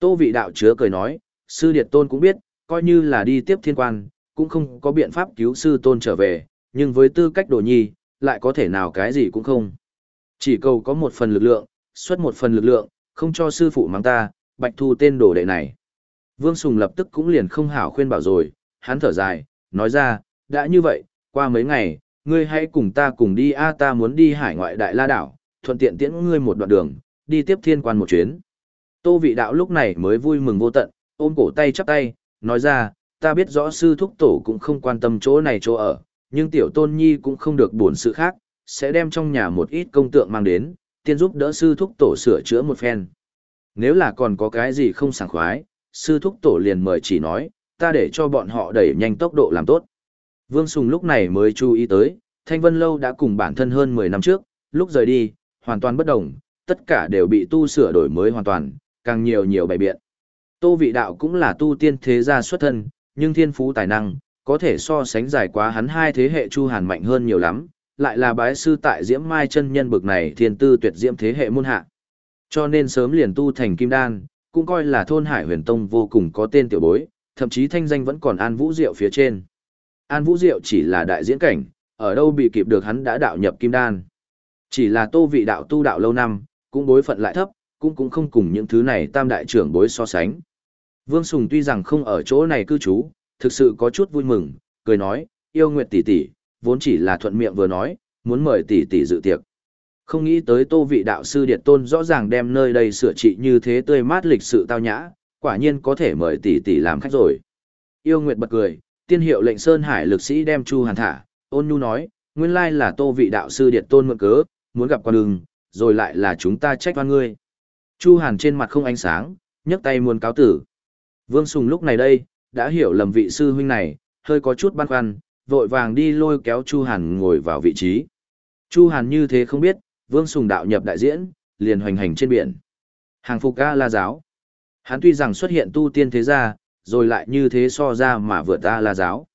Tô vị đạo chứa cười nói, sư điệt tôn cũng biết, coi như là đi tiếp thiên quan, cũng không có biện pháp cứu sư tôn trở về, nhưng với tư cách đồ nhi, lại có thể nào cái gì cũng không. Chỉ cầu có một phần lực lượng, xuất một phần lực lượng, không cho sư phụ mang ta, bạch thu tên đồ đệ này. Vương Sùng lập tức cũng liền không hảo khuyên bảo rồi, hắn thở dài, nói ra, đã như vậy, qua mấy ngày, ngươi hãy cùng ta cùng đi a ta muốn đi hải ngoại đại la đảo, thuận tiện tiễn ngươi một đoạn đường, đi tiếp thiên quan một chuyến. Tô vị đạo lúc này mới vui mừng vô tận, ôm cổ tay chắp tay, nói ra, ta biết rõ sư thúc tổ cũng không quan tâm chỗ này chỗ ở, nhưng tiểu tôn nhi cũng không được buồn sự khác, sẽ đem trong nhà một ít công tượng mang đến, tiên giúp đỡ sư thúc tổ sửa chữa một phen. Nếu là còn có cái gì không sảng khoái, sư thúc tổ liền mời chỉ nói, ta để cho bọn họ đẩy nhanh tốc độ làm tốt. Vương Sùng lúc này mới chú ý tới, Thanh Vân Lâu đã cùng bản thân hơn 10 năm trước, lúc rời đi, hoàn toàn bất đồng, tất cả đều bị tu sửa đổi mới hoàn toàn, càng nhiều nhiều bày biện. Tô vị đạo cũng là tu tiên thế gia xuất thân, nhưng thiên phú tài năng, có thể so sánh dài quá hắn hai thế hệ Chu Hàn mạnh hơn nhiều lắm, lại là bái sư tại Diễm Mai chân nhân bực này thiên tư tuyệt diễm thế hệ môn hạ. Cho nên sớm liền tu thành kim đan, cũng coi là thôn Hải Huyền Tông vô cùng có tên tiểu bối, thậm chí thanh danh vẫn còn An Vũ Diệu phía trên. An Vũ Diệu chỉ là đại diễn cảnh, ở đâu bị kịp được hắn đã đạo nhập kim đan. Chỉ là tô vị đạo tu đạo lâu năm, cũng bối phận lại thấp, cũng cũng không cùng những thứ này tam đại trưởng bối so sánh. Vương Sùng tuy rằng không ở chỗ này cư trú, thực sự có chút vui mừng, cười nói, yêu nguyệt tỷ tỷ, vốn chỉ là thuận miệng vừa nói, muốn mời tỷ tỷ dự tiệc. Không nghĩ tới tô vị đạo sư Điệt Tôn rõ ràng đem nơi đây sửa trị như thế tươi mát lịch sự tao nhã, quả nhiên có thể mời tỷ tỷ làm khách rồi. Yêu Nguyệt bật cười, tiên hiệu lệnh Sơn Hải lực sĩ đem Chu Hàn thả, ôn nhu nói, nguyên lai là tô vị đạo sư Điệt Tôn mượn cớ, muốn gặp quan đường, rồi lại là chúng ta trách oan ngươi. Chu Hàn trên mặt không ánh sáng, nhấc tay muốn cáo tử. Vương Sùng lúc này đây, đã hiểu lầm vị sư huynh này, hơi có chút băn khoăn, vội vàng đi lôi kéo Chu Hàn ngồi vào vị trí. Chu Hàn như thế không biết, Vương Sùng đạo nhập đại diễn, liền hoành hành trên biển. Hàng phục A La giáo. Hắn tuy rằng xuất hiện tu tiên thế gia, rồi lại như thế so ra mà vượt A La giáo.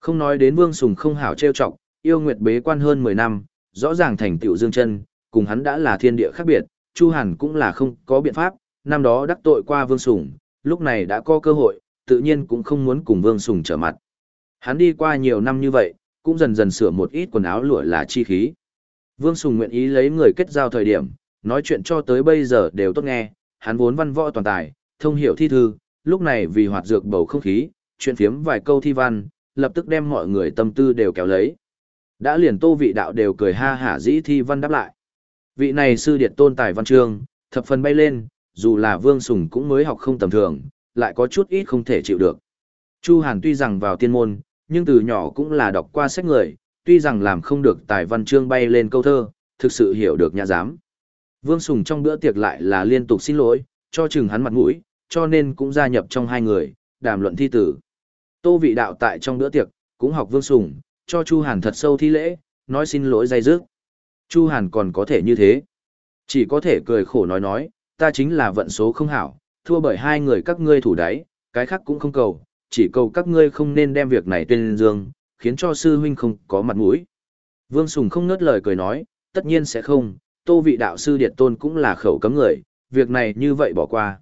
Không nói đến Vương Sùng không hảo trêu trọc, yêu nguyệt bế quan hơn 10 năm, rõ ràng thành tựu dương chân, cùng hắn đã là thiên địa khác biệt, Chu Hàn cũng là không có biện pháp, năm đó đắc tội qua Vương Sùng, lúc này đã có cơ hội, tự nhiên cũng không muốn cùng Vương Sùng trở mặt. Hắn đi qua nhiều năm như vậy, cũng dần dần sửa một ít quần áo lụa là chi khí. Vương Sùng nguyện ý lấy người kết giao thời điểm, nói chuyện cho tới bây giờ đều tốt nghe, hắn vốn văn võ toàn tài, thông hiểu thi thư, lúc này vì hoạt dược bầu không khí, chuyện phiếm vài câu thi văn, lập tức đem mọi người tâm tư đều kéo lấy. Đã liền tô vị đạo đều cười ha hả dĩ thi văn đáp lại. Vị này sư điệt tôn tài văn chương, thập phần bay lên, dù là Vương Sùng cũng mới học không tầm thường, lại có chút ít không thể chịu được. Chu Hàn tuy rằng vào tiên môn, nhưng từ nhỏ cũng là đọc qua sách người, tuy rằng làm không được tài văn chương bay lên câu thơ, thực sự hiểu được nhà giám. Vương Sùng trong bữa tiệc lại là liên tục xin lỗi, cho chừng hắn mặt mũi, cho nên cũng gia nhập trong hai người, đàm luận thi tử. Tô vị đạo tại trong bữa tiệc, cũng học Vương Sùng, cho Chu Hàn thật sâu thi lễ, nói xin lỗi dây dứt. Chu Hàn còn có thể như thế. Chỉ có thể cười khổ nói nói, ta chính là vận số không hảo, thua bởi hai người các ngươi thủ đáy, cái khác cũng không cầu, chỉ cầu các ngươi không nên đem việc này tuyên dương, khiến cho sư huynh không có mặt mũi. Vương Sùng không ngớt lời cười nói, tất nhiên sẽ không, tô vị đạo sư Điệt Tôn cũng là khẩu cấm người, việc này như vậy bỏ qua.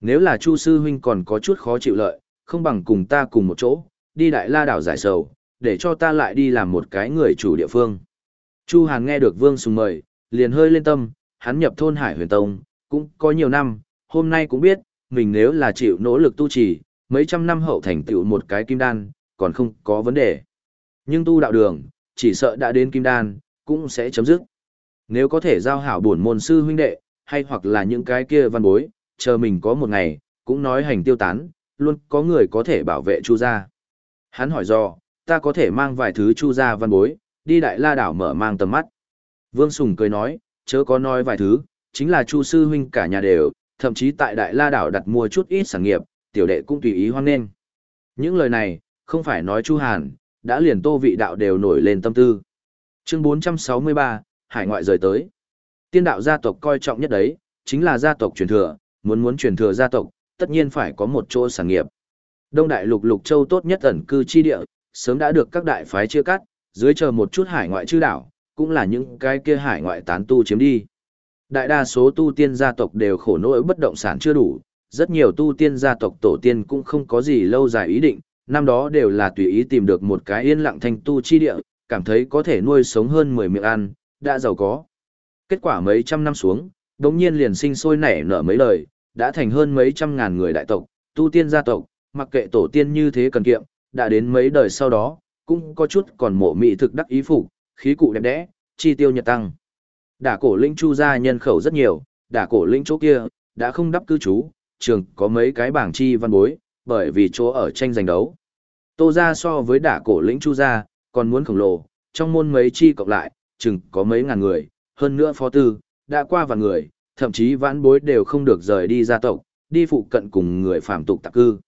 Nếu là Chu sư huynh còn có chút khó chịu lợi, không bằng cùng ta cùng một chỗ, đi đại la đảo giải sầu, để cho ta lại đi làm một cái người chủ địa phương. Chu Hàn nghe được Vương Sùng mời, liền hơi lên tâm, hắn nhập thôn Hải Huyền Tông, cũng có nhiều năm, hôm nay cũng biết, mình nếu là chịu nỗ lực tu trì, mấy trăm năm hậu thành tựu một cái kim đan, còn không có vấn đề. Nhưng tu đạo đường, chỉ sợ đã đến kim đan, cũng sẽ chấm dứt. Nếu có thể giao hảo bổn môn sư huynh đệ, hay hoặc là những cái kia văn bối, chờ mình có một ngày, cũng nói hành tiêu tán, luôn có người có thể bảo vệ Chu gia. Hắn hỏi do, ta có thể mang vài thứ Chu gia văn bối, đi đại la đảo mở mang tầm mắt. Vương Sùng cười nói, chớ có nói vài thứ, chính là Chu sư huynh cả nhà đều, thậm chí tại đại la đảo đặt mua chút ít sản nghiệp, tiểu đệ cũng tùy ý hoan nghênh. Những lời này, không phải nói Chu Hàn, đã liền tô vị đạo đều nổi lên tâm tư. Chương 463, Hải ngoại rời tới. Tiên đạo gia tộc coi trọng nhất đấy, chính là gia tộc truyền thừa, muốn muốn truyền thừa gia tộc, tất nhiên phải có một chỗ sản nghiệp. Đông đại lục lục châu tốt nhất ẩn cư chi địa, sớm đã được các đại phái chia cắt, dưới chờ một chút hải ngoại chư đảo, cũng là những cái kia hải ngoại tán tu chiếm đi. Đại đa số tu tiên gia tộc đều khổ nỗi bất động sản chưa đủ, rất nhiều tu tiên gia tộc tổ tiên cũng không có gì lâu dài ý định, năm đó đều là tùy ý tìm được một cái yên lặng thanh tu chi địa, cảm thấy có thể nuôi sống hơn 10 miệng ăn, đã giàu có. Kết quả mấy trăm năm xuống, đống nhiên liền sinh sôi nảy nở mấy lời, đã thành hơn mấy trăm ngàn người đại tộc, tu tiên gia tộc, mặc kệ tổ tiên như thế cần kiệm, đã đến mấy đời sau đó, cũng có chút còn mộ mị thực đắc ý phục, khí cụ đẹp đẽ, chi tiêu nhật tăng. Đả cổ linh chu gia nhân khẩu rất nhiều, đả cổ linh chỗ kia, đã không đắp cư trú, trường có mấy cái bảng chi văn bối, bởi vì chỗ ở tranh giành đấu. Tô gia so với đả cổ lĩnh chu gia, còn muốn khổng lồ, trong môn mấy chi cộng lại, chừng có mấy ngàn người, hơn nữa phó tư, đã qua vạn người, thậm chí vãn bối đều không được rời đi gia tộc, đi phụ cận cùng người phạm tục tạc cư.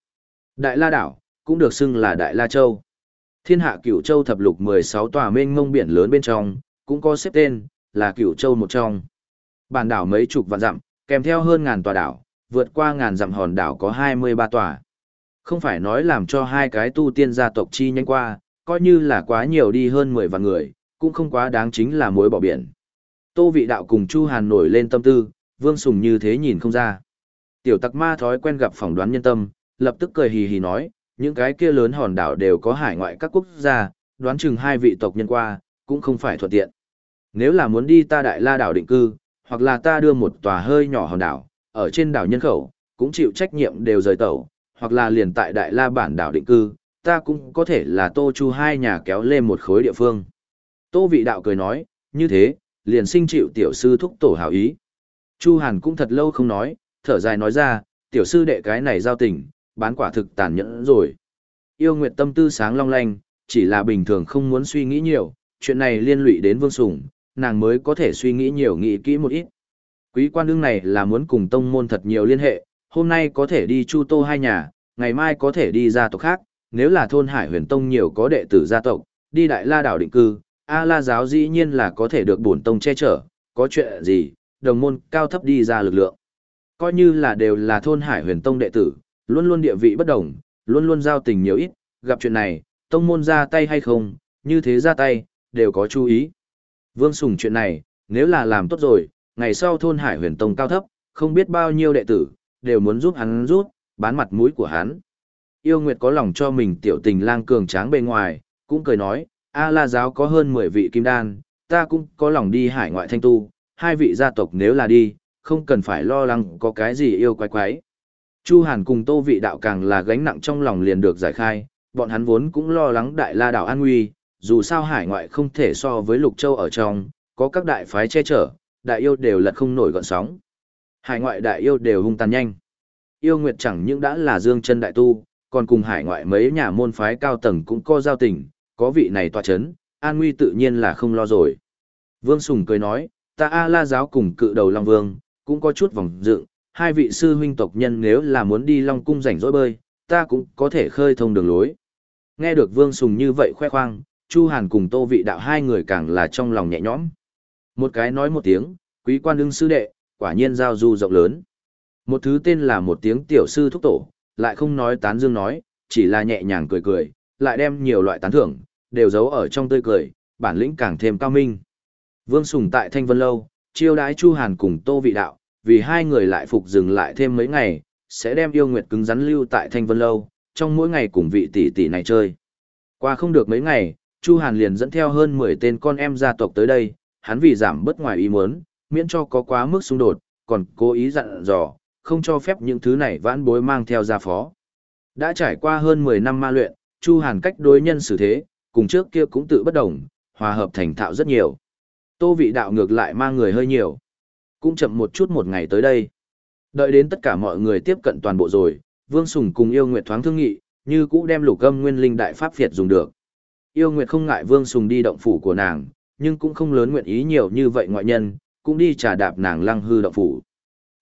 Đại La Đảo, cũng được xưng là Đại La Châu. Thiên hạ cửu châu thập lục 16 tòa mênh mông biển lớn bên trong, cũng có xếp tên, là cửu châu một trong. Bản đảo mấy chục vạn dặm, kèm theo hơn ngàn tòa đảo, vượt qua ngàn dặm hòn đảo có 23 tòa. Không phải nói làm cho hai cái tu tiên gia tộc chi nhanh qua, coi như là quá nhiều đi hơn 10 vạn người, cũng không quá đáng chính là mối bỏ biển. Tô vị đạo cùng Chu Hàn nổi lên tâm tư, Vương Sùng như thế nhìn không ra. Tiểu tặc ma thói quen gặp phỏng đoán nhân tâm, lập tức cười hì hì nói, những cái kia lớn hòn đảo đều có hải ngoại các quốc gia, đoán chừng hai vị tộc nhân qua, cũng không phải thuận tiện. Nếu là muốn đi ta đại la đảo định cư, hoặc là ta đưa một tòa hơi nhỏ hòn đảo, ở trên đảo nhân khẩu, cũng chịu trách nhiệm đều rời tàu, hoặc là liền tại đại la bản đảo định cư, ta cũng có thể là tô chu hai nhà kéo lên một khối địa phương. Tô vị đạo cười nói, như thế, liền sinh chịu tiểu sư thúc tổ hảo ý. Chu Hàn cũng thật lâu không nói, thở dài nói ra, tiểu sư đệ cái này giao tình, bán quả thực tàn nhẫn rồi. Yêu Nguyệt tâm tư sáng long lanh, chỉ là bình thường không muốn suy nghĩ nhiều, chuyện này liên lụy đến Vương Sủng, nàng mới có thể suy nghĩ nhiều nghĩ kỹ một ít. Quý quan đương này là muốn cùng tông môn thật nhiều liên hệ, hôm nay có thể đi Chu Tô hai nhà, ngày mai có thể đi gia tộc khác, nếu là thôn Hải Huyền Tông nhiều có đệ tử gia tộc, đi Đại La đảo định cư, A La giáo dĩ nhiên là có thể được bổn tông che chở, có chuyện gì, đồng môn cao thấp đi ra lực lượng. Coi như là đều là thôn Hải Huyền Tông đệ tử, luôn luôn địa vị bất đồng, luôn luôn giao tình nhiều ít, gặp chuyện này, tông môn ra tay hay không, như thế ra tay, đều có chú ý. Vương Sùng chuyện này, nếu là làm tốt rồi, ngày sau thôn Hải Huyền Tông cao thấp, không biết bao nhiêu đệ tử, đều muốn giúp hắn rút, bán mặt mũi của hắn. Yêu Nguyệt có lòng cho mình tiểu tình lang cường tráng bề ngoài, cũng cười nói, A La giáo có hơn 10 vị kim đan, ta cũng có lòng đi hải ngoại thanh tu, hai vị gia tộc nếu là đi, không cần phải lo lắng có cái gì yêu quái quái. Chu Hàn cùng Tô vị đạo càng là gánh nặng trong lòng liền được giải khai, bọn hắn vốn cũng lo lắng đại la đảo an nguy, dù sao hải ngoại không thể so với lục châu ở trong, có các đại phái che chở, đại yêu đều lật không nổi gọn sóng. Hải ngoại đại yêu đều hung tàn nhanh. Yêu Nguyệt chẳng những đã là dương chân đại tu, còn cùng hải ngoại mấy nhà môn phái cao tầng cũng có giao tình, có vị này tọa chấn, an nguy tự nhiên là không lo rồi. Vương Sùng cười nói, ta A La giáo cùng cự đầu Long Vương, cũng có chút vòng dựng, hai vị sư huynh tộc nhân nếu là muốn đi Long Cung rảnh rỗi bơi, ta cũng có thể khơi thông đường lối. Nghe được Vương Sùng như vậy khoe khoang, Chu Hàn cùng Tô Vị Đạo hai người càng là trong lòng nhẹ nhõm. Một cái nói một tiếng, quý quan ưng sư đệ, quả nhiên giao du rộng lớn. Một thứ tên là một tiếng tiểu sư thúc tổ, lại không nói tán dương nói, chỉ là nhẹ nhàng cười cười, lại đem nhiều loại tán thưởng, đều giấu ở trong tươi cười, bản lĩnh càng thêm cao minh. Vương Sùng tại Thanh Vân Lâu, chiêu đái Chu Hàn cùng Tô Vị Đạo, vì hai người lại phục dừng lại thêm mấy ngày, sẽ đem yêu nguyệt cứng rắn lưu tại Thanh Vân Lâu, trong mỗi ngày cùng vị tỷ tỷ này chơi. Qua không được mấy ngày, Chu Hàn liền dẫn theo hơn 10 tên con em gia tộc tới đây, hắn vì giảm bất ngoài ý muốn, miễn cho có quá mức xung đột, còn cố ý dặn dò, không cho phép những thứ này vãn bối mang theo gia phó. Đã trải qua hơn 10 năm ma luyện, Chu Hàn cách đối nhân xử thế, cùng trước kia cũng tự bất đồng, hòa hợp thành thạo rất nhiều. Tô vị đạo ngược lại mang người hơi nhiều. Cũng chậm một chút một ngày tới đây. Đợi đến tất cả mọi người tiếp cận toàn bộ rồi, Vương Sùng cùng Yêu Nguyệt thoáng thương nghị, như cũ đem lục âm nguyên linh đại pháp Việt dùng được. Yêu Nguyệt không ngại Vương Sùng đi động phủ của nàng, nhưng cũng không lớn nguyện ý nhiều như vậy ngoại nhân, cũng đi trả đạp nàng lăng hư động phủ.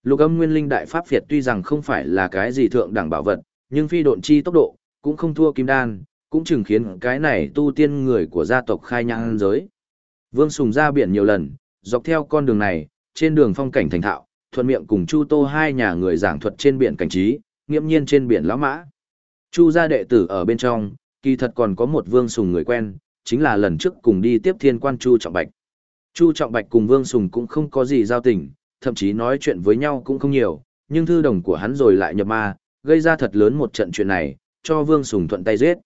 Lục âm nguyên linh đại pháp Việt tuy rằng không phải là cái gì thượng đẳng bảo vật, nhưng phi độn chi tốc độ, cũng không thua kim đan, cũng chừng khiến cái này tu tiên người của gia tộc khai nhang giới. Vương Sùng ra biển nhiều lần, dọc theo con đường này, trên đường phong cảnh thành thạo, thuận miệng cùng Chu Tô hai nhà người giảng thuật trên biển cảnh trí, nghiêm nhiên trên biển lão mã. Chu gia đệ tử ở bên trong, kỳ thật còn có một Vương Sùng người quen, chính là lần trước cùng đi tiếp thiên quan Chu Trọng Bạch. Chu Trọng Bạch cùng Vương Sùng cũng không có gì giao tình, thậm chí nói chuyện với nhau cũng không nhiều, nhưng thư đồng của hắn rồi lại nhập ma, gây ra thật lớn một trận chuyện này, cho Vương Sùng thuận tay giết.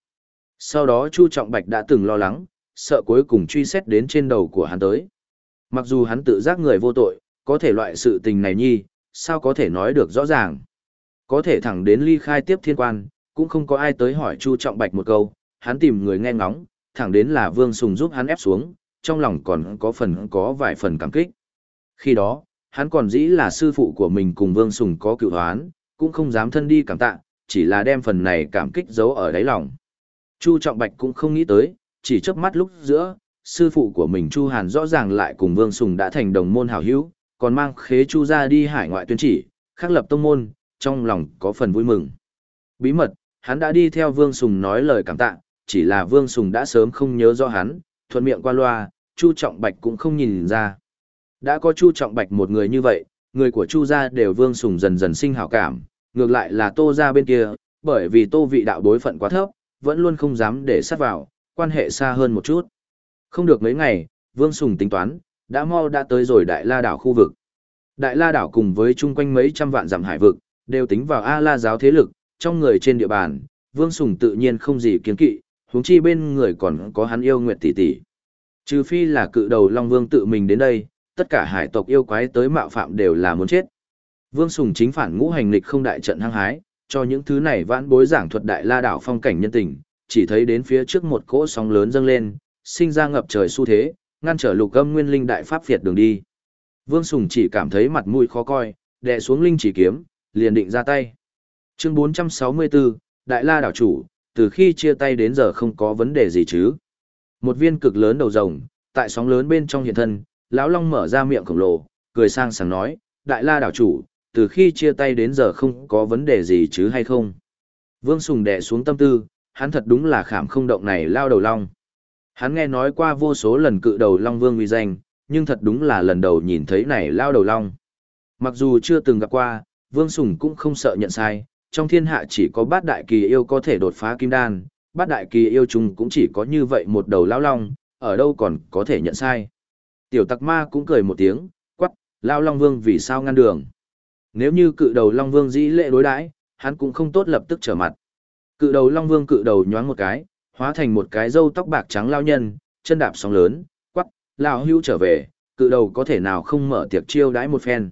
Sau đó Chu Trọng Bạch đã từng lo lắng, sợ cuối cùng truy xét đến trên đầu của hắn tới. Mặc dù hắn tự giác người vô tội, có thể loại sự tình này nhi, sao có thể nói được rõ ràng. Có thể thẳng đến ly khai tiếp thiên quan, cũng không có ai tới hỏi Chu Trọng Bạch một câu, hắn tìm người nghe ngóng, thẳng đến là Vương Sùng giúp hắn ép xuống, trong lòng còn có phần có vài phần cảm kích. Khi đó, hắn còn dĩ là sư phụ của mình cùng Vương Sùng có cựu hoán, cũng không dám thân đi cảm tạ, chỉ là đem phần này cảm kích giấu ở đáy lòng. Chu Trọng Bạch cũng không nghĩ tới, chỉ chớp mắt lúc giữa, sư phụ của mình Chu Hàn rõ ràng lại cùng Vương Sùng đã thành đồng môn hảo hữu, còn mang khế Chu ra đi hải ngoại tuyên chỉ, khắc lập tông môn, trong lòng có phần vui mừng. Bí mật, hắn đã đi theo Vương Sùng nói lời cảm tạ, chỉ là Vương Sùng đã sớm không nhớ rõ hắn, thuận miệng qua loa, Chu Trọng Bạch cũng không nhìn ra. Đã có Chu Trọng Bạch một người như vậy, người của Chu gia đều Vương Sùng dần dần sinh hảo cảm, ngược lại là Tô gia bên kia, bởi vì Tô vị đạo bối phận quá thấp, vẫn luôn không dám để sát vào, quan hệ xa hơn một chút. Không được mấy ngày, Vương Sùng tính toán, đã mau đã tới rồi Đại La đảo khu vực. Đại La đảo cùng với chung quanh mấy trăm vạn dặm hải vực, đều tính vào A La giáo thế lực, trong người trên địa bàn, Vương Sùng tự nhiên không gì kiến kỵ, huống chi bên người còn có hắn yêu nguyệt tỷ tỷ. Trừ phi là cự đầu Long Vương tự mình đến đây, tất cả hải tộc yêu quái tới mạo phạm đều là muốn chết. Vương Sùng chính phản ngũ hành lịch không đại trận hăng hái, cho những thứ này vãn bối giảng thuật đại la đảo phong cảnh nhân tình, chỉ thấy đến phía trước một cỗ sóng lớn dâng lên, sinh ra ngập trời xu thế, ngăn trở lục âm nguyên linh đại pháp việt đường đi. Vương Sùng chỉ cảm thấy mặt mũi khó coi, đè xuống linh chỉ kiếm, liền định ra tay. Chương 464, Đại La đảo chủ, từ khi chia tay đến giờ không có vấn đề gì chứ. Một viên cực lớn đầu rồng, tại sóng lớn bên trong hiện thân, lão long mở ra miệng khổng lồ, cười sang sảng nói, Đại La đảo chủ, từ khi chia tay đến giờ không có vấn đề gì chứ hay không. Vương Sùng đè xuống tâm tư, hắn thật đúng là khảm không động này lao đầu long. Hắn nghe nói qua vô số lần cự đầu long vương uy danh, nhưng thật đúng là lần đầu nhìn thấy này lao đầu long. Mặc dù chưa từng gặp qua, Vương Sùng cũng không sợ nhận sai, trong thiên hạ chỉ có bát đại kỳ yêu có thể đột phá kim đan, bát đại kỳ yêu chung cũng chỉ có như vậy một đầu lao long, ở đâu còn có thể nhận sai. Tiểu tặc ma cũng cười một tiếng, quắc, lao long vương vì sao ngăn đường. Nếu như cự đầu long vương dĩ lệ đối đãi hắn cũng không tốt lập tức trở mặt. Cự đầu long vương cự đầu nhoáng một cái, hóa thành một cái râu tóc bạc trắng lao nhân, chân đạp sóng lớn, quắc, lao hưu trở về, cự đầu có thể nào không mở tiệc chiêu đãi một phen.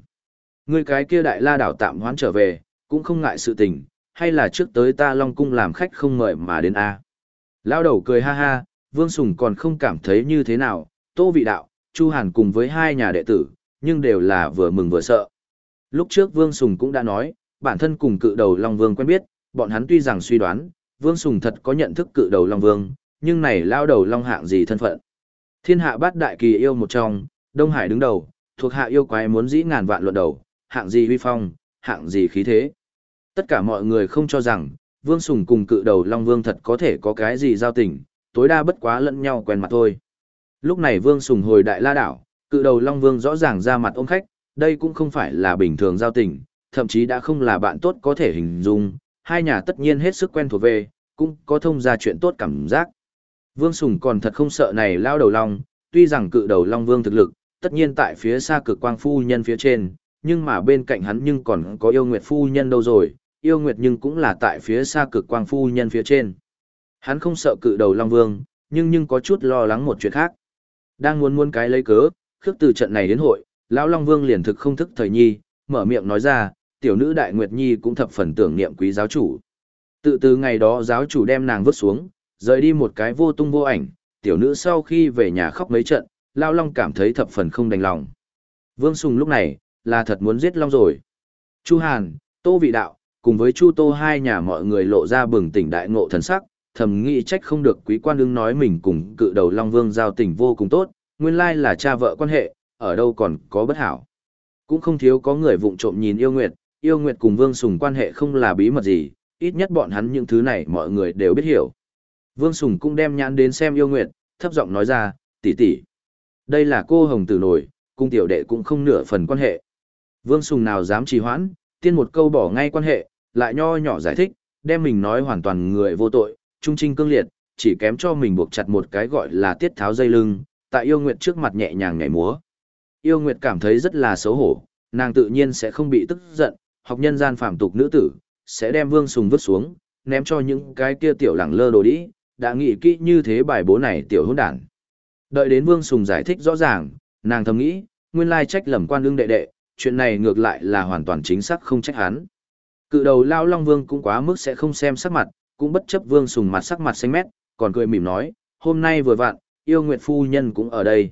Người cái kia đại la đảo tạm hoán trở về, cũng không ngại sự tình, hay là trước tới ta Long Cung làm khách không mời mà đến A. Lao đầu cười ha ha, Vương Sùng còn không cảm thấy như thế nào, Tô Vị Đạo, Chu Hàn cùng với hai nhà đệ tử, nhưng đều là vừa mừng vừa sợ. Lúc trước Vương Sùng cũng đã nói, bản thân cùng cự đầu Long Vương quen biết, bọn hắn tuy rằng suy đoán, Vương Sùng thật có nhận thức cự đầu Long Vương, nhưng này lao đầu Long hạng gì thân phận. Thiên hạ bát đại kỳ yêu một trong, Đông Hải đứng đầu, thuộc hạ yêu quái muốn dĩ ngàn vạn luận đầu, hạng gì huy phong, hạng gì khí thế. Tất cả mọi người không cho rằng, Vương Sùng cùng cự đầu Long Vương thật có thể có cái gì giao tình, tối đa bất quá lẫn nhau quen mặt thôi. Lúc này Vương Sùng hồi đại la đảo, cự đầu Long Vương rõ ràng ra mặt ôm khách, đây cũng không phải là bình thường giao tình, thậm chí đã không là bạn tốt có thể hình dung, hai nhà tất nhiên hết sức quen thuộc về, cũng có thông ra chuyện tốt cảm giác. Vương Sùng còn thật không sợ này lao đầu Long, tuy rằng cự đầu Long Vương thực lực, tất nhiên tại phía xa cực quang phu nhân phía trên, nhưng mà bên cạnh hắn nhưng còn có yêu nguyệt phu nhân đâu rồi, yêu nguyệt nhưng cũng là tại phía xa cực quang phu nhân phía trên. Hắn không sợ cự đầu Long Vương, nhưng nhưng có chút lo lắng một chuyện khác. Đang muốn muốn cái lấy cớ, khước từ trận này đến hội, lão Long Vương liền thực không thức thời nhi, mở miệng nói ra, tiểu nữ Đại Nguyệt Nhi cũng thập phần tưởng niệm quý giáo chủ. Tự từ ngày đó giáo chủ đem nàng vứt xuống, rời đi một cái vô tung vô ảnh, tiểu nữ sau khi về nhà khóc mấy trận, lao Long cảm thấy thập phần không đành lòng. Vương Sùng lúc này, là thật muốn giết Long rồi. Chu Hàn, Tô Vị Đạo, cùng với Chu Tô hai nhà mọi người lộ ra bừng tỉnh đại ngộ thần sắc, thầm nghĩ trách không được quý quan đương nói mình cùng cự đầu Long Vương giao tình vô cùng tốt, nguyên lai là cha vợ quan hệ, ở đâu còn có bất hảo. Cũng không thiếu có người vụng trộm nhìn yêu nguyệt, yêu nguyệt cùng Vương Sùng quan hệ không là bí mật gì, ít nhất bọn hắn những thứ này mọi người đều biết hiểu. Vương Sùng cũng đem nhãn đến xem yêu nguyệt, thấp giọng nói ra, tỷ tỷ, Đây là cô Hồng Tử Nổi, cung tiểu đệ cũng không nửa phần quan hệ. Vương Sùng nào dám trì hoãn, tiên một câu bỏ ngay quan hệ, lại nho nhỏ giải thích, đem mình nói hoàn toàn người vô tội, trung trinh cương liệt, chỉ kém cho mình buộc chặt một cái gọi là tiết tháo dây lưng, tại yêu nguyệt trước mặt nhẹ nhàng nhảy múa. Yêu nguyệt cảm thấy rất là xấu hổ, nàng tự nhiên sẽ không bị tức giận, học nhân gian phàm tục nữ tử, sẽ đem Vương Sùng vứt xuống, ném cho những cái kia tiểu lẳng lơ đồ đĩ, đã nghĩ kỹ như thế bài bố này tiểu hỗn đản. Đợi đến Vương Sùng giải thích rõ ràng, nàng thầm nghĩ, nguyên lai trách lầm quan lương đệ đệ, chuyện này ngược lại là hoàn toàn chính xác không trách hắn. Cự đầu Lao Long Vương cũng quá mức sẽ không xem sắc mặt, cũng bất chấp Vương Sùng mặt sắc mặt xanh mét, còn cười mỉm nói, hôm nay vừa vặn, yêu nguyệt phu nhân cũng ở đây.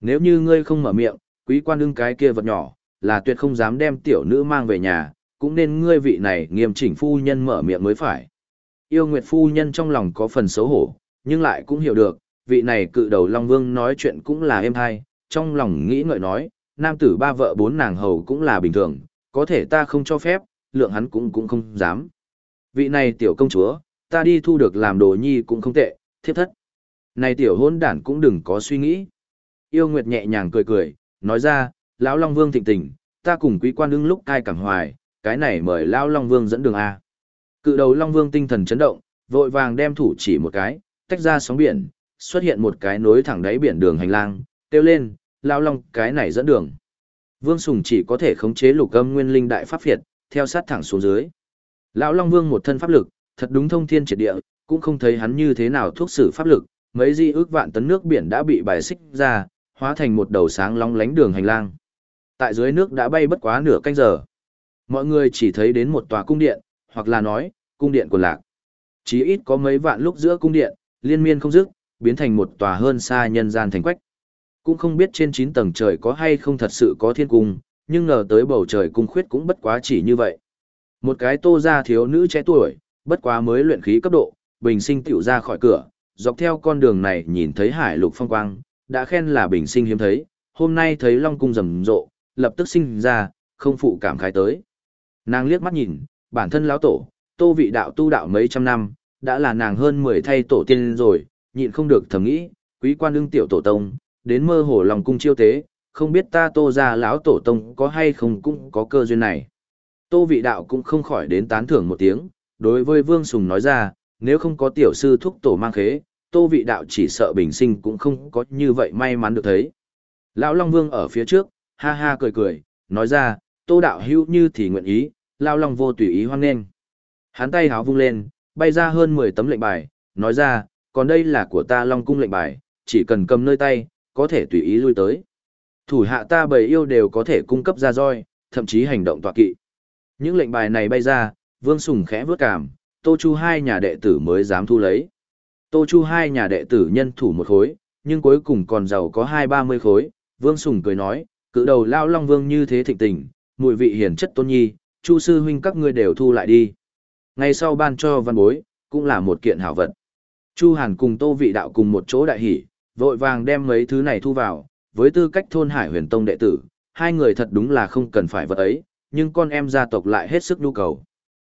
Nếu như ngươi không mở miệng, quý quan đương cái kia vật nhỏ, là tuyệt không dám đem tiểu nữ mang về nhà, cũng nên ngươi vị này nghiêm chỉnh phu nhân mở miệng mới phải. Yêu nguyệt phu nhân trong lòng có phần xấu hổ, nhưng lại cũng hiểu được, vị này cự đầu Long Vương nói chuyện cũng là êm hay, trong lòng nghĩ ngợi nói, nam tử ba vợ bốn nàng hầu cũng là bình thường, có thể ta không cho phép, lượng hắn cũng cũng không dám. Vị này tiểu công chúa, ta đi thu được làm đồ nhi cũng không tệ, thiếp thất. Này tiểu hôn đản cũng đừng có suy nghĩ. Yêu Nguyệt nhẹ nhàng cười cười, nói ra, lão Long Vương thịnh tình, ta cùng quý quan ưng lúc cai cảng hoài, cái này mời lão Long Vương dẫn đường A. Cự đầu Long Vương tinh thần chấn động, vội vàng đem thủ chỉ một cái, tách ra sóng biển, xuất hiện một cái nối thẳng đáy biển đường hành lang, kêu lên, lão Long, cái này dẫn đường. Vương Sùng chỉ có thể khống chế lục âm nguyên linh đại pháp việt, theo sát thẳng xuống dưới. Lão Long Vương một thân pháp lực, thật đúng thông thiên triệt địa, cũng không thấy hắn như thế nào thuốc sử pháp lực, mấy di ước vạn tấn nước biển đã bị bài xích ra, hóa thành một đầu sáng long lánh đường hành lang. Tại dưới nước đã bay bất quá nửa canh giờ. Mọi người chỉ thấy đến một tòa cung điện, hoặc là nói, cung điện của lạc. Chỉ ít có mấy vạn lúc giữa cung điện, liên miên không dứt, biến thành một tòa hơn xa nhân gian thành quách. Cũng không biết trên 9 tầng trời có hay không thật sự có thiên cung, nhưng ngờ tới bầu trời cung khuyết cũng bất quá chỉ như vậy. Một cái tô ra thiếu nữ trẻ tuổi, bất quá mới luyện khí cấp độ, bình sinh tiểu ra khỏi cửa, dọc theo con đường này nhìn thấy hải lục phong quang, đã khen là bình sinh hiếm thấy, hôm nay thấy long cung rầm rộ, lập tức sinh ra, không phụ cảm khái tới. Nàng liếc mắt nhìn, bản thân lão tổ, tô vị đạo tu đạo mấy trăm năm, đã là nàng hơn 10 thay tổ tiên rồi, nhịn không được thầm nghĩ, quý quan đương tiểu tổ tông, đến mơ hồ lòng cung chiêu tế, không biết ta tô ra lão tổ tông có hay không cũng có cơ duyên này. Tô vị đạo cũng không khỏi đến tán thưởng một tiếng, đối với Vương Sùng nói ra, nếu không có tiểu sư thúc tổ mang khế, tô vị đạo chỉ sợ bình sinh cũng không có như vậy may mắn được thấy. Lão Long Vương ở phía trước, ha ha cười cười, nói ra, tô đạo hữu như thì nguyện ý, lao Long vô tùy ý hoan nghênh. Hắn tay háo vung lên, bay ra hơn 10 tấm lệnh bài, nói ra, còn đây là của ta Long Cung lệnh bài, chỉ cần cầm nơi tay, có thể tùy ý lui tới. Thủ hạ ta bầy yêu đều có thể cung cấp ra roi, thậm chí hành động tọa kỵ. Những lệnh bài này bay ra, Vương Sùng khẽ vướt cảm, Tô Chu hai nhà đệ tử mới dám thu lấy. Tô Chu hai nhà đệ tử nhân thủ một khối, nhưng cuối cùng còn giàu có hai ba mươi khối. Vương Sùng cười nói, cự đầu lao long vương như thế thịnh tình, mùi vị hiển chất tôn nhi, Chu sư huynh các ngươi đều thu lại đi. Ngày sau ban cho văn bối, cũng là một kiện hảo vật. Chu Hàn cùng Tô Vị Đạo cùng một chỗ đại hỉ, vội vàng đem mấy thứ này thu vào, với tư cách thôn Hải Huyền Tông đệ tử, hai người thật đúng là không cần phải vật ấy, nhưng con em gia tộc lại hết sức nhu cầu.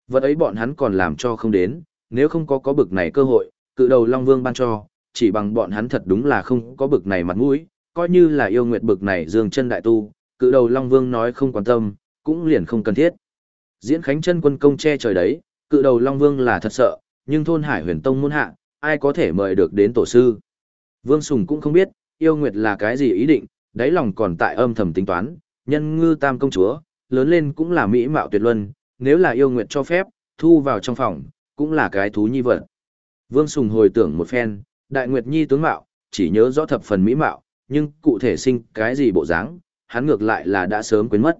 Vật ấy bọn hắn còn làm cho không đến, nếu không có có bực này cơ hội, cự đầu Long Vương ban cho, chỉ bằng bọn hắn thật đúng là không có bực này mặt mũi, coi như là yêu nguyệt bực này dương chân đại tu, cự đầu Long Vương nói không quan tâm, cũng liền không cần thiết. Diễn Khánh chân quân công che trời đấy, cự đầu Long Vương là thật sợ, nhưng thôn Hải Huyền Tông muốn hạ, ai có thể mời được đến tổ sư. Vương Sùng cũng không biết, yêu nguyệt là cái gì ý định, đáy lòng còn tại âm thầm tính toán, nhân ngư tam công chúa, lớn lên cũng là mỹ mạo tuyệt luân, nếu là yêu nguyệt cho phép, thu vào trong phòng, cũng là cái thú nhi vật. Vương Sùng hồi tưởng một phen, đại nguyệt nhi tướng mạo, chỉ nhớ rõ thập phần mỹ mạo, nhưng cụ thể sinh cái gì bộ dáng, hắn ngược lại là đã sớm quên mất.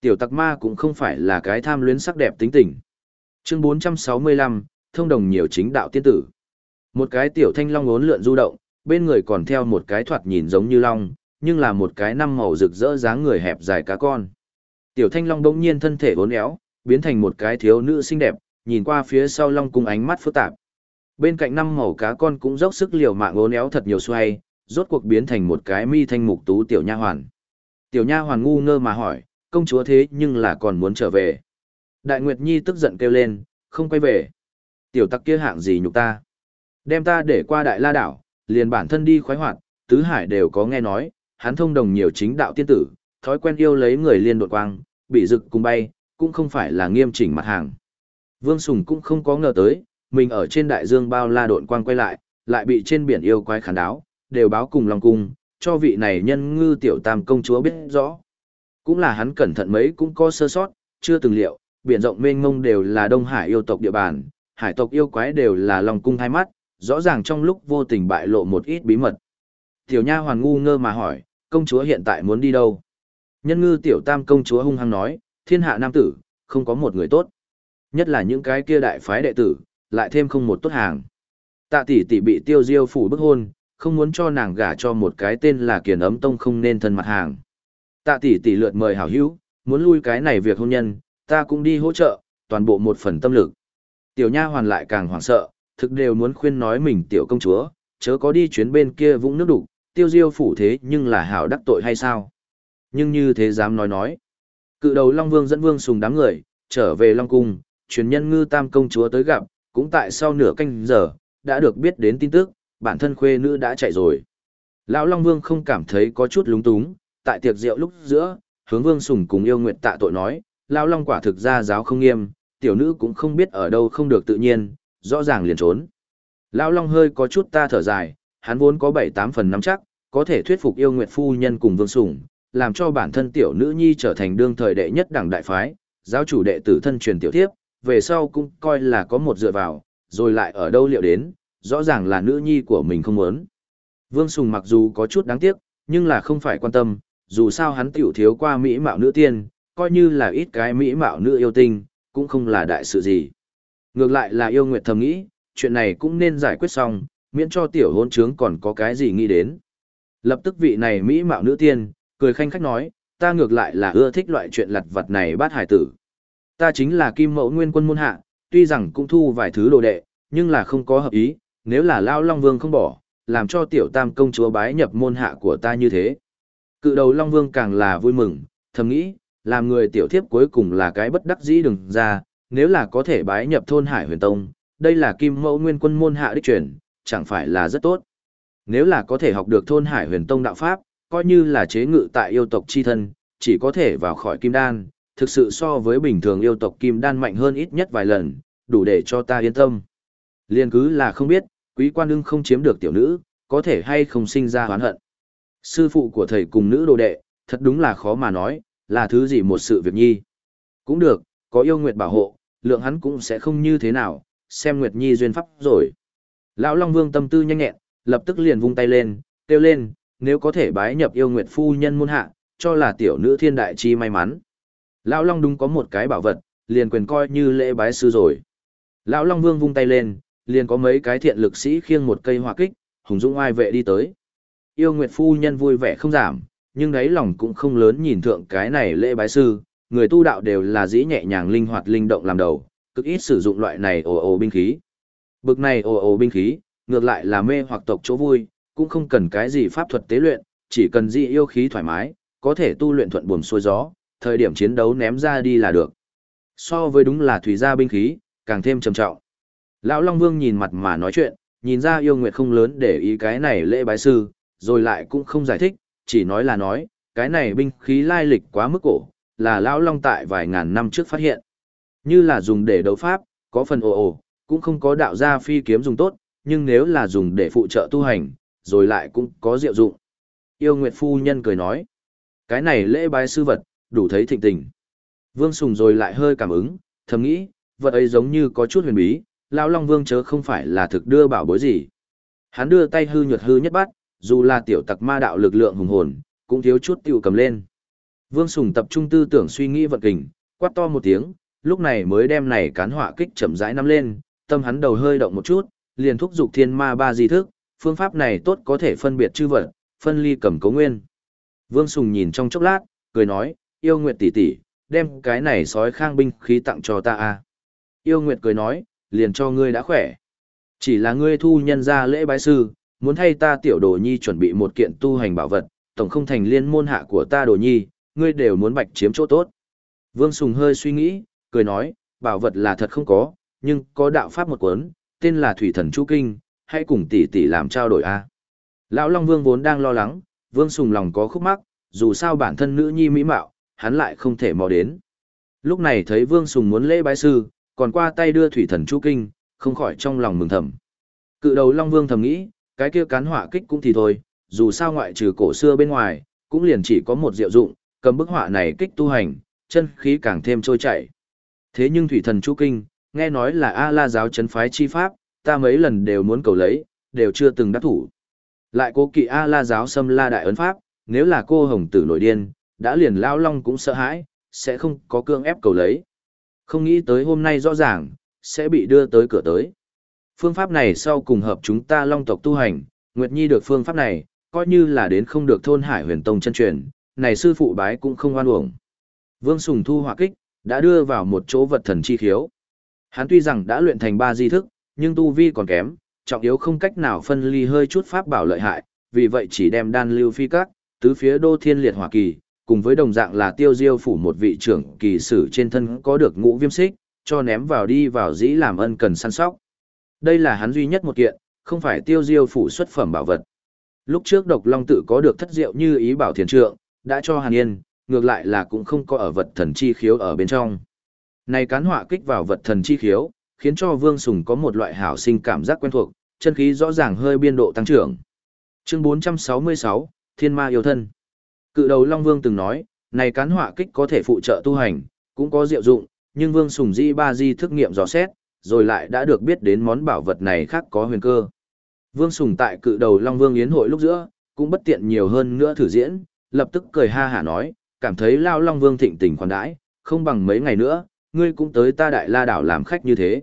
Tiểu tặc ma cũng không phải là cái tham luyến sắc đẹp tính tình. Chương 465, thông đồng nhiều chính đạo tiên tử. Một cái tiểu thanh long uốn lượn du động, bên người còn theo một cái thoạt nhìn giống như long, nhưng là một cái năm màu rực rỡ dáng người hẹp dài cá con. Tiểu thanh long đống nhiên thân thể uốn éo, biến thành một cái thiếu nữ xinh đẹp, nhìn qua phía sau long cung ánh mắt phức tạp. Bên cạnh năm màu cá con cũng dốc sức liều mạng uốn éo thật nhiều xoay, rốt cuộc biến thành một cái mi thanh mục tú tiểu nha hoàn. Tiểu nha hoàn ngu ngơ mà hỏi, công chúa thế nhưng là còn muốn trở về. Đại Nguyệt Nhi tức giận kêu lên, không quay về. Tiểu tặc kia hạng gì nhục ta. Đem ta để qua đại la đảo, liền bản thân đi khoái hoạt, tứ hải đều có nghe nói, hắn thông đồng nhiều chính đạo tiên tử, thói quen yêu lấy người liên đột quang, bị rực cùng bay, cũng không phải là nghiêm chỉnh mặt hàng. Vương Sùng cũng không có ngờ tới, mình ở trên đại dương bao la độn quang quay lại, lại bị trên biển yêu quái khán đáo, đều báo cùng lòng cung, cho vị này nhân ngư tiểu tam công chúa biết rõ. Cũng là hắn cẩn thận mấy cũng có sơ sót, chưa từng liệu, biển rộng mênh mông đều là Đông Hải yêu tộc địa bàn, hải tộc yêu quái đều là lòng cung hai mắt, rõ ràng trong lúc vô tình bại lộ một ít bí mật. Tiểu nha hoàn ngu ngơ mà hỏi, công chúa hiện tại muốn đi đâu? Nhân ngư tiểu tam công chúa hung hăng nói, thiên hạ nam tử, không có một người tốt. Nhất là những cái kia đại phái đệ tử, lại thêm không một tốt hàng. Tạ tỷ tỷ bị tiêu diêu phủ bức hôn, không muốn cho nàng gả cho một cái tên là kiền ấm tông không nên thân mặt hàng. Tạ tỷ tỷ lượt mời hảo hữu, muốn lui cái này việc hôn nhân, ta cũng đi hỗ trợ, toàn bộ một phần tâm lực. Tiểu nha hoàn lại càng hoảng sợ, thực đều muốn khuyên nói mình tiểu công chúa, chớ có đi chuyến bên kia vũng nước đục, tiêu diêu phủ thế nhưng là hảo đắc tội hay sao? Nhưng như thế dám nói nói. Cự đầu Long Vương dẫn Vương sùng đám người, trở về Long Cung, truyền nhân ngư tam công chúa tới gặp, cũng tại sau nửa canh giờ, đã được biết đến tin tức, bản thân khuê nữ đã chạy rồi. Lão Long Vương không cảm thấy có chút lúng túng, tại tiệc rượu lúc giữa, hướng Vương Sùng cùng yêu nguyện tạ tội nói, Lão Long quả thực ra giáo không nghiêm, tiểu nữ cũng không biết ở đâu không được tự nhiên, rõ ràng liền trốn. Lão Long hơi có chút ta thở dài, hắn vốn có 7-8 phần nắm chắc, có thể thuyết phục yêu nguyệt phu nhân cùng Vương Sùng, làm cho bản thân tiểu nữ nhi trở thành đương thời đệ nhất đảng đại phái, giáo chủ đệ tử thân truyền tiểu thiếp, về sau cũng coi là có một dựa vào, rồi lại ở đâu liệu đến, rõ ràng là nữ nhi của mình không muốn. Vương Sùng mặc dù có chút đáng tiếc, nhưng là không phải quan tâm, dù sao hắn tiểu thiếu qua mỹ mạo nữ tiên, coi như là ít cái mỹ mạo nữ yêu tinh, cũng không là đại sự gì. Ngược lại là yêu nguyệt thầm nghĩ, chuyện này cũng nên giải quyết xong, miễn cho tiểu hôn trướng còn có cái gì nghĩ đến. Lập tức vị này mỹ mạo nữ tiên, cười khanh khách nói, ta ngược lại là ưa thích loại chuyện lặt vặt này bát hải tử. Ta chính là kim mẫu nguyên quân môn hạ, tuy rằng cũng thu vài thứ đồ đệ, nhưng là không có hợp ý, nếu là Lao Long Vương không bỏ, làm cho tiểu tam công chúa bái nhập môn hạ của ta như thế. Cự đầu Long Vương càng là vui mừng, thầm nghĩ, làm người tiểu thiếp cuối cùng là cái bất đắc dĩ đừng ra, nếu là có thể bái nhập thôn Hải huyền tông, đây là kim mẫu nguyên quân môn hạ đích truyền, chẳng phải là rất tốt. Nếu là có thể học được thôn Hải huyền tông đạo pháp, coi như là chế ngự tại yêu tộc chi thân, chỉ có thể vào khỏi kim đan, thực sự so với bình thường yêu tộc kim đan mạnh hơn ít nhất vài lần, đủ để cho ta yên tâm. Liên cứ là không biết, quý quan ưng không chiếm được tiểu nữ, có thể hay không sinh ra hoán hận. Sư phụ của thầy cùng nữ đồ đệ, thật đúng là khó mà nói, là thứ gì một sự việc nhi. Cũng được, có yêu nguyệt bảo hộ, lượng hắn cũng sẽ không như thế nào, xem nguyệt nhi duyên pháp rồi. Lão Long Vương tâm tư nhanh nhẹn, lập tức liền vung tay lên, kêu lên, nếu có thể bái nhập yêu nguyệt phu nhân môn hạ, cho là tiểu nữ thiên đại chi may mắn. Lão Long đúng có một cái bảo vật, liền quyền coi như lễ bái sư rồi. Lão Long Vương vung tay lên, liền có mấy cái thiện lực sĩ khiêng một cây hỏa kích, hùng dũng ai vệ đi tới. Yêu Nguyệt phu nhân vui vẻ không giảm, nhưng đáy lòng cũng không lớn nhìn thượng cái này lễ bái sư, người tu đạo đều là dĩ nhẹ nhàng linh hoạt linh động làm đầu, cực ít sử dụng loại này ồ ồ binh khí. Bực này ồ ồ binh khí, ngược lại là mê hoặc tộc chỗ vui, cũng không cần cái gì pháp thuật tế luyện, chỉ cần dị yêu khí thoải mái, có thể tu luyện thuận buồm xuôi gió, thời điểm chiến đấu ném ra đi là được. So với đúng là thủy gia binh khí, càng thêm trầm trọng. Lão Long Vương nhìn mặt mà nói chuyện, nhìn ra yêu nguyệt không lớn để ý cái này lễ bái sư, rồi lại cũng không giải thích, chỉ nói là nói, cái này binh khí lai lịch quá mức cổ, là Lão Long tại vài ngàn năm trước phát hiện. Như là dùng để đấu pháp, có phần ồ ồ, cũng không có đạo gia phi kiếm dùng tốt, nhưng nếu là dùng để phụ trợ tu hành, rồi lại cũng có diệu dụng. Yêu Nguyệt Phu Nhân cười nói, cái này lễ bái sư vật, đủ thấy thịnh tình. Vương Sùng rồi lại hơi cảm ứng, thầm nghĩ, vật ấy giống như có chút huyền bí, Lão Long Vương chớ không phải là thực đưa bảo bối gì. Hắn đưa tay hư nhuật hư nhất bắt, dù là tiểu tặc ma đạo lực lượng hùng hồn, cũng thiếu chút tiểu cầm lên. Vương Sùng tập trung tư tưởng suy nghĩ vận kình, quát to một tiếng, lúc này mới đem này cán họa kích chậm rãi nắm lên, tâm hắn đầu hơi động một chút, liền thúc giục thiên ma ba di thức, phương pháp này tốt có thể phân biệt chư vật, phân ly cầm cấu nguyên. Vương Sùng nhìn trong chốc lát, cười nói, yêu nguyệt tỷ tỷ, đem cái này sói khang binh khí tặng cho ta a. Yêu nguyệt cười nói, liền cho ngươi đã khỏe. Chỉ là ngươi thu nhân ra lễ bái sư, muốn thay ta tiểu đồ nhi chuẩn bị một kiện tu hành bảo vật, tổng không thành liên môn hạ của ta đồ nhi, ngươi đều muốn bạch chiếm chỗ tốt. Vương Sùng hơi suy nghĩ, cười nói, bảo vật là thật không có, nhưng có đạo pháp một cuốn, tên là Thủy Thần Chu Kinh, hãy cùng tỷ tỷ làm trao đổi a. Lão Long Vương vốn đang lo lắng, Vương Sùng lòng có khúc mắc, dù sao bản thân nữ nhi mỹ mạo, hắn lại không thể mò đến. Lúc này thấy Vương Sùng muốn lễ bái sư, còn qua tay đưa thủy thần chu kinh, không khỏi trong lòng mừng thầm. Cự đầu Long Vương thầm nghĩ, cái kia cán họa kích cũng thì thôi, dù sao ngoại trừ cổ xưa bên ngoài, cũng liền chỉ có một diệu dụng, cầm bức họa này kích tu hành, chân khí càng thêm trôi chảy. Thế nhưng thủy thần chu kinh, nghe nói là A La giáo chấn phái chi pháp, ta mấy lần đều muốn cầu lấy, đều chưa từng đắc thủ. Lại cố kỵ A La giáo xâm la đại ấn pháp, nếu là cô hồng tử nổi điên, đã liền lao long cũng sợ hãi, sẽ không có cương ép cầu lấy. Không nghĩ tới hôm nay rõ ràng, sẽ bị đưa tới cửa tới. Phương pháp này sau cùng hợp chúng ta long tộc tu hành, Nguyệt Nhi được phương pháp này, coi như là đến không được thôn hải huyền tông chân truyền, này sư phụ bái cũng không oan uổng. Vương Sùng thu hỏa kích, đã đưa vào một chỗ vật thần chi khiếu. Hắn tuy rằng đã luyện thành ba di thức, nhưng tu vi còn kém, trọng yếu không cách nào phân ly hơi chút pháp bảo lợi hại, vì vậy chỉ đem đan lưu phi các, tứ phía đô thiên liệt hỏa kỳ, cùng với đồng dạng là tiêu diêu phủ một vị trưởng kỳ sử trên thân có được ngũ viêm xích, cho ném vào đi vào dĩ làm ân cần săn sóc. Đây là hắn duy nhất một kiện, không phải tiêu diêu phủ xuất phẩm bảo vật. Lúc trước độc long tự có được thất diệu như ý bảo thiền trượng, đã cho hàn yên, ngược lại là cũng không có ở vật thần chi khiếu ở bên trong. Này cán họa kích vào vật thần chi khiếu, khiến cho Vương Sùng có một loại hảo sinh cảm giác quen thuộc, chân khí rõ ràng hơi biên độ tăng trưởng. Chương 466, Thiên Ma yêu thân. Cự đầu Long Vương từng nói, này cán họa kích có thể phụ trợ tu hành, cũng có diệu dụng, nhưng Vương Sùng Di Ba Di thức nghiệm dò xét, rồi lại đã được biết đến món bảo vật này khác có huyền cơ. Vương Sùng tại cự đầu Long Vương Yến hội lúc giữa, cũng bất tiện nhiều hơn nữa thử diễn, lập tức cười ha hả nói, cảm thấy Lao Long Vương thịnh tình khoản đãi, không bằng mấy ngày nữa, ngươi cũng tới ta đại la đảo làm khách như thế.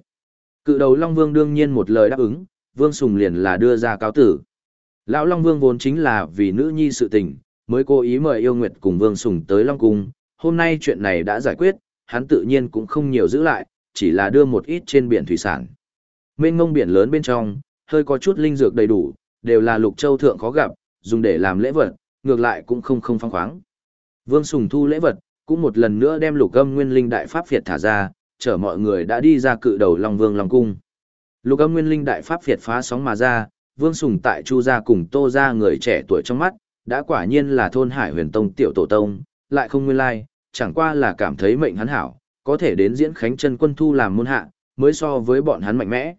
Cự đầu Long Vương đương nhiên một lời đáp ứng, Vương Sùng liền là đưa ra cáo tử. Lão Long Vương vốn chính là vì nữ nhi sự tình, mới cố ý mời yêu nguyệt cùng Vương Sùng tới Long Cung. Hôm nay chuyện này đã giải quyết, hắn tự nhiên cũng không nhiều giữ lại, chỉ là đưa một ít trên biển thủy sản. Mênh ngông biển lớn bên trong, hơi có chút linh dược đầy đủ, đều là lục châu thượng khó gặp, dùng để làm lễ vật, ngược lại cũng không không phong khoáng. Vương Sùng thu lễ vật, cũng một lần nữa đem lục âm nguyên linh đại pháp Việt thả ra, chở mọi người đã đi ra cự đầu Long Vương Long Cung. Lục âm nguyên linh đại pháp Việt phá sóng mà ra, Vương Sùng tại Chu gia cùng Tô gia người trẻ tuổi trong mắt, đã quả nhiên là thôn Hải Huyền Tông tiểu tổ tông, lại không nguyên lai, chẳng qua là cảm thấy mệnh hắn hảo, có thể đến diễn khánh chân quân thu làm môn hạ, mới so với bọn hắn mạnh mẽ.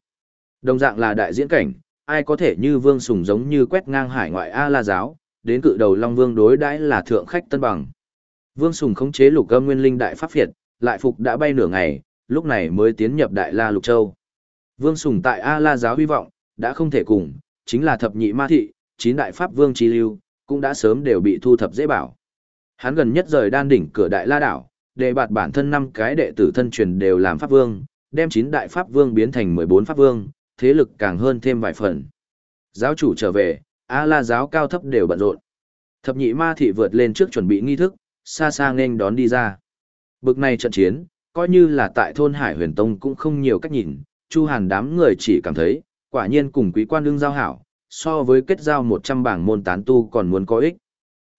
Đồng dạng là đại diễn cảnh, ai có thể như Vương Sùng giống như quét ngang hải ngoại A La giáo, đến cự đầu Long Vương đối đãi là thượng khách tân bằng. Vương Sùng khống chế lục âm nguyên linh đại pháp Việt, lại phục đã bay nửa ngày, lúc này mới tiến nhập đại la lục châu. Vương Sùng tại A La giáo hy vọng, đã không thể cùng, chính là thập nhị ma thị, chín đại pháp vương chi lưu, cũng đã sớm đều bị thu thập dễ bảo. Hắn gần nhất rời đan đỉnh cửa đại la đảo, đề bạt bản thân năm cái đệ tử thân truyền đều làm pháp vương, đem chín đại pháp vương biến thành 14 pháp vương, thế lực càng hơn thêm vài phần. Giáo chủ trở về, A La giáo cao thấp đều bận rộn. Thập nhị ma thị vượt lên trước chuẩn bị nghi thức, xa xa nên đón đi ra. Bực này trận chiến, coi như là tại thôn Hải Huyền Tông cũng không nhiều cách nhìn, Chu Hàn đám người chỉ cảm thấy, quả nhiên cùng quý quan đương giao hảo, so với kết giao 100 bảng môn tán tu còn muốn có ích.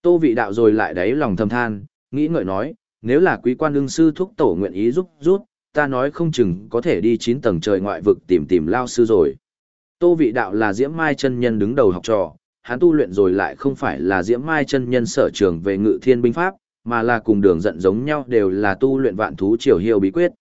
Tô vị đạo rồi lại đáy lòng thầm than, nghĩ ngợi nói, nếu là quý quan đương sư thúc tổ nguyện ý giúp rút, ta nói không chừng có thể đi 9 tầng trời ngoại vực tìm tìm lao sư rồi. Tô vị đạo là diễm mai chân nhân đứng đầu học trò, hắn tu luyện rồi lại không phải là diễm mai chân nhân sở trường về ngự thiên binh pháp, mà là cùng đường giận giống nhau đều là tu luyện vạn thú triều hiêu bí quyết.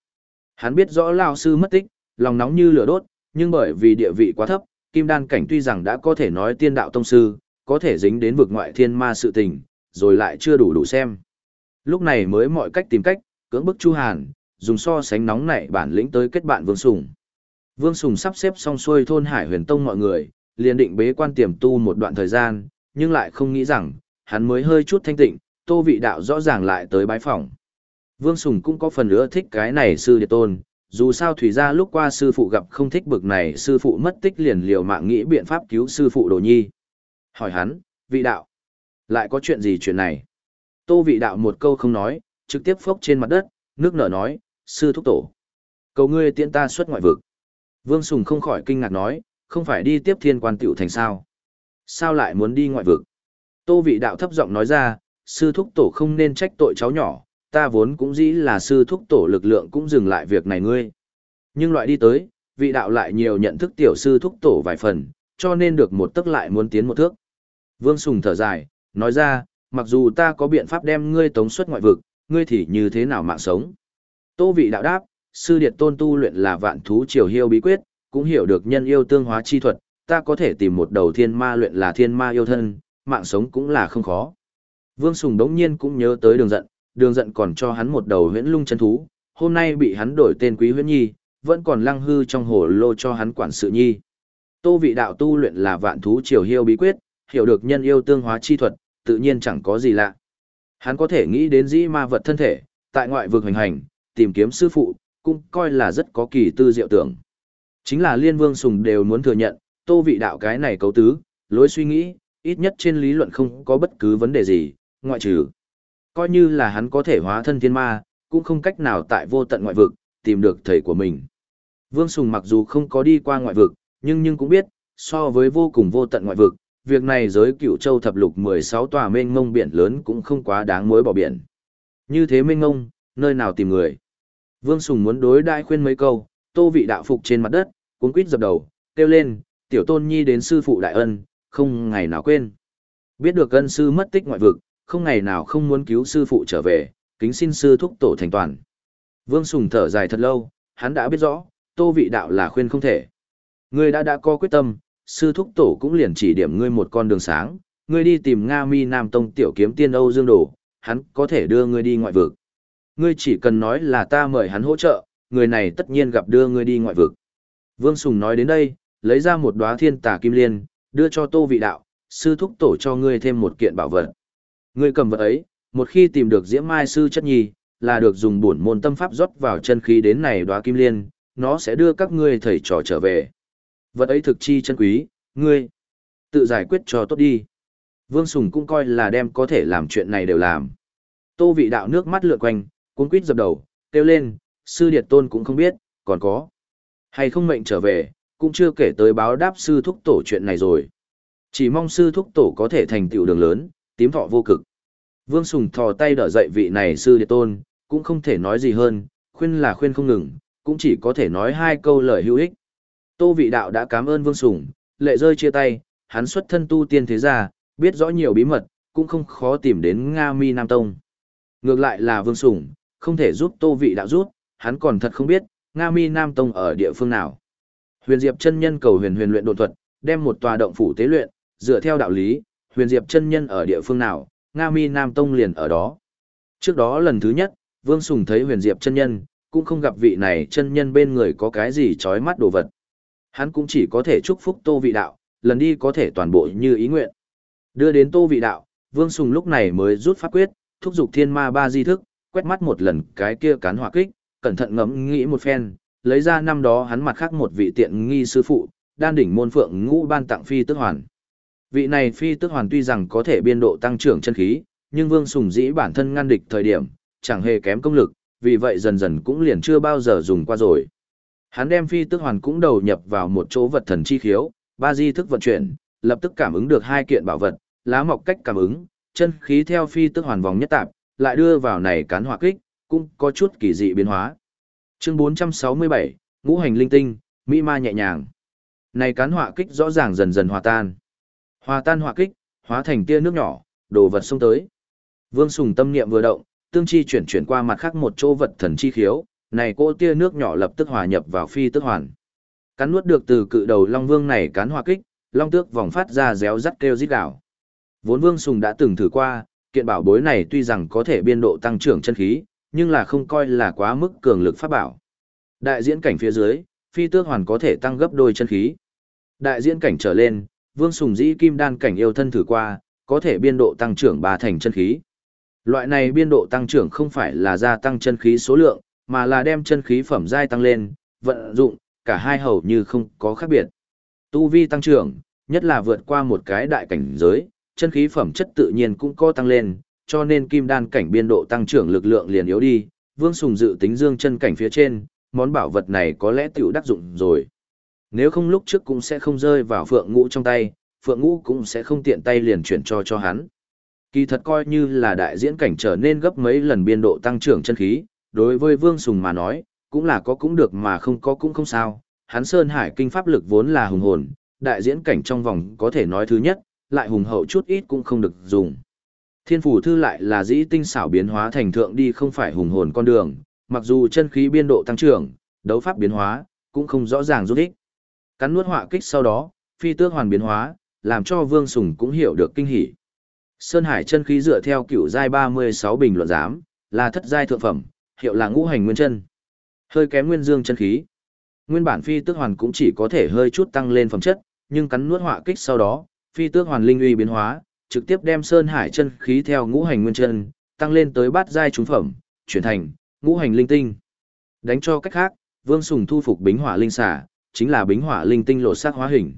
Hắn biết rõ lao sư mất tích, lòng nóng như lửa đốt, nhưng bởi vì địa vị quá thấp, kim đan cảnh tuy rằng đã có thể nói tiên đạo tông sư, có thể dính đến vực ngoại thiên ma sự tình, rồi lại chưa đủ đủ xem. Lúc này mới mọi cách tìm cách, cưỡng bức Chu Hàn, dùng so sánh nóng nảy bản lĩnh tới kết bạn Vương Sùng. Vương Sùng sắp xếp xong xuôi thôn Hải Huyền Tông mọi người, liền định bế quan tiềm tu một đoạn thời gian, nhưng lại không nghĩ rằng, hắn mới hơi chút thanh tịnh, tô vị đạo rõ ràng lại tới bái phỏng. Vương Sùng cũng có phần nữa thích cái này sư địa tôn, dù sao thủy ra lúc qua sư phụ gặp không thích bực này sư phụ mất tích liền liều mạng nghĩ biện pháp cứu sư phụ đồ nhi. Hỏi hắn, vị đạo, lại có chuyện gì chuyện này? Tô vị đạo một câu không nói, trực tiếp phốc trên mặt đất, nước nở nói, sư thúc tổ. Cầu ngươi tiễn ta xuất ngoại vực. Vương Sùng không khỏi kinh ngạc nói, không phải đi tiếp thiên quan tiểu thành sao? Sao lại muốn đi ngoại vực? Tô vị đạo thấp giọng nói ra, sư thúc tổ không nên trách tội cháu nhỏ, ta vốn cũng dĩ là sư thúc tổ lực lượng cũng dừng lại việc này ngươi. Nhưng loại đi tới, vị đạo lại nhiều nhận thức tiểu sư thúc tổ vài phần, cho nên được một tức lại muốn tiến một thước. Vương Sùng thở dài, nói ra, mặc dù ta có biện pháp đem ngươi tống xuất ngoại vực, ngươi thì như thế nào mạng sống. Tô vị đạo đáp, sư điệt tôn tu luyện là vạn thú triều hiêu bí quyết, cũng hiểu được nhân yêu tương hóa chi thuật, ta có thể tìm một đầu thiên ma luyện là thiên ma yêu thân, mạng sống cũng là không khó. Vương Sùng đống nhiên cũng nhớ tới đường giận, đường giận còn cho hắn một đầu huyễn lung chân thú, hôm nay bị hắn đổi tên quý huyễn nhi, vẫn còn lăng hư trong hồ lô cho hắn quản sự nhi. Tô vị đạo tu luyện là vạn thú triều hiêu bí quyết, hiểu được nhân yêu tương hóa chi thuật, tự nhiên chẳng có gì lạ. Hắn có thể nghĩ đến dĩ ma vật thân thể, tại ngoại vực hành hành, tìm kiếm sư phụ, cũng coi là rất có kỳ tư diệu tưởng. Chính là liên vương sùng đều muốn thừa nhận, tô vị đạo cái này cấu tứ, lối suy nghĩ, ít nhất trên lý luận không có bất cứ vấn đề gì, ngoại trừ. Coi như là hắn có thể hóa thân thiên ma, cũng không cách nào tại vô tận ngoại vực, tìm được thầy của mình. Vương Sùng mặc dù không có đi qua ngoại vực, nhưng nhưng cũng biết, so với vô cùng vô tận ngoại vực, việc này giới cựu châu thập lục 16 tòa mênh ngông biển lớn cũng không quá đáng mối bỏ biển. Như thế mênh ngông, nơi nào tìm người. Vương Sùng muốn đối đại khuyên mấy câu, tô vị đạo phục trên mặt đất, cuốn quýt dập đầu, kêu lên, tiểu tôn nhi đến sư phụ đại ân, không ngày nào quên. Biết được ân sư mất tích ngoại vực, không ngày nào không muốn cứu sư phụ trở về, kính xin sư thúc tổ thành toàn. Vương Sùng thở dài thật lâu, hắn đã biết rõ, tô vị đạo là khuyên không thể. Ngươi đã đã có quyết tâm, sư thúc tổ cũng liền chỉ điểm ngươi một con đường sáng, ngươi đi tìm Nga Mi Nam Tông tiểu kiếm tiên Âu Dương Đồ, hắn có thể đưa ngươi đi ngoại vực. Ngươi chỉ cần nói là ta mời hắn hỗ trợ, người này tất nhiên gặp đưa ngươi đi ngoại vực. Vương Sùng nói đến đây, lấy ra một đóa thiên tà kim liên, đưa cho tô vị đạo, sư thúc tổ cho ngươi thêm một kiện bảo vật. Ngươi cầm vật ấy, một khi tìm được diễm mai sư chất nhi, là được dùng bổn môn tâm pháp rót vào chân khí đến này đóa kim liên, nó sẽ đưa các ngươi thầy trò trở về. Vật ấy thực chi chân quý, ngươi tự giải quyết cho tốt đi. Vương Sùng cũng coi là đem có thể làm chuyện này đều làm. Tô vị đạo nước mắt lượn quanh, cuốn quýt dập đầu, kêu lên, sư điệt tôn cũng không biết, còn có. Hay không mệnh trở về, cũng chưa kể tới báo đáp sư thúc tổ chuyện này rồi. Chỉ mong sư thúc tổ có thể thành tựu đường lớn, tím thọ vô cực. Vương Sùng thò tay đỡ dậy vị này sư địa tôn, cũng không thể nói gì hơn, khuyên là khuyên không ngừng, cũng chỉ có thể nói hai câu lời hữu ích. Tô vị đạo đã cảm ơn Vương Sùng, lệ rơi chia tay, hắn xuất thân tu tiên thế gia, biết rõ nhiều bí mật, cũng không khó tìm đến Nga Mi Nam Tông. Ngược lại là Vương Sùng, không thể giúp Tô vị đạo rút, hắn còn thật không biết, Nga Mi Nam Tông ở địa phương nào. Huyền Diệp chân nhân cầu huyền huyền luyện độn thuật, đem một tòa động phủ tế luyện, dựa theo đạo lý, Huyền Diệp chân nhân ở địa phương nào, Nga Mi Nam Tông liền ở đó. Trước đó lần thứ nhất, Vương Sùng thấy Huyền Diệp chân nhân, cũng không gặp vị này chân nhân bên người có cái gì chói mắt đồ vật. Hắn cũng chỉ có thể chúc phúc Tô vị đạo, lần đi có thể toàn bộ như ý nguyện. Đưa đến Tô vị đạo, Vương Sùng lúc này mới rút pháp quyết, thúc giục thiên ma ba di thức, quét mắt một lần cái kia cán hỏa kích, cẩn thận ngẫm nghĩ một phen, lấy ra năm đó hắn mặt khác một vị tiện nghi sư phụ, đan đỉnh môn phượng ngũ ban tặng phi tức hoàn. Vị này phi tức hoàn tuy rằng có thể biên độ tăng trưởng chân khí, nhưng Vương Sùng dĩ bản thân ngăn địch thời điểm, chẳng hề kém công lực, vì vậy dần dần cũng liền chưa bao giờ dùng qua rồi. Hắn đem phi tức hoàn cũng đầu nhập vào một chỗ vật thần chi khiếu, ba di thức vận chuyển, lập tức cảm ứng được hai kiện bảo vật, lá mọc cách cảm ứng, chân khí theo phi tức hoàn vòng nhất tạp, lại đưa vào này cán hỏa kích, cũng có chút kỳ dị biến hóa. Chương 467, ngũ hành linh tinh, mỹ ma nhẹ nhàng. Này cán hỏa kích rõ ràng dần dần hòa tan. Hòa tan hỏa kích, hóa thành tia nước nhỏ, đồ vật xông tới. Vương Sùng tâm niệm vừa động, tương chi chuyển chuyển qua mặt khác một chỗ vật thần chi khiếu, này cô tia nước nhỏ lập tức hòa nhập vào phi tức hoàn. Cắn nuốt được từ cự đầu Long Vương này cán hỏa kích, Long Tước vòng phát ra réo rắt kêu rít đảo. Vốn Vương Sùng đã từng thử qua, kiện bảo bối này tuy rằng có thể biên độ tăng trưởng chân khí, nhưng là không coi là quá mức cường lực pháp bảo. Đại diễn cảnh phía dưới, phi tước hoàn có thể tăng gấp đôi chân khí. Đại diễn cảnh trở lên, Vương Sùng Dĩ Kim Đan cảnh yêu thân thử qua, có thể biên độ tăng trưởng ba thành chân khí. Loại này biên độ tăng trưởng không phải là gia tăng chân khí số lượng, mà là đem chân khí phẩm giai tăng lên, vận dụng, cả hai hầu như không có khác biệt. Tu vi tăng trưởng, nhất là vượt qua một cái đại cảnh giới, chân khí phẩm chất tự nhiên cũng có tăng lên, cho nên kim đan cảnh biên độ tăng trưởng lực lượng liền yếu đi, Vương Sùng dự tính dương chân cảnh phía trên, món bảo vật này có lẽ tiểu đắc dụng rồi. Nếu không lúc trước cũng sẽ không rơi vào phượng ngũ trong tay, phượng ngũ cũng sẽ không tiện tay liền chuyển cho cho hắn. Kỳ thật coi như là đại diễn cảnh trở nên gấp mấy lần biên độ tăng trưởng chân khí, đối với Vương Sùng mà nói, cũng là có cũng được mà không có cũng không sao. Hắn Sơn Hải kinh pháp lực vốn là hùng hồn, đại diễn cảnh trong vòng có thể nói thứ nhất, lại hùng hậu chút ít cũng không được dùng. Thiên phủ thư lại là dĩ tinh xảo biến hóa thành thượng đi không phải hùng hồn con đường, mặc dù chân khí biên độ tăng trưởng, đấu pháp biến hóa, cũng không rõ ràng rút ích. Cắn nuốt họa kích sau đó, phi tước hoàn biến hóa, làm cho Vương Sùng cũng hiểu được kinh hỉ. Sơn Hải chân khí dựa theo cựu giai 36 bình luận giám, là thất giai thượng phẩm, hiệu là ngũ hành nguyên chân. Hơi kém nguyên dương chân khí. Nguyên bản phi tước hoàn cũng chỉ có thể hơi chút tăng lên phẩm chất, nhưng cắn nuốt họa kích sau đó, phi tước hoàn linh uy biến hóa, trực tiếp đem sơn hải chân khí theo ngũ hành nguyên chân, tăng lên tới bát giai trúng phẩm, chuyển thành ngũ hành linh tinh. Đánh cho cách khác, Vương Sùng thu phục bính hỏa linh xả, chính là bính hỏa linh tinh lột xác hóa hình.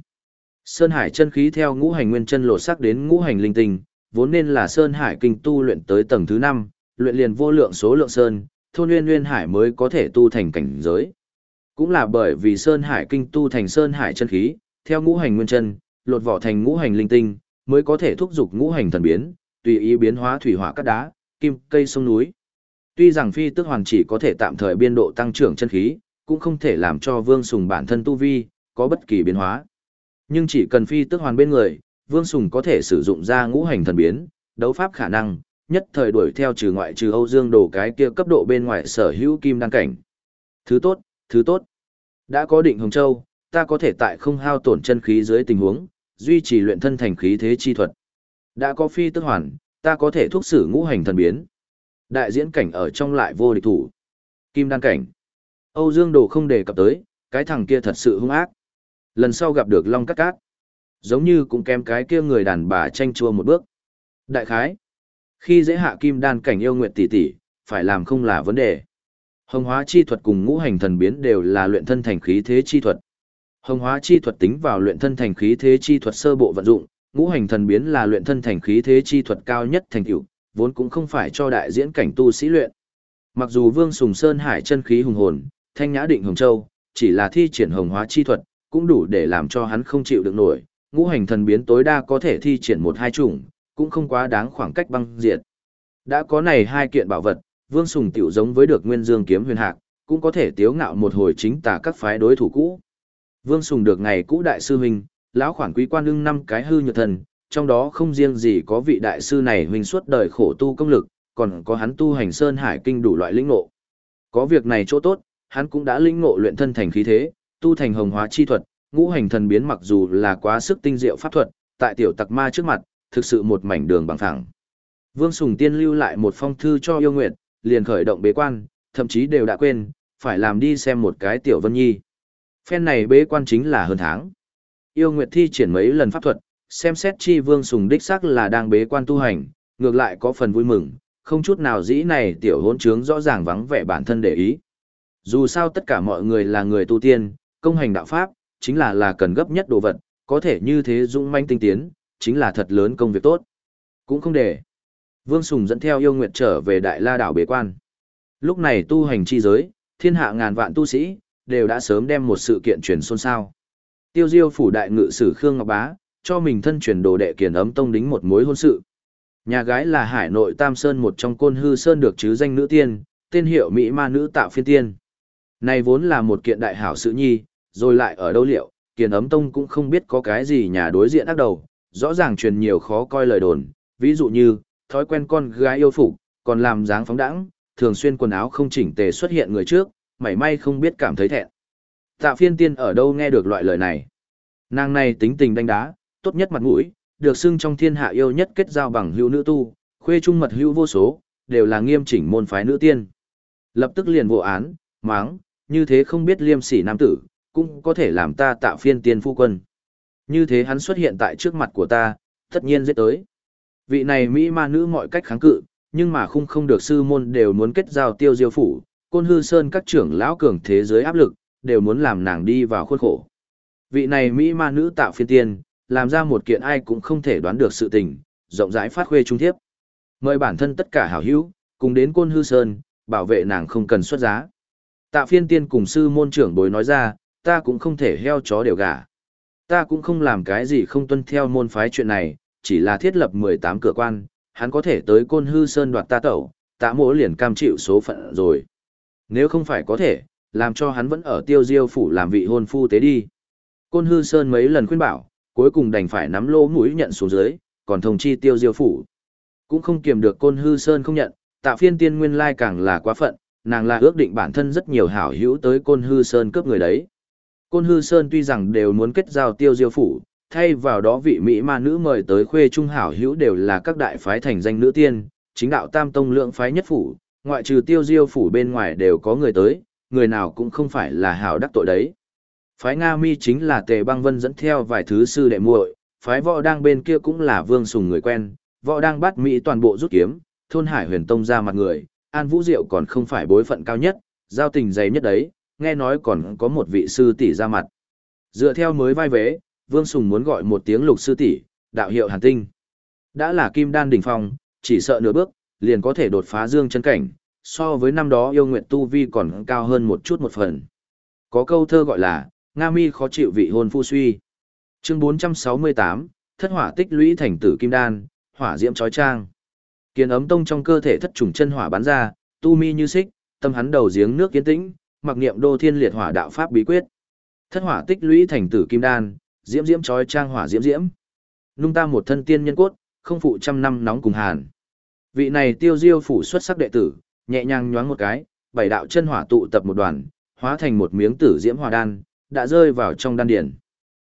Sơn Hải chân khí theo ngũ hành nguyên chân lột xác đến ngũ hành linh tinh, vốn nên là Sơn Hải kinh tu luyện tới tầng thứ 5, luyện liền vô lượng số lượng sơn, thôn nguyên nguyên hải mới có thể tu thành cảnh giới. Cũng là bởi vì Sơn Hải kinh tu thành Sơn Hải chân khí, theo ngũ hành nguyên chân, lột vỏ thành ngũ hành linh tinh, mới có thể thúc dục ngũ hành thần biến, tùy ý biến hóa thủy hỏa cát đá, kim, cây sông núi. Tuy rằng phi tước hoàn chỉ có thể tạm thời biên độ tăng trưởng chân khí, cũng không thể làm cho Vương Sùng bản thân tu vi có bất kỳ biến hóa. Nhưng chỉ cần phi tước hoàn bên người, Vương Sùng có thể sử dụng ra ngũ hành thần biến, đấu pháp khả năng, nhất thời đuổi theo trừ ngoại trừ Âu Dương Đồ cái kia cấp độ bên ngoài sở hữu kim đăng cảnh. Thứ tốt, thứ tốt. Đã có định Hồng Châu, ta có thể tại không hao tổn chân khí dưới tình huống, duy trì luyện thân thành khí thế chi thuật. Đã có phi tức hoàn, ta có thể thúc sử ngũ hành thần biến. Đại diễn cảnh ở trong lại vô địch thủ. Kim đăng cảnh. Âu Dương Đồ không đề cập tới, cái thằng kia thật sự hung ác. Lần sau gặp được Long Cát Cát. Giống như cũng kém cái kia người đàn bà tranh chua một bước. Đại khái. Khi dễ hạ kim đan cảnh yêu nguyện tỷ tỷ, phải làm không là vấn đề. Hồng hóa chi thuật cùng ngũ hành thần biến đều là luyện thân thành khí thế chi thuật. Hồng hóa chi thuật tính vào luyện thân thành khí thế chi thuật sơ bộ vận dụng, ngũ hành thần biến là luyện thân thành khí thế chi thuật cao nhất thành tựu, vốn cũng không phải cho đại diễn cảnh tu sĩ luyện. Mặc dù Vương Sùng Sơn Hải chân khí hùng hồn, thanh nhã định hồng châu, chỉ là thi triển hồng hóa chi thuật, cũng đủ để làm cho hắn không chịu được nổi, ngũ hành thần biến tối đa có thể thi triển một hai chủng, cũng không quá đáng khoảng cách băng diệt. Đã có này hai kiện bảo vật, Vương Sùng tiểu giống với được Nguyên Dương kiếm huyền hạc, cũng có thể tiếu ngạo một hồi chính tả các phái đối thủ cũ. Vương Sùng được ngày cũ đại sư huynh, lão khoản quý quan lưng năm cái hư nhược thần, trong đó không riêng gì có vị đại sư này huynh suốt đời khổ tu công lực, còn có hắn tu hành sơn hải kinh đủ loại lĩnh ngộ. Có việc này chỗ tốt, hắn cũng đã linh ngộ luyện thân thành khí thế, tu thành hồng hóa chi thuật, ngũ hành thần biến mặc dù là quá sức tinh diệu pháp thuật, tại tiểu tặc ma trước mặt, thực sự một mảnh đường bằng phẳng. Vương Sùng Tiên lưu lại một phong thư cho yêu nguyệt, liền khởi động bế quan, thậm chí đều đã quên, phải làm đi xem một cái tiểu vân nhi. Phen này bế quan chính là hơn tháng. Yêu nguyệt thi triển mấy lần pháp thuật, xem xét chi Vương Sùng đích xác là đang bế quan tu hành, ngược lại có phần vui mừng, không chút nào dĩ này tiểu hỗn trướng rõ ràng vắng vẻ bản thân để ý. Dù sao tất cả mọi người là người tu tiên, công hành đạo pháp, chính là là cần gấp nhất đồ vật, có thể như thế dũng manh tinh tiến, chính là thật lớn công việc tốt. Cũng không để. Vương Sùng dẫn theo yêu nguyệt trở về Đại La đảo bế quan. Lúc này tu hành chi giới, thiên hạ ngàn vạn tu sĩ, đều đã sớm đem một sự kiện truyền xôn xao. Tiêu Diêu phủ đại ngự sử Khương Ngọc Bá, cho mình thân truyền đồ đệ kiền ấm tông đính một mối hôn sự. Nhà gái là Hải Nội Tam Sơn một trong côn hư sơn được chứ danh nữ tiên, tên hiệu Mỹ ma nữ tạo phiên tiên. Này vốn là một kiện đại hảo sự nhi, rồi lại ở đâu liệu, kiền ấm tông cũng không biết có cái gì nhà đối diện ác đầu, rõ ràng truyền nhiều khó coi lời đồn, ví dụ như, thói quen con gái yêu phục, còn làm dáng phóng đãng, thường xuyên quần áo không chỉnh tề xuất hiện người trước, mảy may không biết cảm thấy thẹn. Tạ phiên tiên ở đâu nghe được loại lời này. Nàng này tính tình đánh đá, tốt nhất mặt mũi, được xưng trong thiên hạ yêu nhất kết giao bằng hữu nữ tu, khuê trung mật hữu vô số, đều là nghiêm chỉnh môn phái nữ tiên. Lập tức liền vô án, máng, như thế không biết liêm sỉ nam tử, cũng có thể làm ta tạo phiên tiên phu quân. Như thế hắn xuất hiện tại trước mặt của ta, tất nhiên giết tới. Vị này Mỹ ma nữ mọi cách kháng cự, nhưng mà khung không được sư môn đều muốn kết giao tiêu diêu phủ, côn hư sơn các trưởng lão cường thế giới áp lực, đều muốn làm nàng đi vào khuôn khổ. Vị này Mỹ ma nữ tạo phiên tiên, làm ra một kiện ai cũng không thể đoán được sự tình, rộng rãi phát khuê trung thiếp. Mời bản thân tất cả hảo hữu, cùng đến côn hư sơn, bảo vệ nàng không cần xuất giá. Tạ phiên tiên cùng sư môn trưởng bối nói ra, ta cũng không thể heo chó đều gả. Ta cũng không làm cái gì không tuân theo môn phái chuyện này, chỉ là thiết lập 18 cửa quan, hắn có thể tới côn hư sơn đoạt ta tẩu, tạ mỗ liền cam chịu số phận rồi. Nếu không phải có thể, làm cho hắn vẫn ở tiêu diêu phủ làm vị hôn phu tế đi. Côn hư sơn mấy lần khuyên bảo, cuối cùng đành phải nắm lỗ mũi nhận xuống dưới, còn thông chi tiêu diêu phủ. Cũng không kiềm được côn hư sơn không nhận, tạ phiên tiên nguyên lai càng là quá phận, nàng là ước định bản thân rất nhiều hảo hữu tới côn hư sơn cướp người đấy. Côn hư sơn tuy rằng đều muốn kết giao tiêu diêu phủ, thay vào đó vị Mỹ ma nữ mời tới khuê trung hảo hữu đều là các đại phái thành danh nữ tiên, chính đạo tam tông lượng phái nhất phủ, ngoại trừ tiêu diêu phủ bên ngoài đều có người tới, người nào cũng không phải là hảo đắc tội đấy. Phái Nga Mi chính là Tề Băng Vân dẫn theo vài thứ sư đệ muội, phái võ đang bên kia cũng là Vương Sùng người quen, võ đang bắt Mỹ toàn bộ rút kiếm, thôn Hải Huyền Tông ra mặt người, An Vũ Diệu còn không phải bối phận cao nhất, giao tình dày nhất đấy, nghe nói còn có một vị sư tỷ ra mặt. Dựa theo mới vai vế, Vương Sùng muốn gọi một tiếng lục sư tỷ, đạo hiệu Hàn Tinh. Đã là kim đan đỉnh phong, chỉ sợ nửa bước, liền có thể đột phá dương chân cảnh, so với năm đó yêu nguyện tu vi còn cao hơn một chút một phần. Có câu thơ gọi là, Nga mi khó chịu vị hôn phu suy. Chương 468, thất hỏa tích lũy thành tử kim đan, hỏa diễm trói trang. Kiến ấm tông trong cơ thể thất trùng chân hỏa bắn ra, tu mi như xích, tâm hắn đầu giếng nước kiến tĩnh, mặc niệm đô thiên liệt hỏa đạo pháp bí quyết. Thất hỏa tích lũy thành tử kim đan, diễm diễm chói trang hỏa diễm diễm. Nung ta một thân tiên nhân cốt, không phụ trăm năm nóng cùng hàn. Vị này tiêu diêu phủ xuất sắc đệ tử, nhẹ nhàng nhoáng một cái, bảy đạo chân hỏa tụ tập một đoàn, hóa thành một miếng tử diễm hỏa đan, đã rơi vào trong đan điển.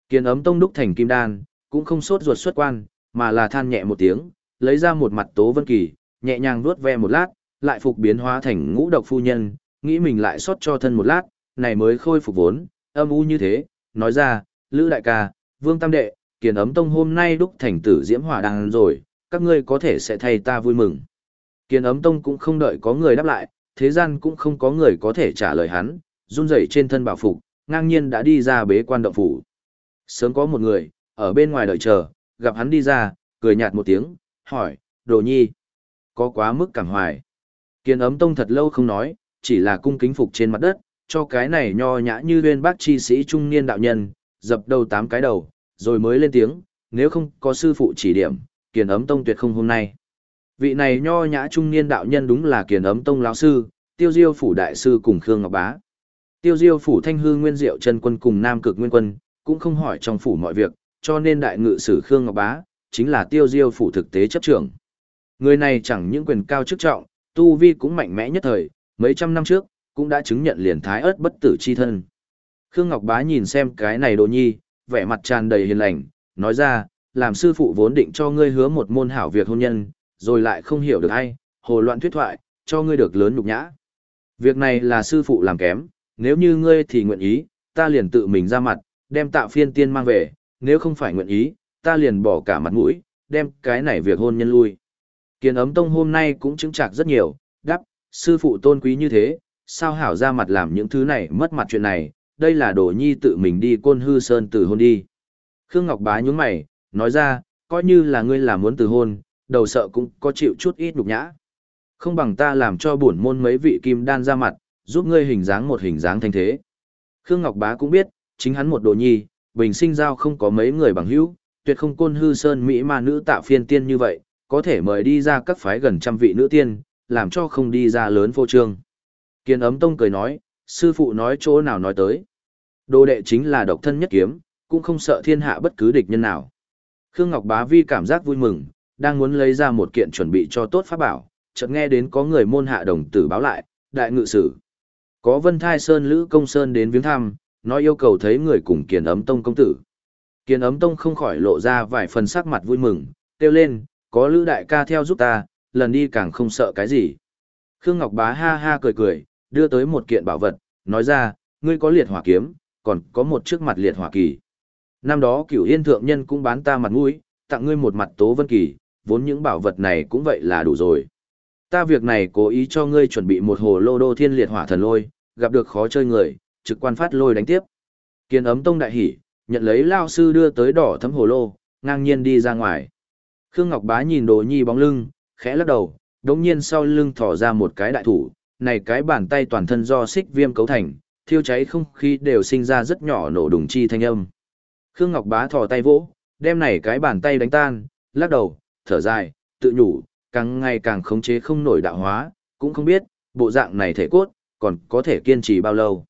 Kiến ấm tông đúc thành kim đan, cũng không sốt ruột xuất quan, mà là than nhẹ một tiếng, lấy ra một mặt tố vân kỳ, nhẹ nhàng vuốt ve một lát, lại phục biến hóa thành ngũ độc phu nhân, nghĩ mình lại sót cho thân một lát, này mới khôi phục vốn, âm u như thế, nói ra, Lữ đại ca, Vương Tam đệ, Kiền ấm tông hôm nay đúc thành tử diễm hỏa đan rồi, các ngươi có thể sẽ thay ta vui mừng. Kiền ấm tông cũng không đợi có người đáp lại, thế gian cũng không có người có thể trả lời hắn, run rẩy trên thân bảo phục, ngang nhiên đã đi ra bế quan động phủ. Sớm có một người, ở bên ngoài đợi chờ, gặp hắn đi ra, cười nhạt một tiếng, hỏi, đồ nhi, có quá mức cảm hoài. Kiền ấm tông thật lâu không nói, chỉ là cung kính phục trên mặt đất, cho cái này nho nhã như viên bác chi sĩ trung niên đạo nhân, dập đầu tám cái đầu, rồi mới lên tiếng, nếu không có sư phụ chỉ điểm, kiền ấm tông tuyệt không hôm nay. Vị này nho nhã trung niên đạo nhân đúng là kiền ấm tông lão sư, tiêu diêu phủ đại sư cùng Khương Ngọc Bá. Tiêu diêu phủ thanh hư nguyên diệu chân quân cùng nam cực nguyên quân, cũng không hỏi trong phủ mọi việc, cho nên đại ngự sử Khương Ngọc Bá, chính là tiêu diêu phủ thực tế chấp trưởng. Người này chẳng những quyền cao chức trọng, tu vi cũng mạnh mẽ nhất thời, mấy trăm năm trước, cũng đã chứng nhận liền thái ớt bất tử chi thân. Khương Ngọc Bá nhìn xem cái này đồ nhi, vẻ mặt tràn đầy hiền lành, nói ra, làm sư phụ vốn định cho ngươi hứa một môn hảo việc hôn nhân, rồi lại không hiểu được ai, hồ loạn thuyết thoại, cho ngươi được lớn nhục nhã. Việc này là sư phụ làm kém, nếu như ngươi thì nguyện ý, ta liền tự mình ra mặt, đem tạo phiên tiên mang về, nếu không phải nguyện ý, ta liền bỏ cả mặt mũi, đem cái này việc hôn nhân lui. Kiến ấm tông hôm nay cũng chứng trạc rất nhiều, đắp, sư phụ tôn quý như thế, sao hảo ra mặt làm những thứ này mất mặt chuyện này, đây là đồ nhi tự mình đi côn hư sơn từ hôn đi. Khương Ngọc Bá nhún mày, nói ra, coi như là ngươi là muốn từ hôn, đầu sợ cũng có chịu chút ít nhục nhã. Không bằng ta làm cho bổn môn mấy vị kim đan ra mặt, giúp ngươi hình dáng một hình dáng thanh thế. Khương Ngọc Bá cũng biết, chính hắn một đồ nhi, bình sinh giao không có mấy người bằng hữu, tuyệt không côn hư sơn mỹ ma nữ tạo phiên tiên như vậy, có thể mời đi ra các phái gần trăm vị nữ tiên, làm cho không đi ra lớn vô trương. Kiên ấm tông cười nói, sư phụ nói chỗ nào nói tới. Đồ đệ chính là độc thân nhất kiếm, cũng không sợ thiên hạ bất cứ địch nhân nào. Khương Ngọc Bá Vi cảm giác vui mừng, đang muốn lấy ra một kiện chuẩn bị cho tốt pháp bảo, chợt nghe đến có người môn hạ đồng tử báo lại, đại ngự sử. Có Vân Thai Sơn Lữ Công Sơn đến viếng thăm, nói yêu cầu thấy người cùng Kiền Ấm Tông công tử. Kiến Ấm Tông không khỏi lộ ra vài phần sắc mặt vui mừng, kêu lên, có Lữ Đại ca theo giúp ta, lần đi càng không sợ cái gì. Khương Ngọc Bá ha ha cười cười, đưa tới một kiện bảo vật, nói ra, ngươi có liệt hỏa kiếm, còn có một chiếc mặt liệt hỏa kỳ. Năm đó cửu yên thượng nhân cũng bán ta mặt mũi, tặng ngươi một mặt tố vân kỳ, vốn những bảo vật này cũng vậy là đủ rồi. Ta việc này cố ý cho ngươi chuẩn bị một hồ lô đô thiên liệt hỏa thần lôi, gặp được khó chơi người, trực quan phát lôi đánh tiếp. Kiên ấm tông đại hỉ, nhận lấy lao sư đưa tới đỏ thấm hồ lô, ngang nhiên đi ra ngoài. Khương Ngọc Bá nhìn đồ nhi bóng lưng, khẽ lắc đầu, đống nhiên sau lưng thỏ ra một cái đại thủ, này cái bàn tay toàn thân do xích viêm cấu thành, thiêu cháy không khí đều sinh ra rất nhỏ nổ đùng chi thanh âm. Khương Ngọc Bá thò tay vỗ, đem này cái bàn tay đánh tan, lắc đầu, thở dài, tự nhủ, càng ngày càng khống chế không nổi đạo hóa, cũng không biết, bộ dạng này thể cốt, còn có thể kiên trì bao lâu.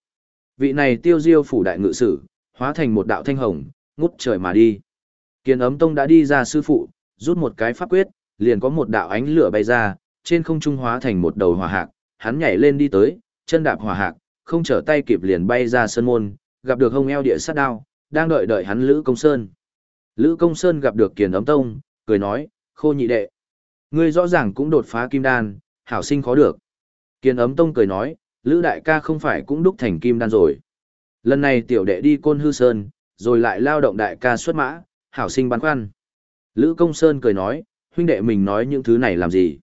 Vị này tiêu diêu phủ đại ngự sử, hóa thành một đạo thanh hồng, ngút trời mà đi. Kiên ấm tông đã đi ra sư phụ, rút một cái pháp quyết, liền có một đạo ánh lửa bay ra, trên không trung hóa thành một đầu hỏa hạc, hắn nhảy lên đi tới, chân đạp hỏa hạc, không trở tay kịp liền bay ra sơn môn, gặp được hông eo địa sát đao, đang đợi đợi hắn Lữ Công Sơn. Lữ Công Sơn gặp được Kiền Ấm Tông, cười nói, khô nhị đệ. Ngươi rõ ràng cũng đột phá kim đan, hảo sinh khó được. Kiên ấm tông cười nói, Lữ đại ca không phải cũng đúc thành kim đan rồi. Lần này tiểu đệ đi côn hư sơn, rồi lại lao động đại ca xuất mã, hảo sinh băn khoăn. Lữ công sơn cười nói, huynh đệ mình nói những thứ này làm gì?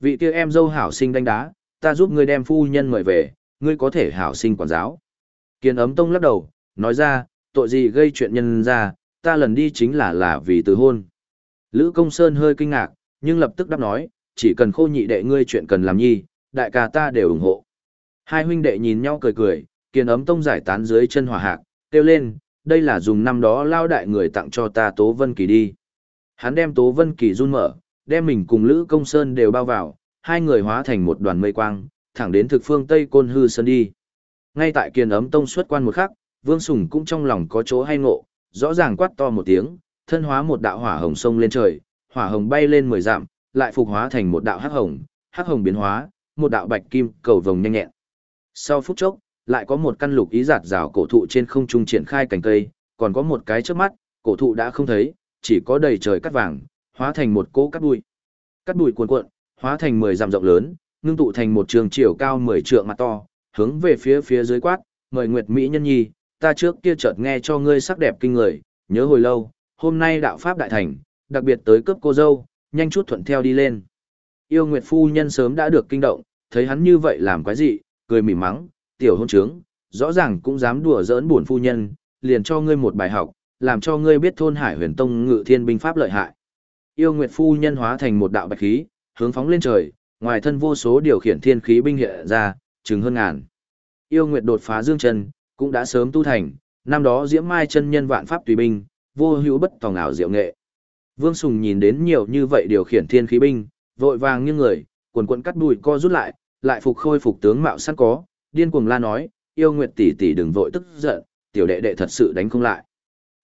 Vị kia em dâu hảo sinh đánh đá, ta giúp ngươi đem phu nhân mời về, ngươi có thể hảo sinh quản giáo. Kiên ấm tông lắc đầu, nói ra, tội gì gây chuyện nhân ra, ta lần đi chính là là vì từ hôn. Lữ công sơn hơi kinh ngạc, nhưng lập tức đáp nói, chỉ cần khô nhị đệ ngươi chuyện cần làm nhi, đại ca ta đều ủng hộ. Hai huynh đệ nhìn nhau cười cười, Kiền ấm tông giải tán dưới chân hỏa hạc, kêu lên, đây là dùng năm đó lao đại người tặng cho ta Tố Vân Kỳ đi. Hắn đem Tố Vân Kỳ run mở, đem mình cùng Lữ Công Sơn đều bao vào, hai người hóa thành một đoàn mây quang, thẳng đến thực phương Tây Côn Hư Sơn đi. Ngay tại kiền ấm tông xuất quan một khắc, Vương Sùng cũng trong lòng có chỗ hay ngộ, rõ ràng quát to một tiếng, thân hóa một đạo hỏa hồng sông lên trời, hỏa hồng bay lên mười dặm, lại phục hóa thành một đạo hắc hồng, hắc hồng biến hóa, một đạo bạch kim cầu vồng nhanh nhẹn. Sau phút chốc, lại có một căn lục ý giạt rào cổ thụ trên không trung triển khai cành cây, còn có một cái trước mắt, cổ thụ đã không thấy, chỉ có đầy trời cắt vàng, hóa thành một cỗ cắt bụi. Cắt bụi cuồn cuộn, hóa thành 10 dặm rộng lớn, ngưng tụ thành một trường chiều cao 10 trượng mặt to, hướng về phía phía dưới quát, mời Nguyệt Mỹ nhân nhi, ta trước kia chợt nghe cho ngươi sắc đẹp kinh người, nhớ hồi lâu, hôm nay đạo pháp đại thành, đặc biệt tới cướp cô dâu, nhanh chút thuận theo đi lên. Yêu Nguyệt phu nhân sớm đã được kinh động, thấy hắn như vậy làm quái gì, cười mỉm mắng, tiểu hôn trướng, rõ ràng cũng dám đùa giỡn buồn phu nhân, liền cho ngươi một bài học, làm cho ngươi biết thôn Hải Huyền Tông ngự thiên binh pháp lợi hại. Yêu Nguyệt phu nhân hóa thành một đạo bạch khí, hướng phóng lên trời, ngoài thân vô số điều khiển thiên khí binh hiện ra, chừng hơn ngàn. Yêu Nguyệt đột phá dương chân, cũng đã sớm tu thành, năm đó Diễm Mai chân nhân vạn pháp tùy binh, vô hữu bất tòng ảo diệu nghệ. Vương Sùng nhìn đến nhiều như vậy điều khiển thiên khí binh, vội vàng như người, quần quần cắt đùi co rút lại, lại phục khôi phục tướng mạo sẵn có, điên cuồng la nói, yêu nguyệt tỷ tỷ đừng vội tức giận, tiểu đệ đệ thật sự đánh không lại.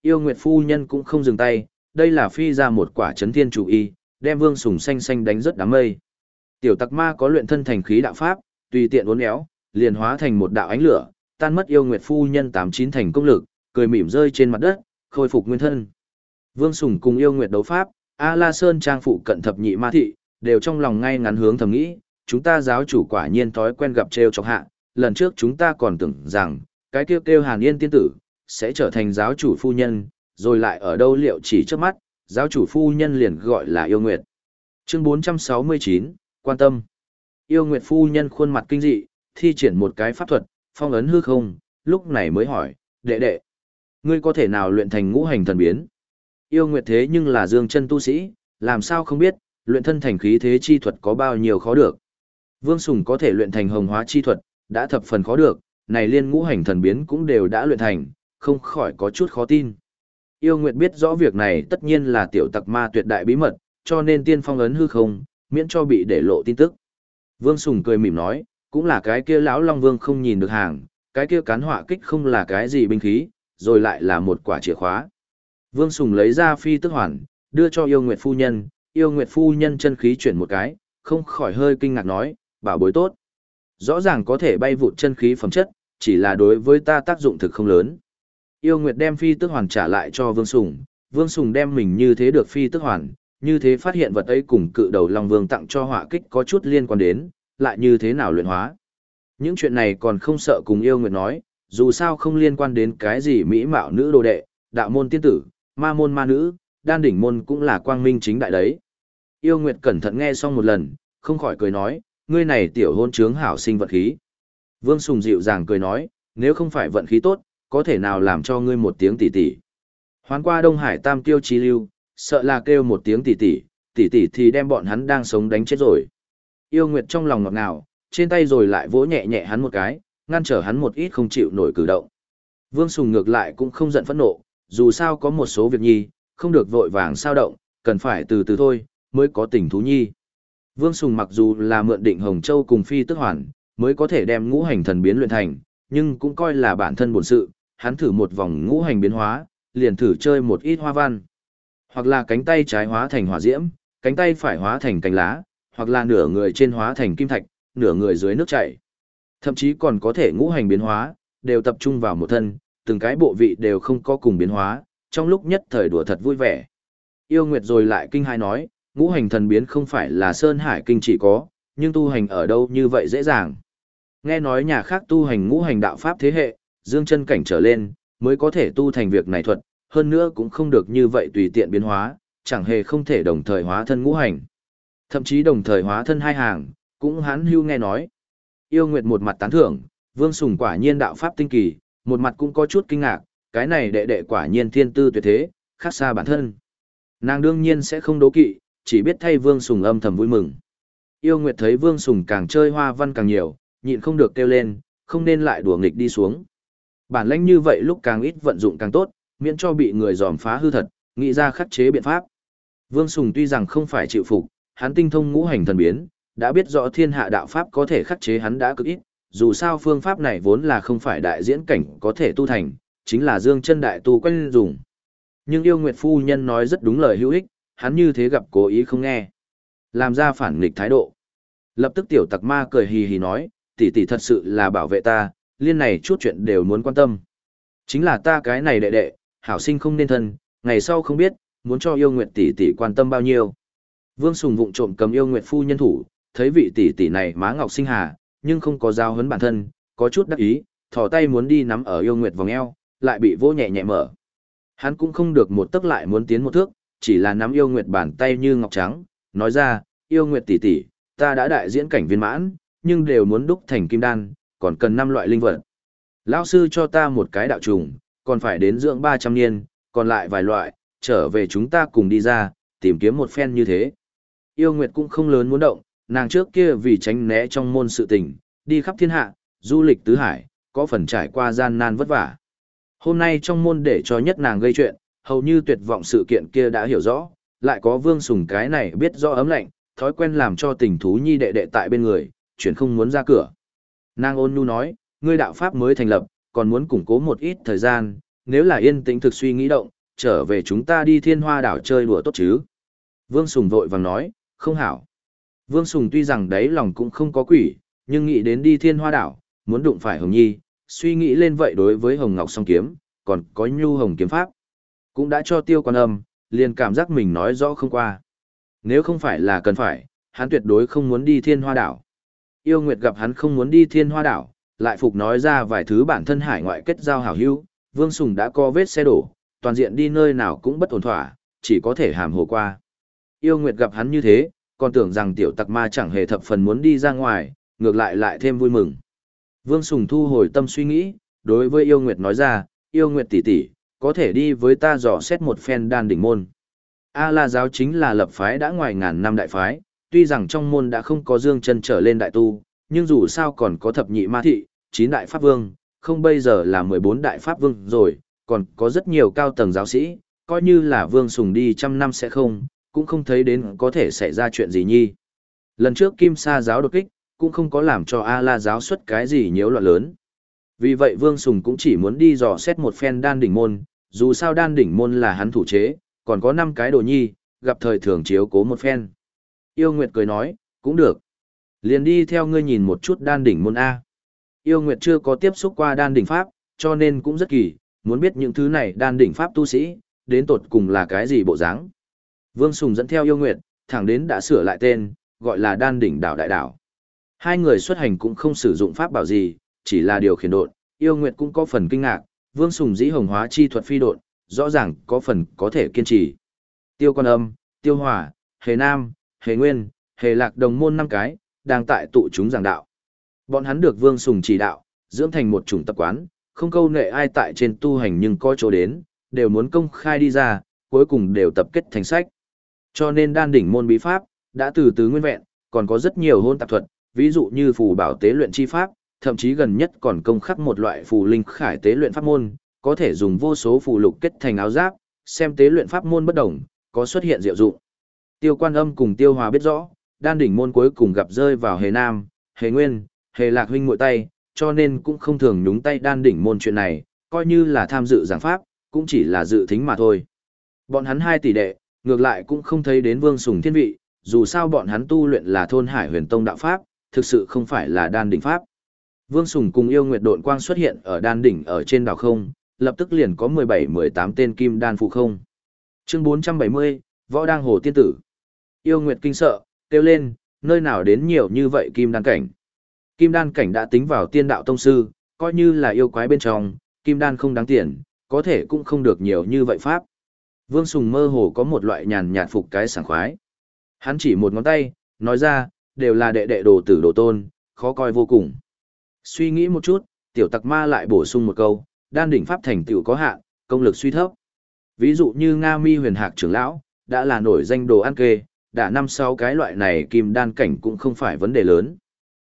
Yêu nguyệt phu nhân cũng không dừng tay, đây là phi ra một quả chấn thiên chủ y, đem vương sùng xanh xanh đánh rất đám mây. Tiểu tặc ma có luyện thân thành khí đạo pháp, tùy tiện uốn éo, liền hóa thành một đạo ánh lửa, tan mất yêu nguyệt phu nhân tám chín thành công lực, cười mỉm rơi trên mặt đất, khôi phục nguyên thân. Vương Sùng cùng yêu nguyệt đấu pháp, A La Sơn trang phụ cận thập nhị ma thị, đều trong lòng ngay ngắn hướng thầm nghĩ, chúng ta giáo chủ quả nhiên thói quen gặp trêu chọc hạ, lần trước chúng ta còn tưởng rằng, cái kêu kêu Hàn Yên tiên tử, sẽ trở thành giáo chủ phu nhân, rồi lại ở đâu liệu chỉ trước mắt, giáo chủ phu nhân liền gọi là yêu nguyệt. Chương 469, quan tâm. Yêu nguyệt phu nhân khuôn mặt kinh dị, thi triển một cái pháp thuật, phong ấn hư không, lúc này mới hỏi, đệ đệ, ngươi có thể nào luyện thành ngũ hành thần biến? Yêu nguyệt thế nhưng là dương chân tu sĩ, làm sao không biết, luyện thân thành khí thế chi thuật có bao nhiêu khó được. Vương Sùng có thể luyện thành hồng hóa chi thuật, đã thập phần khó được, này liên ngũ hành thần biến cũng đều đã luyện thành, không khỏi có chút khó tin. Yêu Nguyệt biết rõ việc này tất nhiên là tiểu tặc ma tuyệt đại bí mật, cho nên tiên phong ấn hư không, miễn cho bị để lộ tin tức. Vương Sùng cười mỉm nói, cũng là cái kia lão Long Vương không nhìn được hàng, cái kia cán họa kích không là cái gì binh khí, rồi lại là một quả chìa khóa. Vương Sùng lấy ra phi tức hoàn, đưa cho yêu Nguyệt phu nhân, yêu Nguyệt phu nhân chân khí chuyển một cái, không khỏi hơi kinh ngạc nói, bảo bối tốt. Rõ ràng có thể bay vụt chân khí phẩm chất, chỉ là đối với ta tác dụng thực không lớn. Yêu Nguyệt đem phi tức hoàn trả lại cho Vương Sùng, Vương Sùng đem mình như thế được phi tức hoàn, như thế phát hiện vật ấy cùng cự đầu Long Vương tặng cho họa kích có chút liên quan đến, lại như thế nào luyện hóa. Những chuyện này còn không sợ cùng Yêu Nguyệt nói, dù sao không liên quan đến cái gì mỹ mạo nữ đồ đệ, đạo môn tiên tử, ma môn ma nữ, đan đỉnh môn cũng là quang minh chính đại đấy. Yêu Nguyệt cẩn thận nghe xong một lần, không khỏi cười nói, ngươi này tiểu hôn trướng hảo sinh vận khí. Vương Sùng dịu dàng cười nói, nếu không phải vận khí tốt, có thể nào làm cho ngươi một tiếng tỷ tỷ. Hoán qua Đông Hải Tam Tiêu chí Lưu, sợ là kêu một tiếng tỷ tỷ, tỷ tỷ thì đem bọn hắn đang sống đánh chết rồi. Yêu Nguyệt trong lòng ngọt ngào, trên tay rồi lại vỗ nhẹ nhẹ hắn một cái, ngăn trở hắn một ít không chịu nổi cử động. Vương Sùng ngược lại cũng không giận phẫn nộ, dù sao có một số việc nhi, không được vội vàng sao động, cần phải từ từ thôi, mới có tình thú nhi. Vương Sùng mặc dù là mượn định Hồng Châu cùng phi tức hoàn, mới có thể đem ngũ hành thần biến luyện thành, nhưng cũng coi là bản thân bổn sự, hắn thử một vòng ngũ hành biến hóa, liền thử chơi một ít hoa văn. Hoặc là cánh tay trái hóa thành hỏa diễm, cánh tay phải hóa thành cánh lá, hoặc là nửa người trên hóa thành kim thạch, nửa người dưới nước chảy. Thậm chí còn có thể ngũ hành biến hóa, đều tập trung vào một thân, từng cái bộ vị đều không có cùng biến hóa, trong lúc nhất thời đùa thật vui vẻ. Yêu Nguyệt rồi lại kinh hai nói, ngũ hành thần biến không phải là Sơn Hải Kinh chỉ có, nhưng tu hành ở đâu như vậy dễ dàng. Nghe nói nhà khác tu hành ngũ hành đạo pháp thế hệ, dương chân cảnh trở lên, mới có thể tu thành việc này thuật, hơn nữa cũng không được như vậy tùy tiện biến hóa, chẳng hề không thể đồng thời hóa thân ngũ hành. Thậm chí đồng thời hóa thân hai hàng, cũng hán hưu nghe nói. Yêu Nguyệt một mặt tán thưởng, Vương Sùng quả nhiên đạo pháp tinh kỳ, một mặt cũng có chút kinh ngạc, cái này đệ đệ quả nhiên thiên tư tuyệt thế, khác xa bản thân. Nàng đương nhiên sẽ không đố kỵ, chỉ biết thay Vương Sùng âm thầm vui mừng. Yêu Nguyệt thấy Vương Sùng càng chơi hoa văn càng nhiều, nhịn không được kêu lên, không nên lại đùa nghịch đi xuống. Bản lãnh như vậy lúc càng ít vận dụng càng tốt, miễn cho bị người dòm phá hư thật, nghĩ ra khắc chế biện pháp. Vương Sùng tuy rằng không phải chịu phục, hắn tinh thông ngũ hành thần biến, đã biết rõ thiên hạ đạo pháp có thể khắc chế hắn đã cực ít, dù sao phương pháp này vốn là không phải đại diễn cảnh có thể tu thành, chính là dương chân đại tu quen dùng. Nhưng yêu Nguyệt Phu Nhân nói rất đúng lời hữu ích, hắn như thế gặp cố ý không nghe. Làm ra phản nghịch thái độ. Lập tức tiểu tặc ma cười hì hì nói, tỷ tỷ thật sự là bảo vệ ta, liên này chút chuyện đều muốn quan tâm. Chính là ta cái này đệ đệ, hảo sinh không nên thân, ngày sau không biết, muốn cho yêu nguyệt tỷ tỷ quan tâm bao nhiêu. Vương Sùng vụng trộm cầm yêu nguyệt phu nhân thủ, thấy vị tỷ tỷ này má ngọc sinh hà, nhưng không có giao hấn bản thân, có chút đắc ý, thò tay muốn đi nắm ở yêu nguyệt vòng eo, lại bị vô nhẹ nhẹ mở. Hắn cũng không được một tức lại muốn tiến một thước, chỉ là nắm yêu nguyệt bàn tay như ngọc trắng, nói ra, yêu nguyệt tỷ tỷ, ta đã đại diễn cảnh viên mãn, nhưng đều muốn đúc thành kim đan, còn cần năm loại linh vật. Lão sư cho ta một cái đạo trùng, còn phải đến dưỡng 300 niên, còn lại vài loại, trở về chúng ta cùng đi ra, tìm kiếm một phen như thế. Yêu Nguyệt cũng không lớn muốn động, nàng trước kia vì tránh né trong môn sự tình, đi khắp thiên hạ, du lịch tứ hải, có phần trải qua gian nan vất vả. Hôm nay trong môn để cho nhất nàng gây chuyện, hầu như tuyệt vọng sự kiện kia đã hiểu rõ, lại có vương sùng cái này biết rõ ấm lạnh, thói quen làm cho tình thú nhi đệ đệ tại bên người, chuyển không muốn ra cửa. Nàng ôn nhu nói, ngươi đạo pháp mới thành lập, còn muốn củng cố một ít thời gian, nếu là yên tĩnh thực suy nghĩ động, trở về chúng ta đi thiên hoa đảo chơi đùa tốt chứ. Vương Sùng vội vàng nói, không hảo. Vương Sùng tuy rằng đấy lòng cũng không có quỷ, nhưng nghĩ đến đi thiên hoa đảo, muốn đụng phải Hồng Nhi, suy nghĩ lên vậy đối với Hồng Ngọc song kiếm, còn có nhu hồng kiếm pháp. Cũng đã cho tiêu quan âm, liền cảm giác mình nói rõ không qua. Nếu không phải là cần phải, hắn tuyệt đối không muốn đi thiên hoa đảo. Yêu Nguyệt gặp hắn không muốn đi thiên hoa đảo, lại phục nói ra vài thứ bản thân hải ngoại kết giao hảo hữu, Vương Sùng đã có vết xe đổ, toàn diện đi nơi nào cũng bất ổn thỏa, chỉ có thể hàm hồ qua. Yêu Nguyệt gặp hắn như thế, còn tưởng rằng tiểu tặc ma chẳng hề thập phần muốn đi ra ngoài, ngược lại lại thêm vui mừng. Vương Sùng thu hồi tâm suy nghĩ, đối với Yêu Nguyệt nói ra, Yêu Nguyệt tỷ tỷ, có thể đi với ta dò xét một phen đan đỉnh môn. A La giáo chính là lập phái đã ngoài ngàn năm đại phái, tuy rằng trong môn đã không có dương chân trở lên đại tu, nhưng dù sao còn có thập nhị ma thị, chín đại pháp vương, không bây giờ là 14 đại pháp vương rồi, còn có rất nhiều cao tầng giáo sĩ, coi như là vương sùng đi trăm năm sẽ không, cũng không thấy đến có thể xảy ra chuyện gì nhi. Lần trước Kim Sa giáo đột kích, cũng không có làm cho A-la giáo xuất cái gì nhiễu loạn lớn. Vì vậy Vương Sùng cũng chỉ muốn đi dò xét một phen đan đỉnh môn, dù sao đan đỉnh môn là hắn thủ chế, còn có 5 cái đồ nhi, gặp thời thường chiếu cố một phen. Yêu Nguyệt cười nói, cũng được. Liền đi theo ngươi nhìn một chút đan đỉnh môn A. Yêu Nguyệt chưa có tiếp xúc qua đan đỉnh pháp, cho nên cũng rất kỳ, muốn biết những thứ này đan đỉnh pháp tu sĩ, đến tột cùng là cái gì bộ dáng. Vương Sùng dẫn theo Yêu Nguyệt, thẳng đến đã sửa lại tên, gọi là đan đỉnh đảo đại đảo. Hai người xuất hành cũng không sử dụng pháp bảo gì, chỉ là điều khiển độn, Yêu Nguyệt cũng có phần kinh ngạc, Vương Sùng dĩ hồng hóa chi thuật phi độn, rõ ràng có phần có thể kiên trì. Tiêu Quan Âm, Tiêu Hỏa, Hề Nam, Hề Nguyên, Hề Lạc đồng môn năm cái, đang tại tụ chúng giảng đạo. Bọn hắn được Vương Sùng chỉ đạo, dưỡng thành một chủng tập quán, không câu nệ ai tại trên tu hành nhưng có chỗ đến, đều muốn công khai đi ra, cuối cùng đều tập kết thành sách. Cho nên đan đỉnh môn bí pháp, đã từ từ nguyên vẹn, còn có rất nhiều hôn tạp thuật, ví dụ như phù bảo tế luyện chi pháp, thậm chí gần nhất còn công khắc một loại phù linh khải tế luyện pháp môn, có thể dùng vô số phù lục kết thành áo giáp, xem tế luyện pháp môn bất đồng, có xuất hiện diệu dụng. Tiêu Quan Âm cùng Tiêu Hòa biết rõ, đan đỉnh môn cuối cùng gặp rơi vào Hề Nam, Hề Nguyên, Hề Lạc huynh muội tay, cho nên cũng không thường nhúng tay đan đỉnh môn chuyện này, coi như là tham dự giảng pháp, cũng chỉ là dự thính mà thôi. Bọn hắn hai tỷ đệ, ngược lại cũng không thấy đến Vương Sùng Thiên vị, dù sao bọn hắn tu luyện là thôn Hải Huyền Tông đạo pháp, thực sự không phải là đan đỉnh pháp. Vương Sùng cùng yêu nguyệt độn quang xuất hiện ở đan đỉnh ở trên đảo không, lập tức liền có 17-18 tên kim đan phụ không. Chương 470, Võ Đang Hồ Tiên Tử. Yêu nguyệt kinh sợ, kêu lên, nơi nào đến nhiều như vậy kim đan cảnh. Kim đan cảnh đã tính vào tiên đạo tông sư, coi như là yêu quái bên trong, kim đan không đáng tiền, có thể cũng không được nhiều như vậy pháp. Vương Sùng mơ hồ có một loại nhàn nhạt phục cái sảng khoái. Hắn chỉ một ngón tay, nói ra, đều là đệ đệ đồ tử đồ tôn, khó coi vô cùng. Suy nghĩ một chút, tiểu tặc ma lại bổ sung một câu, đan đỉnh pháp thành tựu có hạn, công lực suy thấp. Ví dụ như Nga Mi huyền hạc trưởng lão, đã là nổi danh đồ ăn kê, đã năm sau cái loại này kim đan cảnh cũng không phải vấn đề lớn.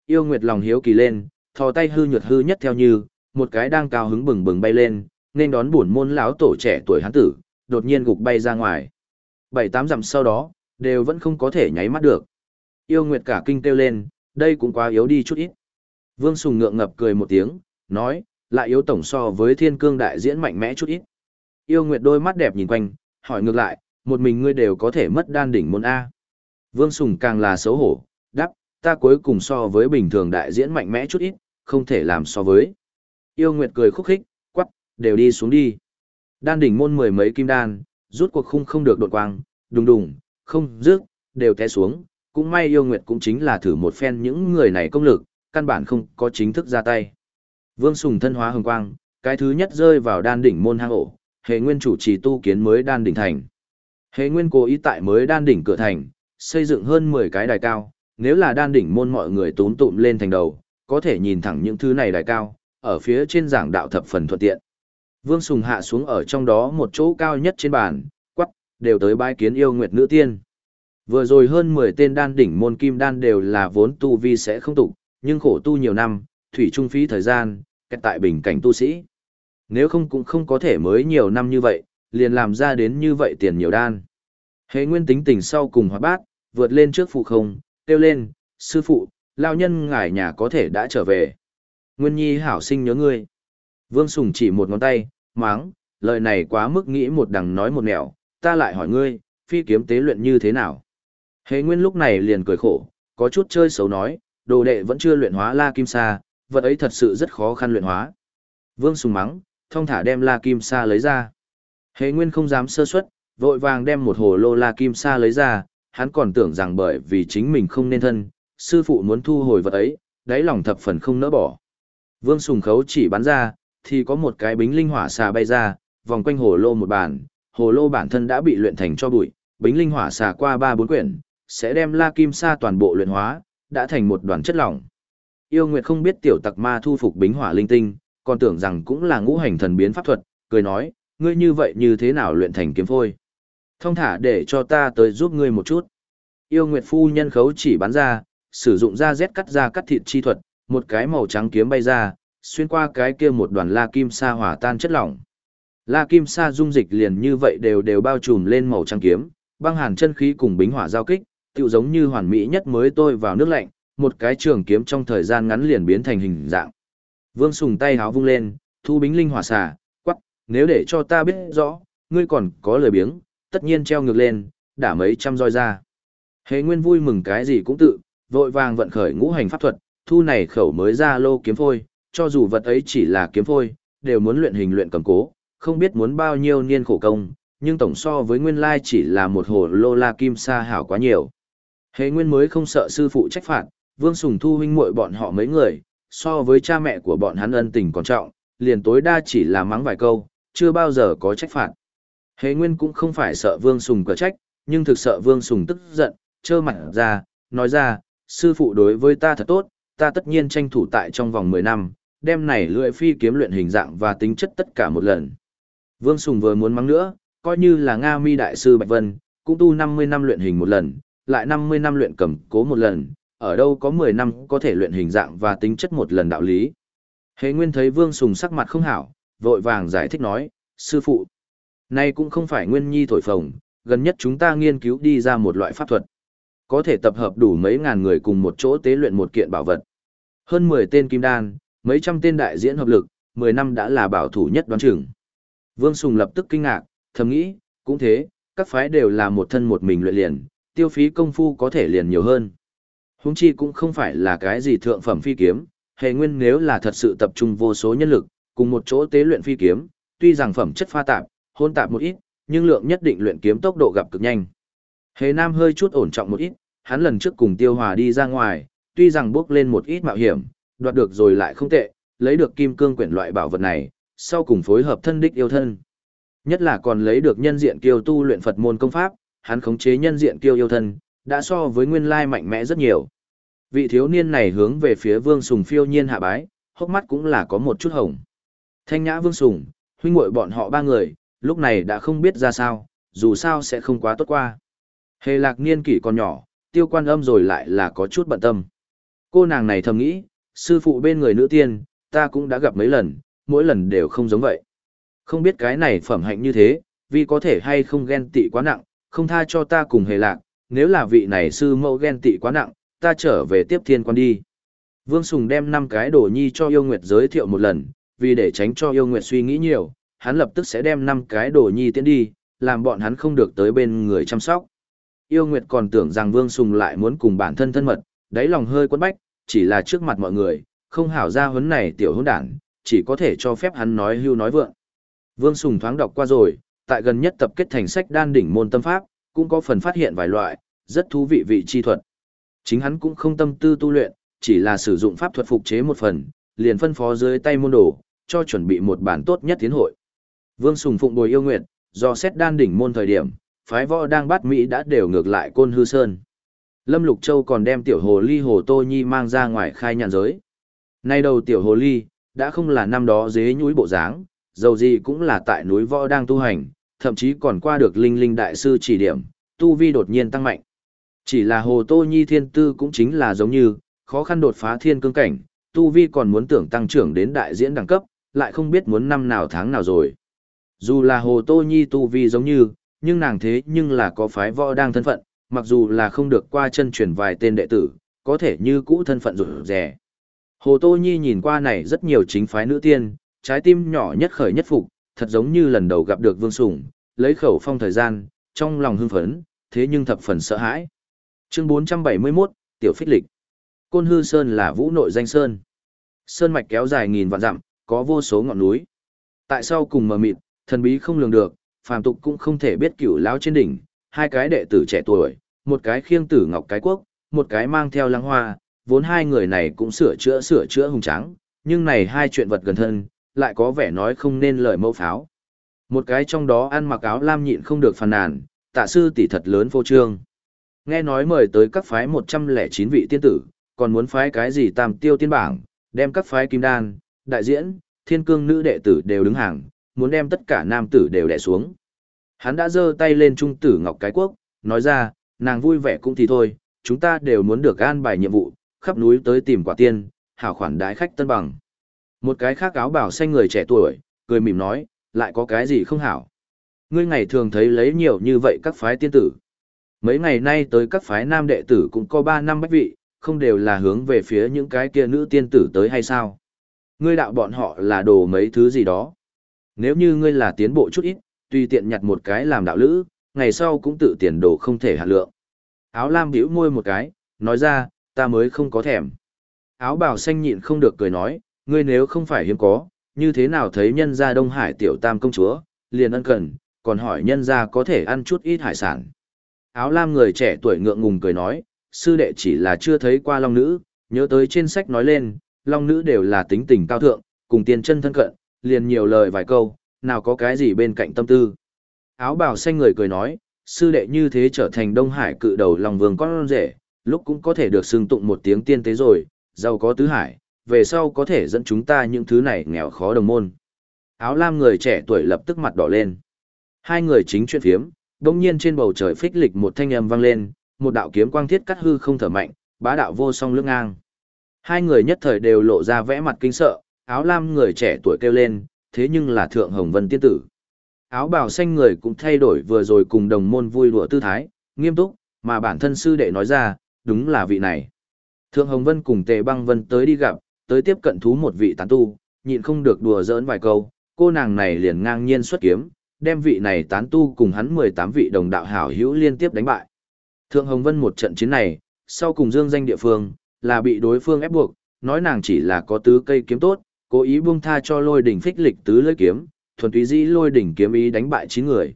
Yêu Nguyệt lòng hiếu kỳ lên, thò tay hư nhược hư nhất theo như, một cái đang cao hứng bừng bừng bay lên, nên đón buồn môn lão tổ trẻ tuổi hán tử, đột nhiên gục bay ra ngoài. Bảy tám dặm sau đó, đều vẫn không có thể nháy mắt được. Yêu Nguyệt cả kinh kêu lên, đây cũng quá yếu đi chút ít. Vương Sùng ngượng ngập cười một tiếng, nói, lại yếu tổng so với thiên cương đại diễn mạnh mẽ chút ít. Yêu Nguyệt đôi mắt đẹp nhìn quanh, hỏi ngược lại, một mình ngươi đều có thể mất đan đỉnh môn A. Vương Sùng càng là xấu hổ, đáp, ta cuối cùng so với bình thường đại diễn mạnh mẽ chút ít, không thể làm so với. Yêu Nguyệt cười khúc khích, quắc, đều đi xuống đi. Đan đỉnh môn mười mấy kim đan, rút cuộc khung không được đột quang, đùng đùng, không, rước, đều té xuống. Cũng may yêu Nguyệt cũng chính là thử một phen những người này công lực, căn bản không có chính thức ra tay. Vương Sùng thân hóa hồng quang, cái thứ nhất rơi vào đan đỉnh môn hang ổ, hệ nguyên chủ trì tu kiến mới đan đỉnh thành. Hệ nguyên cố ý tại mới đan đỉnh cửa thành, xây dựng hơn 10 cái đài cao, nếu là đan đỉnh môn mọi người tốn tụm lên thành đầu, có thể nhìn thẳng những thứ này đài cao, ở phía trên giảng đạo thập phần thuận tiện. Vương Sùng hạ xuống ở trong đó một chỗ cao nhất trên bàn, quắc, đều tới bái kiến yêu nguyệt nữ tiên. Vừa rồi hơn 10 tên đan đỉnh môn kim đan đều là vốn tu vi sẽ không tụ, nhưng khổ tu nhiều năm, thủy trung phí thời gian, kẹt tại bình cảnh tu sĩ. Nếu không cũng không có thể mới nhiều năm như vậy, liền làm ra đến như vậy tiền nhiều đan. Hệ nguyên tính tình sau cùng hóa bát, vượt lên trước phụ không, kêu lên, sư phụ, lao nhân ngài nhà có thể đã trở về. Nguyên nhi hảo sinh nhớ ngươi. Vương Sùng chỉ một ngón tay, máng, lời này quá mức nghĩ một đằng nói một nẻo, ta lại hỏi ngươi, phi kiếm tế luyện như thế nào? Hệ nguyên lúc này liền cười khổ, có chút chơi xấu nói, đồ đệ vẫn chưa luyện hóa la kim sa, vật ấy thật sự rất khó khăn luyện hóa. Vương Sùng mắng, thông thả đem la kim sa lấy ra. Hề nguyên không dám sơ suất, vội vàng đem một hồ lô la kim sa lấy ra, hắn còn tưởng rằng bởi vì chính mình không nên thân, sư phụ muốn thu hồi vật ấy, đáy lòng thập phần không nỡ bỏ. Vương Sùng Khấu chỉ bắn ra, thì có một cái bính linh hỏa xà bay ra, vòng quanh hồ lô một bản. hồ lô bản thân đã bị luyện thành cho bụi, bính linh hỏa xà qua ba bốn quyển, sẽ đem la kim sa toàn bộ luyện hóa, đã thành một đoàn chất lỏng. Yêu Nguyệt không biết tiểu tặc ma thu phục bính hỏa linh tinh, còn tưởng rằng cũng là ngũ hành thần biến pháp thuật, cười nói, ngươi như vậy như thế nào luyện thành kiếm phôi. Thông thả để cho ta tới giúp ngươi một chút. Yêu Nguyệt phu nhân khấu chỉ bắn ra, sử dụng da rét cắt ra cắt thịt chi thuật, một cái màu trắng kiếm bay ra, xuyên qua cái kia một đoàn la kim sa hỏa tan chất lỏng. La kim sa dung dịch liền như vậy đều đều bao trùm lên màu trắng kiếm, băng hàn chân khí cùng bính hỏa giao kích, tựu giống như hoàn mỹ nhất mới tôi vào nước lạnh, một cái trường kiếm trong thời gian ngắn liền biến thành hình dạng. Vương Sùng tay háo vung lên, thu bính linh hỏa xà, quắc, nếu để cho ta biết rõ, ngươi còn có lời biếng, tất nhiên treo ngược lên, đã mấy trăm roi ra. Hề Nguyên vui mừng cái gì cũng tự, vội vàng vận khởi ngũ hành pháp thuật, thu này khẩu mới ra lô kiếm phôi, cho dù vật ấy chỉ là kiếm phôi, đều muốn luyện hình luyện cầm cố, không biết muốn bao nhiêu niên khổ công, nhưng tổng so với nguyên lai chỉ là một hồ lô la kim sa hảo quá nhiều. Hề Nguyên mới không sợ sư phụ trách phạt, Vương Sùng Thu huynh muội bọn họ mấy người, so với cha mẹ của bọn hắn ân tình còn trọng, liền tối đa chỉ là mắng vài câu, chưa bao giờ có trách phạt. Hề Nguyên cũng không phải sợ Vương Sùng cờ trách, nhưng thực sợ Vương Sùng tức giận, trơ mặt ra, nói ra, sư phụ đối với ta thật tốt, ta tất nhiên tranh thủ tại trong vòng 10 năm, đem này lưỡi phi kiếm luyện hình dạng và tính chất tất cả một lần. Vương Sùng vừa muốn mắng nữa, coi như là Nga Mi Đại sư Bạch Vân, cũng tu 50 năm luyện hình một lần, lại 50 năm luyện cầm cố một lần, ở đâu có 10 năm có thể luyện hình dạng và tính chất một lần đạo lý. Hề Nguyên thấy Vương Sùng sắc mặt không hảo, vội vàng giải thích nói, sư phụ, nay cũng không phải nguyên nhi thổi phồng, gần nhất chúng ta nghiên cứu đi ra một loại pháp thuật. Có thể tập hợp đủ mấy ngàn người cùng một chỗ tế luyện một kiện bảo vật. Hơn 10 tên kim đan, mấy trăm tên đại diễn hợp lực, 10 năm đã là bảo thủ nhất đoán chừng. Vương Sùng lập tức kinh ngạc, thầm nghĩ, cũng thế, các phái đều là một thân một mình luyện liền, tiêu phí công phu có thể liền nhiều hơn. Húng chi cũng không phải là cái gì thượng phẩm phi kiếm, hề nguyên nếu là thật sự tập trung vô số nhân lực, cùng một chỗ tế luyện phi kiếm, tuy rằng phẩm chất pha tạp, hôn tạp một ít, nhưng lượng nhất định luyện kiếm tốc độ gặp cực nhanh. Hề Nam hơi chút ổn trọng một ít, hắn lần trước cùng Tiêu Hòa đi ra ngoài, tuy rằng bước lên một ít mạo hiểm, đoạt được rồi lại không tệ, lấy được kim cương quyển loại bảo vật này, sau cùng phối hợp thân đích yêu thân. Nhất là còn lấy được nhân diện kiêu tu luyện Phật môn công pháp, hắn khống chế nhân diện kiêu yêu thân, đã so với nguyên lai mạnh mẽ rất nhiều. Vị thiếu niên này hướng về phía Vương Sùng phiêu nhiên hạ bái, hốc mắt cũng là có một chút hồng. Thanh nhã Vương Sùng, huynh muội bọn họ ba người, lúc này đã không biết ra sao, dù sao sẽ không quá tốt qua. Hề lạc niên kỷ còn nhỏ, tiêu quan âm rồi lại là có chút bận tâm. Cô nàng này thầm nghĩ, sư phụ bên người nữ tiên, ta cũng đã gặp mấy lần, mỗi lần đều không giống vậy. Không biết cái này phẩm hạnh như thế, vì có thể hay không ghen tị quá nặng, không tha cho ta cùng hề lạc, nếu là vị này sư mẫu ghen tị quá nặng, ta trở về tiếp thiên quan đi. Vương Sùng đem năm cái đồ nhi cho yêu nguyệt giới thiệu một lần, vì để tránh cho yêu nguyệt suy nghĩ nhiều, hắn lập tức sẽ đem năm cái đồ nhi tiến đi, làm bọn hắn không được tới bên người chăm sóc. Yêu nguyệt còn tưởng rằng Vương Sùng lại muốn cùng bản thân thân mật, đáy lòng hơi quấn bách, chỉ là trước mặt mọi người, không hảo ra huấn này tiểu hôn đảng, chỉ có thể cho phép hắn nói hưu nói vượng. Vương Sùng thoáng đọc qua rồi, tại gần nhất tập kết thành sách đan đỉnh môn tâm pháp, cũng có phần phát hiện vài loại, rất thú vị vị chi thuật. Chính hắn cũng không tâm tư tu luyện, chỉ là sử dụng pháp thuật phục chế một phần, liền phân phó dưới tay môn đồ, cho chuẩn bị một bản tốt nhất tiến hội. Vương Sùng phụng bồi yêu nguyện, do xét đan đỉnh môn thời điểm, phái võ đang bắt Mỹ đã đều ngược lại côn hư sơn. Lâm Lục Châu còn đem tiểu hồ ly hồ Tô Nhi mang ra ngoài khai nhàn giới. Nay đầu tiểu hồ ly, đã không là năm đó dế nhúi bộ dáng, dầu gì cũng là tại núi võ đang tu hành, thậm chí còn qua được linh linh đại sư chỉ điểm, tu vi đột nhiên tăng mạnh. Chỉ là hồ tô nhi thiên tư cũng chính là giống như, khó khăn đột phá thiên cương cảnh, tu vi còn muốn tưởng tăng trưởng đến đại diễn đẳng cấp, lại không biết muốn năm nào tháng nào rồi. Dù là hồ tô nhi tu vi giống như, nhưng nàng thế nhưng là có phái võ đang thân phận, mặc dù là không được qua chân truyền vài tên đệ tử, có thể như cũ thân phận rủi rẻ. Hồ Tô Nhi nhìn qua này rất nhiều chính phái nữ tiên, trái tim nhỏ nhất khởi nhất phục, thật giống như lần đầu gặp được Vương Sủng, lấy khẩu phong thời gian, trong lòng hưng phấn, thế nhưng thập phần sợ hãi. Chương 471, Tiểu Phích Lịch. Côn Hư Sơn là vũ nội danh sơn. Sơn mạch kéo dài nghìn vạn dặm, có vô số ngọn núi. Tại sao cùng mờ mịt, thần bí không lường được, phàm tục cũng không thể biết cửu lão trên đỉnh, hai cái đệ tử trẻ tuổi, một cái khiêng tử ngọc cái quốc, một cái mang theo lăng hoa, vốn hai người này cũng sửa chữa sửa chữa hùng tráng, nhưng này hai chuyện vật gần thân, lại có vẻ nói không nên lời mẫu pháo. Một cái trong đó ăn mặc áo lam nhịn không được phàn nàn, tạ sư tỷ thật lớn vô trương. Nghe nói mời tới các phái 109 vị tiên tử, còn muốn phái cái gì tam tiêu tiên bảng, đem các phái kim đan, đại diễn, thiên cương nữ đệ tử đều đứng hàng, muốn đem tất cả nam tử đều đè xuống. Hắn đã giơ tay lên trung tử Ngọc Cái Quốc, nói ra, nàng vui vẻ cũng thì thôi, chúng ta đều muốn được an bài nhiệm vụ, khắp núi tới tìm quả tiên, hảo khoản đái khách tân bằng. Một cái khác áo bảo xanh người trẻ tuổi, cười mỉm nói, lại có cái gì không hảo. Ngươi ngày thường thấy lấy nhiều như vậy các phái tiên tử. Mấy ngày nay tới các phái nam đệ tử cũng có 3 năm bách vị, không đều là hướng về phía những cái kia nữ tiên tử tới hay sao? Ngươi đạo bọn họ là đồ mấy thứ gì đó. Nếu như ngươi là tiến bộ chút ít, tùy tiện nhặt một cái làm đạo lữ, ngày sau cũng tự tiền đồ không thể hạt lượng. Áo lam bĩu môi một cái, nói ra, ta mới không có thèm. Áo bào xanh nhịn không được cười nói, ngươi nếu không phải hiếm có, như thế nào thấy nhân gia Đông Hải tiểu tam công chúa, liền ân cần, còn hỏi nhân gia có thể ăn chút ít hải sản. Áo lam người trẻ tuổi ngượng ngùng cười nói, sư đệ chỉ là chưa thấy qua long nữ, nhớ tới trên sách nói lên, long nữ đều là tính tình cao thượng, cùng tiền chân thân cận, liền nhiều lời vài câu, nào có cái gì bên cạnh tâm tư. Áo bào xanh người cười nói, sư đệ như thế trở thành Đông Hải cự đầu lòng vương con rể, lúc cũng có thể được xưng tụng một tiếng tiên tế rồi, giàu có tứ hải, về sau có thể dẫn chúng ta những thứ này nghèo khó đồng môn. Áo lam người trẻ tuổi lập tức mặt đỏ lên. Hai người chính chuyện phiếm, đồng nhiên trên bầu trời phích lịch một thanh âm vang lên, một đạo kiếm quang thiết cắt hư không thở mạnh, bá đạo vô song lưỡng ngang. Hai người nhất thời đều lộ ra vẽ mặt kinh sợ, áo lam người trẻ tuổi kêu lên, thế nhưng là thượng hồng vân tiên tử. Áo bào xanh người cũng thay đổi vừa rồi cùng đồng môn vui đùa tư thái, nghiêm túc, mà bản thân sư đệ nói ra, đúng là vị này. Thượng Hồng Vân cùng Tề Băng Vân tới đi gặp, tới tiếp cận thú một vị tán tu, nhịn không được đùa giỡn vài câu, cô nàng này liền ngang nhiên xuất kiếm, đem vị này tán tu cùng hắn 18 vị đồng đạo hảo hữu liên tiếp đánh bại. Thượng Hồng Vân một trận chiến này, sau cùng dương danh địa phương, là bị đối phương ép buộc, nói nàng chỉ là có tứ cây kiếm tốt, cố ý buông tha cho lôi đỉnh phích lịch tứ lưỡi kiếm, thuần túy dĩ lôi đỉnh kiếm ý đánh bại 9 người.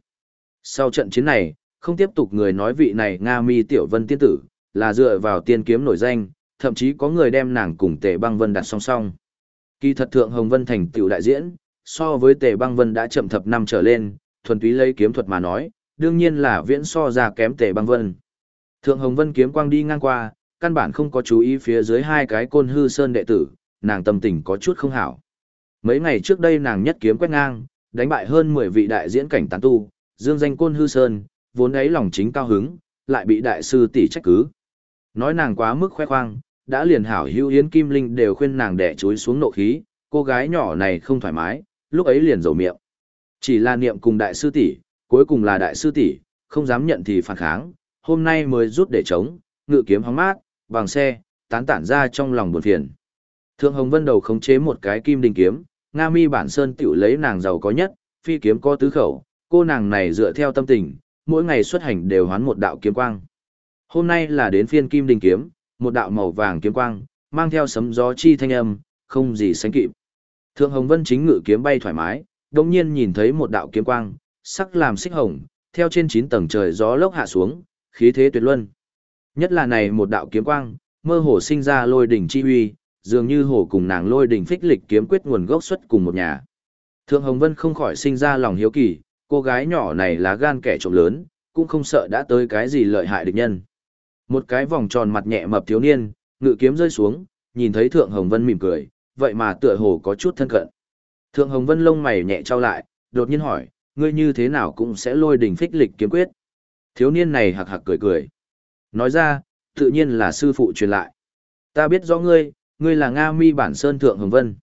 Sau trận chiến này, không tiếp tục người nói vị này Nga Mi Tiểu Vân tiên tử, là dựa vào tiên kiếm nổi danh, thậm chí có người đem nàng cùng Tề Băng Vân đặt song song. Kỳ thật thượng Hồng Vân thành tựu đại diễn, so với Tề Băng Vân đã chậm thập năm trở lên, thuần túy lấy kiếm thuật mà nói, đương nhiên là viễn so ra kém Tề Băng Vân. Thượng Hồng Vân kiếm quang đi ngang qua, căn bản không có chú ý phía dưới hai cái côn hư sơn đệ tử, nàng tâm tình có chút không hảo. Mấy ngày trước đây nàng nhất kiếm quét ngang, đánh bại hơn 10 vị đại diễn cảnh tán tu, dương danh côn hư sơn, vốn ấy lòng chính cao hứng, lại bị đại sư tỷ trách cứ. Nói nàng quá mức khoe khoang, đã liền hảo hữu Yến Kim Linh đều khuyên nàng đẻ chuối xuống nộ khí, cô gái nhỏ này không thoải mái, lúc ấy liền dầu miệng. Chỉ là niệm cùng đại sư tỷ, cuối cùng là đại sư tỷ, không dám nhận thì phản kháng, hôm nay mới rút để chống, ngự kiếm hóng mát, bằng xe, tán tản ra trong lòng buồn phiền. Thượng Hồng Vân đầu khống chế một cái kim đình kiếm, Nga Mi bản sơn tiểu lấy nàng giàu có nhất, phi kiếm có tứ khẩu, cô nàng này dựa theo tâm tình, mỗi ngày xuất hành đều hoán một đạo kiếm quang. Hôm nay là đến phiên kim đình kiếm, một đạo màu vàng kiếm quang, mang theo sấm gió chi thanh âm, không gì sánh kịp. Thượng Hồng Vân chính ngự kiếm bay thoải mái, đồng nhiên nhìn thấy một đạo kiếm quang, sắc làm xích hồng, theo trên 9 tầng trời gió lốc hạ xuống, khí thế tuyệt luân. Nhất là này một đạo kiếm quang, mơ hồ sinh ra lôi đỉnh chi uy, dường như hồ cùng nàng lôi đỉnh phích lịch kiếm quyết nguồn gốc xuất cùng một nhà. Thượng Hồng Vân không khỏi sinh ra lòng hiếu kỳ, cô gái nhỏ này là gan kẻ trộm lớn, cũng không sợ đã tới cái gì lợi hại địch nhân. Một cái vòng tròn mặt nhẹ mập thiếu niên, ngự kiếm rơi xuống, nhìn thấy Thượng Hồng Vân mỉm cười, vậy mà tựa hồ có chút thân cận. Thượng Hồng Vân lông mày nhẹ trao lại, đột nhiên hỏi, ngươi như thế nào cũng sẽ lôi đỉnh phích lịch kiếm quyết. Thiếu niên này hạc hạc cười cười. Nói ra, tự nhiên là sư phụ truyền lại. Ta biết rõ ngươi, ngươi là Nga Mi Bản Sơn Thượng Hồng Vân.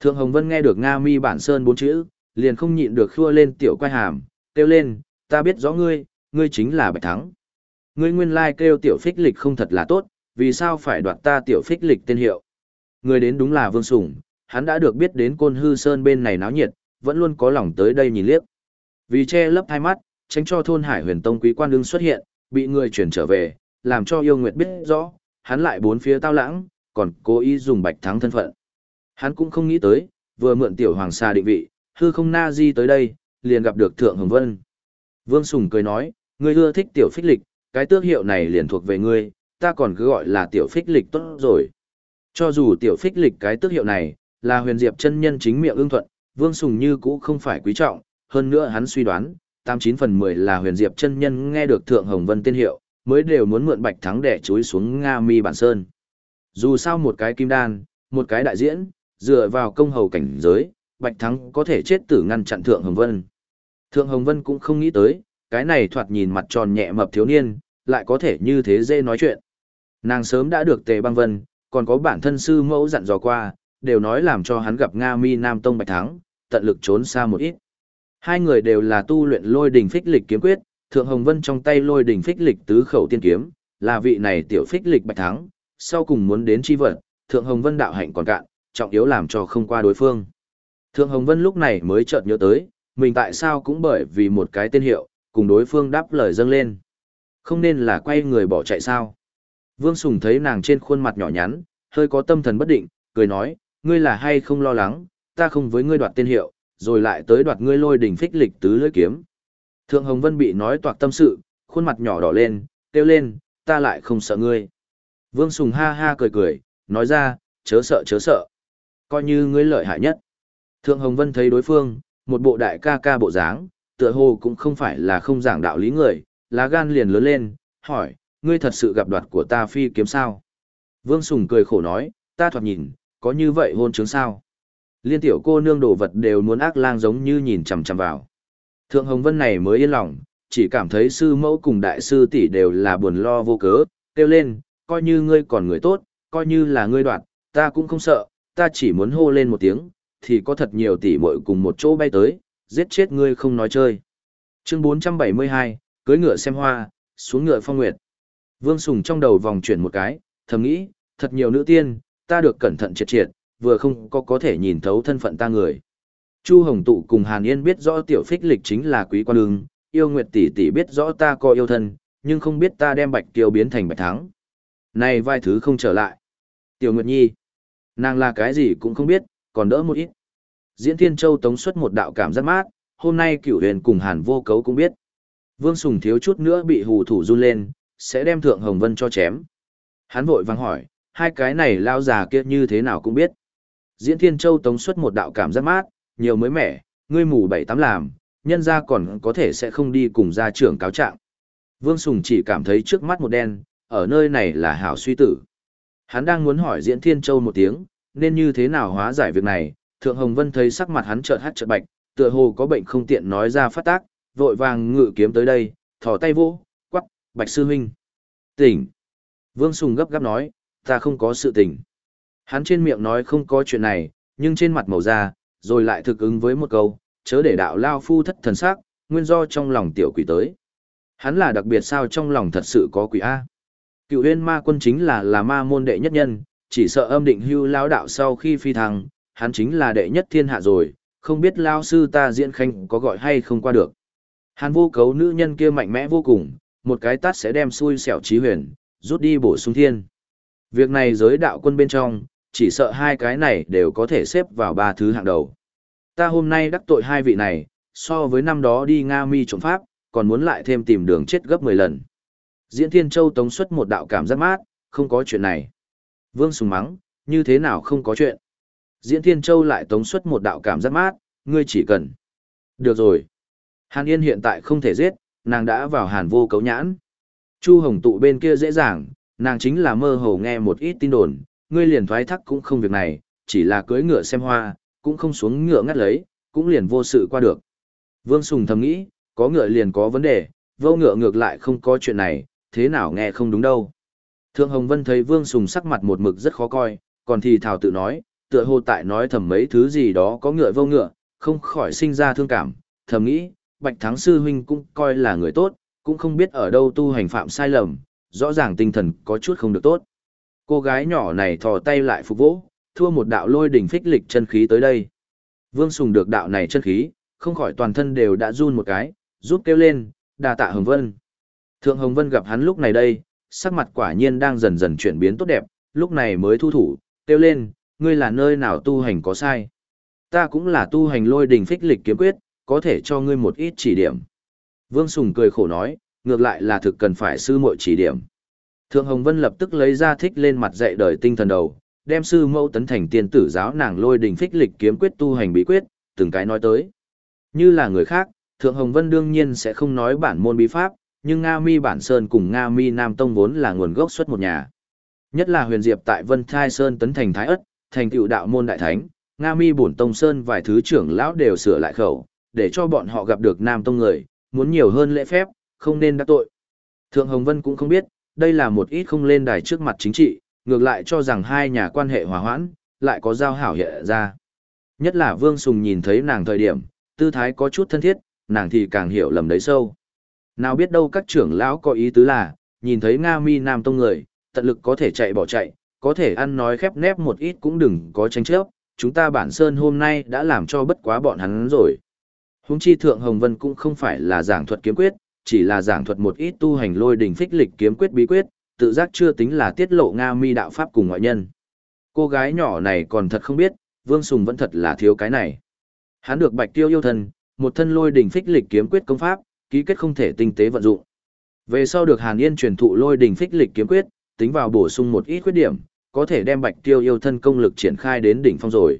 Thượng Hồng Vân nghe được Nga Mi Bản Sơn bốn chữ, liền không nhịn được khua lên tiểu quay hàm, kêu lên, ta biết rõ ngươi, ngươi chính là Bạch Thắng. Ngươi nguyên lai kêu tiểu phích lịch không thật là tốt, vì sao phải đoạt ta tiểu phích lịch tên hiệu. Người đến đúng là Vương Sủng, hắn đã được biết đến Côn Hư Sơn bên này náo nhiệt, vẫn luôn có lòng tới đây nhìn liếc. Vì che lấp hai mắt, tránh cho thôn Hải Huyền Tông quý quan đương xuất hiện, bị người chuyển trở về, làm cho yêu nguyệt biết rõ, hắn lại bốn phía tao lãng, còn cố ý dùng bạch thắng thân phận. Hắn cũng không nghĩ tới, vừa mượn tiểu hoàng sa định vị, hư không na di tới đây, liền gặp được Thượng Hồng Vân. Vương Sùng cười nói, ngươi ưa thích tiểu phích lịch, cái tước hiệu này liền thuộc về ngươi, ta còn cứ gọi là tiểu phích lịch tốt rồi. Cho dù tiểu phích lịch cái tước hiệu này, là huyền diệp chân nhân chính miệng ưng thuận, Vương Sùng như cũ không phải quý trọng, hơn nữa hắn suy đoán, 89 phần 10 là huyền diệp chân nhân nghe được Thượng Hồng Vân tên hiệu, mới đều muốn mượn bạch thắng để chối xuống Nga mi bản sơn. Dù sao một cái kim đan, một cái đại diễn, dựa vào công hầu cảnh giới, bạch thắng có thể chết tử ngăn chặn Thượng Hồng Vân. Thượng Hồng Vân cũng không nghĩ tới, cái này thoạt nhìn mặt tròn nhẹ mập thiếu niên, lại có thể như thế dễ nói chuyện. Nàng sớm đã được tề băng vân, còn có bản thân sư mẫu dặn dò qua, đều nói làm cho hắn gặp Nga mi Nam Tông Bạch Thắng, tận lực trốn xa một ít. Hai người đều là tu luyện lôi đỉnh phích lịch kiếm quyết, Thượng Hồng Vân trong tay lôi đỉnh phích lịch tứ khẩu tiên kiếm, là vị này tiểu phích lịch Bạch Thắng, sau cùng muốn đến chi vật, Thượng Hồng Vân đạo hạnh còn cạn, trọng yếu làm cho không qua đối phương. Thượng Hồng Vân lúc này mới chợt nhớ tới, mình tại sao cũng bởi vì một cái tên hiệu, cùng đối phương đáp lời dâng lên. Không nên là quay người bỏ chạy sao. Vương Sùng thấy nàng trên khuôn mặt nhỏ nhắn, hơi có tâm thần bất định, cười nói, ngươi là hay không lo lắng, ta không với ngươi đoạt tên hiệu, rồi lại tới đoạt ngươi lôi đỉnh phích lịch tứ lưỡi kiếm. Thượng Hồng Vân bị nói toạc tâm sự, khuôn mặt nhỏ đỏ lên, kêu lên, ta lại không sợ ngươi. Vương Sùng ha ha cười cười, nói ra, chớ sợ chớ sợ. Coi như ngươi lợi hại nhất. Thượng Hồng Vân thấy đối phương, một bộ đại ca ca bộ dáng, tựa hồ cũng không phải là không giảng đạo lý người, lá gan liền lớn lên, hỏi, ngươi thật sự gặp đoạt của ta phi kiếm sao? Vương Sùng cười khổ nói, ta thoạt nhìn, có như vậy hôn chứng sao? Liên tiểu cô nương đồ vật đều muốn ác lang giống như nhìn chằm chằm vào. Thượng Hồng Vân này mới yên lòng, chỉ cảm thấy sư mẫu cùng đại sư tỷ đều là buồn lo vô cớ, kêu lên, coi như ngươi còn người tốt, coi như là ngươi đoạt, ta cũng không sợ, ta chỉ muốn hô lên một tiếng, thì có thật nhiều tỷ muội cùng một chỗ bay tới, giết chết ngươi không nói chơi. Chương 472, cưới ngựa xem hoa, xuống ngựa phong nguyệt. Vương Sùng trong đầu vòng chuyển một cái, thầm nghĩ, thật nhiều nữ tiên, ta được cẩn thận triệt triệt, vừa không có có thể nhìn thấu thân phận ta người. Chu Hồng Tụ cùng Hàn Yên biết rõ tiểu phích lịch chính là quý quan ương, yêu nguyệt tỷ tỷ biết rõ ta có yêu thân, nhưng không biết ta đem bạch kiều biến thành bạch thắng. Này vai thứ không trở lại. Tiểu Nguyệt Nhi, nàng là cái gì cũng không biết, còn đỡ một ít. Diễn Thiên Châu tống xuất một đạo cảm giác mát, hôm nay cửu huyền cùng Hàn vô cấu cũng biết. Vương Sùng thiếu chút nữa bị hù thủ run lên, sẽ đem Thượng Hồng Vân cho chém. Hắn vội vang hỏi, hai cái này lao già kia như thế nào cũng biết. Diễn Thiên Châu tống xuất một đạo cảm giác mát, nhiều mới mẻ, ngươi mù bảy tám làm, nhân ra còn có thể sẽ không đi cùng gia trưởng cáo trạng. Vương Sùng chỉ cảm thấy trước mắt một đen, ở nơi này là hảo suy tử. Hắn đang muốn hỏi Diễn Thiên Châu một tiếng, nên như thế nào hóa giải việc này, Thượng Hồng Vân thấy sắc mặt hắn chợt hắt chợt bạch, tựa hồ có bệnh không tiện nói ra phát tác, vội vàng ngự kiếm tới đây, thò tay vỗ, quắc, bạch sư huynh. Tỉnh. Vương Sùng gấp gáp nói, ta không có sự tỉnh. Hắn trên miệng nói không có chuyện này, nhưng trên mặt màu da, rồi lại thực ứng với một câu, chớ để đạo lao phu thất thần sắc, nguyên do trong lòng tiểu quỷ tới. Hắn là đặc biệt sao trong lòng thật sự có quỷ A. Cựu huyên ma quân chính là là ma môn đệ nhất nhân, chỉ sợ âm định hưu lao đạo sau khi phi thăng, hắn chính là đệ nhất thiên hạ rồi, không biết lao sư ta diễn khanh có gọi hay không qua được. Hàn vô cấu nữ nhân kia mạnh mẽ vô cùng, một cái tát sẽ đem xui xẻo trí huyền, rút đi bổ sung thiên. Việc này giới đạo quân bên trong, chỉ sợ hai cái này đều có thể xếp vào ba thứ hạng đầu. Ta hôm nay đắc tội hai vị này, so với năm đó đi Nga mi trộm pháp, còn muốn lại thêm tìm đường chết gấp 10 lần. Diễn Thiên Châu tống xuất một đạo cảm giác mát, không có chuyện này. Vương Sùng mắng, như thế nào không có chuyện. Diễn Thiên Châu lại tống xuất một đạo cảm giác mát, ngươi chỉ cần. Được rồi. Hàn Yên hiện tại không thể giết, nàng đã vào hàn vô cấu nhãn. Chu Hồng tụ bên kia dễ dàng, nàng chính là mơ hồ nghe một ít tin đồn, ngươi liền thoái thác cũng không việc này, chỉ là cưỡi ngựa xem hoa, cũng không xuống ngựa ngắt lấy, cũng liền vô sự qua được. Vương Sùng thầm nghĩ, có ngựa liền có vấn đề, vô ngựa ngược lại không có chuyện này, thế nào nghe không đúng đâu. Thượng Hồng Vân thấy Vương Sùng sắc mặt một mực rất khó coi, còn thì thảo tự nói, tựa hồ tại nói thầm mấy thứ gì đó có ngựa vô ngựa, không khỏi sinh ra thương cảm, thầm nghĩ, Bạch Thắng Sư Huynh cũng coi là người tốt, cũng không biết ở đâu tu hành phạm sai lầm, rõ ràng tinh thần có chút không được tốt. Cô gái nhỏ này thò tay lại phục vỗ, thua một đạo lôi đỉnh phích lịch chân khí tới đây. Vương Sùng được đạo này chân khí, không khỏi toàn thân đều đã run một cái, giúp kêu lên, đà tạ Hồng Vân. Thượng Hồng Vân gặp hắn lúc này đây, sắc mặt quả nhiên đang dần dần chuyển biến tốt đẹp, lúc này mới thu thủ, kêu lên, ngươi là nơi nào tu hành có sai. Ta cũng là tu hành lôi đình phích lịch kiếm quyết, có thể cho ngươi một ít chỉ điểm. Vương Sùng cười khổ nói, ngược lại là thực cần phải sư muội chỉ điểm. Thượng Hồng Vân lập tức lấy ra thích lên mặt dạy đời tinh thần đầu, đem sư mẫu tấn thành tiên tử giáo nàng lôi đình phích lịch kiếm quyết tu hành bí quyết, từng cái nói tới. Như là người khác, Thượng Hồng Vân đương nhiên sẽ không nói bản môn bí pháp, nhưng Nga Mi Bản Sơn cùng Nga Mi Nam Tông vốn là nguồn gốc xuất một nhà. Nhất là huyền diệp tại Vân Thai Sơn tấn thành Thái Ất, thành tựu đạo môn đại thánh, Nga Mi Bổn Tông Sơn vài thứ trưởng lão đều sửa lại khẩu, để cho bọn họ gặp được Nam Tông người, muốn nhiều hơn lễ phép, không nên đắc tội. Thượng Hồng Vân cũng không biết, đây là một ít không lên đài trước mặt chính trị, ngược lại cho rằng hai nhà quan hệ hòa hoãn, lại có giao hảo hiện ra. Nhất là Vương Sùng nhìn thấy nàng thời điểm, tư thái có chút thân thiết, nàng thì càng hiểu lầm đấy sâu. Nào biết đâu các trưởng lão có ý tứ là, nhìn thấy Nga Mi Nam Tông người, tận lực có thể chạy bỏ chạy, có thể ăn nói khép nép một ít cũng đừng có tranh chấp, chúng ta bản sơn hôm nay đã làm cho bất quá bọn hắn rồi. Huống chi thượng Hồng Vân cũng không phải là giảng thuật kiếm quyết, chỉ là giảng thuật một ít tu hành lôi đỉnh phích lịch kiếm quyết bí quyết, tự giác chưa tính là tiết lộ Nga mi đạo pháp cùng ngoại nhân. Cô gái nhỏ này còn thật không biết, Vương Sùng vẫn thật là thiếu cái này. Hắn được Bạch Tiêu yêu thân, một thân lôi đỉnh phích lịch kiếm quyết công pháp, ký kết không thể tinh tế vận dụng. Về sau được Hàn Yên truyền thụ lôi đỉnh phích lịch kiếm quyết, tính vào bổ sung một ít khuyết điểm, có thể đem Bạch Tiêu yêu thân công lực triển khai đến đỉnh phong rồi.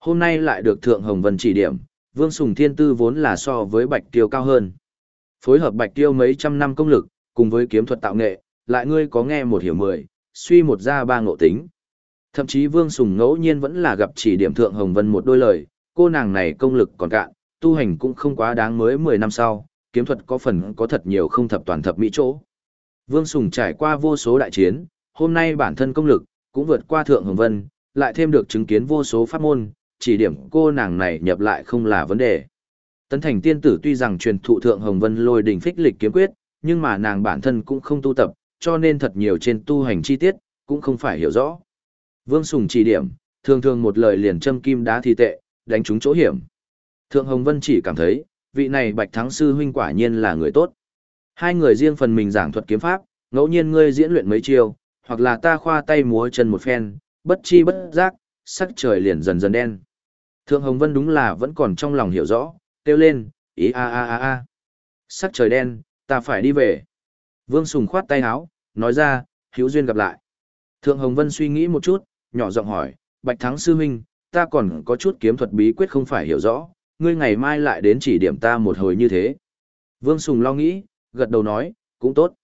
Hôm nay lại được Thượng Hồng Vân chỉ điểm, Vương Sùng Thiên Tư vốn là so với Bạch Tiêu cao hơn. Phối hợp Bạch Tiêu mấy trăm năm công lực, cùng với kiếm thuật tạo nghệ, lại ngươi có nghe một hiểu mười, suy một ra ba ngộ tính. Thậm chí Vương Sùng ngẫu nhiên vẫn là gặp chỉ điểm Thượng Hồng Vân một đôi lời, cô nàng này công lực còn cạn, tu hành cũng không quá đáng mới 10 năm sau, kiếm thuật có phần có thật nhiều không thập toàn thập mỹ chỗ. Vương Sùng trải qua vô số đại chiến, hôm nay bản thân công lực, cũng vượt qua Thượng Hồng Vân, lại thêm được chứng kiến vô số pháp môn, chỉ điểm cô nàng này nhập lại không là vấn đề. Tấn thành tiên tử tuy rằng truyền thụ Thượng Hồng Vân lôi đỉnh phích lịch kiếm quyết, nhưng mà nàng bản thân cũng không tu tập, cho nên thật nhiều trên tu hành chi tiết, cũng không phải hiểu rõ. Vương Sùng chỉ điểm, thường thường một lời liền châm kim đá thì tệ, đánh trúng chỗ hiểm. Thượng Hồng Vân chỉ cảm thấy, vị này Bạch Thắng Sư huynh quả nhiên là người tốt. Hai người riêng phần mình giảng thuật kiếm pháp, ngẫu nhiên ngươi diễn luyện mấy chiêu, hoặc là ta khoa tay múa chân một phen, bất chi bất giác, sắc trời liền dần dần đen. Thượng Hồng Vân đúng là vẫn còn trong lòng hiểu rõ, kêu lên, ý a a a a. Sắc trời đen, ta phải đi về. Vương Sùng khoát tay áo, nói ra, hữu duyên gặp lại. Thượng Hồng Vân suy nghĩ một chút, nhỏ giọng hỏi, Bạch Thắng Sư Minh, ta còn có chút kiếm thuật bí quyết không phải hiểu rõ, ngươi ngày mai lại đến chỉ điểm ta một hồi như thế. Vương Sùng lo nghĩ, gật đầu nói, cũng tốt.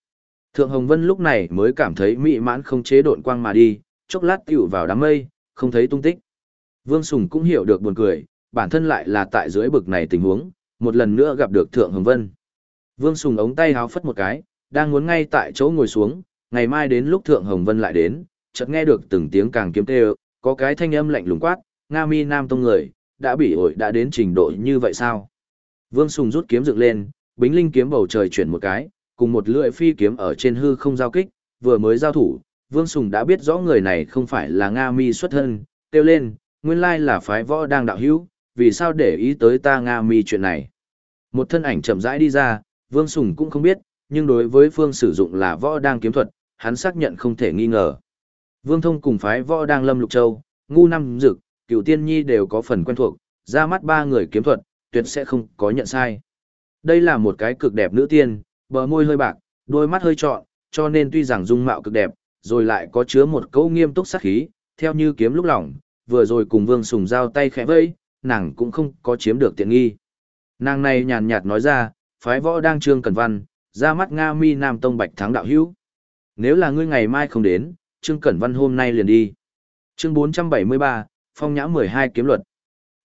Thượng Hồng Vân lúc này mới cảm thấy mị mãn không chế độn quang mà đi, chốc lát tiểu vào đám mây, không thấy tung tích. Vương Sùng cũng hiểu được buồn cười, bản thân lại là tại dưới bực này tình huống, một lần nữa gặp được Thượng Hồng Vân. Vương Sùng ống tay háo phất một cái, đang muốn ngay tại chỗ ngồi xuống, ngày mai đến lúc Thượng Hồng Vân lại đến, chợt nghe được từng tiếng càng kiếm tê có cái thanh âm lạnh lùng quát, Nga mi nam tông người, đã bị ổi đã đến trình độ như vậy sao? Vương Sùng rút kiếm dựng lên, bính linh kiếm bầu trời chuyển một cái, cùng một lưỡi phi kiếm ở trên hư không giao kích, vừa mới giao thủ, Vương Sùng đã biết rõ người này không phải là Nga mi xuất thân, kêu lên, nguyên lai là phái võ đang đạo hữu, vì sao để ý tới ta Nga mi chuyện này. Một thân ảnh chậm rãi đi ra, Vương Sùng cũng không biết, nhưng đối với phương sử dụng là võ đang kiếm thuật, hắn xác nhận không thể nghi ngờ. Vương Thông cùng phái võ đang lâm lục châu, ngu năm dực, cựu tiên nhi đều có phần quen thuộc, ra mắt ba người kiếm thuật, tuyệt sẽ không có nhận sai. Đây là một cái cực đẹp nữ tiên, bờ môi hơi bạc, đôi mắt hơi trọn, cho nên tuy rằng dung mạo cực đẹp, rồi lại có chứa một câu nghiêm túc sắc khí, theo như kiếm lúc lỏng, vừa rồi cùng Vương Sùng giao tay khẽ vẫy, nàng cũng không có chiếm được tiện nghi. Nàng này nhàn nhạt nói ra, phái võ đang trương cần văn, ra mắt Nga mi Nam Tông Bạch Thắng đạo hữu. Nếu là ngươi ngày mai không đến, Trương Cẩn Văn hôm nay liền đi. Chương 473, Phong Nhã 12 kiếm luật.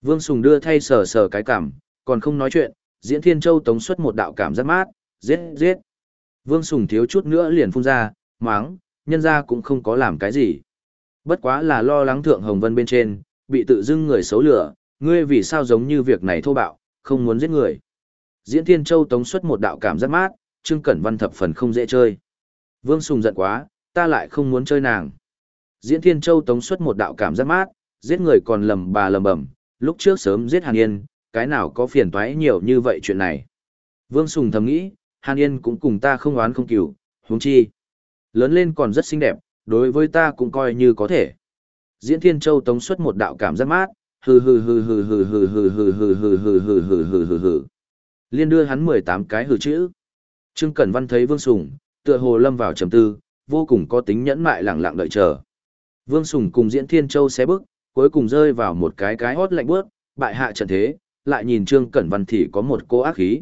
Vương Sùng đưa thay sờ sờ cái cảm, còn không nói chuyện, Diễn Thiên Châu tống xuất một đạo cảm rất mát, giết, giết. Vương Sùng thiếu chút nữa liền phun ra, máng, nhân ra cũng không có làm cái gì. Bất quá là lo lắng Thượng Hồng Vân bên trên, bị tự dưng người xấu lửa, ngươi vì sao giống như việc này thô bạo, không muốn giết người. Diễn Thiên Châu tống xuất một đạo cảm rất mát, Trương Cẩn Văn thập phần không dễ chơi. Vương Sùng giận quá, ta lại không muốn chơi nàng. Diễn Thiên Châu tống xuất một đạo cảm giác mát, giết người còn lầm bà lầm bẩm, lúc trước sớm giết Hàn Yên, cái nào có phiền toái nhiều như vậy chuyện này. Vương Sùng thầm nghĩ, Hàn Yên cũng cùng ta không oán không cửu, huống chi. Lớn lên còn rất xinh đẹp, đối với ta cũng coi như có thể. Diễn Thiên Châu tống xuất một đạo cảm giác mát, hừ hừ hừ hừ hừ hừ hừ hừ hừ hừ hừ hừ hừ hừ hừ hừ. Liên đưa hắn 18 cái hừ chữ. Trương Cẩn Văn thấy Vương Sùng, tựa hồ lâm vào trầm tư, vô cùng có tính nhẫn mại lặng lặng đợi chờ. Vương Sùng cùng Diễn Thiên Châu xé bước, cuối cùng rơi vào một cái cái hót lạnh bước, bại hạ trận thế, lại nhìn Trương Cẩn Văn thì có một cô ác khí.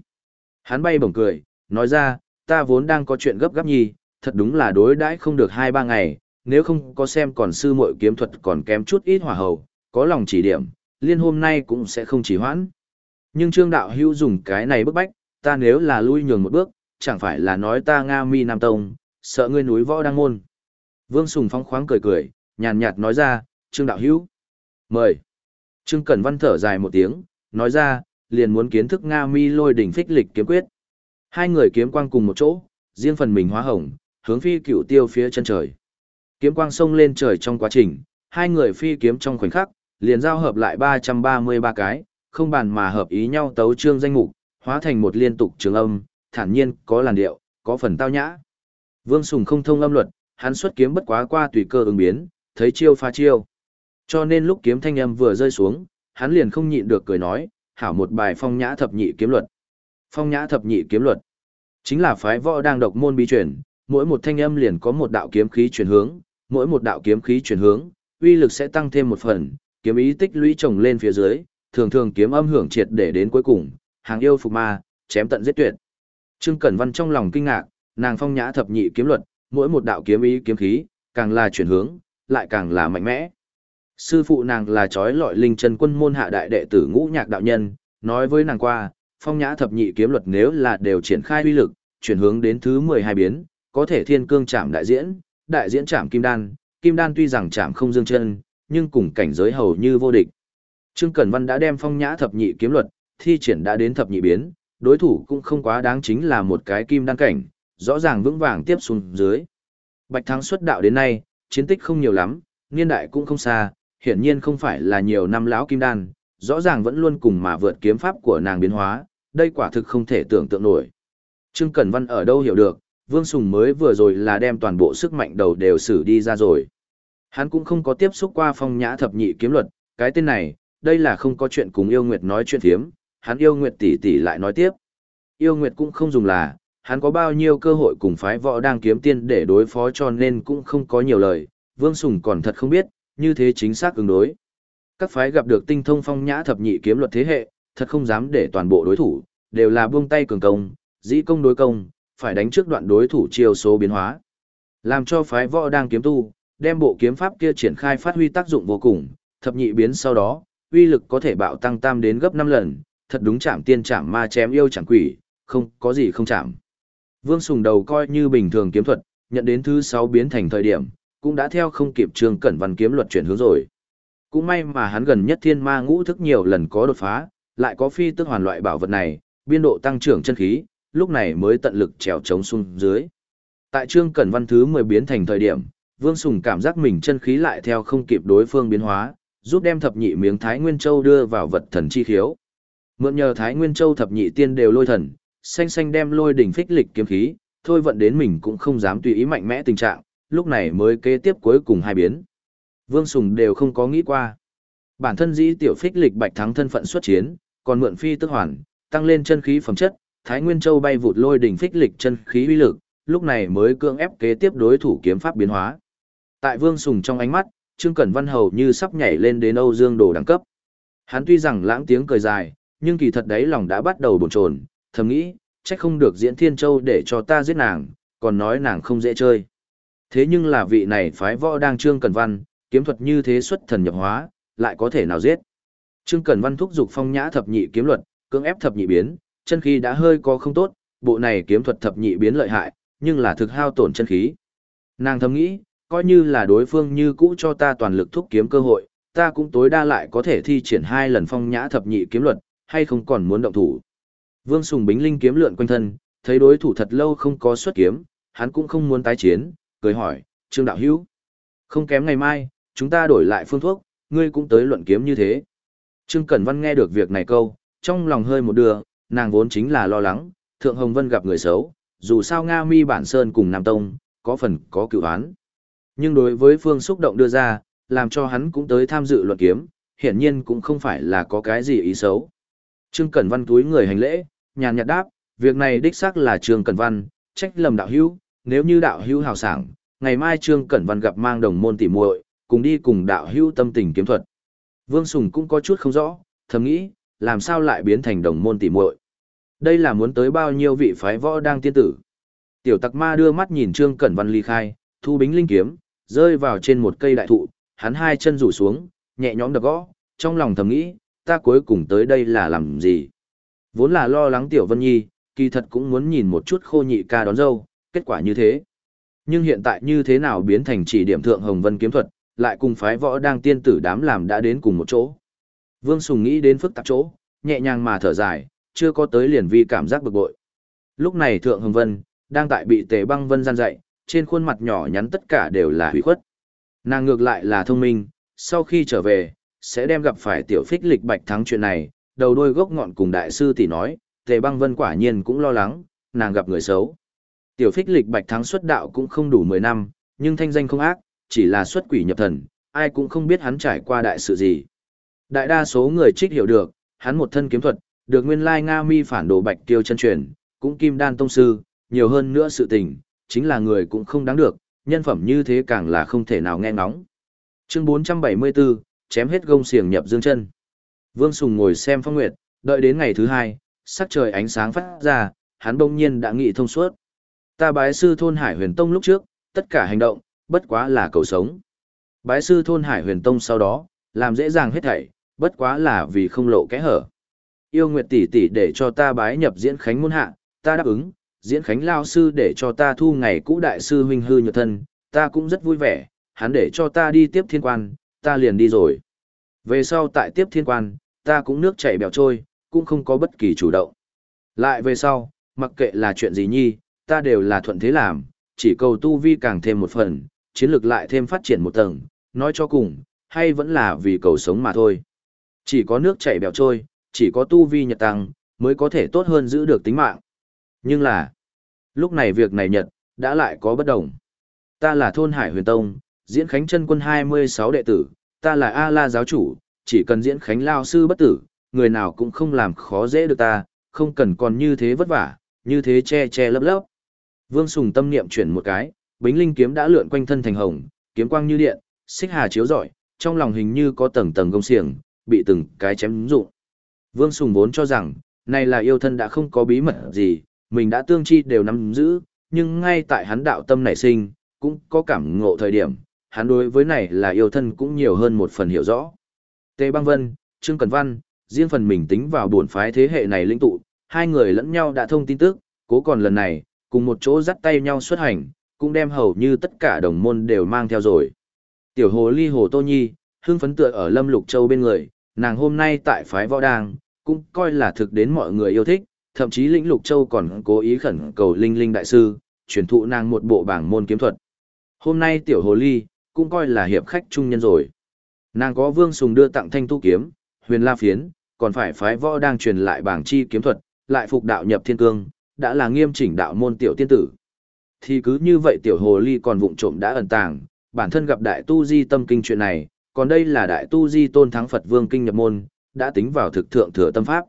Hắn bay bổng cười, nói ra, ta vốn đang có chuyện gấp gáp nhì, thật đúng là đối đãi không được hai ba ngày, nếu không có xem còn sư muội kiếm thuật còn kém chút ít hỏa hầu, có lòng chỉ điểm, liên hôm nay cũng sẽ không chỉ hoãn. Nhưng Trương Đạo Hữu dùng cái này bức bách, ta nếu là lui nhường một bước, chẳng phải là nói ta Nga Mi Nam Tông, sợ ngươi núi võ đang môn. Vương Sùng phong khoáng cười cười, nhàn nhạt nói ra, Trương Đạo Hữu Mời. Trương Cẩn Văn thở dài một tiếng, nói ra, liền muốn kiến thức Nga Mi lôi đỉnh phích lịch kiếm quyết. Hai người kiếm quang cùng một chỗ, riêng phần mình hóa hồng, hướng phi cửu tiêu phía chân trời. Kiếm quang sông lên trời trong quá trình, hai người phi kiếm trong khoảnh khắc, liền giao hợp lại 333 cái, không bàn mà hợp ý nhau tấu trương danh mục, hóa thành một liên tục trường âm, thản nhiên, có làn điệu, có phần tao nhã. Vương Sùng không thông âm luật, hắn xuất kiếm bất quá qua tùy cơ ứng biến, thấy chiêu phá chiêu. Cho nên lúc kiếm thanh âm vừa rơi xuống, hắn liền không nhịn được cười nói, hảo một bài phong nhã thập nhị kiếm luật. Phong nhã thập nhị kiếm luật chính là phái võ đang độc môn bí truyền, mỗi một thanh âm liền có một đạo kiếm khí chuyển hướng, mỗi một đạo kiếm khí chuyển hướng, uy lực sẽ tăng thêm một phần, kiếm ý tích lũy chồng lên phía dưới, thường thường kiếm âm hưởng triệt để đến cuối cùng, hàng yêu phục ma, chém tận giết tuyệt. Trương Cẩn Văn trong lòng kinh ngạc, nàng phong nhã thập nhị kiếm luật, mỗi một đạo kiếm ý kiếm khí, càng là chuyển hướng, lại càng là mạnh mẽ. Sư phụ nàng là chói lọi linh chân quân môn hạ đại đệ tử ngũ nhạc đạo nhân, nói với nàng qua, phong nhã thập nhị kiếm luật nếu là đều triển khai uy lực, chuyển hướng đến thứ 12 biến, có thể thiên cương chạm đại diễn, đại diễn chạm kim đan, kim đan tuy rằng chạm không dương chân, nhưng cùng cảnh giới hầu như vô địch. Trương Cẩn Văn đã đem phong nhã thập nhị kiếm luật, thi triển đã đến thập nhị biến, đối thủ cũng không quá đáng chính là một cái kim đan cảnh, rõ ràng vững vàng tiếp xuống dưới. Bạch Thắng xuất đạo đến nay, chiến tích không nhiều lắm, niên đại cũng không xa, hiển nhiên không phải là nhiều năm lão kim đan, rõ ràng vẫn luôn cùng mà vượt kiếm pháp của nàng biến hóa, đây quả thực không thể tưởng tượng nổi. Trương Cẩn Văn ở đâu hiểu được, Vương Sùng mới vừa rồi là đem toàn bộ sức mạnh đầu đều xử đi ra rồi. Hắn cũng không có tiếp xúc qua phong nhã thập nhị kiếm luật, cái tên này, đây là không có chuyện cùng yêu nguyệt nói chuyện thiếm, hắn yêu nguyệt tỷ tỷ lại nói tiếp. Yêu nguyệt cũng không dùng là, hắn có bao nhiêu cơ hội cùng phái võ đang kiếm tiên để đối phó cho nên cũng không có nhiều lời, Vương Sùng còn thật không biết, như thế chính xác ứng đối. Các phái gặp được tinh thông phong nhã thập nhị kiếm luật thế hệ, thật không dám để toàn bộ đối thủ, đều là buông tay cường công, dĩ công đối công, phải đánh trước đoạn đối thủ chiêu số biến hóa. Làm cho phái võ đang kiếm tu, đem bộ kiếm pháp kia triển khai phát huy tác dụng vô cùng, thập nhị biến sau đó, uy lực có thể bạo tăng tam đến gấp 5 lần, thật đúng chạm tiên chạm ma chém yêu chẳng quỷ, không có gì không chạm. Vương Sùng đầu coi như bình thường kiếm thuật, nhận đến thứ 6 biến thành thời điểm, cũng đã theo không kịp trường cẩn văn kiếm luật chuyển hướng rồi. Cũng may mà hắn gần nhất thiên ma ngũ thức nhiều lần có đột phá, lại có phi tức hoàn loại bảo vật này, biên độ tăng trưởng chân khí, lúc này mới tận lực trèo chống xuống dưới. Tại trương cẩn văn thứ 10 biến thành thời điểm, Vương Sùng cảm giác mình chân khí lại theo không kịp đối phương biến hóa, giúp đem thập nhị miếng Thái Nguyên Châu đưa vào vật thần chi khiếu. Mượn nhờ Thái Nguyên Châu thập nhị tiên đều lôi thần, xanh xanh đem lôi đỉnh phích lịch kiếm khí, thôi vận đến mình cũng không dám tùy ý mạnh mẽ tình trạng, lúc này mới kế tiếp cuối cùng hai biến. Vương Sùng đều không có nghĩ qua. Bản thân dĩ tiểu phích lịch bạch thắng thân phận xuất chiến, còn mượn phi tức hoàn, tăng lên chân khí phẩm chất, Thái Nguyên Châu bay vụt lôi đỉnh phích lịch chân khí uy lực, lúc này mới cưỡng ép kế tiếp đối thủ kiếm pháp biến hóa. Tại Vương Sùng trong ánh mắt, Trương Cẩn Văn hầu như sắp nhảy lên đến Âu Dương Đồ đẳng cấp. Hắn tuy rằng lãng tiếng cười dài, nhưng kỳ thật đấy lòng đã bắt đầu bồn chồn, thầm nghĩ, chắc không được diễn Thiên Châu để cho ta giết nàng, còn nói nàng không dễ chơi. Thế nhưng là vị này phái võ đang Trương Cẩn Văn, kiếm thuật như thế xuất thần nhập hóa, lại có thể nào giết. Trương Cẩn Văn thúc giục phong nhã thập nhị kiếm luật, cưỡng ép thập nhị biến, chân khí đã hơi có không tốt, bộ này kiếm thuật thập nhị biến lợi hại, nhưng là thực hao tổn chân khí. Nàng thầm nghĩ, coi như là đối phương như cũ cho ta toàn lực thúc kiếm cơ hội, ta cũng tối đa lại có thể thi triển hai lần phong nhã thập nhị kiếm luật, hay không còn muốn động thủ. Vương Sùng Bính Linh kiếm lượn quanh thân, thấy đối thủ thật lâu không có xuất kiếm, hắn cũng không muốn tái chiến, cười hỏi, Trương Đạo Hữu Không kém ngày mai, chúng ta đổi lại phương thuốc, ngươi cũng tới luận kiếm như thế. Trương Cẩn Văn nghe được việc này câu, trong lòng hơi một đưa, nàng vốn chính là lo lắng, Thượng Hồng Vân gặp người xấu, dù sao Nga Mi Bản Sơn cùng Nam Tông, có phần có cựu án. Nhưng đối với phương xúc động đưa ra, làm cho hắn cũng tới tham dự luận kiếm, hiển nhiên cũng không phải là có cái gì ý xấu. Trương Cẩn Văn túi người hành lễ, nhàn nhạt đáp, việc này đích xác là Trương Cẩn Văn, trách lầm đạo hữu, nếu như đạo hữu hào sảng, ngày mai Trương Cẩn Văn gặp mang đồng môn tỉ muội, cùng đi cùng đạo hữu tâm tình kiếm thuật. Vương Sùng cũng có chút không rõ, thầm nghĩ, làm sao lại biến thành đồng môn tỉ muội. Đây là muốn tới bao nhiêu vị phái võ đang tiên tử. Tiểu tặc ma đưa mắt nhìn Trương Cẩn Văn ly khai, thu bính linh kiếm, rơi vào trên một cây đại thụ, hắn hai chân rủ xuống, nhẹ nhõm đập gõ, trong lòng thầm nghĩ, ta cuối cùng tới đây là làm gì? Vốn là lo lắng Tiểu Vân Nhi, kỳ thật cũng muốn nhìn một chút khô nhị ca đón dâu, kết quả như thế. Nhưng hiện tại như thế nào biến thành chỉ điểm thượng Hồng Vân kiếm thuật, lại cùng phái võ đang tiên tử đám làm đã đến cùng một chỗ. Vương Sùng nghĩ đến phức tạp chỗ, nhẹ nhàng mà thở dài, chưa có tới liền vi cảm giác bực bội. Lúc này Thượng Hồng Vân, đang tại bị Tề Băng Vân gian dạy, trên khuôn mặt nhỏ nhắn tất cả đều là hủy khuất. Nàng ngược lại là thông minh, sau khi trở về, sẽ đem gặp phải tiểu phích lịch bạch thắng chuyện này, đầu đôi gốc ngọn cùng đại sư tỷ nói, Tề Băng Vân quả nhiên cũng lo lắng, nàng gặp người xấu. Tiểu phích lịch bạch thắng xuất đạo cũng không đủ 10 năm, nhưng thanh danh không ác, chỉ là xuất quỷ nhập thần, ai cũng không biết hắn trải qua đại sự gì. Đại đa số người trích hiểu được, hắn một thân kiếm thuật, được nguyên lai Nga mi phản đồ bạch tiêu chân truyền, cũng kim đan tông sư, nhiều hơn nữa sự tình, chính là người cũng không đáng được, nhân phẩm như thế càng là không thể nào nghe ngóng. Chương 474, chém hết gông xiềng nhập dương chân. Vương Sùng ngồi xem phong nguyệt, đợi đến ngày thứ hai, sắc trời ánh sáng phát ra, hắn đông nhiên đã nghị thông suốt. Ta bái sư thôn Hải Huyền Tông lúc trước, tất cả hành động, bất quá là cầu sống. Bái sư thôn Hải Huyền Tông sau đó, làm dễ dàng hết thảy, bất quá là vì không lộ kẽ hở. Yêu Nguyệt tỷ tỷ để cho ta bái nhập diễn khánh môn hạ, ta đáp ứng, diễn khánh lao sư để cho ta thu ngày cũ đại sư huynh hư nhược thân, ta cũng rất vui vẻ, hắn để cho ta đi tiếp thiên quan, ta liền đi rồi. Về sau tại tiếp thiên quan, ta cũng nước chảy bèo trôi, cũng không có bất kỳ chủ động. Lại về sau, mặc kệ là chuyện gì nhi, ta đều là thuận thế làm, chỉ cầu tu vi càng thêm một phần, chiến lược lại thêm phát triển một tầng, nói cho cùng, hay vẫn là vì cầu sống mà thôi. Chỉ có nước chảy bèo trôi, chỉ có tu vi nhật tăng, mới có thể tốt hơn giữ được tính mạng. Nhưng là, lúc này việc này nhật, đã lại có bất đồng. Ta là thôn Hải Huyền Tông, diễn khánh chân quân 26 đệ tử, ta là A-la giáo chủ, chỉ cần diễn khánh lao sư bất tử, người nào cũng không làm khó dễ được ta, không cần còn như thế vất vả, như thế che che lấp lấp. Vương Sùng tâm niệm chuyển một cái, Bính Linh kiếm đã lượn quanh thân thành hồng, kiếm quang như điện, xích hà chiếu rọi, trong lòng hình như có tầng tầng gông xiềng, bị từng cái chém dụng. Vương Sùng vốn cho rằng, này là yêu thân đã không có bí mật gì, mình đã tương chi đều nắm giữ, nhưng ngay tại hắn đạo tâm nảy sinh, cũng có cảm ngộ thời điểm, hắn đối với này là yêu thân cũng nhiều hơn một phần hiểu rõ. Tề Băng Vân, Trương Cẩn Văn, riêng phần mình tính vào buồn phái thế hệ này linh tụ, hai người lẫn nhau đã thông tin tức, cố còn lần này, cùng một chỗ dắt tay nhau xuất hành, cũng đem hầu như tất cả đồng môn đều mang theo rồi. Tiểu hồ ly hồ Tô Nhi, Hương phấn tựa ở Lâm Lục Châu bên người, nàng hôm nay tại phái võ đàng, cũng coi là thực đến mọi người yêu thích, thậm chí lĩnh Lục Châu còn cố ý khẩn cầu Linh Linh Đại Sư, truyền thụ nàng một bộ bảng môn kiếm thuật. Hôm nay tiểu hồ ly, cũng coi là hiệp khách trung nhân rồi. Nàng có vương sùng đưa tặng thanh tu kiếm, huyền la phiến, còn phải phái võ đang truyền lại bảng chi kiếm thuật, lại phục đạo nhập thiên cương, đã là nghiêm chỉnh đạo môn tiểu tiên tử. Thì cứ như vậy tiểu hồ ly còn vụng trộm đã ẩn tàng, bản thân gặp đại tu di tâm kinh chuyện này, còn đây là đại tu di tôn thắng Phật vương kinh nhập môn, đã tính vào thực thượng thừa tâm pháp.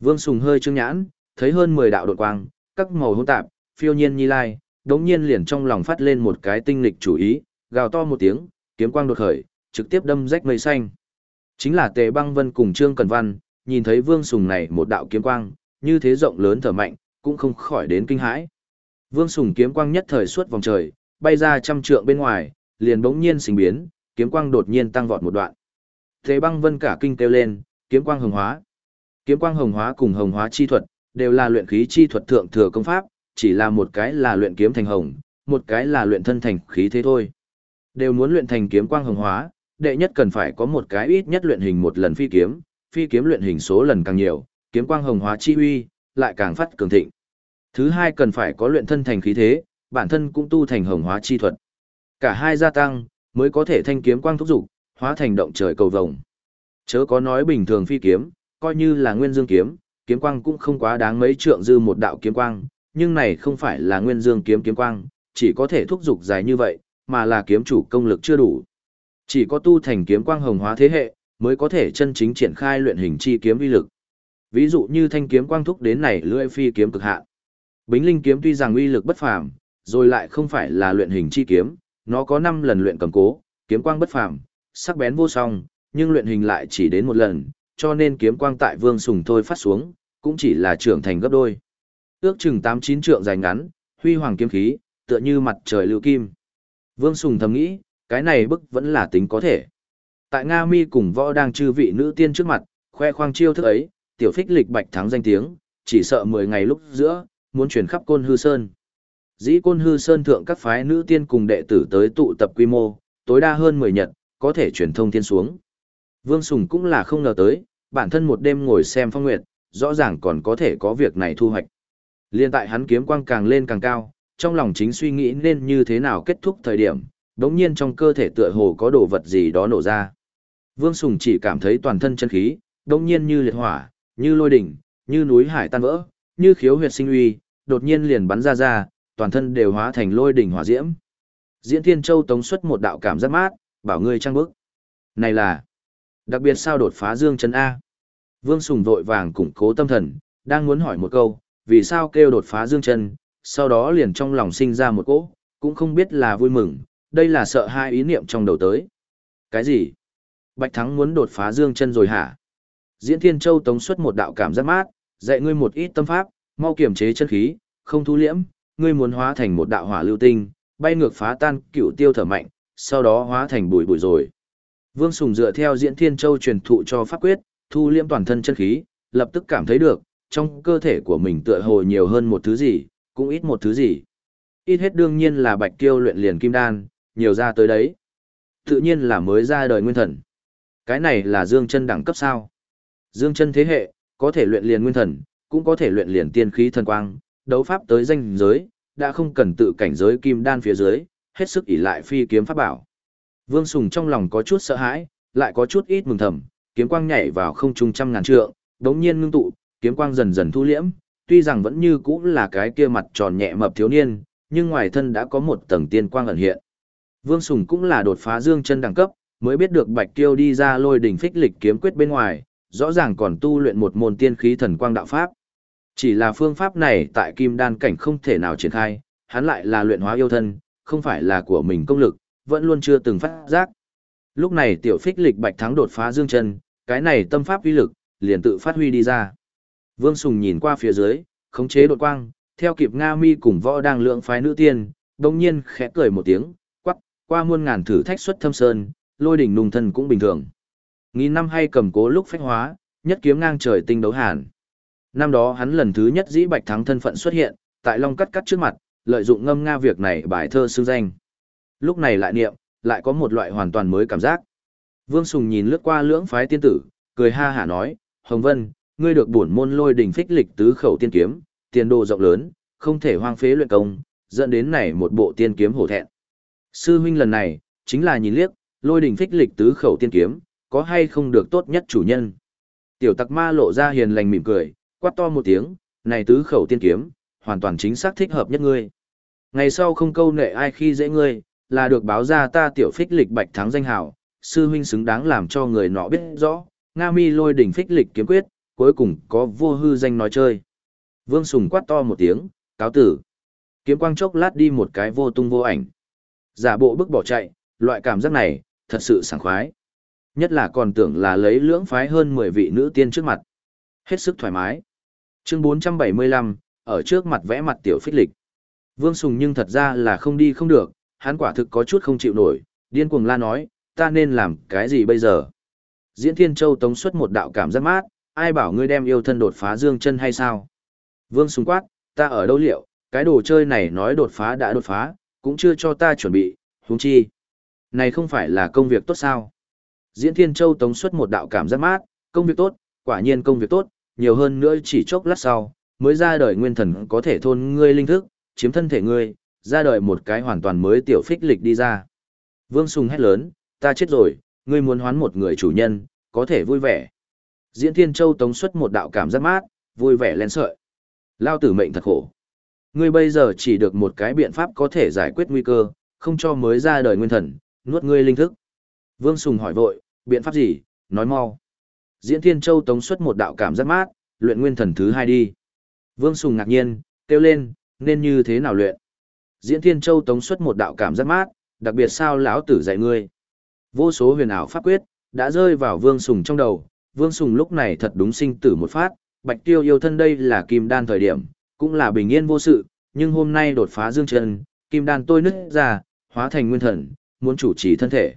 Vương Sùng hơi trương nhãn, thấy hơn 10 đạo đột quang, các màu hỗn tạp, phiêu nhiên như lai, đống nhiên liền trong lòng phát lên một cái tinh lịch chủ ý, gào to một tiếng, kiếm quang đột khởi, trực tiếp đâm rách mây xanh. Chính là Tề Băng Vân cùng Trương Cần Văn, nhìn thấy Vương Sùng này một đạo kiếm quang, như thế rộng lớn thở mạnh, cũng không khỏi đến kinh hãi. Vương Sùng kiếm quang nhất thời suốt vòng trời, bay ra trăm trượng bên ngoài, liền bỗng nhiên sinh biến, kiếm quang đột nhiên tăng vọt một đoạn. Tề Băng Vân cả kinh kêu lên, kiếm quang hồng hóa. Kiếm quang hồng hóa cùng hồng hóa chi thuật, đều là luyện khí chi thuật thượng thừa công pháp, chỉ là một cái là luyện kiếm thành hồng, một cái là luyện thân thành khí thế thôi. Đều muốn luyện thành kiếm quang hồng hóa, đệ nhất cần phải có một cái ít nhất luyện hình một lần phi kiếm, phi kiếm luyện hình số lần càng nhiều, kiếm quang hồng hóa chi uy lại càng phát cường thịnh. Thứ hai cần phải có luyện thân thành khí thế, bản thân cũng tu thành hồng hóa chi thuật. Cả hai gia tăng, mới có thể thanh kiếm quang thúc dục, hóa thành động trời cầu vồng. Chớ có nói bình thường phi kiếm, coi như là nguyên dương kiếm, kiếm quang cũng không quá đáng mấy trượng dư một đạo kiếm quang, nhưng này không phải là nguyên dương kiếm kiếm quang, chỉ có thể thúc dục dài như vậy, mà là kiếm chủ công lực chưa đủ. Chỉ có tu thành kiếm quang hồng hóa thế hệ, mới có thể chân chính triển khai luyện hình chi kiếm uy lực. Ví dụ như thanh kiếm quang thúc đến này lưỡi phi kiếm cực hạn. Bính linh kiếm tuy rằng uy lực bất phàm, rồi lại không phải là luyện hình chi kiếm, nó có 5 lần luyện cầm cố, kiếm quang bất phàm, sắc bén vô song, nhưng luyện hình lại chỉ đến một lần, cho nên kiếm quang tại Vương Sùng thôi phát xuống, cũng chỉ là trưởng thành gấp đôi. Ước chừng 8-9 trượng dài ngắn, huy hoàng kiếm khí, tựa như mặt trời lưu kim. Vương Sùng thầm nghĩ, cái này bức vẫn là tính có thể. Tại Nga Mi cùng võ đang chư vị nữ tiên trước mặt, khoe khoang chiêu thức ấy, tiểu phích lịch bạch thắng danh tiếng, chỉ sợ 10 ngày lúc giữa, muốn chuyển khắp côn hư sơn. Dĩ côn hư sơn thượng các phái nữ tiên cùng đệ tử tới tụ tập quy mô, tối đa hơn 10 nhật, có thể truyền thông tiên xuống. Vương Sùng cũng là không ngờ tới, bản thân một đêm ngồi xem phong nguyệt, rõ ràng còn có thể có việc này thu hoạch. Liên tại hắn kiếm quang càng lên càng cao, trong lòng chính suy nghĩ nên như thế nào kết thúc thời điểm, đống nhiên trong cơ thể tựa hồ có đồ vật gì đó nổ ra. Vương Sùng chỉ cảm thấy toàn thân chân khí, đống nhiên như liệt hỏa, như lôi đỉnh, như núi hải tan vỡ, như khiếu huyệt sinh uy, đột nhiên liền bắn ra ra, toàn thân đều hóa thành lôi đỉnh hỏa diễm. Diễn Thiên Châu tống xuất một đạo cảm giác mát, bảo ngươi trang bức. Này là, đặc biệt sao đột phá dương chân A. Vương Sùng vội vàng củng cố tâm thần, đang muốn hỏi một câu, vì sao kêu đột phá dương chân, sau đó liền trong lòng sinh ra một cỗ, cũng không biết là vui mừng, đây là sợ hai ý niệm trong đầu tới. Cái gì? Bạch Thắng muốn đột phá dương chân rồi hả? Diễn Thiên Châu tống xuất một đạo cảm giác mát, dạy ngươi một ít tâm pháp, mau kiểm chế chân khí, không thu liễm, ngươi muốn hóa thành một đạo hỏa lưu tinh, bay ngược phá tan cựu tiêu thở mạnh, sau đó hóa thành bụi bụi rồi. Vương Sùng dựa theo Diễn Thiên Châu truyền thụ cho pháp quyết, thu liễm toàn thân chân khí, lập tức cảm thấy được, trong cơ thể của mình tựa hồ nhiều hơn một thứ gì, cũng ít một thứ gì. Ít hết đương nhiên là bạch tiêu luyện liền kim đan, nhiều ra tới đấy. Tự nhiên là mới ra đời nguyên thần. Cái này là dương chân đẳng cấp sao. Dương chân thế hệ, có thể luyện liền nguyên thần, cũng có thể luyện liền tiên khí thần quang, đấu pháp tới danh giới, đã không cần tự cảnh giới kim đan phía dưới, hết sức ỷ lại phi kiếm pháp bảo. Vương Sùng trong lòng có chút sợ hãi, lại có chút ít mừng thầm, kiếm quang nhảy vào không trung trăm ngàn trượng, đống nhiên ngưng tụ, kiếm quang dần dần thu liễm, tuy rằng vẫn như cũ là cái kia mặt tròn nhẹ mập thiếu niên, nhưng ngoài thân đã có một tầng tiên quang ẩn hiện. Vương Sùng cũng là đột phá dương chân đẳng cấp, mới biết được Bạch Kiêu đi ra lôi đỉnh phích lịch kiếm quyết bên ngoài, rõ ràng còn tu luyện một môn tiên khí thần quang đạo pháp. Chỉ là phương pháp này tại kim đan cảnh không thể nào triển khai, hắn lại là luyện hóa yêu thân, không phải là của mình công lực, vẫn luôn chưa từng phát giác. Lúc này tiểu phích lịch bạch thắng đột phá dương chân, cái này tâm pháp uy lực, liền tự phát huy đi ra. Vương Sùng nhìn qua phía dưới, khống chế đột quang, theo kịp Nga Mi cùng võ đang lượng phái nữ tiên, đồng nhiên khẽ cười một tiếng, quắc, qua muôn ngàn thử thách xuất thâm sơn, lôi đỉnh nùng thân cũng bình thường. Nghìn năm hay cầm cố lúc phách hóa, nhất kiếm ngang trời tinh đấu hàn. Năm đó hắn lần thứ nhất dĩ bạch thắng thân phận xuất hiện, tại Long cắt cắt trước mặt, lợi dụng ngâm nga việc này bài thơ xương danh. Lúc này lại niệm, lại có một loại hoàn toàn mới cảm giác. Vương Sùng nhìn lướt qua lưỡng phái tiên tử, cười ha hả nói, Hồng Vân, ngươi được bổn môn lôi đỉnh phích lịch tứ khẩu tiên kiếm, tiền đồ rộng lớn, không thể hoang phế luyện công, dẫn đến này một bộ tiên kiếm hổ thẹn. Sư huynh lần này, chính là nhìn liếc, lôi đỉnh phích lịch tứ khẩu tiên kiếm, có hay không được tốt nhất chủ nhân. Tiểu tặc ma lộ ra hiền lành mỉm cười, quát to một tiếng, này tứ khẩu tiên kiếm, hoàn toàn chính xác thích hợp nhất ngươi. Ngày sau không câu nệ ai khi dễ ngươi, là được báo ra ta tiểu phích lịch bạch thắng danh hào, sư huynh xứng đáng làm cho người nọ biết rõ, Nga mi lôi đỉnh phích lịch kiếm quyết, cuối cùng có vua hư danh nói chơi. Vương Sùng quát to một tiếng, cáo tử. Kiếm quang chốc lát đi một cái vô tung vô ảnh. Giả bộ bức bỏ chạy, loại cảm giác này, thật sự sảng khoái. Nhất là còn tưởng là lấy lưỡng phái hơn 10 vị nữ tiên trước mặt. Hết sức thoải mái. Chương 475, ở trước mặt vẽ mặt tiểu phích lịch. Vương Sùng nhưng thật ra là không đi không được, hắn quả thực có chút không chịu nổi, điên cuồng la nói, ta nên làm cái gì bây giờ? Diễn Thiên Châu tống xuất một đạo cảm giác mát, ai bảo ngươi đem yêu thân đột phá dương chân hay sao? Vương Sùng quát, ta ở đâu liệu, cái đồ chơi này nói đột phá đã đột phá, cũng chưa cho ta chuẩn bị, húng chi. Này không phải là công việc tốt sao? Diễn Thiên Châu tống xuất một đạo cảm giác mát, công việc tốt, quả nhiên công việc tốt, nhiều hơn nữa chỉ chốc lát sau, mới ra đời nguyên thần có thể thôn ngươi linh thức, chiếm thân thể ngươi, ra đời một cái hoàn toàn mới tiểu phích lịch đi ra. Vương Sùng hét lớn, ta chết rồi, ngươi muốn hoán một người chủ nhân, có thể vui vẻ. Diễn Thiên Châu tống xuất một đạo cảm giác mát, vui vẻ lên sợi. Lao tử mệnh thật khổ. Ngươi bây giờ chỉ được một cái biện pháp có thể giải quyết nguy cơ, không cho mới ra đời nguyên thần, nuốt ngươi linh thức. Vương Sùng hỏi vội, biện pháp gì, nói mau. Diễn Thiên Châu tống xuất một đạo cảm giác mát, luyện nguyên thần thứ hai đi. Vương Sùng ngạc nhiên, kêu lên, nên như thế nào luyện. Diễn Thiên Châu tống xuất một đạo cảm giác mát, đặc biệt sao lão tử dạy ngươi. Vô số huyền ảo pháp quyết, đã rơi vào Vương Sùng trong đầu, Vương Sùng lúc này thật đúng sinh tử một phát, Bạch Tiêu yêu thân đây là kim đan thời điểm, cũng là bình yên vô sự, nhưng hôm nay đột phá dương chân, kim đan tôi nứt ra, hóa thành nguyên thần, muốn chủ trì thân thể.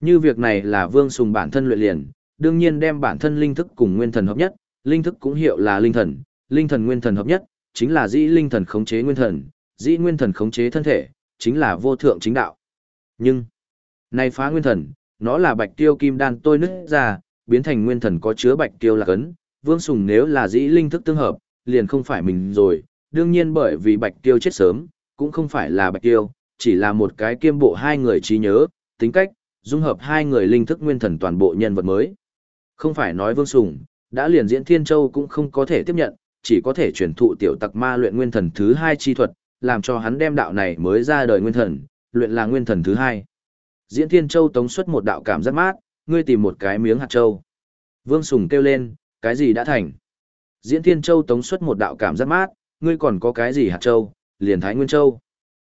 Như việc này là Vương Sùng bản thân luyện liền, đương nhiên đem bản thân linh thức cùng nguyên thần hợp nhất, linh thức cũng hiệu là linh thần, linh thần nguyên thần hợp nhất, chính là dĩ linh thần khống chế nguyên thần, dĩ nguyên thần khống chế thân thể, chính là vô thượng chính đạo. Nhưng, nay phá nguyên thần, nó là bạch tiêu kim đan tôi nứt ra, biến thành nguyên thần có chứa bạch tiêu là cấn, vương sùng nếu là dĩ linh thức tương hợp, liền không phải mình rồi, đương nhiên bởi vì bạch tiêu chết sớm, cũng không phải là bạch tiêu, chỉ là một cái kiêm bộ hai người trí nhớ, tính cách, dung hợp hai người linh thức nguyên thần toàn bộ nhân vật mới. Không phải nói vương sùng, đã liền diễn thiên châu cũng không có thể tiếp nhận, chỉ có thể truyền thụ tiểu tặc ma luyện nguyên thần thứ hai chi thuật, làm cho hắn đem đạo này mới ra đời nguyên thần, luyện là nguyên thần thứ hai. Diễn Thiên Châu tống xuất một đạo cảm giác mát, ngươi tìm một cái miếng hạt châu. Vương Sùng kêu lên, cái gì đã thành? Diễn Thiên Châu tống xuất một đạo cảm giác mát, ngươi còn có cái gì hạt châu, liền Thái Nguyên Châu.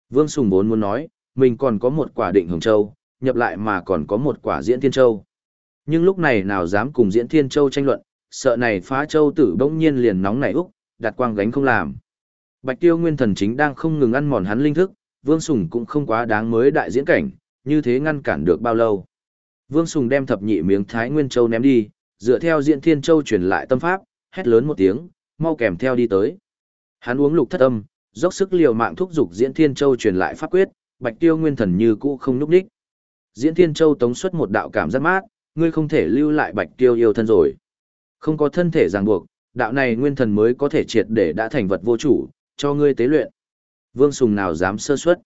Vương Sùng vốn muốn nói, mình còn có một quả định hồng châu, nhập lại mà còn có một quả diễn Thiên Châu. Nhưng lúc này nào dám cùng diễn Thiên Châu tranh luận, sợ này phá châu tử bỗng nhiên liền nóng nảy úc, đặt quang gánh không làm. Bạch Tiêu Nguyên Thần chính đang không ngừng ăn mòn hắn linh thức, Vương Sùng cũng không quá đáng mới đại diễn cảnh, như thế ngăn cản được bao lâu. Vương Sùng đem thập nhị miếng Thái Nguyên Châu ném đi, dựa theo Diễn Thiên Châu truyền lại tâm pháp, hét lớn một tiếng, mau kèm theo đi tới. Hắn uống lục thất âm, dốc sức liều mạng thúc dục Diễn Thiên Châu truyền lại pháp quyết, Bạch Tiêu Nguyên Thần như cũ không lúc đích. Diễn Thiên Châu tống xuất một đạo cảm giác mát, ngươi không thể lưu lại Bạch Tiêu yêu thân rồi. Không có thân thể ràng buộc, đạo này nguyên thần mới có thể triệt để đã thành vật vô chủ, cho ngươi tế luyện. Vương Sùng nào dám sơ suất.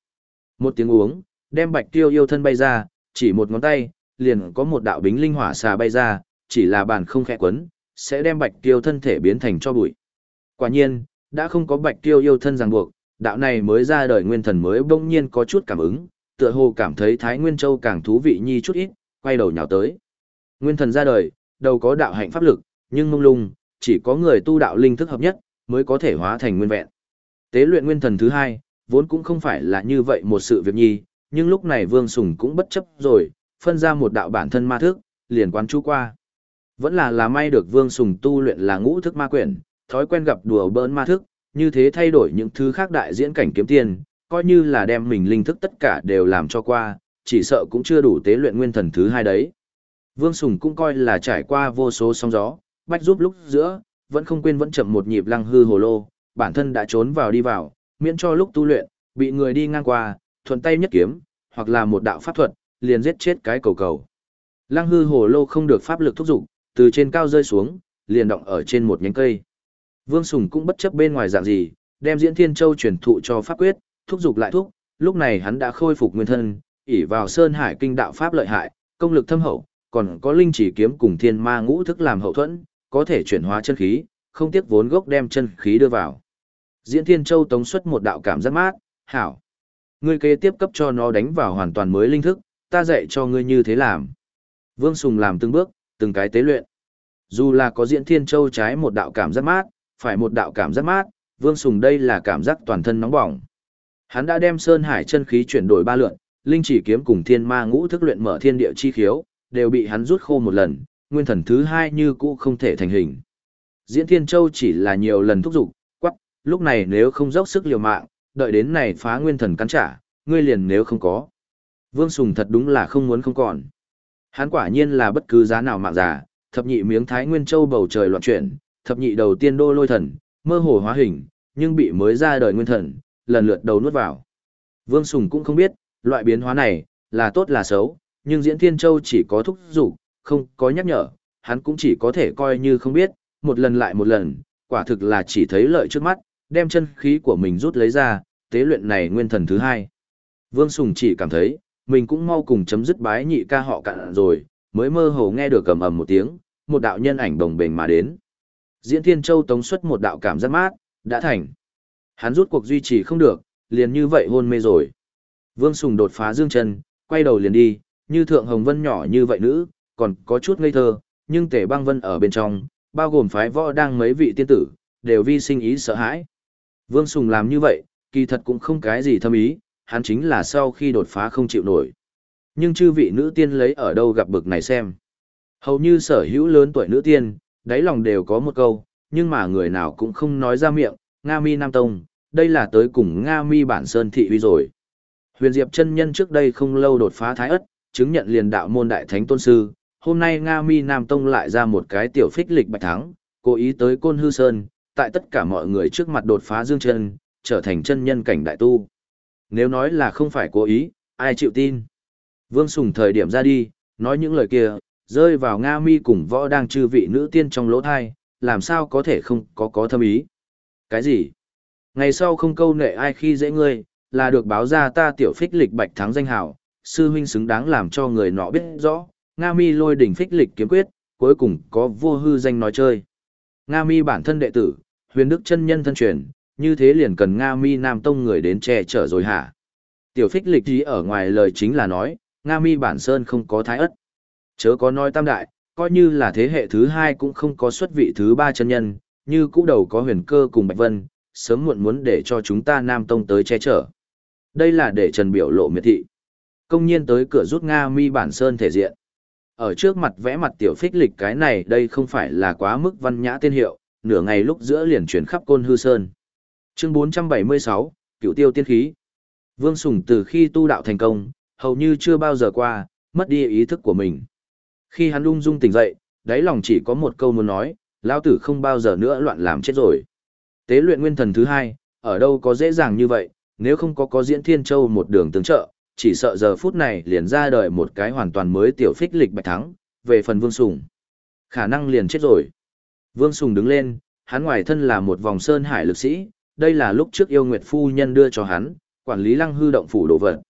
Một tiếng uống, đem bạch tiêu yêu thân bay ra, chỉ một ngón tay, liền có một đạo bính linh hỏa xà bay ra, chỉ là bản không khẽ quấn, sẽ đem bạch tiêu thân thể biến thành cho bụi. Quả nhiên, đã không có bạch tiêu yêu thân ràng buộc, đạo này mới ra đời nguyên thần mới bỗng nhiên có chút cảm ứng, tựa hồ cảm thấy Thái Nguyên Châu càng thú vị nhi chút ít, quay đầu nhào tới. Nguyên thần ra đời, đầu có đạo hạnh pháp lực, nhưng mông lung, chỉ có người tu đạo linh thức hợp nhất, mới có thể hóa thành nguyên vẹn. Tế luyện nguyên thần thứ hai, vốn cũng không phải là như vậy một sự việc nhi, nhưng lúc này Vương Sùng cũng bất chấp rồi, phân ra một đạo bản thân ma thức, liền quán chú qua. Vẫn là là may được Vương Sùng tu luyện là ngũ thức ma quyển, thói quen gặp đùa bỡn ma thức, như thế thay đổi những thứ khác đại diễn cảnh kiếm tiền, coi như là đem mình linh thức tất cả đều làm cho qua, chỉ sợ cũng chưa đủ tế luyện nguyên thần thứ hai đấy. Vương Sùng cũng coi là trải qua vô số sóng gió, bách giúp lúc giữa, vẫn không quên vẫn chậm một nhịp lăng hư hồ lô, bản thân đã trốn vào đi vào, miễn cho lúc tu luyện, bị người đi ngang qua, thuận tay nhất kiếm, hoặc là một đạo pháp thuật, liền giết chết cái cầu cầu. Lăng hư hồ lô không được pháp lực thúc dục, từ trên cao rơi xuống, liền động ở trên một nhánh cây. Vương Sùng cũng bất chấp bên ngoài dạng gì, đem Diễn Thiên Châu truyền thụ cho pháp quyết, thúc dục lại thúc, lúc này hắn đã khôi phục nguyên thân, ỷ vào Sơn Hải kinh đạo pháp lợi hại, công lực thâm hậu, còn có linh chỉ kiếm cùng thiên ma ngũ thức làm hậu thuẫn, có thể chuyển hóa chân khí, không tiếc vốn gốc đem chân khí đưa vào. Diễn Thiên Châu tống xuất một đạo cảm giác mát, hảo. Ngươi kế tiếp cấp cho nó đánh vào hoàn toàn mới linh thức, ta dạy cho ngươi như thế làm. Vương Sùng làm từng bước, từng cái tế luyện. Dù là có Diễn Thiên Châu trái một đạo cảm giác mát, phải một đạo cảm giác mát, Vương Sùng đây là cảm giác toàn thân nóng bỏng. Hắn đã đem Sơn Hải chân khí chuyển đổi ba lượn, linh chỉ kiếm cùng thiên ma ngũ thức luyện mở thiên địa chi khiếu, đều bị hắn rút khô một lần, nguyên thần thứ hai như cũ không thể thành hình. Diễn Thiên Châu chỉ là nhiều lần thúc giục, quắc, lúc này nếu không dốc sức liều mạng, đợi đến này phá nguyên thần cắn trả, ngươi liền nếu không có. Vương Sùng thật đúng là không muốn không còn. Hắn quả nhiên là bất cứ giá nào mạng giả, thập nhị miếng thái nguyên châu bầu trời loạn chuyển, thập nhị đầu tiên đô lôi thần, mơ hồ hóa hình, nhưng bị mới ra đời nguyên thần, lần lượt đầu nuốt vào. Vương Sùng cũng không biết, loại biến hóa này, là tốt là xấu, nhưng diễn thiên châu chỉ có thúc giục, không có nhắc nhở, hắn cũng chỉ có thể coi như không biết, một lần lại một lần, quả thực là chỉ thấy lợi trước mắt, đem chân khí của mình rút lấy ra, tế luyện này nguyên thần thứ hai. Vương Sùng chỉ cảm thấy, mình cũng mau cùng chấm dứt bái nhị ca họ cạn rồi, mới mơ hồ nghe được cầm ầm một tiếng, một đạo nhân ảnh đồng bền mà đến. Diễn Thiên Châu tống xuất một đạo cảm giác mát, đã thành. Hắn rút cuộc duy trì không được, liền như vậy hôn mê rồi. Vương Sùng đột phá dương chân, quay đầu liền đi, như thượng hồng vân nhỏ như vậy nữ, còn có chút ngây thơ, nhưng tể băng vân ở bên trong, bao gồm phái võ đang mấy vị tiên tử, đều vi sinh ý sợ hãi. Vương Sùng làm như vậy, kỳ thật cũng không cái gì thâm ý, hắn chính là sau khi đột phá không chịu nổi. Nhưng chư vị nữ tiên lấy ở đâu gặp bực này xem. Hầu như sở hữu lớn tuổi nữ tiên, đáy lòng đều có một câu, nhưng mà người nào cũng không nói ra miệng, Nga Mi Nam Tông, đây là tới cùng Nga Mi bản sơn thị uy rồi. Huyền Diệp chân nhân trước đây không lâu đột phá thái ất, chứng nhận liền đạo môn đại thánh tôn sư, hôm nay Nga Mi Nam Tông lại ra một cái tiểu phích lịch bạch thắng, cố ý tới Côn Hư Sơn, tại tất cả mọi người trước mặt đột phá dương chân, trở thành chân nhân cảnh đại tu. Nếu nói là không phải cố ý, ai chịu tin? Vương Sùng thời điểm ra đi, nói những lời kia, rơi vào Nga Mi cùng võ đang chư vị nữ tiên trong lỗ thai, làm sao có thể không có có thâm ý? Cái gì? Ngày sau không câu nệ ai khi dễ ngươi, là được báo ra ta tiểu phích lịch bạch thắng danh hào, sư huynh xứng đáng làm cho người nọ biết rõ, Nga Mi lôi đỉnh phích lịch kiếm quyết, cuối cùng có vô hư danh nói chơi. Nga Mi bản thân đệ tử, huyền đức chân nhân thân truyền, như thế liền cần Nga Mi Nam Tông người đến che chở rồi hả? Tiểu phích lịch ý ở ngoài lời chính là nói, Nga Mi bản sơn không có thái ất. Chớ có nói tam đại, coi như là thế hệ thứ hai cũng không có xuất vị thứ ba chân nhân, như cũ đầu có huyền cơ cùng Bạch Vân, sớm muộn muốn để cho chúng ta Nam Tông tới che chở. Đây là để Trần biểu lộ miệt thị. Công nhiên tới cửa rút Nga Mi bản sơn thể diện. Ở trước mặt vẽ mặt tiểu phích lịch cái này đây không phải là quá mức văn nhã tiên hiệu, nửa ngày lúc giữa liền chuyển khắp côn hư sơn. Chương 476, Cựu tiêu tiên khí. Vương Sùng từ khi tu đạo thành công, hầu như chưa bao giờ qua, mất đi ý thức của mình. Khi hắn ung dung tỉnh dậy, đáy lòng chỉ có một câu muốn nói, lao tử không bao giờ nữa loạn làm chết rồi. Tế luyện nguyên thần thứ hai, ở đâu có dễ dàng như vậy, nếu không có có diễn thiên châu một đường tướng trợ, chỉ sợ giờ phút này liền ra đời một cái hoàn toàn mới tiểu phích lịch bạch thắng, về phần Vương Sùng. Khả năng liền chết rồi. Vương Sùng đứng lên, hắn ngoài thân là một vòng sơn hải lực sĩ, đây là lúc trước yêu Nguyệt Phu Nhân đưa cho hắn, quản lý lăng hư động phủ đồ vật.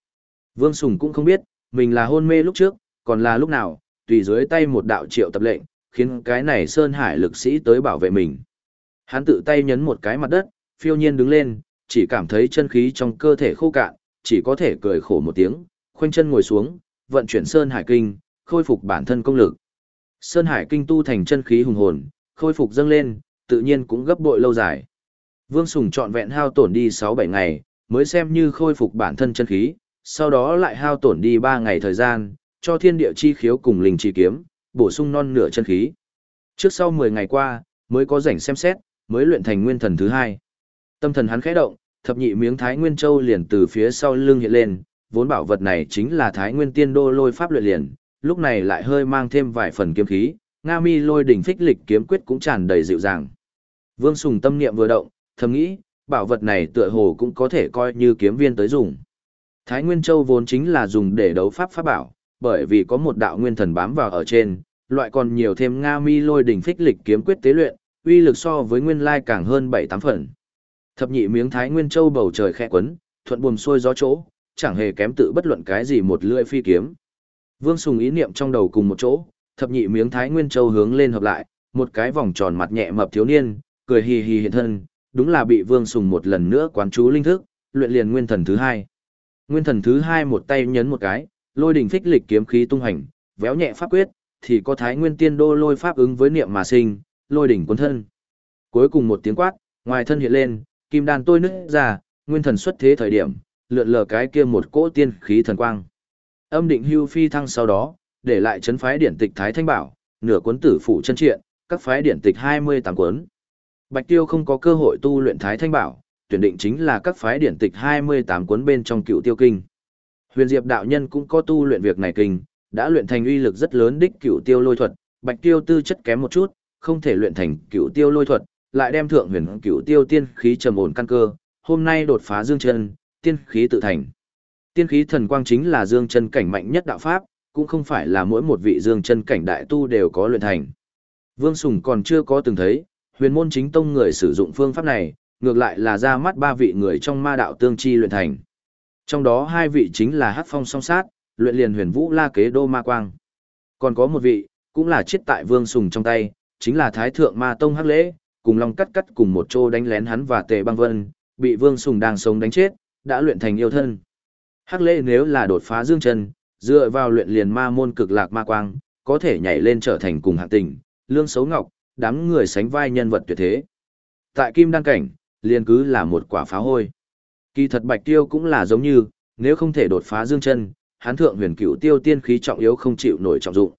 Vương Sùng cũng không biết, mình là hôn mê lúc trước, còn là lúc nào, tùy dưới tay một đạo triệu tập lệnh, khiến cái này sơn hải lực sĩ tới bảo vệ mình. Hắn tự tay nhấn một cái mặt đất, phiêu nhiên đứng lên, chỉ cảm thấy chân khí trong cơ thể khô cạn, chỉ có thể cười khổ một tiếng, khoanh chân ngồi xuống, vận chuyển Sơn Hải Kinh, khôi phục bản thân công lực. Sơn Hải Kinh tu thành chân khí hùng hồn, khôi phục dâng lên, tự nhiên cũng gấp bội lâu dài. Vương Sùng trọn vẹn hao tổn đi 6-7 ngày, mới xem như khôi phục bản thân chân khí, sau đó lại hao tổn đi 3 ngày thời gian, cho thiên địa chi khiếu cùng linh chi kiếm, bổ sung non nửa chân khí. Trước sau 10 ngày qua, mới có rảnh xem xét, mới luyện thành nguyên thần thứ hai. Tâm thần hắn khẽ động, thập nhị miếng Thái Nguyên Châu liền từ phía sau lưng hiện lên, vốn bảo vật này chính là Thái Nguyên Tiên Đô lôi pháp luyện liền, lúc này lại hơi mang thêm vài phần kiếm khí, Nga Mi lôi đỉnh phích lịch kiếm quyết cũng tràn đầy dịu dàng. Vương Sùng tâm niệm vừa động, thầm nghĩ, bảo vật này tựa hồ cũng có thể coi như kiếm viên tới dùng. Thái Nguyên Châu vốn chính là dùng để đấu pháp pháp bảo, bởi vì có một đạo nguyên thần bám vào ở trên, loại còn nhiều thêm Nga Mi lôi đỉnh phích lịch kiếm quyết tế luyện, uy lực so với nguyên lai càng hơn 7-8 phần. Thập nhị miếng Thái Nguyên Châu bầu trời khẽ quấn, thuận buồm xuôi gió chỗ, chẳng hề kém tự bất luận cái gì một lưỡi phi kiếm. Vương Sùng ý niệm trong đầu cùng một chỗ, thập nhị miếng Thái Nguyên Châu hướng lên hợp lại, một cái vòng tròn mặt nhẹ mập thiếu niên, cười hì hì hiện thân, đúng là bị Vương Sùng một lần nữa quán chú linh thức, luyện liền nguyên thần thứ hai. Nguyên thần thứ hai một tay nhấn một cái, lôi đỉnh phích lịch kiếm khí tung hành, véo nhẹ pháp quyết, thì có Thái Nguyên Tiên Đô lôi pháp ứng với niệm mà sinh, lôi đỉnh cuốn thân. Cuối cùng một tiếng quát, ngoài thân hiện lên, kim đan tôi nứt ra, nguyên thần xuất thế thời điểm, lượn lờ cái kia một cỗ tiên khí thần quang. Âm định hưu phi thăng sau đó, để lại chấn phái điển tịch Thái Thanh Bảo, nửa cuốn tử phụ chân triện, các phái điển tịch 28 cuốn. Bạch Tiêu không có cơ hội tu luyện Thái Thanh Bảo, tuyển định chính là các phái điển tịch 28 cuốn bên trong cựu tiêu kinh. Huyền Diệp đạo nhân cũng có tu luyện việc này kinh, đã luyện thành uy lực rất lớn đích cựu tiêu lôi thuật, Bạch Tiêu tư chất kém một chút, không thể luyện thành cựu tiêu lôi thuật, lại đem thượng huyền cửu tiêu tiên khí trầm ổn căn cơ, hôm nay đột phá dương chân, tiên khí tự thành. Tiên khí thần quang chính là dương chân cảnh mạnh nhất đạo pháp, cũng không phải là mỗi một vị dương chân cảnh đại tu đều có luyện thành. Vương Sùng còn chưa có từng thấy, huyền môn chính tông người sử dụng phương pháp này, ngược lại là ra mắt ba vị người trong ma đạo tương chi luyện thành. Trong đó hai vị chính là Hắc Phong song sát, luyện liền huyền vũ la kế đô ma quang. Còn có một vị, cũng là chết tại Vương Sùng trong tay, chính là Thái Thượng Ma Tông Hắc Lễ, cùng Long cắt cắt cùng một chỗ đánh lén hắn và Tề Băng Vân, bị Vương Sùng đang sống đánh chết, đã luyện thành yêu thân. Hắc Lễ nếu là đột phá dương chân, dựa vào luyện liền ma môn cực lạc ma quang, có thể nhảy lên trở thành cùng hạng tình, lương xấu ngọc, đám người sánh vai nhân vật tuyệt thế. Tại Kim Đăng Cảnh, liền cứ là một quả pháo hôi. Kỳ thật Bạch Tiêu cũng là giống như, nếu không thể đột phá dương chân, hán thượng huyền Cựu tiêu tiên khí trọng yếu không chịu nổi trọng dụng.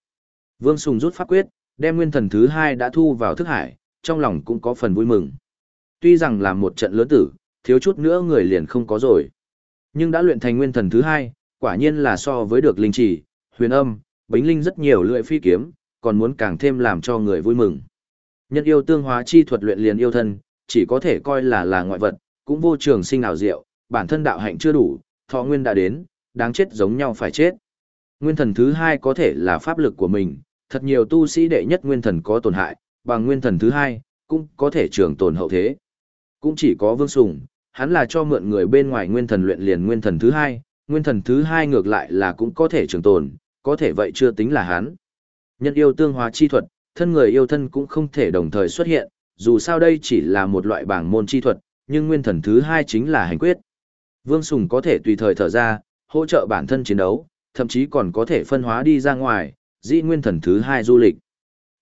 Vương Sùng rút pháp quyết, đem nguyên thần thứ hai đã thu vào thức hải, trong lòng cũng có phần vui mừng. Tuy rằng là một trận lớn tử, thiếu chút nữa người liền không có rồi. Nhưng đã luyện thành nguyên thần thứ hai, quả nhiên là so với được linh chỉ, huyền âm, bính linh rất nhiều lưỡi phi kiếm, còn muốn càng thêm làm cho người vui mừng. Nhân yêu tương hóa chi thuật luyện liền yêu thân, chỉ có thể coi là là ngoại vật, cũng vô trường sinh nào diệu, bản thân đạo hạnh chưa đủ, thọ nguyên đã đến, đáng chết giống nhau phải chết. Nguyên thần thứ hai có thể là pháp lực của mình, thật nhiều tu sĩ đệ nhất nguyên thần có tổn hại, bằng nguyên thần thứ hai, cũng có thể trường tồn hậu thế. Cũng chỉ có Vương Sùng, hắn là cho mượn người bên ngoài nguyên thần luyện liền nguyên thần thứ hai, nguyên thần thứ hai ngược lại là cũng có thể trường tồn, có thể vậy chưa tính là hắn. Nhân yêu tương hóa chi thuật, thân người yêu thân cũng không thể đồng thời xuất hiện, dù sao đây chỉ là một loại bảng môn chi thuật, nhưng nguyên thần thứ hai chính là hành quyết. Vương Sùng có thể tùy thời thở ra, hỗ trợ bản thân chiến đấu, thậm chí còn có thể phân hóa đi ra ngoài, dĩ nguyên thần thứ hai du lịch.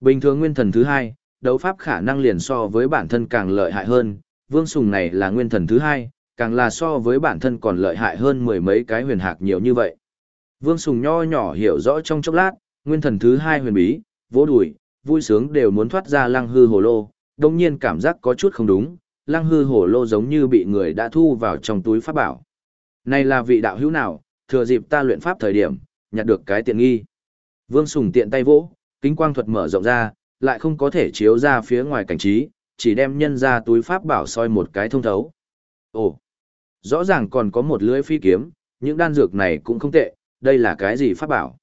Bình thường nguyên thần thứ hai, đấu pháp khả năng liền so với bản thân càng lợi hại hơn, Vương Sùng này là nguyên thần thứ hai, càng là so với bản thân còn lợi hại hơn mười mấy cái huyền hạc nhiều như vậy. Vương Sùng nho nhỏ hiểu rõ trong chốc lát, nguyên thần thứ hai huyền bí, vỗ đùi, vui sướng đều muốn thoát ra lăng hư hồ lô, đồng nhiên cảm giác có chút không đúng, lăng hư hồ lô giống như bị người đã thu vào trong túi pháp bảo. Này là vị đạo hữu nào, thừa dịp ta luyện pháp thời điểm, nhặt được cái tiện nghi. Vương Sùng tiện tay vỗ, kính quang thuật mở rộng ra, lại không có thể chiếu ra phía ngoài cảnh trí, chỉ đem nhân ra túi pháp bảo soi một cái thông thấu. Ồ, rõ ràng còn có một lưỡi phi kiếm, những đan dược này cũng không tệ, đây là cái gì pháp bảo?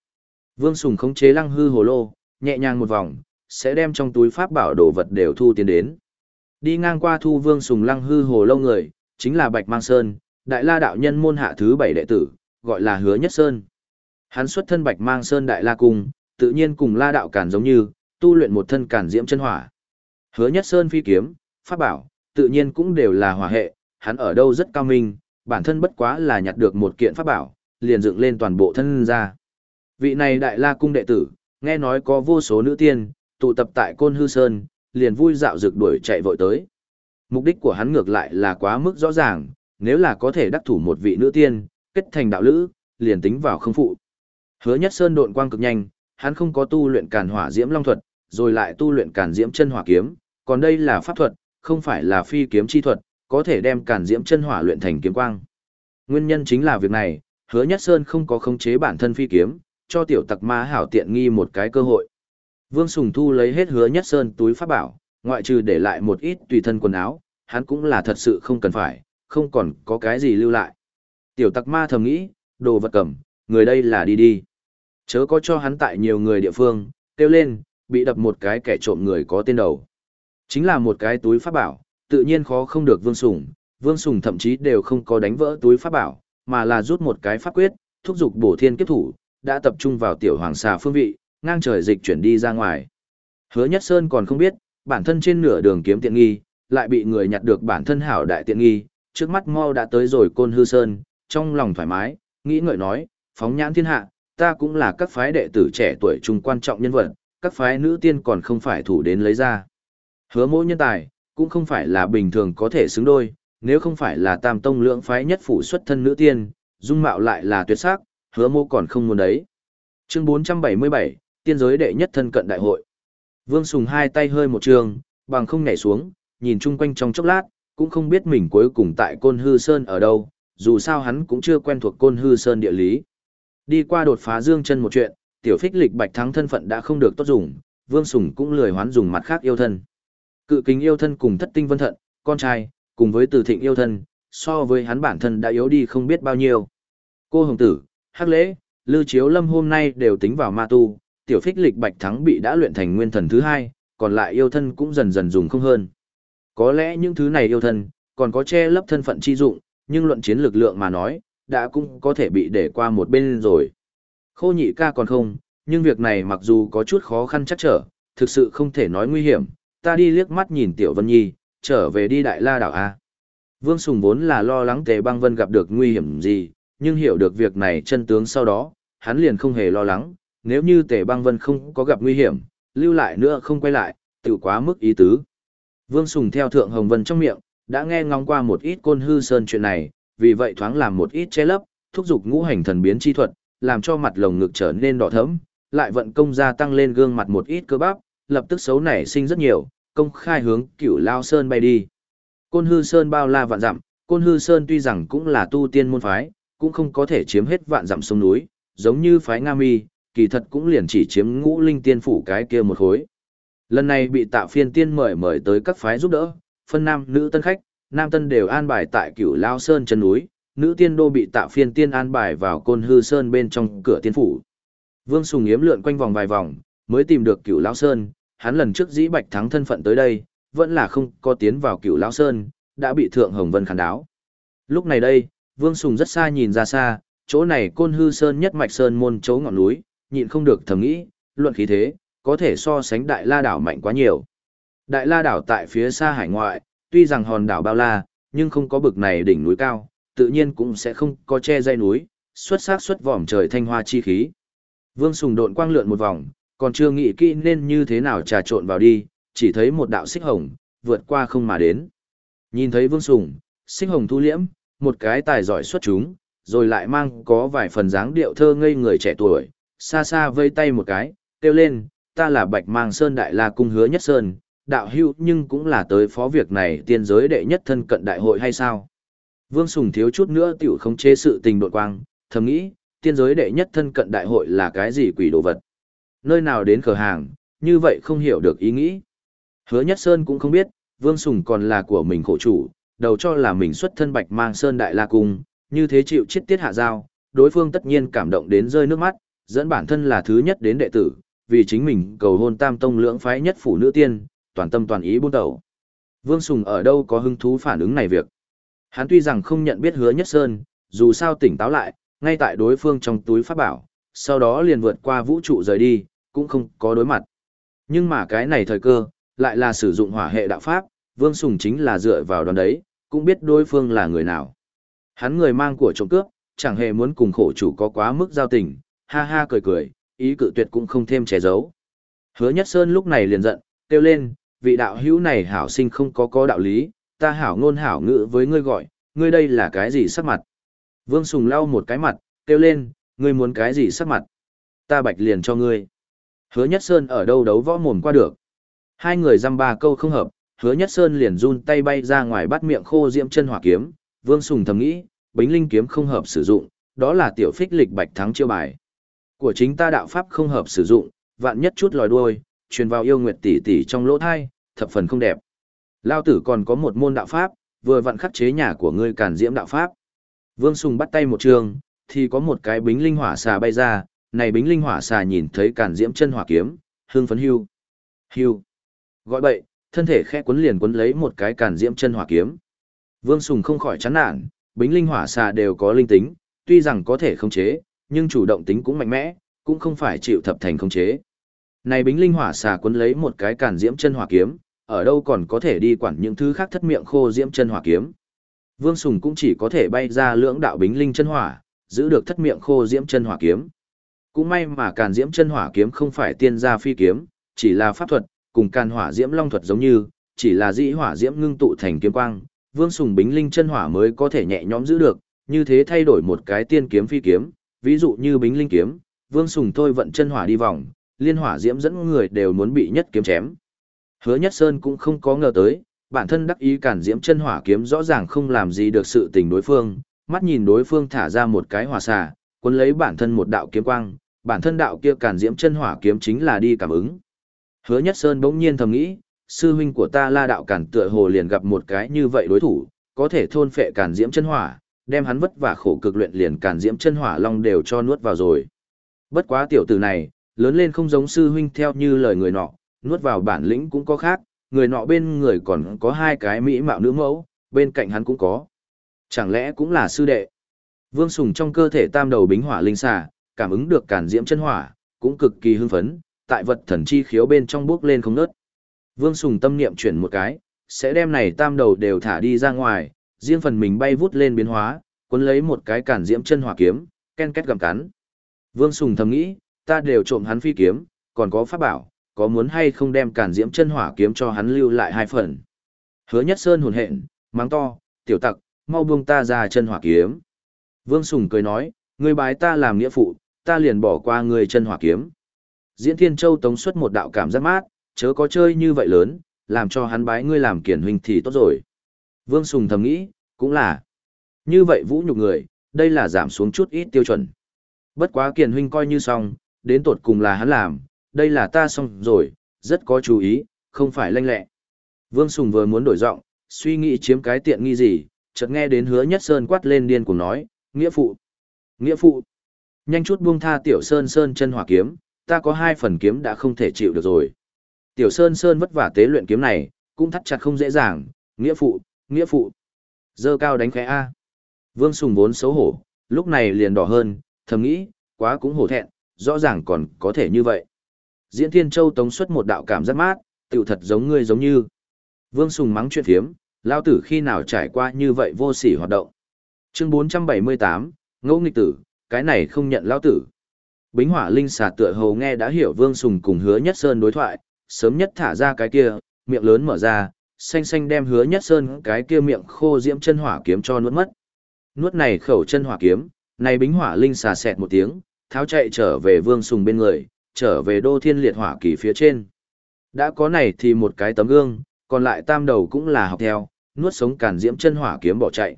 Vương Sùng khống chế lăng hư hồ lô, nhẹ nhàng một vòng, sẽ đem trong túi pháp bảo đồ vật đều thu tiến đến. Đi ngang qua thu Vương Sùng lăng hư hồ lô người, chính là Bạch Mang Sơn, đại la đạo nhân môn hạ thứ bảy đệ tử, gọi là Hứa Nhất Sơn. Hắn xuất thân Bạch Mang Sơn đại la cung, tự nhiên cùng la đạo cản giống như, tu luyện một thân cản diễm chân hỏa. Hứa Nhất Sơn phi kiếm, pháp bảo, tự nhiên cũng đều là hỏa hệ, hắn ở đâu rất cao minh, bản thân bất quá là nhặt được một kiện pháp bảo, liền dựng lên toàn bộ thân ra. Vị này đại la cung đệ tử, nghe nói có vô số nữ tiên, tụ tập tại Côn Hư Sơn, liền vui dạo rực đuổi chạy vội tới. Mục đích của hắn ngược lại là quá mức rõ ràng, nếu là có thể đắc thủ một vị nữ tiên, kết thành đạo lữ, liền tính vào không phụ. Hứa Nhất Sơn độn quang cực nhanh, hắn không có tu luyện càn hỏa diễm long thuật, rồi lại tu luyện càn diễm chân hỏa kiếm, còn đây là pháp thuật, không phải là phi kiếm chi thuật, có thể đem càn diễm chân hỏa luyện thành kiếm quang. Nguyên nhân chính là việc này, Hứa Nhất Sơn không có khống chế bản thân phi kiếm, cho tiểu tặc ma hảo tiện nghi một cái cơ hội. Vương Sùng Thu lấy hết Hứa Nhất Sơn túi pháp bảo, ngoại trừ để lại một ít tùy thân quần áo, hắn cũng là thật sự không cần phải, không còn có cái gì lưu lại. Tiểu tặc ma thầm nghĩ, đồ vật cầm, người đây là đi đi. Chớ có cho hắn tại nhiều người địa phương, kêu lên, bị đập một cái kẻ trộm người có tên đầu. Chính là một cái túi pháp bảo, tự nhiên khó không được Vương Sùng, Vương Sùng thậm chí đều không có đánh vỡ túi pháp bảo, mà là rút một cái pháp quyết, thúc giục bổ thiên kiếp thủ, đã tập trung vào tiểu hoàng xà phương vị, ngang trời dịch chuyển đi ra ngoài. Hứa Nhất Sơn còn không biết, bản thân trên nửa đường kiếm tiện nghi, lại bị người nhặt được bản thân hảo đại tiện nghi, trước mắt mau đã tới rồi côn hư sơn, trong lòng thoải mái, nghĩ ngợi nói, phóng nhãn thiên hạ, ta cũng là các phái đệ tử trẻ tuổi trung quan trọng nhân vật, các phái nữ tiên còn không phải thủ đến lấy ra. Hứa mỗi nhân tài, cũng không phải là bình thường có thể xứng đôi, nếu không phải là tam tông lưỡng phái nhất phủ xuất thân nữ tiên, dung mạo lại là tuyệt sắc, hứa mô còn không muốn đấy. Chương 477, tiên giới đệ nhất thân cận đại hội. Vương Sùng hai tay hơi một trường, bằng không nhảy xuống, nhìn chung quanh trong chốc lát, cũng không biết mình cuối cùng tại Côn Hư Sơn ở đâu, dù sao hắn cũng chưa quen thuộc Côn Hư Sơn địa lý. Đi qua đột phá dương chân một chuyện, tiểu phích lịch bạch thắng thân phận đã không được tốt dùng, Vương Sùng cũng lười hoán dùng mặt khác yêu thân. Cự kính yêu thân cùng thất tinh vân thận, con trai, cùng với từ thịnh yêu thân, so với hắn bản thân đã yếu đi không biết bao nhiêu. Cô Hồng Tử, Hắc Lễ, Lưu Chiếu Lâm hôm nay đều tính vào ma tu, tiểu phích lịch bạch thắng bị đã luyện thành nguyên thần thứ hai, còn lại yêu thân cũng dần dần dùng không hơn. Có lẽ những thứ này yêu thân, còn có che lấp thân phận chi dụng, nhưng luận chiến lực lượng mà nói, đã cũng có thể bị để qua một bên rồi. Khô nhị ca còn không, nhưng việc này mặc dù có chút khó khăn chắc trở, thực sự không thể nói nguy hiểm, ta đi liếc mắt nhìn Tiểu Vân Nhi, trở về đi Đại La đảo A. Vương Sùng vốn là lo lắng Tề Băng Vân gặp được nguy hiểm gì, nhưng hiểu được việc này chân tướng sau đó, hắn liền không hề lo lắng, nếu như Tề Băng Vân không có gặp nguy hiểm, lưu lại nữa không quay lại, tự quá mức ý tứ. Vương Sùng theo Thượng Hồng Vân trong miệng, đã nghe ngóng qua một ít côn hư sơn chuyện này, vì vậy thoáng làm một ít che lấp, thúc giục ngũ hành thần biến chi thuật, làm cho mặt lồng ngực trở nên đỏ thẫm, lại vận công gia tăng lên gương mặt một ít cơ bắp, lập tức xấu nảy sinh rất nhiều, công khai hướng Cửu Lao Sơn bay đi. Côn Hư Sơn bao la vạn dặm, Côn Hư Sơn tuy rằng cũng là tu tiên môn phái, cũng không có thể chiếm hết vạn dặm sông núi, giống như phái Nga Mi, kỳ thật cũng liền chỉ chiếm ngũ linh tiên phủ cái kia một khối. Lần này bị tạo phiên tiên mời mời tới các phái giúp đỡ, phân nam nữ tân khách, nam tân đều an bài tại cửu lao sơn chân núi, nữ tiên đô bị tạo phiên tiên an bài vào côn hư sơn bên trong cửa tiên phủ. Vương Sùng Yếm lượn quanh vòng vài vòng, mới tìm được cửu lao sơn, hắn lần trước dĩ bạch thắng thân phận tới đây, vẫn là không có tiến vào cửu lao sơn, đã bị thượng hồng vân khán đáo. Lúc này đây, Vương Sùng rất xa nhìn ra xa, chỗ này côn hư sơn nhất mạch sơn môn chỗ ngọn núi, nhịn không được thầm nghĩ, luận khí thế, có thể so sánh đại la đảo mạnh quá nhiều. Đại la đảo tại phía xa hải ngoại, tuy rằng hòn đảo bao la, nhưng không có bực này đỉnh núi cao, tự nhiên cũng sẽ không có che dây núi, xuất sắc xuất vòm trời thanh hoa chi khí. Vương Sùng độn quang lượn một vòng, còn chưa nghĩ kỹ nên như thế nào trà trộn vào đi, chỉ thấy một đạo xích hồng, vượt qua không mà đến. Nhìn thấy Vương Sùng, xích hồng thu liễm, một cái tài giỏi xuất chúng, rồi lại mang có vài phần dáng điệu thơ ngây người trẻ tuổi, xa xa vây tay một cái, kêu lên, ta là Bạch Mang Sơn Đại La Cung Hứa Nhất Sơn, đạo hữu nhưng cũng là tới phó việc này tiên giới đệ nhất thân cận đại hội hay sao? Vương Sùng thiếu chút nữa tiểu không chế sự tình đột quang, thầm nghĩ, tiên giới đệ nhất thân cận đại hội là cái gì quỷ đồ vật? Nơi nào đến cửa hàng, như vậy không hiểu được ý nghĩ. Hứa Nhất Sơn cũng không biết, Vương Sùng còn là của mình khổ chủ, đầu cho là mình xuất thân Bạch Mang Sơn Đại La Cung, như thế chịu chết tiết hạ giao, đối phương tất nhiên cảm động đến rơi nước mắt, dẫn bản thân là thứ nhất đến đệ tử, vì chính mình cầu hôn tam tông lưỡng phái nhất phủ nữ tiên, toàn tâm toàn ý buôn tẩu. Vương Sùng ở đâu có hứng thú phản ứng này việc. Hắn tuy rằng không nhận biết hứa nhất sơn, dù sao tỉnh táo lại, ngay tại đối phương trong túi pháp bảo, sau đó liền vượt qua vũ trụ rời đi, cũng không có đối mặt. Nhưng mà cái này thời cơ, lại là sử dụng hỏa hệ đạo pháp, Vương Sùng chính là dựa vào đoàn đấy, cũng biết đối phương là người nào. Hắn người mang của trộm cướp, chẳng hề muốn cùng khổ chủ có quá mức giao tình, ha ha cười cười, ý cự tuyệt cũng không thêm che giấu. Hứa Nhất Sơn lúc này liền giận, kêu lên, vị đạo hữu này hảo sinh không có có đạo lý, ta hảo ngôn hảo ngữ với ngươi gọi, ngươi đây là cái gì sắc mặt? Vương Sùng lau một cái mặt, kêu lên, ngươi muốn cái gì sắc mặt? Ta bạch liền cho ngươi. Hứa Nhất Sơn ở đâu đấu võ mồm qua được. Hai người dăm ba câu không hợp, Hứa Nhất Sơn liền run tay bay ra ngoài bắt miệng khô diễm chân hỏa kiếm, Vương Sùng thầm nghĩ, Bính Linh kiếm không hợp sử dụng, đó là tiểu phích lịch bạch thắng chiêu bài. Của chính ta đạo pháp không hợp sử dụng, vạn nhất chút lòi đuôi, truyền vào yêu nguyệt tỷ tỷ trong lỗ thai, thập phần không đẹp. Lao tử còn có một môn đạo pháp, vừa vặn khắc chế nhà của ngươi càn diễm đạo pháp. Vương Sùng bắt tay một trường, thì có một cái bính linh hỏa xà bay ra, này bính linh hỏa xà nhìn thấy càn diễm chân hỏa kiếm, hương phấn hưu. Hưu. Gọi bậy, thân thể khẽ cuốn liền cuốn lấy một cái càn diễm chân hỏa kiếm. Vương Sùng không khỏi chán nản, bính linh hỏa xà đều có linh tính, tuy rằng có thể khống chế, nhưng chủ động tính cũng mạnh mẽ, cũng không phải chịu thập thành khống chế. Này bính linh hỏa xà cuốn lấy một cái càn diễm chân hỏa kiếm, ở đâu còn có thể đi quản những thứ khác thất miệng khô diễm chân hỏa kiếm. Vương Sùng cũng chỉ có thể bay ra lưỡng đạo bính linh chân hỏa, giữ được thất miệng khô diễm chân hỏa kiếm. Cũng may mà càn diễm chân hỏa kiếm không phải tiên gia phi kiếm, chỉ là pháp thuật, cùng càn hỏa diễm long thuật giống như, chỉ là dĩ hỏa diễm ngưng tụ thành kiếm quang, Vương Sùng bính linh chân hỏa mới có thể nhẹ nhõm giữ được, như thế thay đổi một cái tiên kiếm phi kiếm, ví dụ như bính linh kiếm, Vương Sùng thôi vận chân hỏa đi vòng, liên hỏa diễm dẫn người đều muốn bị nhất kiếm chém. Hứa Nhất Sơn cũng không có ngờ tới, bản thân đắc ý cản diễm chân hỏa kiếm rõ ràng không làm gì được sự tình đối phương, mắt nhìn đối phương thả ra một cái hỏa xà, cuốn lấy bản thân một đạo kiếm quang, bản thân đạo kia cản diễm chân hỏa kiếm chính là đi cảm ứng. Hứa Nhất Sơn bỗng nhiên thầm nghĩ, sư huynh của ta La đạo cản tựa hồ liền gặp một cái như vậy đối thủ, có thể thôn phệ cản diễm chân hỏa, đem hắn vất vả khổ cực luyện liền cản diễm chân hỏa long đều cho nuốt vào rồi. Bất quá tiểu tử này, lớn lên không giống sư huynh theo như lời người nọ, nuốt vào bản lĩnh cũng có khác, người nọ bên người còn có hai cái mỹ mạo nữ mẫu, bên cạnh hắn cũng có. Chẳng lẽ cũng là sư đệ? Vương Sùng trong cơ thể tam đầu bính hỏa linh xà, cảm ứng được cản diễm chân hỏa, cũng cực kỳ hưng phấn, tại vật thần chi khiếu bên trong bước lên không ngớt. Vương Sùng tâm niệm chuyển một cái, sẽ đem này tam đầu đều thả đi ra ngoài, riêng phần mình bay vút lên biến hóa, cuốn lấy một cái cản diễm chân hỏa kiếm, ken két gầm cắn. Vương Sùng thầm nghĩ, ta đều trộm hắn phi kiếm, còn có pháp bảo, có muốn hay không đem cản diễm chân hỏa kiếm cho hắn lưu lại hai phần. Hứa nhất sơn hồn hện, mắng to, tiểu tặc, mau buông ta ra chân hỏa kiếm. Vương Sùng cười nói, ngươi bái ta làm nghĩa phụ, ta liền bỏ qua ngươi chân hỏa kiếm. Diễn Thiên Châu tống xuất một đạo cảm giác mát, chớ có chơi như vậy lớn, làm cho hắn bái ngươi làm kiển huynh thì tốt rồi. Vương Sùng thầm nghĩ, cũng là. Như vậy vũ nhục người, đây là giảm xuống chút ít tiêu chuẩn. Bất quá kiển huynh coi như xong, đến tột cùng là hắn làm, đây là ta xong rồi, rất có chú ý, không phải lanh lẹ. Vương Sùng vừa muốn đổi giọng, suy nghĩ chiếm cái tiện nghi gì, chợt nghe đến hứa nhất sơn quát lên điên cùng nói, nghĩa phụ, nghĩa phụ. Nhanh chút buông tha tiểu sơn sơn chân hỏa kiếm, ta có hai phần kiếm đã không thể chịu được rồi. Tiểu sơn sơn vất vả tế luyện kiếm này, cũng thắt chặt không dễ dàng, nghĩa phụ, nghĩa phụ. Dơ cao đánh khẽ A. Vương Sùng vốn xấu hổ, lúc này liền đỏ hơn, thầm nghĩ, quá cũng hổ thẹn, rõ ràng còn có thể như vậy. Diễn Thiên Châu tống xuất một đạo cảm giác mát, tiểu thật giống ngươi giống như. Vương Sùng mắng chuyện thiếm, lao tử khi nào trải qua như vậy vô sỉ hoạt động. Chương 478, ngẫu nghịch tử, cái này không nhận lao tử. Bính hỏa linh xà tựa hầu nghe đã hiểu Vương Sùng cùng hứa nhất sơn đối thoại, sớm nhất thả ra cái kia, miệng lớn mở ra, xanh xanh đem hứa nhất sơn cái kia miệng khô diễm chân hỏa kiếm cho nuốt mất. Nuốt này khẩu chân hỏa kiếm, này bính hỏa linh xà xẹt một tiếng, tháo chạy trở về Vương Sùng bên người, trở về đô thiên liệt hỏa kỳ phía trên. Đã có này thì một cái tấm gương, còn lại tam đầu cũng là học theo, nuốt sống cản diễm chân hỏa kiếm bỏ chạy.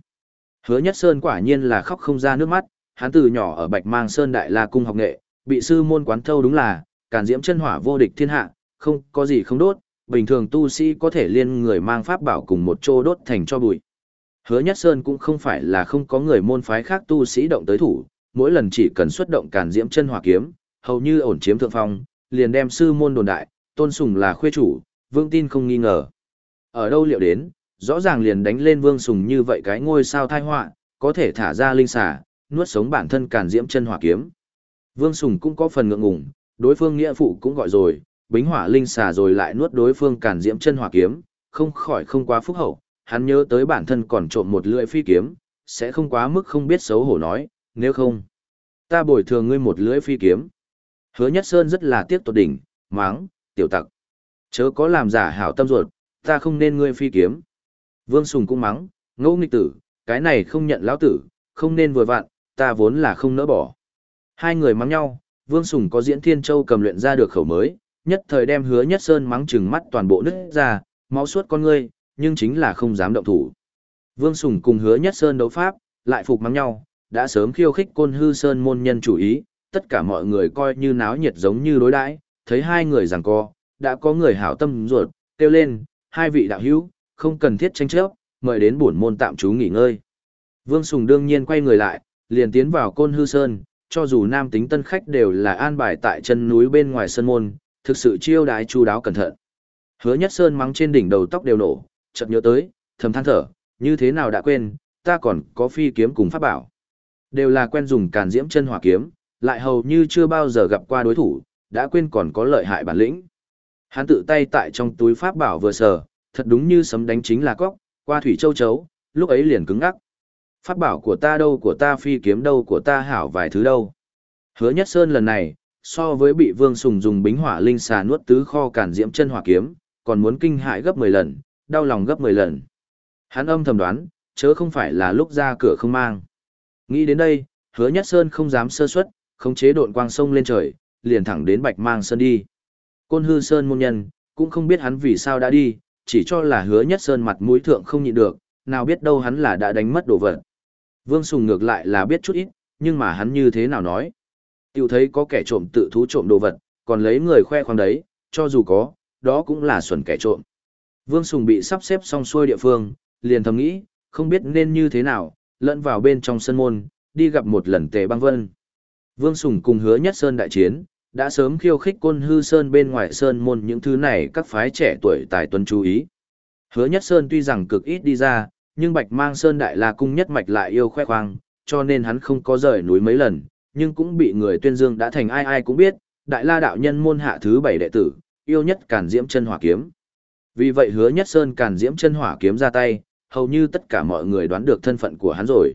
Hứa Nhất Sơn quả nhiên là khóc không ra nước mắt, hắn từ nhỏ ở Bạch Mang Sơn Đại La Cung học nghệ, bị sư môn quán thâu đúng là, cản diễm chân hỏa vô địch thiên hạ, không có gì không đốt, bình thường tu sĩ có thể liên người mang pháp bảo cùng một chỗ đốt thành cho bụi. Hứa Nhất Sơn cũng không phải là không có người môn phái khác tu sĩ động tới thủ, mỗi lần chỉ cần xuất động cản diễm chân hỏa kiếm, hầu như ổn chiếm thượng phong, liền đem sư môn đồn đại, tôn sùng là khuê chủ, vương tin không nghi ngờ. Ở đâu liệu đến, rõ ràng liền đánh lên vương sùng như vậy cái ngôi sao thai họa có thể thả ra linh xà, nuốt sống bản thân càn diễm chân hỏa kiếm. Vương sùng cũng có phần ngượng ngùng, đối phương nghĩa phụ cũng gọi rồi, bính hỏa linh xà rồi lại nuốt đối phương càn diễm chân hỏa kiếm, không khỏi không quá phúc hậu, hắn nhớ tới bản thân còn trộm một lưỡi phi kiếm, sẽ không quá mức không biết xấu hổ nói, nếu không, ta bồi thường ngươi một lưỡi phi kiếm. Hứa Nhất Sơn rất là tiếc tột đỉnh, máng, tiểu tặc. Chớ có làm giả hảo tâm ruột, ta không nên ngươi phi kiếm. Vương Sùng cũng mắng, ngẫu nghịch tử, cái này không nhận lão tử, không nên vừa vặn, ta vốn là không nỡ bỏ. Hai người mắng nhau, Vương Sùng có diễn Thiên Châu cầm luyện ra được khẩu mới, nhất thời đem hứa nhất sơn mắng trừng mắt toàn bộ nứt ra, máu suốt con ngươi, nhưng chính là không dám động thủ. Vương Sùng cùng hứa nhất sơn đấu pháp, lại phục mắng nhau, đã sớm khiêu khích côn hư sơn môn nhân chủ ý, tất cả mọi người coi như náo nhiệt giống như đối đãi, thấy hai người giằng co, đã có người hảo tâm ruột, kêu lên, hai vị đạo hữu, không cần thiết tranh chấp, mời đến bổn môn tạm trú nghỉ ngơi. Vương Sùng đương nhiên quay người lại, liền tiến vào côn hư sơn, cho dù nam tính tân khách đều là an bài tại chân núi bên ngoài sơn môn, thực sự chiêu đái chu đáo cẩn thận. Hứa Nhất Sơn mắng trên đỉnh đầu tóc đều nổ, chợt nhớ tới, thầm than thở, như thế nào đã quên, ta còn có phi kiếm cùng pháp bảo. Đều là quen dùng càn diễm chân hỏa kiếm, lại hầu như chưa bao giờ gặp qua đối thủ, đã quên còn có lợi hại bản lĩnh. Hắn tự tay tại trong túi pháp bảo vừa sờ, thật đúng như sấm đánh chính là cóc, qua thủy châu chấu, lúc ấy liền cứng ngắc. Pháp bảo của ta đâu của ta phi kiếm đâu của ta hảo vài thứ đâu. Hứa nhất sơn lần này, so với bị vương sùng dùng bính hỏa linh xà nuốt tứ kho cản diễm chân hỏa kiếm, còn muốn kinh hại gấp 10 lần, đau lòng gấp 10 lần. Hắn âm thầm đoán, chớ không phải là lúc ra cửa không mang. Nghĩ đến đây, hứa nhất sơn không dám sơ suất, không chế độn quang sông lên trời, liền thẳng đến bạch mang sơn đi. Côn hư sơn môn nhân, cũng không biết hắn vì sao đã đi, chỉ cho là hứa nhất sơn mặt mũi thượng không nhịn được, nào biết đâu hắn là đã đánh mất đồ vật. Vương Sùng ngược lại là biết chút ít, nhưng mà hắn như thế nào nói. Tiểu thấy có kẻ trộm tự thú trộm đồ vật, còn lấy người khoe khoang đấy, cho dù có, đó cũng là xuẩn kẻ trộm. Vương Sùng bị sắp xếp xong xuôi địa phương, liền thầm nghĩ, không biết nên như thế nào, lẫn vào bên trong sân môn, đi gặp một lần tề băng vân. Vương Sùng cùng hứa nhất sơn đại chiến, đã sớm khiêu khích côn hư sơn bên ngoài sơn môn những thứ này các phái trẻ tuổi tài tuấn chú ý. Hứa nhất sơn tuy rằng cực ít đi ra, nhưng bạch mang sơn đại la cung nhất mạch lại yêu khoe khoang, cho nên hắn không có rời núi mấy lần, nhưng cũng bị người tuyên dương đã thành ai ai cũng biết, đại la đạo nhân môn hạ thứ bảy đệ tử, yêu nhất càn diễm chân hỏa kiếm. Vì vậy hứa nhất sơn càn diễm chân hỏa kiếm ra tay, hầu như tất cả mọi người đoán được thân phận của hắn rồi.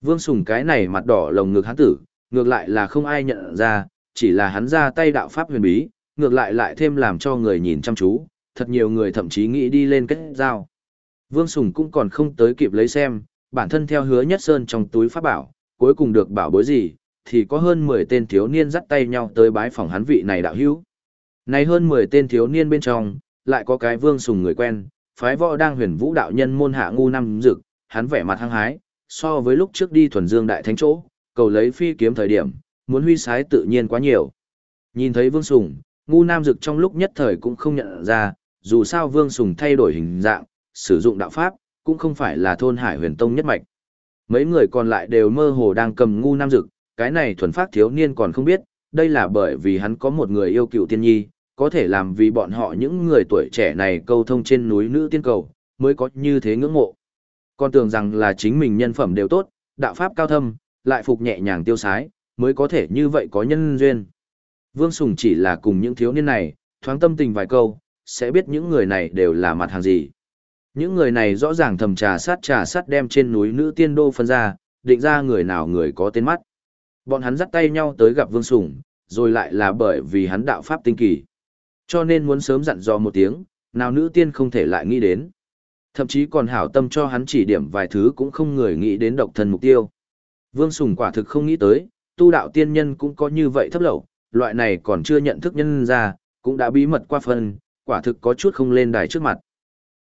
Vương Sùng cái này mặt đỏ lồng ngực hắn tử, ngược lại là không ai nhận ra, chỉ là hắn ra tay đạo pháp huyền bí, ngược lại lại thêm làm cho người nhìn chăm chú, thật nhiều người thậm chí nghĩ đi lên kết giao. Vương Sùng cũng còn không tới kịp lấy xem, bản thân theo hứa nhất sơn trong túi pháp bảo, cuối cùng được bảo bối gì, thì có hơn 10 tên thiếu niên dắt tay nhau tới bái phòng hắn vị này đạo hữu. Này hơn 10 tên thiếu niên bên trong, lại có cái Vương Sùng người quen, phái võ đang huyền vũ đạo nhân môn hạ ngu năm dực, hắn vẻ mặt hăng hái, so với lúc trước đi thuần dương đại thánh chỗ, cầu lấy phi kiếm thời điểm, muốn huy sái tự nhiên quá nhiều. Nhìn thấy Vương Sùng, ngu nam dực trong lúc nhất thời cũng không nhận ra, dù sao Vương Sùng thay đổi hình dạng, sử dụng đạo pháp, cũng không phải là thôn hải huyền tông nhất mạch. Mấy người còn lại đều mơ hồ đang cầm ngu nam dực, cái này thuần phát thiếu niên còn không biết, đây là bởi vì hắn có một người yêu cựu tiên nhi, có thể làm vì bọn họ những người tuổi trẻ này câu thông trên núi nữ tiên cầu, mới có như thế ngưỡng mộ. Con tưởng rằng là chính mình nhân phẩm đều tốt, đạo pháp cao thâm, lại phục nhẹ nhàng tiêu sái, mới có thể như vậy có nhân duyên. Vương Sùng chỉ là cùng những thiếu niên này, thoáng tâm tình vài câu, sẽ biết những người này đều là mặt hàng gì. Những người này rõ ràng thầm trà sát trà sát đem trên núi nữ tiên đô phân ra, định ra người nào người có tên mắt. Bọn hắn dắt tay nhau tới gặp Vương Sùng, rồi lại là bởi vì hắn đạo pháp tinh kỳ. Cho nên muốn sớm dặn dò một tiếng, nào nữ tiên không thể lại nghĩ đến. Thậm chí còn hảo tâm cho hắn chỉ điểm vài thứ cũng không người nghĩ đến độc thân mục tiêu. Vương Sùng quả thực không nghĩ tới, tu đạo tiên nhân cũng có như vậy thấp lậu, loại này còn chưa nhận thức nhân ra, cũng đã bí mật qua phần, quả thực có chút không lên đài trước mặt.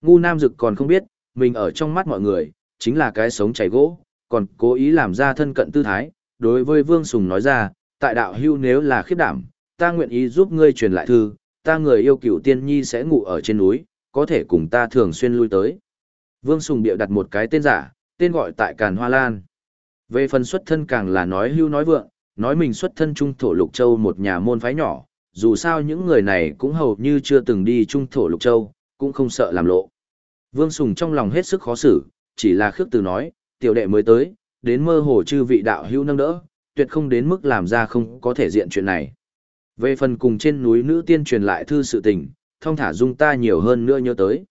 Ngu Nam Dực còn không biết, mình ở trong mắt mọi người, chính là cái sống chảy gỗ, còn cố ý làm ra thân cận tư thái, đối với Vương Sùng nói ra, tại đạo hưu nếu là khiếp đảm, ta nguyện ý giúp ngươi truyền lại thư, ta người yêu cửu tiên nhi sẽ ngủ ở trên núi, có thể cùng ta thường xuyên lui tới. Vương Sùng bịa đặt một cái tên giả, tên gọi tại Càn Hoa Lan. Về phần xuất thân càng là nói hưu nói vượng, nói mình xuất thân trung thổ lục châu một nhà môn phái nhỏ, dù sao những người này cũng hầu như chưa từng đi trung thổ lục châu, cũng không sợ làm lộ. Vương Sùng trong lòng hết sức khó xử, chỉ là khước từ nói, tiểu đệ mới tới, đến mơ hồ chư vị đạo hưu nâng đỡ, tuyệt không đến mức làm ra không có thể diện chuyện này. Về phần cùng trên núi nữ tiên truyền lại thư sự tình, thông thả dung ta nhiều hơn nữa nhớ tới.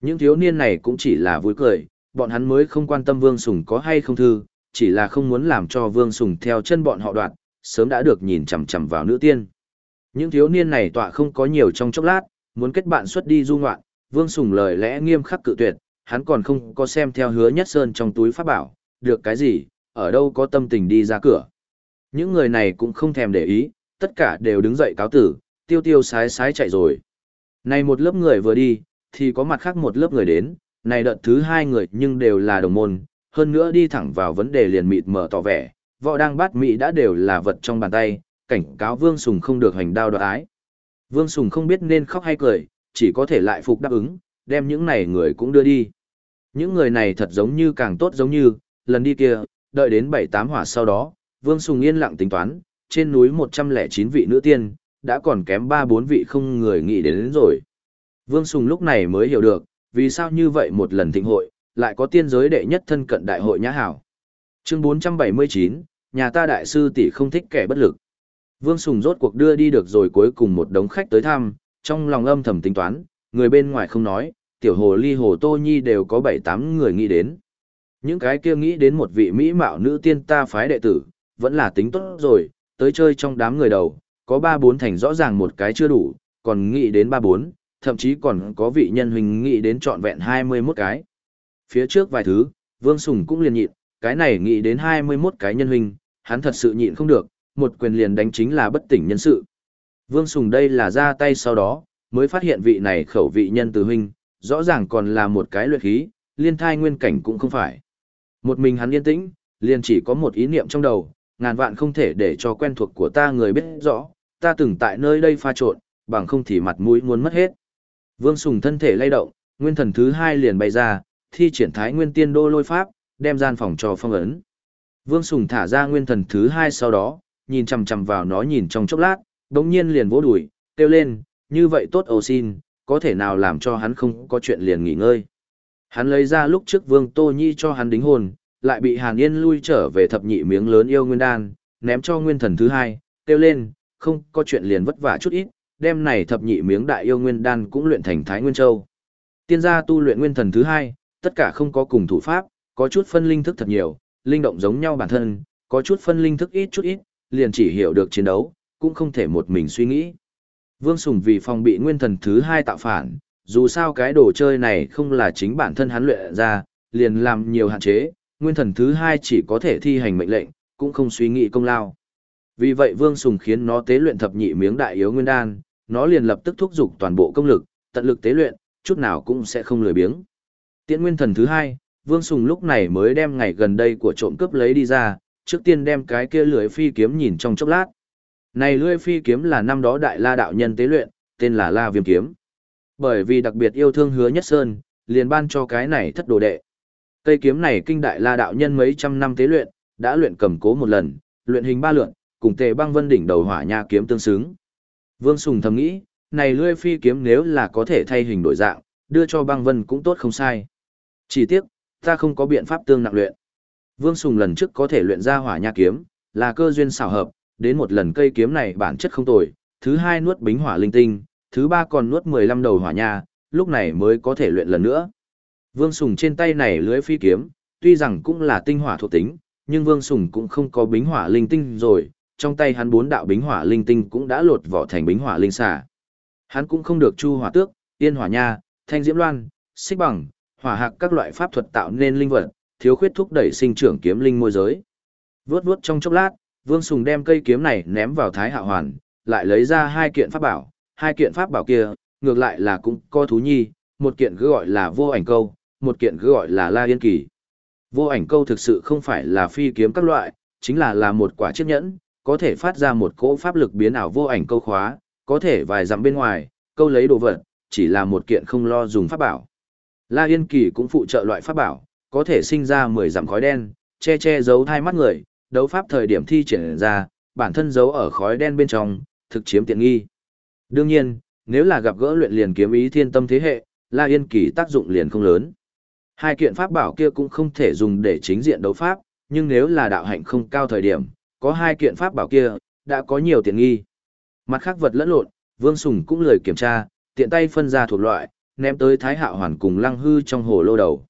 Những thiếu niên này cũng chỉ là vui cười, bọn hắn mới không quan tâm Vương Sùng có hay không thư, chỉ là không muốn làm cho Vương Sùng theo chân bọn họ đoạt, sớm đã được nhìn chằm chằm vào nữ tiên. Những thiếu niên này tọa không có nhiều trong chốc lát, muốn kết bạn xuất đi du ngoạn, Vương Sùng lời lẽ nghiêm khắc cự tuyệt, hắn còn không có xem theo hứa nhất sơn trong túi pháp bảo, được cái gì, ở đâu có tâm tình đi ra cửa. Những người này cũng không thèm để ý, tất cả đều đứng dậy cáo tử, tiêu tiêu sái sái chạy rồi. Này một lớp người vừa đi, thì có mặt khác một lớp người đến, này đợt thứ hai người nhưng đều là đồng môn, hơn nữa đi thẳng vào vấn đề liền mịt mở tỏ vẻ, võ đang bắt Mỹ đã đều là vật trong bàn tay, cảnh cáo Vương Sùng không được hành đao đoạt ái. Vương Sùng không biết nên khóc hay cười, chỉ có thể lại phục đáp ứng, đem những này người cũng đưa đi. Những người này thật giống như càng tốt giống như, lần đi kia, đợi đến 7-8 hỏa sau đó, Vương Sùng yên lặng tính toán, trên núi 109 vị nữ tiên, đã còn kém 3-4 vị không người nghĩ đến, đến rồi. Vương Sùng lúc này mới hiểu được, vì sao như vậy một lần thịnh hội, lại có tiên giới đệ nhất thân cận đại hội nhã hảo. Chương 479, nhà ta đại sư tỷ không thích kẻ bất lực. Vương Sùng rốt cuộc đưa đi được rồi cuối cùng một đống khách tới thăm, trong lòng âm thầm tính toán, người bên ngoài không nói, tiểu hồ ly hồ tô nhi đều có 7-8 người nghĩ đến. Những cái kia nghĩ đến một vị mỹ mạo nữ tiên ta phái đệ tử, vẫn là tính tốt rồi, tới chơi trong đám người đầu, có 3-4 thành rõ ràng một cái chưa đủ, còn nghĩ đến 3-4, thậm chí còn có vị nhân huynh nghĩ đến trọn vẹn 21 cái. Phía trước vài thứ, Vương Sùng cũng liền nhịn, cái này nghĩ đến 21 cái nhân huynh, hắn thật sự nhịn không được, một quyền liền đánh chính là bất tỉnh nhân sự. Vương Sùng đây là ra tay sau đó, mới phát hiện vị này khẩu vị nhân từ huynh, rõ ràng còn là một cái luyện khí, liên thai nguyên cảnh cũng không phải. Một mình hắn yên tĩnh, liền chỉ có một ý niệm trong đầu, ngàn vạn không thể để cho quen thuộc của ta người biết rõ, ta từng tại nơi đây pha trộn, bằng không thì mặt mũi muốn mất hết. Vương Sùng thân thể lay động, nguyên thần thứ hai liền bay ra, thi triển thái nguyên tiên đô lôi pháp, đem gian phòng cho phong ấn. Vương Sùng thả ra nguyên thần thứ hai sau đó, nhìn chằm chằm vào nó nhìn trong chốc lát, đống nhiên liền vỗ đùi, kêu lên, như vậy tốt ồ xin, có thể nào làm cho hắn không có chuyện liền nghỉ ngơi. Hắn lấy ra lúc trước Vương Tô Nhi cho hắn đính hồn, lại bị Hàn Yên lui trở về thập nhị miếng lớn yêu nguyên đan, ném cho nguyên thần thứ hai, kêu lên, không có chuyện liền vất vả chút ít, đem này thập nhị miếng đại yêu nguyên đan cũng luyện thành Thái Nguyên Châu. Tiên gia tu luyện nguyên thần thứ hai, tất cả không có cùng thủ pháp, có chút phân linh thức thật nhiều, linh động giống nhau bản thân, có chút phân linh thức ít chút ít, liền chỉ hiểu được chiến đấu, cũng không thể một mình suy nghĩ. Vương Sùng vì phòng bị nguyên thần thứ hai tạo phản, dù sao cái đồ chơi này không là chính bản thân hắn luyện ra, liền làm nhiều hạn chế, nguyên thần thứ hai chỉ có thể thi hành mệnh lệnh, cũng không suy nghĩ công lao. Vì vậy Vương Sùng khiến nó tế luyện thập nhị miếng đại yếu nguyên đan, nó liền lập tức thúc giục toàn bộ công lực, tận lực tế luyện, chút nào cũng sẽ không lười biếng. Tiễn nguyên thần thứ hai, Vương Sùng lúc này mới đem ngày gần đây của trộm cướp lấy đi ra, trước tiên đem cái kia lưỡi phi kiếm nhìn trong chốc lát. Này lưỡi phi kiếm là năm đó đại la đạo nhân tế luyện, tên là La Viêm kiếm. Bởi vì đặc biệt yêu thương Hứa Nhất Sơn, liền ban cho cái này thất đồ đệ. Cây kiếm này kinh đại la đạo nhân mấy trăm năm tế luyện, đã luyện cầm cố một lần, luyện hình ba lượn, cùng Tề Băng Vân đỉnh đầu hỏa nha kiếm tương xứng. Vương Sùng thầm nghĩ, này lưỡi phi kiếm nếu là có thể thay hình đổi dạng, đưa cho Băng Vân cũng tốt không sai. Chỉ tiếc, ta không có biện pháp tương nặng luyện. Vương Sùng lần trước có thể luyện ra hỏa nha kiếm, là cơ duyên xảo hợp, đến một lần cây kiếm này bản chất không tồi, thứ hai nuốt bính hỏa linh tinh, thứ ba còn nuốt 15 đầu hỏa nha, lúc này mới có thể luyện lần nữa. Vương Sùng trên tay này lưới phi kiếm, tuy rằng cũng là tinh hỏa thuộc tính, nhưng Vương Sùng cũng không có bính hỏa linh tinh rồi, trong tay hắn bốn đạo bính hỏa linh tinh cũng đã lột vỏ thành bính hỏa linh xà. Hắn cũng không được chu hỏa tước, yên hỏa nha, thanh diễm loan, xích bằng, hỏa hạc các loại pháp thuật tạo nên linh vật, thiếu khuyết thúc đẩy sinh trưởng kiếm linh môi giới. Vướt vướt trong chốc lát, Vương Sùng đem cây kiếm này ném vào Thái Hạ Hoàn, lại lấy ra hai kiện pháp bảo, hai kiện pháp bảo kia, ngược lại là cũng có thú nhi, một kiện cứ gọi là vô ảnh câu, một kiện cứ gọi là La Yên Kỳ. Vô ảnh câu thực sự không phải là phi kiếm các loại, chính là là một quả chiếc nhẫn, có thể phát ra một cỗ pháp lực biến ảo vô ảnh câu khóa, có thể vài dặm bên ngoài, câu lấy đồ vật, chỉ là một kiện không lo dùng pháp bảo. La Yên Kỳ cũng phụ trợ loại pháp bảo, có thể sinh ra 10 dặm khói đen, che che giấu thai mắt người, đấu pháp thời điểm thi triển ra, bản thân giấu ở khói đen bên trong, thực chiếm tiện nghi. Đương nhiên, nếu là gặp gỡ luyện liền kiếm ý thiên tâm thế hệ, La Yên Kỳ tác dụng liền không lớn. Hai kiện pháp bảo kia cũng không thể dùng để chính diện đấu pháp, nhưng nếu là đạo hạnh không cao thời điểm, có hai kiện pháp bảo kia, đã có nhiều tiện nghi. Mặt khác vật lẫn lộn, Vương Sùng cũng lời kiểm tra, tiện tay phân ra thuộc loại, ném tới Thái Hạo Hoàn cùng Lăng Hư trong hồ lô đầu.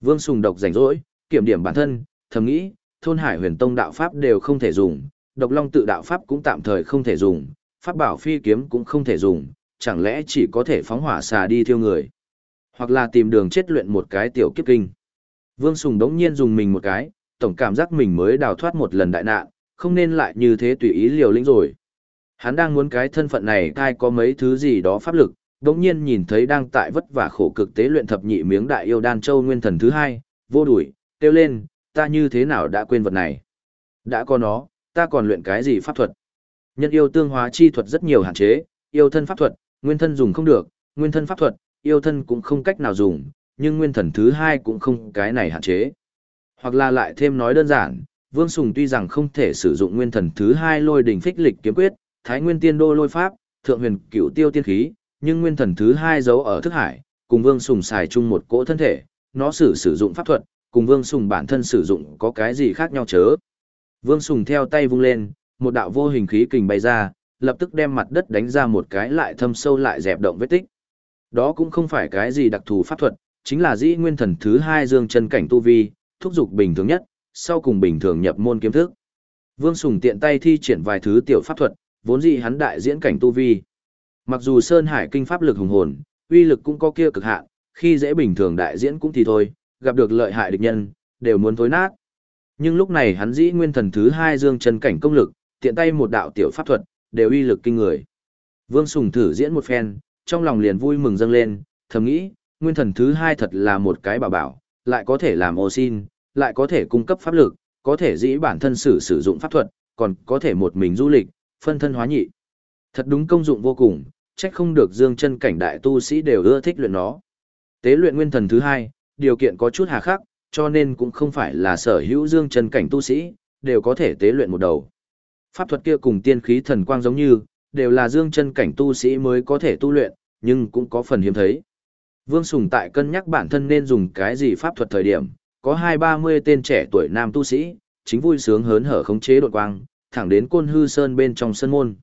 Vương Sùng độc rảnh rỗi, kiểm điểm bản thân, thầm nghĩ, thôn Hải Huyền Tông đạo pháp đều không thể dùng, Độc Long tự đạo pháp cũng tạm thời không thể dùng, pháp bảo phi kiếm cũng không thể dùng, chẳng lẽ chỉ có thể phóng hỏa xà đi thiêu người. Hoặc là tìm đường chết luyện một cái tiểu kiếp kinh. Vương Sùng đống nhiên dùng mình một cái, tổng cảm giác mình mới đào thoát một lần đại nạn, không nên lại như thế tùy ý liều lĩnh rồi. Hắn đang muốn cái thân phận này ai có mấy thứ gì đó pháp lực, đống nhiên nhìn thấy đang tại vất vả khổ cực tế luyện thập nhị miếng đại yêu đan châu nguyên thần thứ hai, vô đuổi, kêu lên, ta như thế nào đã quên vật này. Đã có nó, ta còn luyện cái gì pháp thuật. Nhân yêu tương hóa chi thuật rất nhiều hạn chế, yêu thân pháp thuật, nguyên thân dùng không được, nguyên thân pháp thuật, yêu thân cũng không cách nào dùng, nhưng nguyên thần thứ hai cũng không cái này hạn chế. Hoặc là lại thêm nói đơn giản, Vương Sùng tuy rằng không thể sử dụng nguyên thần thứ hai lôi đỉnh phích lịch kiếm quyết, thái nguyên tiên đô lôi pháp, thượng huyền cửu tiêu tiên khí, nhưng nguyên thần thứ hai giấu ở thức hải, cùng Vương Sùng xài chung một cỗ thân thể, nó sử sử dụng pháp thuật, cùng Vương Sùng bản thân sử dụng có cái gì khác nhau chớ. Vương Sùng theo tay vung lên, một đạo vô hình khí kình bay ra, lập tức đem mặt đất đánh ra một cái lại thâm sâu lại dẹp động vết tích. Đó cũng không phải cái gì đặc thù pháp thuật, chính là dĩ nguyên thần thứ hai dương chân cảnh tu vi, thúc dục bình thường nhất, sau cùng bình thường nhập môn kiếm thức. Vương Sùng tiện tay thi triển vài thứ tiểu pháp thuật, vốn dĩ hắn đại diễn cảnh tu vi. Mặc dù Sơn Hải kinh pháp lực hùng hồn, uy lực cũng có kia cực hạn, khi dễ bình thường đại diễn cũng thì thôi, gặp được lợi hại địch nhân, đều muốn tối nát. Nhưng lúc này hắn dĩ nguyên thần thứ hai dương chân cảnh công lực, tiện tay một đạo tiểu pháp thuật, đều uy lực kinh người. Vương Sùng thử diễn một phen, trong lòng liền vui mừng dâng lên, thầm nghĩ, nguyên thần thứ hai thật là một cái bảo bảo, lại có thể làm ô xin, lại có thể cung cấp pháp lực, có thể dĩ bản thân sử sử dụng pháp thuật, còn có thể một mình du lịch, phân thân hóa nhị. Thật đúng công dụng vô cùng, trách không được dương chân cảnh đại tu sĩ đều ưa thích luyện nó. Tế luyện nguyên thần thứ hai, điều kiện có chút hà khắc, cho nên cũng không phải là sở hữu dương chân cảnh tu sĩ, đều có thể tế luyện một đầu. Pháp thuật kia cùng tiên khí thần quang giống như, đều là dương chân cảnh tu sĩ mới có thể tu luyện, nhưng cũng có phần hiếm thấy. Vương Sùng tại cân nhắc bản thân nên dùng cái gì pháp thuật thời điểm, có hai ba mươi tên trẻ tuổi nam tu sĩ, chính vui sướng hớn hở khống chế đột quang, thẳng đến côn hư sơn bên trong sân môn.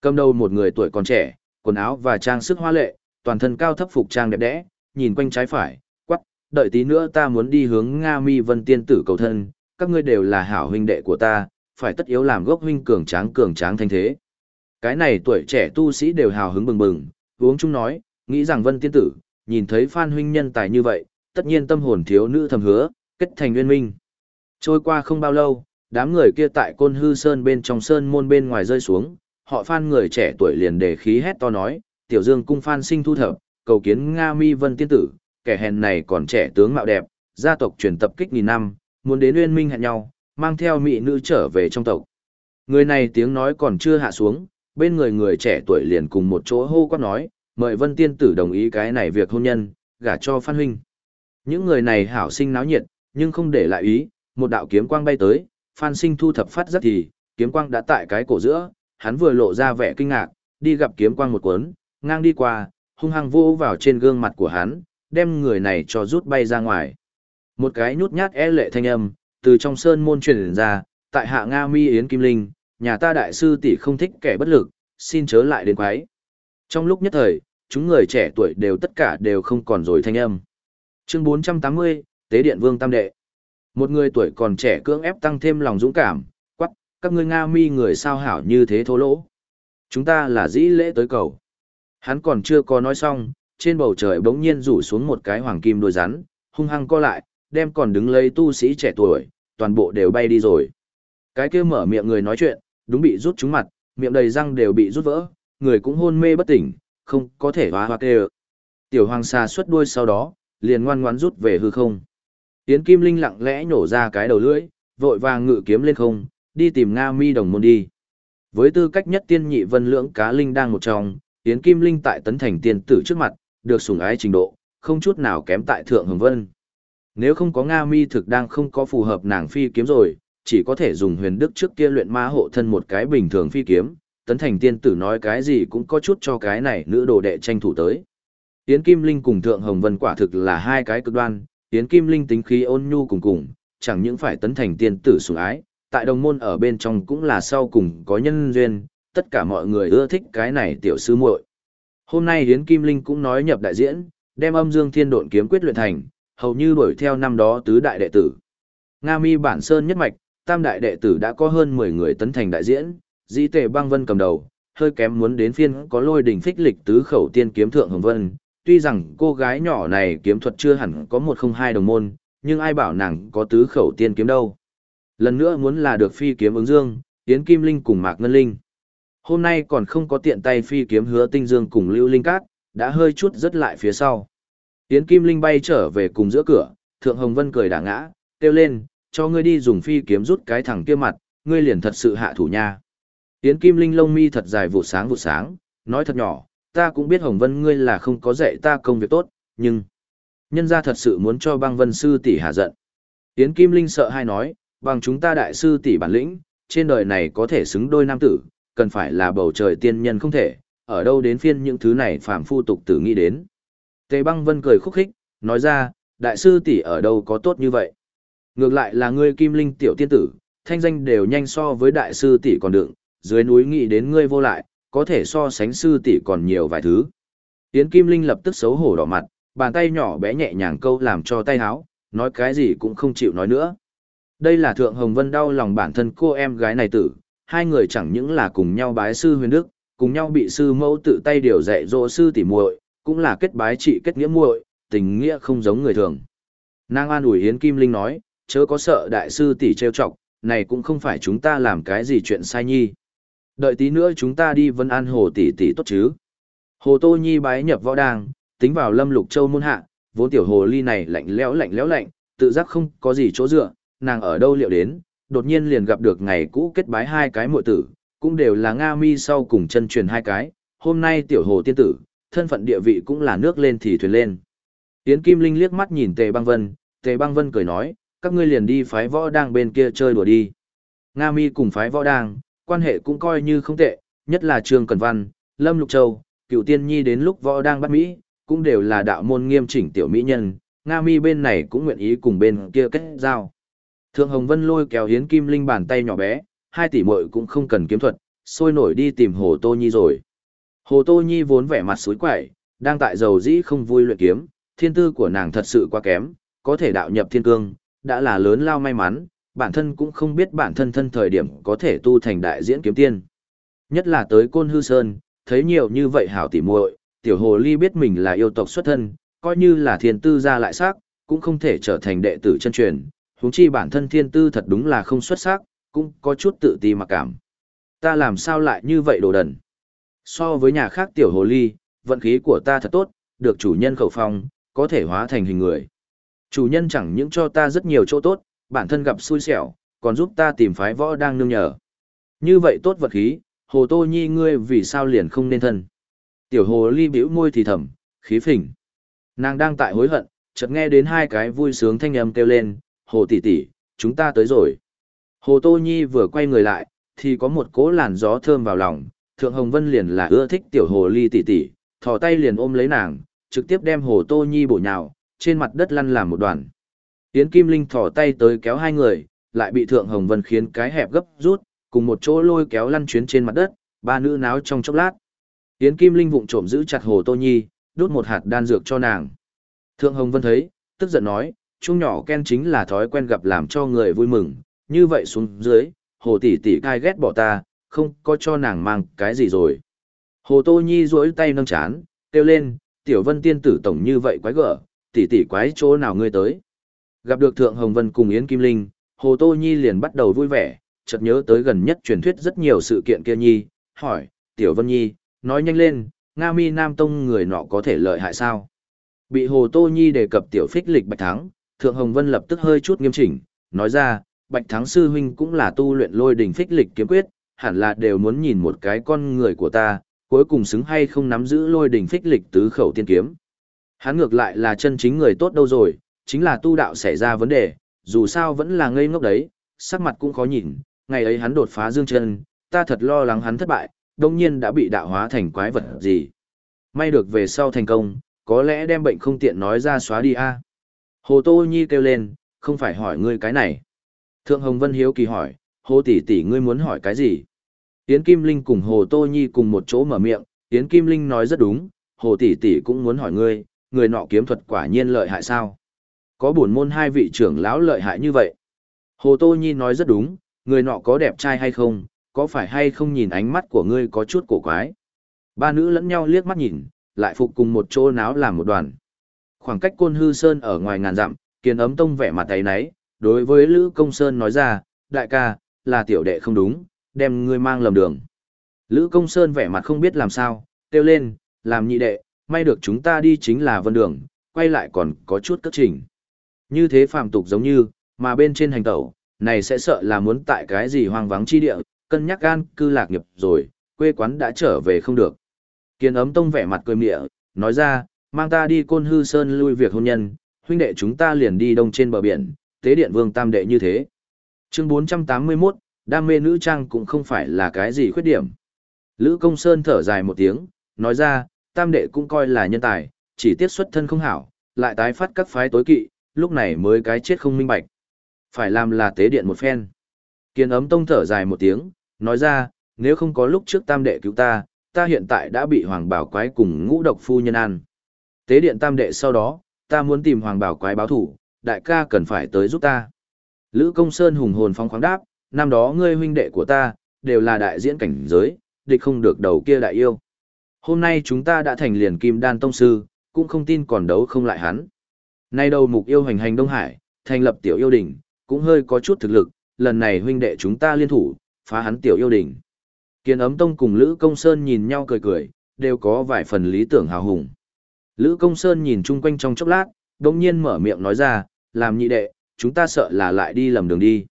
Cầm đầu một người tuổi còn trẻ, quần áo và trang sức hoa lệ, toàn thân cao thấp phục trang đẹp đẽ, nhìn quanh trái phải, quắc, đợi tí nữa ta muốn đi hướng Nga Mi Vân Tiên tử cầu thân, các ngươi đều là hảo huynh đệ của ta, phải tất yếu làm gốc huynh cường tráng cường tráng thanh thế. Cái này tuổi trẻ tu sĩ đều hào hứng bừng bừng, uống chung nói, nghĩ rằng Vân Tiên tử, nhìn thấy Phan huynh nhân tài như vậy, tất nhiên tâm hồn thiếu nữ thầm hứa, kết thành nguyên minh. Trôi qua không bao lâu, đám người kia tại Côn Hư Sơn bên trong sơn môn bên ngoài rơi xuống, họ Phan người trẻ tuổi liền để khí hét to nói, tiểu dương cung Phan sinh thu thập, cầu kiến Nga Mi Vân Tiên tử, kẻ hèn này còn trẻ tướng mạo đẹp, gia tộc truyền tập kích nghìn năm, muốn đến nguyên minh hẹn nhau, mang theo mỹ nữ trở về trong tộc. Người này tiếng nói còn chưa hạ xuống, bên người người trẻ tuổi liền cùng một chỗ hô quát nói, mời Vân Tiên Tử đồng ý cái này việc hôn nhân, gả cho Phan Huynh. Những người này hảo sinh náo nhiệt, nhưng không để lại ý, một đạo kiếm quang bay tới, Phan Sinh thu thập phát rất thì, kiếm quang đã tại cái cổ giữa, hắn vừa lộ ra vẻ kinh ngạc, đi gặp kiếm quang một cuốn, ngang đi qua, hung hăng vô vào trên gương mặt của hắn, đem người này cho rút bay ra ngoài. Một cái nhút nhát e lệ thanh âm, từ trong sơn môn truyền ra, tại hạ Nga Mi Yến Kim Linh, nhà ta đại sư tỷ không thích kẻ bất lực, xin chớ lại đến quái. Trong lúc nhất thời, chúng người trẻ tuổi đều tất cả đều không còn rồi thanh âm. Chương 480, Tế Điện Vương Tam Đệ. Một người tuổi còn trẻ cưỡng ép tăng thêm lòng dũng cảm, quắc, các ngươi Nga mi người sao hảo như thế thô lỗ. Chúng ta là dĩ lễ tới cầu. Hắn còn chưa có nói xong, trên bầu trời bỗng nhiên rủ xuống một cái hoàng kim đôi rắn, hung hăng co lại, đem còn đứng lấy tu sĩ trẻ tuổi, toàn bộ đều bay đi rồi. Cái kia mở miệng người nói chuyện, đúng bị rút trúng mặt, miệng đầy răng đều bị rút vỡ, người cũng hôn mê bất tỉnh, không có thể hóa hoa tê Tiểu hoàng xà xuất đuôi sau đó, liền ngoan ngoãn rút về hư không. Yến Kim Linh lặng lẽ nhổ ra cái đầu lưỡi, vội vàng ngự kiếm lên không, đi tìm Nga Mi đồng môn đi. Với tư cách nhất tiên nhị vân lưỡng cá linh đang một trong, Yến Kim Linh tại tấn thành tiên tử trước mặt, được sủng ái trình độ, không chút nào kém tại thượng hồng vân. Nếu không có Nga Mi thực đang không có phù hợp nàng phi kiếm rồi, chỉ có thể dùng huyền đức trước kia luyện ma hộ thân một cái bình thường phi kiếm, tấn thành tiên tử nói cái gì cũng có chút cho cái này nữ đồ đệ tranh thủ tới. Yến Kim Linh cùng Thượng Hồng Vân quả thực là hai cái cực đoan, Yến Kim Linh tính khí ôn nhu cùng cùng, chẳng những phải tấn thành tiên tử sủng ái, tại đồng môn ở bên trong cũng là sau cùng có nhân duyên, tất cả mọi người ưa thích cái này tiểu sư muội. Hôm nay Yến Kim Linh cũng nói nhập đại diễn, đem âm dương thiên độn kiếm quyết luyện thành, hầu như đuổi theo năm đó tứ đại đệ tử. Nga Mi bản sơn nhất mạch, tam đại đệ tử đã có hơn 10 người tấn thành đại diễn, dĩ tề băng vân cầm đầu, hơi kém muốn đến phiên có lôi đỉnh phích lịch tứ khẩu tiên kiếm thượng hồng vân, tuy rằng cô gái nhỏ này kiếm thuật chưa hẳn có một không hai đồng môn, nhưng ai bảo nàng có tứ khẩu tiên kiếm đâu. Lần nữa muốn là được phi kiếm ứng dương, tiến Kim Linh cùng Mạc Ngân Linh. Hôm nay còn không có tiện tay phi kiếm hứa tinh dương cùng Lưu Linh Cát, đã hơi chút rất lại phía sau. Tiến Kim Linh bay trở về cùng giữa cửa, Thượng Hồng Vân cười đả ngã, kêu lên, cho ngươi đi dùng phi kiếm rút cái thằng kia mặt, ngươi liền thật sự hạ thủ nha. Yến Kim Linh lông mi thật dài vụ sáng vụ sáng, nói thật nhỏ, ta cũng biết Hồng Vân ngươi là không có dạy ta công việc tốt, nhưng nhân gia thật sự muốn cho băng vân sư tỷ hạ giận. Yến Kim Linh sợ hai nói, bằng chúng ta đại sư tỷ bản lĩnh, trên đời này có thể xứng đôi nam tử, cần phải là bầu trời tiên nhân không thể, ở đâu đến phiên những thứ này phàm phu tục tử nghĩ đến. Tề băng vân cười khúc khích, nói ra, đại sư tỷ ở đâu có tốt như vậy. Ngược lại là ngươi kim linh tiểu tiên tử, thanh danh đều nhanh so với đại sư tỷ còn đựng, dưới núi nghĩ đến ngươi vô lại, có thể so sánh sư tỷ còn nhiều vài thứ. Yến Kim Linh lập tức xấu hổ đỏ mặt, bàn tay nhỏ bé nhẹ nhàng câu làm cho tay háo, nói cái gì cũng không chịu nói nữa. Đây là Thượng Hồng Vân đau lòng bản thân cô em gái này tử, hai người chẳng những là cùng nhau bái sư huyền đức, cùng nhau bị sư mẫu tự tay điều dạy dỗ sư tỉ muội, cũng là kết bái trị kết nghĩa muội, tình nghĩa không giống người thường. Nàng an ủi Yến Kim Linh nói, chớ có sợ đại sư tỷ trêu chọc, này cũng không phải chúng ta làm cái gì chuyện sai nhi. Đợi tí nữa chúng ta đi vân an hồ tỷ tỷ tốt chứ. Hồ Tô Nhi bái nhập võ đàng, tính vào lâm lục châu môn hạ, vốn tiểu hồ ly này lạnh lẽo lạnh lẽo lạnh, tự giác không có gì chỗ dựa, nàng ở đâu liệu đến, đột nhiên liền gặp được ngày cũ kết bái hai cái muội tử, cũng đều là Nga mi sau cùng chân truyền hai cái, hôm nay tiểu hồ tiên tử, thân phận địa vị cũng là nước lên thì thuyền lên. Yến Kim Linh liếc mắt nhìn Tề Băng Vân, Tề Băng Vân cười nói, các ngươi liền đi phái võ đang bên kia chơi đùa đi. Nga mi cùng phái võ đang, quan hệ cũng coi như không tệ, nhất là Trương Cần Văn, Lâm Lục Châu, cựu tiên nhi đến lúc võ đang bắt Mỹ, cũng đều là đạo môn nghiêm chỉnh tiểu mỹ nhân, Nga mi bên này cũng nguyện ý cùng bên kia kết giao. Thượng Hồng Vân lôi kéo Hiến Kim Linh bàn tay nhỏ bé, hai tỷ muội cũng không cần kiếm thuật, sôi nổi đi tìm Hồ Tô Nhi rồi. Hồ Tô Nhi vốn vẻ mặt suối quẩy, đang tại dầu dĩ không vui luyện kiếm, thiên tư của nàng thật sự quá kém, có thể đạo nhập thiên cương, đã là lớn lao may mắn, bản thân cũng không biết bản thân thân thời điểm có thể tu thành đại diễn kiếm tiên. Nhất là tới Côn Hư Sơn, thấy nhiều như vậy hảo tỉ muội, tiểu hồ ly biết mình là yêu tộc xuất thân, coi như là thiên tư ra lại sắc, cũng không thể trở thành đệ tử chân truyền, huống chi bản thân thiên tư thật đúng là không xuất sắc, cũng có chút tự ti mặc cảm. Ta làm sao lại như vậy đồ đần? So với nhà khác tiểu hồ ly, vận khí của ta thật tốt, được chủ nhân khẩu phong, có thể hóa thành hình người. Chủ nhân chẳng những cho ta rất nhiều chỗ tốt, bản thân gặp xui xẻo, còn giúp ta tìm phái võ đang nương nhờ. Như vậy tốt vật khí, hồ tô nhi ngươi vì sao liền không nên thân. Tiểu hồ ly bĩu môi thì thầm, khí phình. Nàng đang tại hối hận, chợt nghe đến hai cái vui sướng thanh âm kêu lên, hồ tỷ tỷ, chúng ta tới rồi. Hồ tô nhi vừa quay người lại, thì có một cỗ làn gió thơm vào lòng, thượng hồng vân liền là ưa thích tiểu hồ ly tỷ tỷ, thò tay liền ôm lấy nàng, trực tiếp đem hồ tô nhi bổ nhào, trên mặt đất lăn làm một đoàn. Yến Kim Linh thỏ tay tới kéo hai người, lại bị Thượng Hồng Vân khiến cái hẹp gấp rút, cùng một chỗ lôi kéo lăn chuyến trên mặt đất, ba nữ náo trong chốc lát. Yến Kim Linh vụng trộm giữ chặt Hồ Tô Nhi, đút một hạt đan dược cho nàng. Thượng Hồng Vân thấy, tức giận nói, chung nhỏ Ken chính là thói quen gặp làm cho người vui mừng, như vậy xuống dưới, Hồ tỷ tỷ cai ghét bỏ ta, không có cho nàng mang cái gì rồi. Hồ Tô Nhi duỗi tay nâng chán, kêu lên, tiểu vân tiên tử tổng như vậy quái gở, tỷ tỷ quái chỗ nào ngươi tới. Gặp được Thượng Hồng Vân cùng Yến Kim Linh, Hồ Tô Nhi liền bắt đầu vui vẻ, chợt nhớ tới gần nhất truyền thuyết rất nhiều sự kiện kia Nhi, hỏi, Tiểu Vân Nhi, nói nhanh lên, Nga Mi Nam Tông người nọ có thể lợi hại sao? Bị Hồ Tô Nhi đề cập Tiểu Phích Lịch Bạch Thắng, Thượng Hồng Vân lập tức hơi chút nghiêm chỉnh, nói ra, Bạch Thắng Sư Huynh cũng là tu luyện lôi đỉnh Phích Lịch kiếm quyết, hẳn là đều muốn nhìn một cái con người của ta, cuối cùng xứng hay không nắm giữ lôi đỉnh Phích Lịch tứ khẩu tiên kiếm. Hắn ngược lại là chân chính người tốt đâu rồi, chính là tu đạo xảy ra vấn đề, dù sao vẫn là ngây ngốc đấy, sắc mặt cũng khó nhìn, ngày ấy hắn đột phá dương chân, ta thật lo lắng hắn thất bại, đồng nhiên đã bị đạo hóa thành quái vật gì. May được về sau thành công, có lẽ đem bệnh không tiện nói ra xóa đi a. Hồ Tô Nhi kêu lên, không phải hỏi ngươi cái này. Thượng Hồng Vân Hiếu kỳ hỏi, Hồ tỷ tỷ ngươi muốn hỏi cái gì? Yến Kim Linh cùng Hồ Tô Nhi cùng một chỗ mở miệng, Yến Kim Linh nói rất đúng, Hồ tỷ tỷ cũng muốn hỏi ngươi, người nọ kiếm thuật quả nhiên lợi hại sao? có buồn môn hai vị trưởng lão lợi hại như vậy. Hồ Tô Nhi nói rất đúng, người nọ có đẹp trai hay không, có phải hay không nhìn ánh mắt của ngươi có chút cổ quái. Ba nữ lẫn nhau liếc mắt nhìn, lại phục cùng một chỗ náo làm một đoàn. Khoảng cách côn hư sơn ở ngoài ngàn dặm, kiền ấm tông vẻ mặt tay nấy, đối với Lữ Công Sơn nói ra, đại ca, là tiểu đệ không đúng, đem ngươi mang lầm đường. Lữ Công Sơn vẻ mặt không biết làm sao, kêu lên, làm nhị đệ, may được chúng ta đi chính là vân đường, quay lại còn có chút cất trình. Như thế phàm tục giống như, mà bên trên hành tẩu, này sẽ sợ là muốn tại cái gì hoang vắng chi địa, cân nhắc gan cư lạc nghiệp rồi, quê quán đã trở về không được. Kiên ấm tông vẻ mặt cười mịa, nói ra, mang ta đi côn hư sơn lui việc hôn nhân, huynh đệ chúng ta liền đi đông trên bờ biển, tế điện vương tam đệ như thế. Chương 481, đam mê nữ trang cũng không phải là cái gì khuyết điểm. Lữ công sơn thở dài một tiếng, nói ra, tam đệ cũng coi là nhân tài, chỉ tiết xuất thân không hảo, lại tái phát các phái tối kỵ, lúc này mới cái chết không minh bạch. Phải làm là tế điện một phen. Kiên ấm tông thở dài một tiếng, nói ra, nếu không có lúc trước tam đệ cứu ta, ta hiện tại đã bị hoàng bảo quái cùng ngũ độc phu nhân ăn. Tế điện tam đệ sau đó, ta muốn tìm hoàng bảo quái báo thủ, đại ca cần phải tới giúp ta. Lữ công sơn hùng hồn phong khoáng đáp, năm đó ngươi huynh đệ của ta, đều là đại diễn cảnh giới, địch không được đầu kia đại yêu. Hôm nay chúng ta đã thành liền kim đan tông sư, cũng không tin còn đấu không lại hắn. Nay đầu mục yêu hành hành Đông Hải, thành lập tiểu yêu đình, cũng hơi có chút thực lực, lần này huynh đệ chúng ta liên thủ, phá hắn tiểu yêu đình. Kiên ấm tông cùng Lữ Công Sơn nhìn nhau cười cười, đều có vài phần lý tưởng hào hùng. Lữ Công Sơn nhìn chung quanh trong chốc lát, đồng nhiên mở miệng nói ra, làm nhị đệ, chúng ta sợ là lại đi lầm đường đi.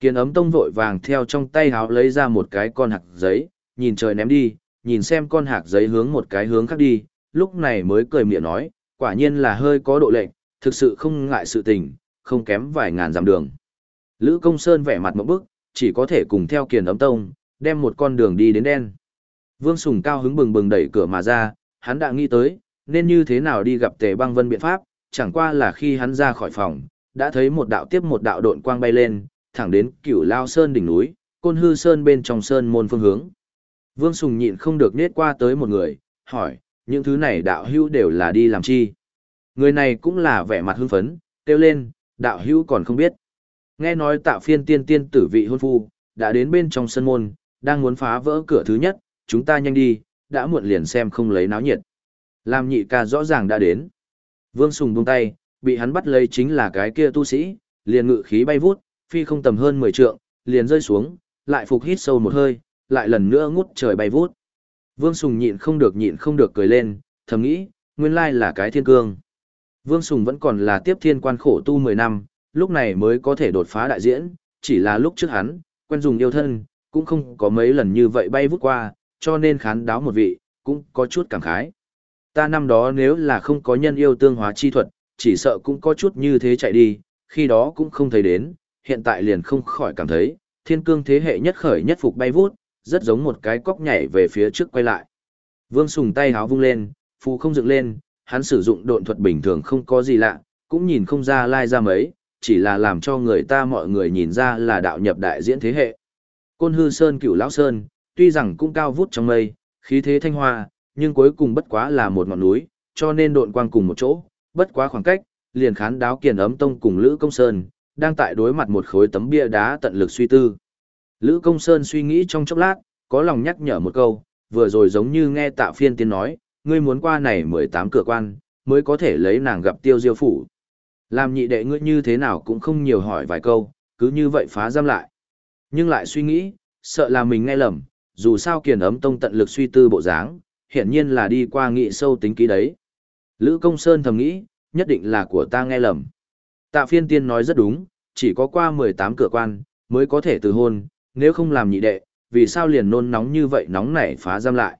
Kiên ấm tông vội vàng theo trong tay háo lấy ra một cái con hạt giấy, nhìn trời ném đi, nhìn xem con hạt giấy hướng một cái hướng khác đi, lúc này mới cười miệng nói, quả nhiên là hơi có độ lệnh, thực sự không ngại sự tình, không kém vài ngàn dặm đường. Lữ Công Sơn vẻ mặt một bức, chỉ có thể cùng theo kiền ấm tông, đem một con đường đi đến đen. Vương Sùng cao hứng bừng bừng đẩy cửa mà ra, hắn đã nghĩ tới, nên như thế nào đi gặp tề băng vân biện pháp, chẳng qua là khi hắn ra khỏi phòng, đã thấy một đạo tiếp một đạo độn quang bay lên, thẳng đến cửu lao sơn đỉnh núi, côn hư sơn bên trong sơn môn phương hướng. Vương Sùng nhịn không được nết qua tới một người, hỏi, những thứ này đạo hữu đều là đi làm chi? Người này cũng là vẻ mặt hưng phấn, kêu lên, đạo hữu còn không biết. Nghe nói tạo phiên tiên tiên tử vị hôn phu, đã đến bên trong sân môn, đang muốn phá vỡ cửa thứ nhất, chúng ta nhanh đi, đã muộn liền xem không lấy náo nhiệt. Làm nhị ca rõ ràng đã đến. Vương Sùng buông tay, bị hắn bắt lấy chính là cái kia tu sĩ, liền ngự khí bay vút, phi không tầm hơn 10 trượng, liền rơi xuống, lại phục hít sâu một hơi, lại lần nữa ngút trời bay vút. Vương Sùng nhịn không được nhịn không được cười lên, thầm nghĩ, nguyên lai là cái thiên cương. Vương Sùng vẫn còn là tiếp thiên quan khổ tu 10 năm, lúc này mới có thể đột phá đại diễn, chỉ là lúc trước hắn, quen dùng yêu thân, cũng không có mấy lần như vậy bay vút qua, cho nên khán đáo một vị, cũng có chút cảm khái. Ta năm đó nếu là không có nhân yêu tương hóa chi thuật, chỉ sợ cũng có chút như thế chạy đi, khi đó cũng không thấy đến, hiện tại liền không khỏi cảm thấy, thiên cương thế hệ nhất khởi nhất phục bay vút, rất giống một cái cóc nhảy về phía trước quay lại. Vương Sùng tay háo vung lên, phù không dựng lên, hắn sử dụng độn thuật bình thường không có gì lạ, cũng nhìn không ra lai ra mấy, chỉ là làm cho người ta mọi người nhìn ra là đạo nhập đại diễn thế hệ. Côn hư sơn cửu lão sơn, tuy rằng cũng cao vút trong mây, khí thế thanh hoa, nhưng cuối cùng bất quá là một ngọn núi, cho nên độn quang cùng một chỗ, bất quá khoảng cách, liền khán đáo kiền ấm tông cùng Lữ Công Sơn, đang tại đối mặt một khối tấm bia đá tận lực suy tư. Lữ Công Sơn suy nghĩ trong chốc lát, có lòng nhắc nhở một câu, vừa rồi giống như nghe tạ phiên tiên nói, ngươi muốn qua này 18 cửa quan, mới có thể lấy nàng gặp tiêu diêu phủ. Làm nhị đệ ngươi như thế nào cũng không nhiều hỏi vài câu, cứ như vậy phá giam lại. Nhưng lại suy nghĩ, sợ là mình nghe lầm, dù sao kiền ấm tông tận lực suy tư bộ dáng, hiển nhiên là đi qua nghị sâu tính kỹ đấy. Lữ Công Sơn thầm nghĩ, nhất định là của ta nghe lầm. Tạ phiên tiên nói rất đúng, chỉ có qua 18 cửa quan, mới có thể từ hôn, nếu không làm nhị đệ, vì sao liền nôn nóng như vậy nóng nảy phá giam lại.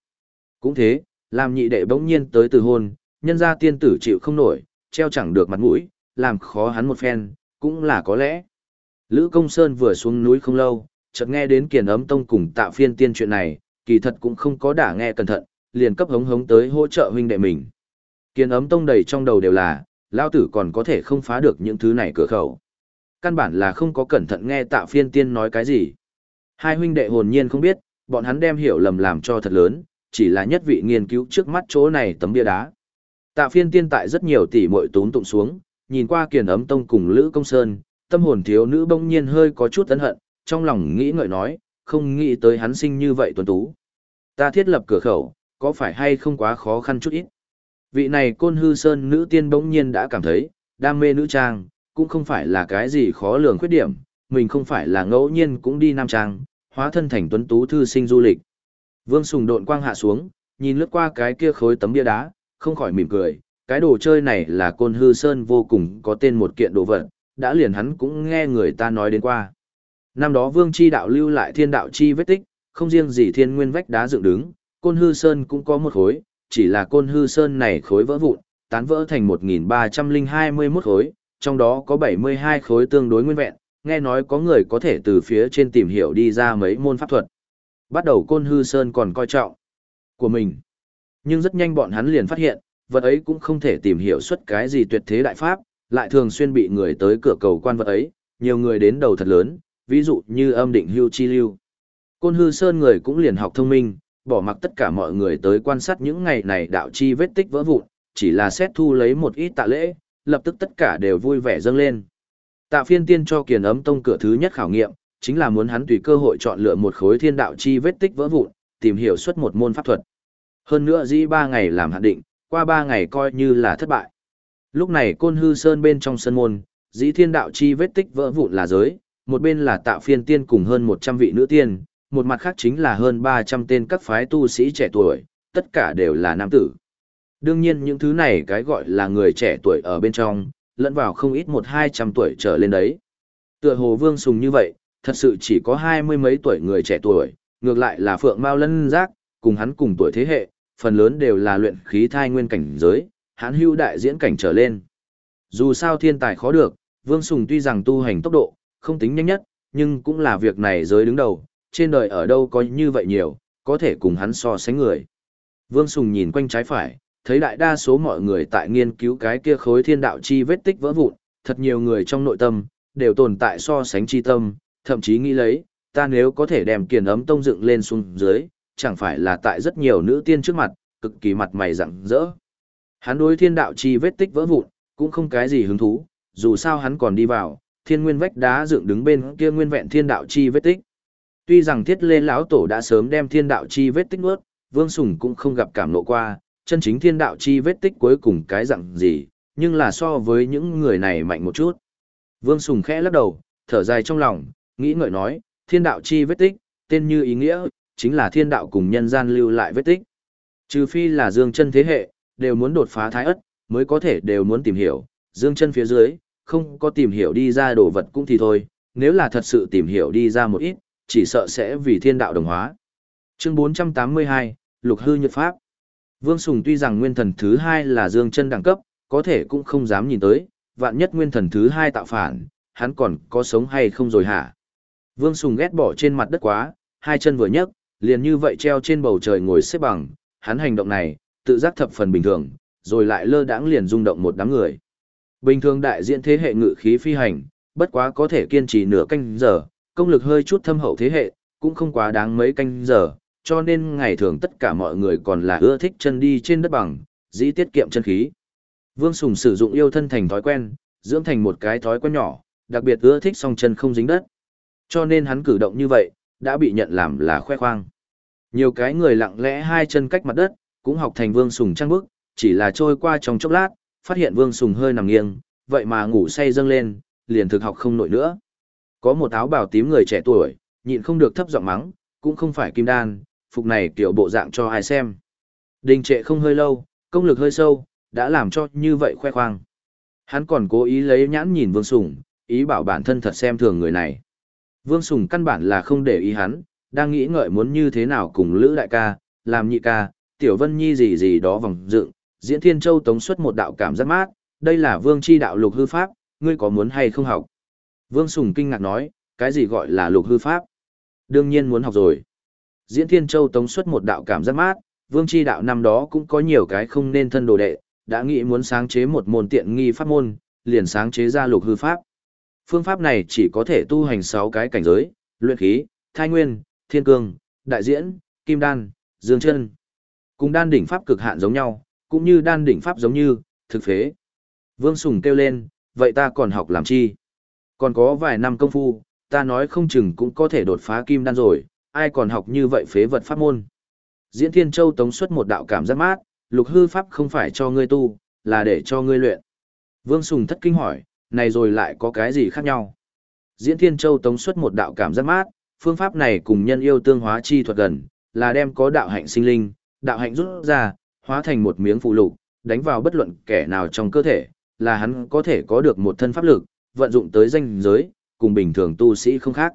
Cũng thế, làm nhị đệ bỗng nhiên tới từ hôn, nhân ra tiên tử chịu không nổi, treo chẳng được mặt mũi, làm khó hắn một phen, cũng là có lẽ. Lữ Công Sơn vừa xuống núi không lâu, chợt nghe đến kiền ấm tông cùng tạ phiên tiên chuyện này, kỳ thật cũng không có đả nghe cẩn thận, liền cấp hống hống tới hỗ trợ huynh đệ mình. Kiền ấm tông đầy trong đầu đều là, lao tử còn có thể không phá được những thứ này cửa khẩu. Căn bản là không có cẩn thận nghe tạ phiên tiên nói cái gì. Hai huynh đệ hồn nhiên không biết, bọn hắn đem hiểu lầm làm cho thật lớn, chỉ là nhất vị nghiên cứu trước mắt chỗ này tấm bia đá. Tạ phiên tiên tại rất nhiều tỷ muội tốn tụng xuống, nhìn qua kiền ấm tông cùng Lữ Công Sơn, tâm hồn thiếu nữ bỗng nhiên hơi có chút ấn hận, trong lòng nghĩ ngợi nói, không nghĩ tới hắn sinh như vậy tuấn tú. Ta thiết lập cửa khẩu, có phải hay không quá khó khăn chút ít? Vị này côn hư sơn nữ tiên bỗng nhiên đã cảm thấy, đam mê nữ trang, cũng không phải là cái gì khó lường khuyết điểm, mình không phải là ngẫu nhiên cũng đi nam trang, hóa thân thành tuấn tú thư sinh du lịch. Vương Sùng độn quang hạ xuống, nhìn lướt qua cái kia khối tấm bia đá, không khỏi mỉm cười, cái đồ chơi này là côn hư sơn vô cùng có tên một kiện đồ vật, đã liền hắn cũng nghe người ta nói đến qua. Năm đó Vương Chi đạo lưu lại thiên đạo chi vết tích, không riêng gì thiên nguyên vách đá dựng đứng, côn hư sơn cũng có một khối, chỉ là côn hư sơn này khối vỡ vụn, tán vỡ thành 1321 khối, trong đó có 72 khối tương đối nguyên vẹn, nghe nói có người có thể từ phía trên tìm hiểu đi ra mấy môn pháp thuật. Bắt đầu côn hư sơn còn coi trọng của mình. Nhưng rất nhanh bọn hắn liền phát hiện, vật ấy cũng không thể tìm hiểu xuất cái gì tuyệt thế đại pháp, lại thường xuyên bị người tới cửa cầu quan vật ấy, nhiều người đến đầu thật lớn, ví dụ như âm định hưu chi lưu. Côn hư sơn người cũng liền học thông minh, bỏ mặc tất cả mọi người tới quan sát những ngày này đạo chi vết tích vỡ vụn, chỉ là xét thu lấy một ít tạ lễ, lập tức tất cả đều vui vẻ dâng lên. Tạ phiên tiên cho kiền ấm tông cửa thứ nhất khảo nghiệm, chính là muốn hắn tùy cơ hội chọn lựa một khối thiên đạo chi vết tích vỡ vụn, tìm hiểu xuất một môn pháp thuật. Hơn nữa dĩ ba ngày làm hạn định, qua ba ngày coi như là thất bại. Lúc này côn hư sơn bên trong sân môn, dĩ thiên đạo chi vết tích vỡ vụn là giới, một bên là Tạ phiên tiên cùng hơn 100 vị nữ tiên, một mặt khác chính là hơn 300 tên các phái tu sĩ trẻ tuổi, tất cả đều là nam tử. Đương nhiên những thứ này cái gọi là người trẻ tuổi ở bên trong, lẫn vào không ít một hai trăm tuổi trở lên đấy. Tựa hồ vương sùng như vậy, thật sự chỉ có hai mươi mấy tuổi người trẻ tuổi, ngược lại là phượng mao lân giác, cùng hắn cùng tuổi thế hệ, phần lớn đều là luyện khí thai nguyên cảnh giới, hắn hưu đại diễn cảnh trở lên. Dù sao thiên tài khó được, vương sùng tuy rằng tu hành tốc độ, không tính nhanh nhất, nhưng cũng là việc này giới đứng đầu, trên đời ở đâu có như vậy nhiều, có thể cùng hắn so sánh người. Vương Sùng nhìn quanh trái phải, thấy đại đa số mọi người tại nghiên cứu cái kia khối thiên đạo chi vết tích vỡ vụn, thật nhiều người trong nội tâm, đều tồn tại so sánh chi tâm, thậm chí nghĩ lấy, ta nếu có thể đem kiền ấm tông dựng lên xuống dưới, chẳng phải là tại rất nhiều nữ tiên trước mặt, cực kỳ mặt mày rạng rỡ. Hắn đối thiên đạo chi vết tích vỡ vụn, cũng không cái gì hứng thú, dù sao hắn còn đi vào, thiên nguyên vách đá dựng đứng bên kia nguyên vẹn thiên đạo chi vết tích. Tuy rằng thiết lê lão tổ đã sớm đem thiên đạo chi vết tích nuốt, vương sùng cũng không gặp cảm nộ qua, chân chính thiên đạo chi vết tích cuối cùng cái dạng gì, nhưng là so với những người này mạnh một chút. Vương Sùng khẽ lắc đầu, thở dài trong lòng, nghĩ ngợi nói, thiên đạo chi vết tích, tên như ý nghĩa, chính là thiên đạo cùng nhân gian lưu lại vết tích. Trừ phi là dương chân thế hệ, đều muốn đột phá thái ất, mới có thể đều muốn tìm hiểu, dương chân phía dưới, không có tìm hiểu đi ra đồ vật cũng thì thôi, nếu là thật sự tìm hiểu đi ra một ít, chỉ sợ sẽ vì thiên đạo đồng hóa. Chương 482, Lục hư nhật pháp. Vương Sùng tuy rằng nguyên thần thứ hai là dương chân đẳng cấp, có thể cũng không dám nhìn tới, vạn nhất nguyên thần thứ hai tạo phản, hắn còn có sống hay không rồi hả? Vương Sùng ghét bỏ trên mặt đất quá, hai chân vừa nhấc, liền như vậy treo trên bầu trời ngồi xếp bằng, hắn hành động này, tự giác thập phần bình thường, rồi lại lơ đãng liền rung động một đám người. Bình thường đại diện thế hệ ngự khí phi hành, bất quá có thể kiên trì nửa canh giờ, công lực hơi chút thâm hậu thế hệ, cũng không quá đáng mấy canh giờ, cho nên ngày thường tất cả mọi người còn là ưa thích chân đi trên đất bằng, dĩ tiết kiệm chân khí. Vương Sùng sử dụng yêu thân thành thói quen, dưỡng thành một cái thói quen nhỏ, đặc biệt ưa thích song chân không dính đất. Cho nên hắn cử động như vậy, đã bị nhận làm là khoe khoang. Nhiều cái người lặng lẽ hai chân cách mặt đất, cũng học thành Vương Sùng trăng bức, chỉ là trôi qua trong chốc lát, phát hiện Vương Sùng hơi nằm nghiêng, vậy mà ngủ say dâng lên, liền thực học không nổi nữa. Có một áo bào tím người trẻ tuổi, nhịn không được thấp giọng mắng, cũng không phải kim đan, phục này kiểu bộ dạng cho ai xem. Đình trệ không hơi lâu, công lực hơi sâu, đã làm cho như vậy khoe khoang. Hắn còn cố ý lấy nhãn nhìn Vương Sùng, ý bảo bản thân thật xem thường người này. Vương Sùng căn bản là không để ý hắn, đang nghĩ ngợi muốn như thế nào cùng Lữ Đại ca, làm nhị ca, Tiểu Vân Nhi gì gì đó vòng dựng, diễn Thiên Châu tống xuất một đạo cảm giác mát, đây là Vương chi đạo lục hư pháp, ngươi có muốn hay không học? Vương Sùng kinh ngạc nói, cái gì gọi là lục hư pháp? Đương nhiên muốn học rồi. Diễn Thiên Châu tống xuất một đạo cảm giác mát, Vương Chi đạo năm đó cũng có nhiều cái không nên thân đồ đệ, đã nghĩ muốn sáng chế một môn tiện nghi pháp môn, liền sáng chế ra lục hư pháp. Phương pháp này chỉ có thể tu hành 6 cái cảnh giới, luyện khí, thai nguyên, thiên cương, đại diễn, kim đan, dương chân. Cùng đan đỉnh pháp cực hạn giống nhau, cũng như đan đỉnh pháp giống như, thực phế. Vương Sùng kêu lên, vậy ta còn học làm chi? Còn có vài năm công phu, ta nói không chừng cũng có thể đột phá kim đan rồi, ai còn học như vậy phế vật pháp môn. Diễn Thiên Châu tống xuất một đạo cảm giác mát, lục hư pháp không phải cho ngươi tu, là để cho ngươi luyện. Vương Sùng thất kinh hỏi, này rồi lại có cái gì khác nhau? Diễn Thiên Châu tống xuất một đạo cảm giác mát, phương pháp này cùng nhân yêu tương hóa chi thuật gần, là đem có đạo hạnh sinh linh, đạo hạnh rút ra, hóa thành một miếng phụ lục, đánh vào bất luận kẻ nào trong cơ thể, là hắn có thể có được một thân pháp lực, vận dụng tới danh giới, cùng bình thường tu sĩ không khác.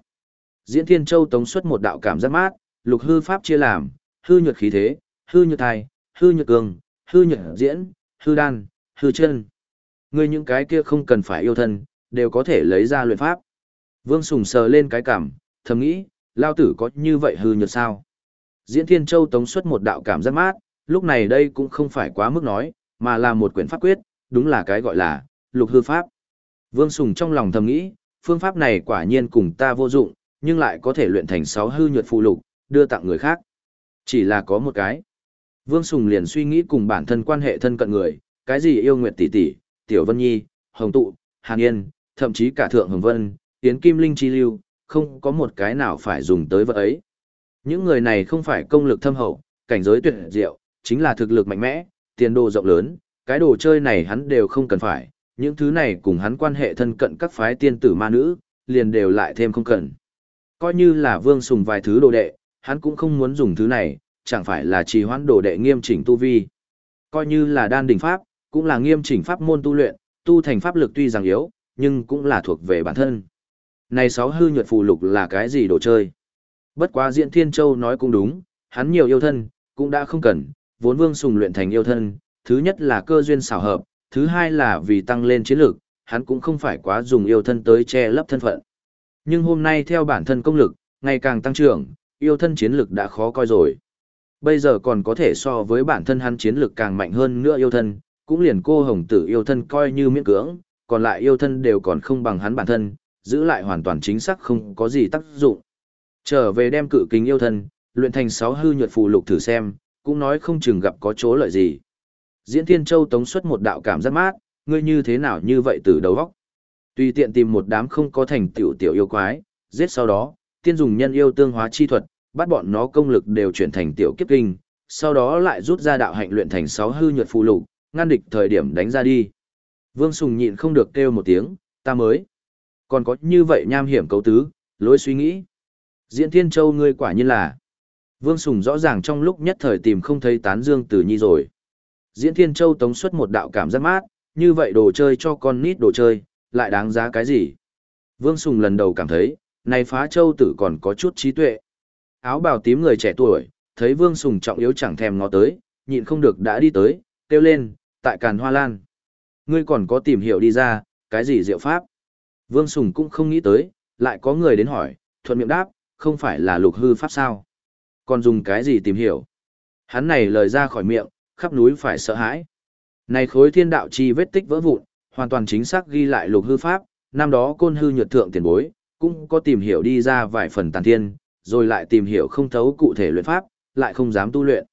Diễn Thiên Châu tống xuất một đạo cảm giác mát, lục hư pháp chia làm, hư nhược khí thế, hư nhược thai, hư nhược cường, hư nhược diễn, hư đan, hư chân. Ngươi những cái kia không cần phải yêu thân, đều có thể lấy ra luyện pháp. Vương Sùng sờ lên cái cảm, thầm nghĩ, lao tử có như vậy hư nhược sao? Diễn Thiên Châu tống xuất một đạo cảm giác mát, lúc này đây cũng không phải quá mức nói, mà là một quyển pháp quyết, đúng là cái gọi là lục hư pháp. Vương Sùng trong lòng thầm nghĩ, phương pháp này quả nhiên cùng ta vô dụng, nhưng lại có thể luyện thành sáu hư nhuật phụ lục, đưa tặng người khác. Chỉ là có một cái. Vương Sùng liền suy nghĩ cùng bản thân quan hệ thân cận người, cái gì yêu nguyệt tỷ tỷ, Tiểu Vân Nhi, Hồng Tụ, Hàn Yên, thậm chí cả Thượng Hồng Vân, Tiến Kim Linh Chi Lưu, không có một cái nào phải dùng tới vật ấy. Những người này không phải công lực thâm hậu, cảnh giới tuyệt diệu, chính là thực lực mạnh mẽ, tiền đồ rộng lớn, cái đồ chơi này hắn đều không cần phải, những thứ này cùng hắn quan hệ thân cận các phái tiên tử ma nữ, liền đều lại thêm không cần. Coi như là vương sùng vài thứ đồ đệ, hắn cũng không muốn dùng thứ này, chẳng phải là trì hoãn đồ đệ nghiêm chỉnh tu vi. Coi như là đan đỉnh pháp, cũng là nghiêm chỉnh pháp môn tu luyện, tu thành pháp lực tuy rằng yếu, nhưng cũng là thuộc về bản thân. Này sáu hư nhuật phù lục là cái gì đồ chơi? Bất quá Diễn Thiên Châu nói cũng đúng, hắn nhiều yêu thân, cũng đã không cần, vốn Vương Sùng luyện thành yêu thân, thứ nhất là cơ duyên xảo hợp, thứ hai là vì tăng lên chiến lực hắn cũng không phải quá dùng yêu thân tới che lấp thân phận. Nhưng hôm nay theo bản thân công lực, ngày càng tăng trưởng, yêu thân chiến lực đã khó coi rồi. Bây giờ còn có thể so với bản thân hắn chiến lực càng mạnh hơn nữa yêu thân, cũng liền cô hồng tử yêu thân coi như miễn cưỡng, còn lại yêu thân đều còn không bằng hắn bản thân, giữ lại hoàn toàn chính xác không có gì tác dụng. Trở về đem cự kính yêu thân, luyện thành sáu hư nhuật phù lục thử xem, cũng nói không chừng gặp có chỗ lợi gì. Diễn Thiên Châu tống xuất một đạo cảm giác mát, ngươi như thế nào như vậy từ đầu óc. Tùy tiện tìm một đám không có thành tiểu tiểu yêu quái, giết sau đó, tiên dùng nhân yêu tương hóa chi thuật, bắt bọn nó công lực đều chuyển thành tiểu kiếp kinh, sau đó lại rút ra đạo hạnh luyện thành sáu hư nhuật phù lục, ngăn địch thời điểm đánh ra đi. Vương Sùng nhịn không được kêu một tiếng, ta mới. Còn có như vậy nham hiểm cấu tứ, lối suy nghĩ. Diễn Thiên Châu ngươi quả nhiên là. Vương Sùng rõ ràng trong lúc nhất thời tìm không thấy tán dương tử nhi rồi. Diễn Thiên Châu tống xuất một đạo cảm giác mát, như vậy đồ chơi cho con nít đồ chơi, lại đáng giá cái gì? Vương Sùng lần đầu cảm thấy, này phá châu tử còn có chút trí tuệ. Áo bào tím người trẻ tuổi, thấy Vương Sùng trọng yếu chẳng thèm ngó tới, nhịn không được đã đi tới, kêu lên, tại Càn Hoa Lan. Ngươi còn có tìm hiểu đi ra, cái gì diệu pháp? Vương Sùng cũng không nghĩ tới, lại có người đến hỏi, thuận miệng đáp, không phải là lục hư pháp sao? Còn dùng cái gì tìm hiểu? Hắn này lời ra khỏi miệng, khắp núi phải sợ hãi. Này khối thiên đạo chi vết tích vỡ vụn, hoàn toàn chính xác ghi lại lục hư pháp, năm đó côn hư nhược thượng tiền bối, cũng có tìm hiểu đi ra vài phần tàn thiên, rồi lại tìm hiểu không thấu cụ thể luyện pháp, lại không dám tu luyện.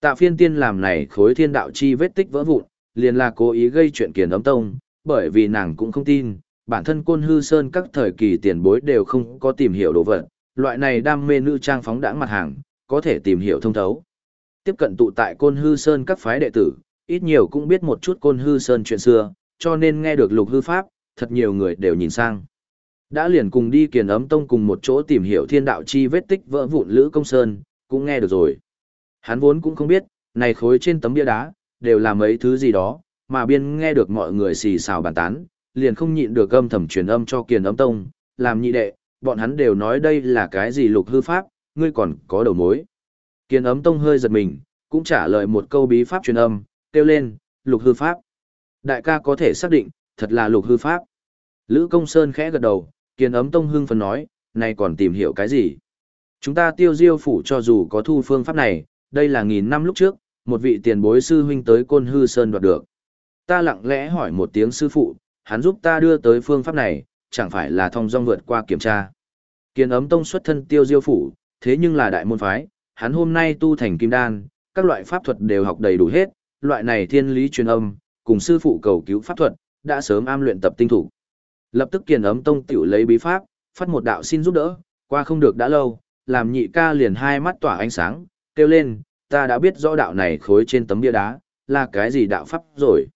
Tạ phiên tiên làm này khối thiên đạo chi vết tích vỡ vụn, liền là cố ý gây chuyện kiền ấm tông, bởi vì nàng cũng không tin, bản thân côn hư sơn các thời kỳ tiền bối đều không có tìm hiểu đồ vật, loại này đam mê nữ trang phóng đãng mặt hàng, có thể tìm hiểu thông thấu. Tiếp cận tụ tại côn hư sơn các phái đệ tử, ít nhiều cũng biết một chút côn hư sơn chuyện xưa, cho nên nghe được lục hư pháp, thật nhiều người đều nhìn sang. Đã liền cùng đi kiền ấm tông cùng một chỗ tìm hiểu thiên đạo chi vết tích vỡ vụn lữ công sơn, cũng nghe được rồi. Hắn vốn cũng không biết, này khối trên tấm bia đá, đều là mấy thứ gì đó, mà biên nghe được mọi người xì xào bàn tán, liền không nhịn được âm thầm truyền âm cho kiền ấm tông, làm nhị đệ, bọn hắn đều nói đây là cái gì lục hư pháp, ngươi còn có đầu mối. Kiền ấm tông hơi giật mình, cũng trả lời một câu bí pháp truyền âm, kêu lên, lục hư pháp. Đại ca có thể xác định, thật là lục hư pháp. Lữ công sơn khẽ gật đầu, kiên ấm tông hưng phấn nói, này còn tìm hiểu cái gì? Chúng ta tiêu diêu phủ cho dù có thu phương pháp này, đây là nghìn năm lúc trước, một vị tiền bối sư huynh tới côn hư sơn đoạt được. Ta lặng lẽ hỏi một tiếng sư phụ, hắn giúp ta đưa tới phương pháp này, chẳng phải là thông dong vượt qua kiểm tra. Kiên ấm tông xuất thân tiêu diêu phủ, thế nhưng là đại môn phái, hắn hôm nay tu thành kim đan, các loại pháp thuật đều học đầy đủ hết, loại này thiên lý truyền âm, cùng sư phụ cầu cứu pháp thuật, đã sớm am luyện tập tinh thủ. Lập tức kiền ấm tông tiểu lấy bí pháp, phát một đạo xin giúp đỡ, qua không được đã lâu, làm nhị ca liền hai mắt tỏa ánh sáng, kêu lên, ta đã biết rõ đạo này khối trên tấm bia đá, là cái gì đạo pháp rồi.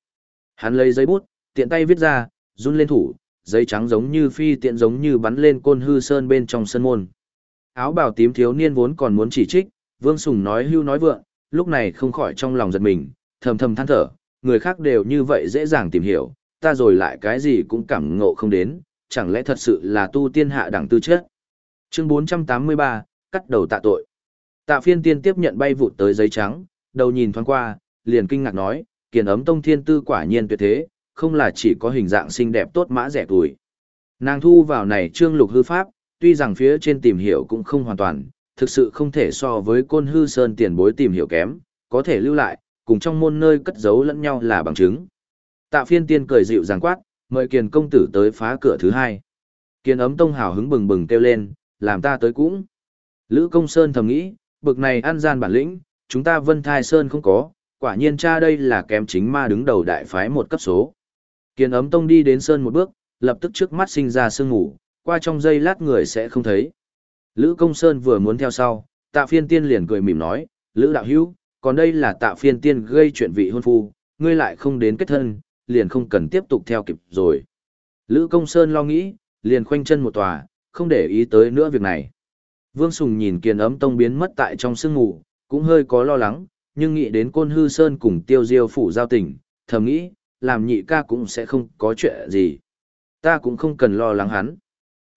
Hắn lấy giấy bút, tiện tay viết ra, run lên thủ, giấy trắng giống như phi tiện giống như bắn lên côn hư sơn bên trong sân môn. Áo bào tím thiếu niên vốn còn muốn chỉ trích, Vương Sùng nói hưu nói vượng, lúc này không khỏi trong lòng giật mình, thầm thầm than thở, người khác đều như vậy dễ dàng tìm hiểu, ta rồi lại cái gì cũng cảm ngộ không đến, chẳng lẽ thật sự là tu tiên hạ đẳng tư chất. Chương 483, cắt đầu tạ tội. Tạ phiên tiên tiếp nhận bay vụt tới giấy trắng, đầu nhìn thoáng qua, liền kinh ngạc nói, kiền ấm tông thiên tư quả nhiên tuyệt thế, không là chỉ có hình dạng xinh đẹp tốt mã rẻ tuổi. Nàng thu vào này trương lục hư pháp, tuy rằng phía trên tìm hiểu cũng không hoàn toàn, thực sự không thể so với côn hư sơn tiền bối tìm hiểu kém, có thể lưu lại, cùng trong môn nơi cất giấu lẫn nhau là bằng chứng. Tạ phiên tiên cười dịu dàng quát, mời kiền công tử tới phá cửa thứ hai. Kiền ấm tông hào hứng bừng bừng kêu lên, làm ta tới cũng. Lữ công sơn thầm nghĩ, bực này ăn gian bản lĩnh, chúng ta vân thai sơn không có, quả nhiên cha đây là kém chính ma đứng đầu đại phái một cấp số. Kiền ấm tông đi đến sơn một bước, lập tức trước mắt sinh ra sương ngủ, qua trong giây lát người sẽ không thấy. Lữ công sơn vừa muốn theo sau, tạ phiên tiên liền cười mỉm nói, Lữ đạo hữu, còn đây là tạ phiên tiên gây chuyện vị hôn phu, ngươi lại không đến kết thân, liền không cần tiếp tục theo kịp rồi. Lữ công sơn lo nghĩ, liền khoanh chân một tòa, không để ý tới nữa việc này. Vương Sùng nhìn kiền ấm tông biến mất tại trong sương ngủ, cũng hơi có lo lắng, nhưng nghĩ đến côn hư sơn cùng tiêu diêu phủ giao tình, thầm nghĩ, làm nhị ca cũng sẽ không có chuyện gì. Ta cũng không cần lo lắng hắn.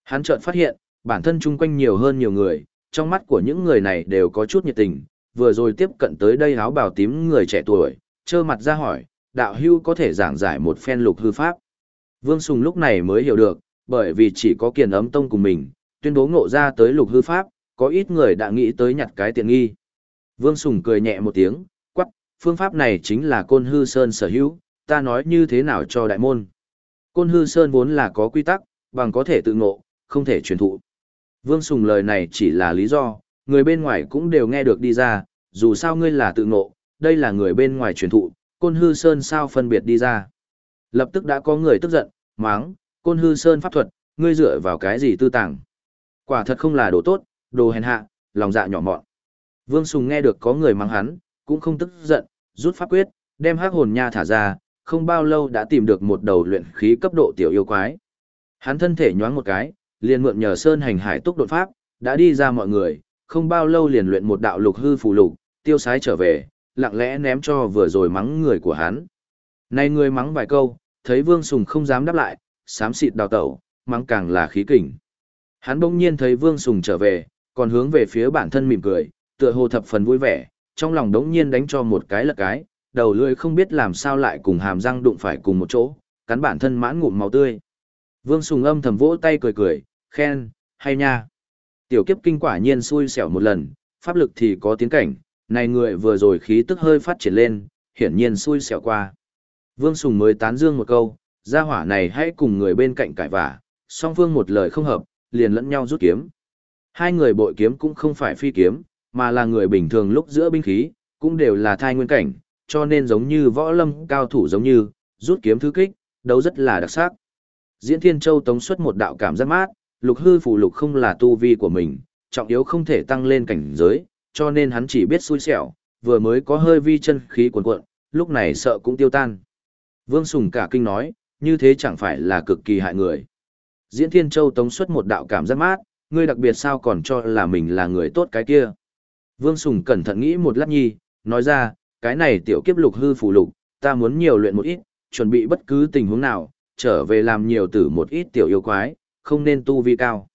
Hắn chợt phát hiện, bản thân chung quanh nhiều hơn nhiều người, trong mắt của những người này đều có chút nhiệt tình, vừa rồi tiếp cận tới đây áo bào tím người trẻ tuổi, trơ mặt ra hỏi, đạo hưu có thể giảng giải một phen lục hư pháp. Vương Sùng lúc này mới hiểu được, bởi vì chỉ có kiền ấm tông cùng mình, tuyên bố ngộ ra tới lục hư pháp, có ít người đã nghĩ tới nhặt cái tiện nghi. Vương Sùng cười nhẹ một tiếng, quắc, phương pháp này chính là côn hư sơn sở hữu, ta nói như thế nào cho đại môn. Côn hư sơn vốn là có quy tắc, bằng có thể tự ngộ, không thể truyền thụ. Vương Sùng lời này chỉ là lý do, người bên ngoài cũng đều nghe được đi ra, dù sao ngươi là tự ngộ, đây là người bên ngoài truyền thụ, côn hư sơn sao phân biệt đi ra. Lập tức đã có người tức giận, máng, côn hư sơn pháp thuật, ngươi dựa vào cái gì tư tàng. Quả thật không là đồ tốt, đồ hèn hạ, lòng dạ nhỏ mọn. Vương Sùng nghe được có người mắng hắn, cũng không tức giận, rút pháp quyết, đem hắc hồn nha thả ra, không bao lâu đã tìm được một đầu luyện khí cấp độ tiểu yêu quái. Hắn thân thể nhoáng một cái, liền mượn nhờ sơn hành hải túc đột pháp, đã đi ra mọi người, không bao lâu liền luyện một đạo lục hư phù lục, tiêu sái trở về, lặng lẽ ném cho vừa rồi mắng người của hắn. Này người mắng vài câu, thấy Vương Sùng không dám đáp lại, xám xịt đào tẩu, mắng càng là khí kỉnh. Hắn bỗng nhiên thấy Vương Sùng trở về, còn hướng về phía bản thân mỉm cười, tựa hồ thập phần vui vẻ, trong lòng đống nhiên đánh cho một cái lật cái, đầu lưỡi không biết làm sao lại cùng hàm răng đụng phải cùng một chỗ, cắn bản thân mãn ngụm máu tươi. Vương Sùng âm thầm vỗ tay cười cười, khen, hay nha. Tiểu kiếp kinh quả nhiên xui xẻo một lần, pháp lực thì có tiến cảnh, này người vừa rồi khí tức hơi phát triển lên, hiển nhiên xui xẻo qua. Vương Sùng mới tán dương một câu, gia hỏa này hãy cùng người bên cạnh cãi vả, song phương một lời không hợp, liền lẫn nhau rút kiếm. Hai người bội kiếm cũng không phải phi kiếm, mà là người bình thường lúc giữa binh khí, cũng đều là thai nguyên cảnh, cho nên giống như võ lâm cao thủ giống như, rút kiếm thứ kích, đấu rất là đặc sắc. Diễn Thiên Châu tống xuất một đạo cảm giác mát, lục hư phù lục không là tu vi của mình, trọng yếu không thể tăng lên cảnh giới, cho nên hắn chỉ biết xui xẻo, vừa mới có hơi vi chân khí cuồn cuộn, lúc này sợ cũng tiêu tan. Vương Sùng cả kinh nói, như thế chẳng phải là cực kỳ hại người. Diễn Thiên Châu tống xuất một đạo cảm giác mát, ngươi đặc biệt sao còn cho là mình là người tốt cái kia. Vương Sùng cẩn thận nghĩ một lát nhi, nói ra, cái này tiểu kiếp lục hư phù lục, ta muốn nhiều luyện một ít, chuẩn bị bất cứ tình huống nào, trở về làm nhiều tử một ít tiểu yêu quái, không nên tu vi cao.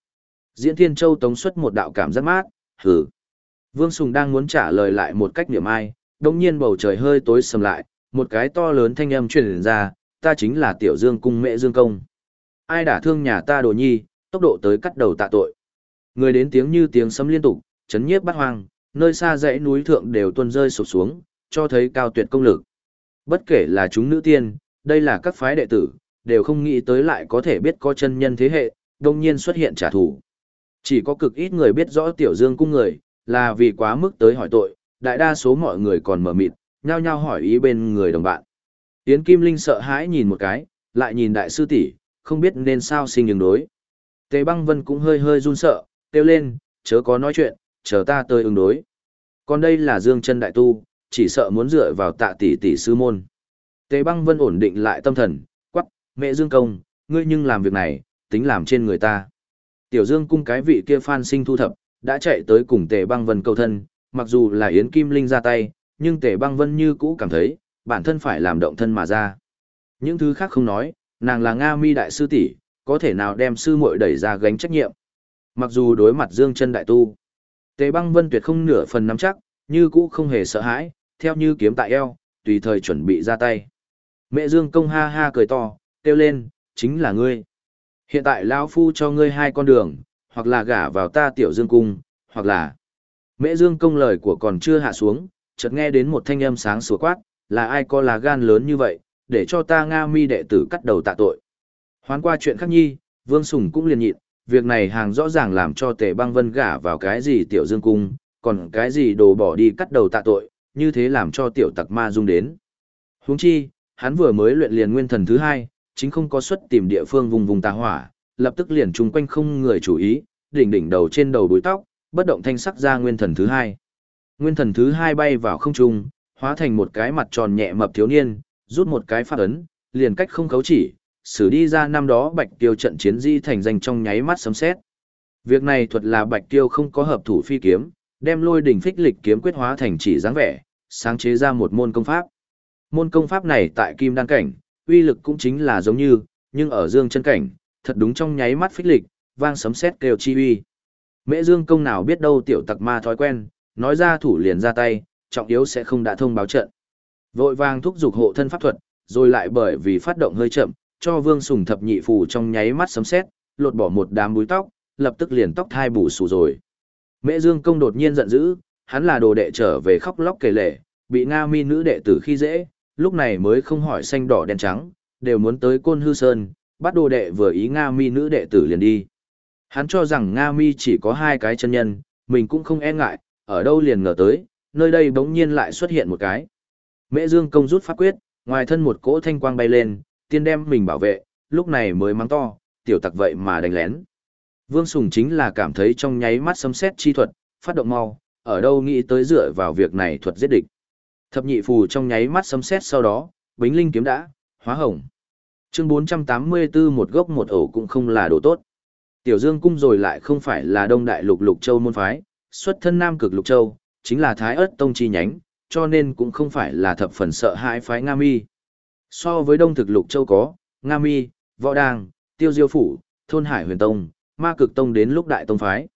Diễn Thiên Châu tống xuất một đạo cảm giác mát, hừ Vương Sùng đang muốn trả lời lại một cách niệm ai, đồng nhiên bầu trời hơi tối sầm lại, một cái to lớn thanh âm truyền ra, ta chính là tiểu dương cung mẹ dương công. Ai đã thương nhà ta đồ nhi, tốc độ tới cắt đầu tạ tội. Người đến tiếng như tiếng sấm liên tục, chấn nhiếp bắt hoang, nơi xa dãy núi thượng đều tuôn rơi sụp xuống, cho thấy cao tuyệt công lực. Bất kể là chúng nữ tiên, đây là các phái đệ tử, đều không nghĩ tới lại có thể biết có chân nhân thế hệ, đông nhiên xuất hiện trả thù. Chỉ có cực ít người biết rõ tiểu dương cung người, là vì quá mức tới hỏi tội, đại đa số mọi người còn mở mịt, nhao nhao hỏi ý bên người đồng bạn. Yến Kim Linh sợ hãi nhìn một cái, lại nhìn đại sư tỷ, không biết nên sao sinh ứng đối. Tề băng vân cũng hơi hơi run sợ, kêu lên, chớ có nói chuyện, chờ ta tới ứng đối. Còn đây là Dương chân đại tu, chỉ sợ muốn dựa vào tạ tỷ tỷ sư môn. Tề băng vân ổn định lại tâm thần, quắc, mẹ Dương công, ngươi nhưng làm việc này, tính làm trên người ta. Tiểu Dương cung cái vị kia phan sinh thu thập, đã chạy tới cùng Tề băng vân cầu thân, mặc dù là Yến Kim Linh ra tay, nhưng Tề băng vân như cũ cảm thấy, bản thân phải làm động thân mà ra. Những thứ khác không nói, nàng là Nga mi đại sư tỷ, có thể nào đem sư muội đẩy ra gánh trách nhiệm. Mặc dù đối mặt Dương chân đại tu, Tề băng vân tuyệt không nửa phần nắm chắc, như cũ không hề sợ hãi, theo như kiếm tại eo, tùy thời chuẩn bị ra tay. Mẹ Dương công ha ha cười to, kêu lên, chính là ngươi. Hiện tại lão phu cho ngươi hai con đường, hoặc là gả vào ta tiểu Dương cung, hoặc là... Mẹ Dương công lời của còn chưa hạ xuống, chợt nghe đến một thanh âm sáng sủa quát, là ai có là gan lớn như vậy, để cho ta Nga mi đệ tử cắt đầu tạ tội. Hoán qua chuyện khác nhi, Vương Sùng cũng liền nhịn, việc này hàng rõ ràng làm cho tề băng vân gả vào cái gì tiểu dương cung, còn cái gì đồ bỏ đi cắt đầu tạ tội, như thế làm cho tiểu tặc ma dung đến. Huống chi, hắn vừa mới luyện liền nguyên thần thứ hai, chính không có xuất tìm địa phương vùng vùng tà hỏa, lập tức liền chung quanh không người chú ý, đỉnh đỉnh đầu trên đầu đuôi tóc, bất động thanh sắc ra nguyên thần thứ hai. Nguyên thần thứ hai bay vào không trung, hóa thành một cái mặt tròn nhẹ mập thiếu niên, rút một cái phát ấn, liền cách không khấu chỉ, xử đi ra năm đó Bạch Tiêu trận chiến di thành danh trong nháy mắt sấm xét. Việc này thuật là Bạch Tiêu không có hợp thủ phi kiếm, đem lôi đỉnh phích lịch kiếm quyết hóa thành chỉ dáng vẻ, sáng chế ra một môn công pháp. Môn công pháp này tại kim đan cảnh, uy lực cũng chính là giống như, nhưng ở dương chân cảnh, thật đúng trong nháy mắt phích lịch, vang sấm sét kêu chi uy. Mễ Dương công nào biết đâu tiểu tặc ma thói quen, nói ra thủ liền ra tay, trọng yếu sẽ không đã thông báo trận. Vội vàng thúc giục hộ thân pháp thuật, rồi lại bởi vì phát động hơi chậm, cho Vương Sùng thập nhị phù trong nháy mắt sấm sét, lột bỏ một đám búi tóc, lập tức liền tóc thai bù xù rồi. Mễ Dương công đột nhiên giận dữ, hắn là đồ đệ trở về khóc lóc kể lể, bị Nga mi nữ đệ tử khi dễ, lúc này mới không hỏi xanh đỏ đen trắng, đều muốn tới Côn Hư Sơn, bắt đồ đệ vừa ý Nga mi nữ đệ tử liền đi. Hắn cho rằng Nga mi chỉ có hai cái chân nhân, mình cũng không e ngại, ở đâu liền ngờ tới, nơi đây bỗng nhiên lại xuất hiện một cái. Mễ Dương công rút pháp quyết, ngoài thân một cỗ thanh quang bay lên, tiên đem mình bảo vệ, lúc này mới mắng to, tiểu tặc vậy mà đánh lén. Vương Sùng chính là cảm thấy trong nháy mắt sấm xét chi thuật, phát động mau, ở đâu nghĩ tới dựa vào việc này thuật giết địch. Thập nhị phù trong nháy mắt sấm xét sau đó, bính linh kiếm đã, hóa hồng. Chương 484 một gốc một ổ cũng không là đồ tốt. Tiểu Dương cung rồi lại không phải là Đông Đại Lục Lục Châu môn phái, xuất thân Nam Cực Lục Châu, chính là Thái Ức tông chi nhánh, cho nên cũng không phải là thập phần sợ hãi phái Nga Mi. So với Đông Thực Lục Châu có, Nga Mi, Võ Đang, Tiêu Diêu Phủ, Thôn Hải Huyền Tông, Ma Cực Tông đến lúc Đại Tông Phái.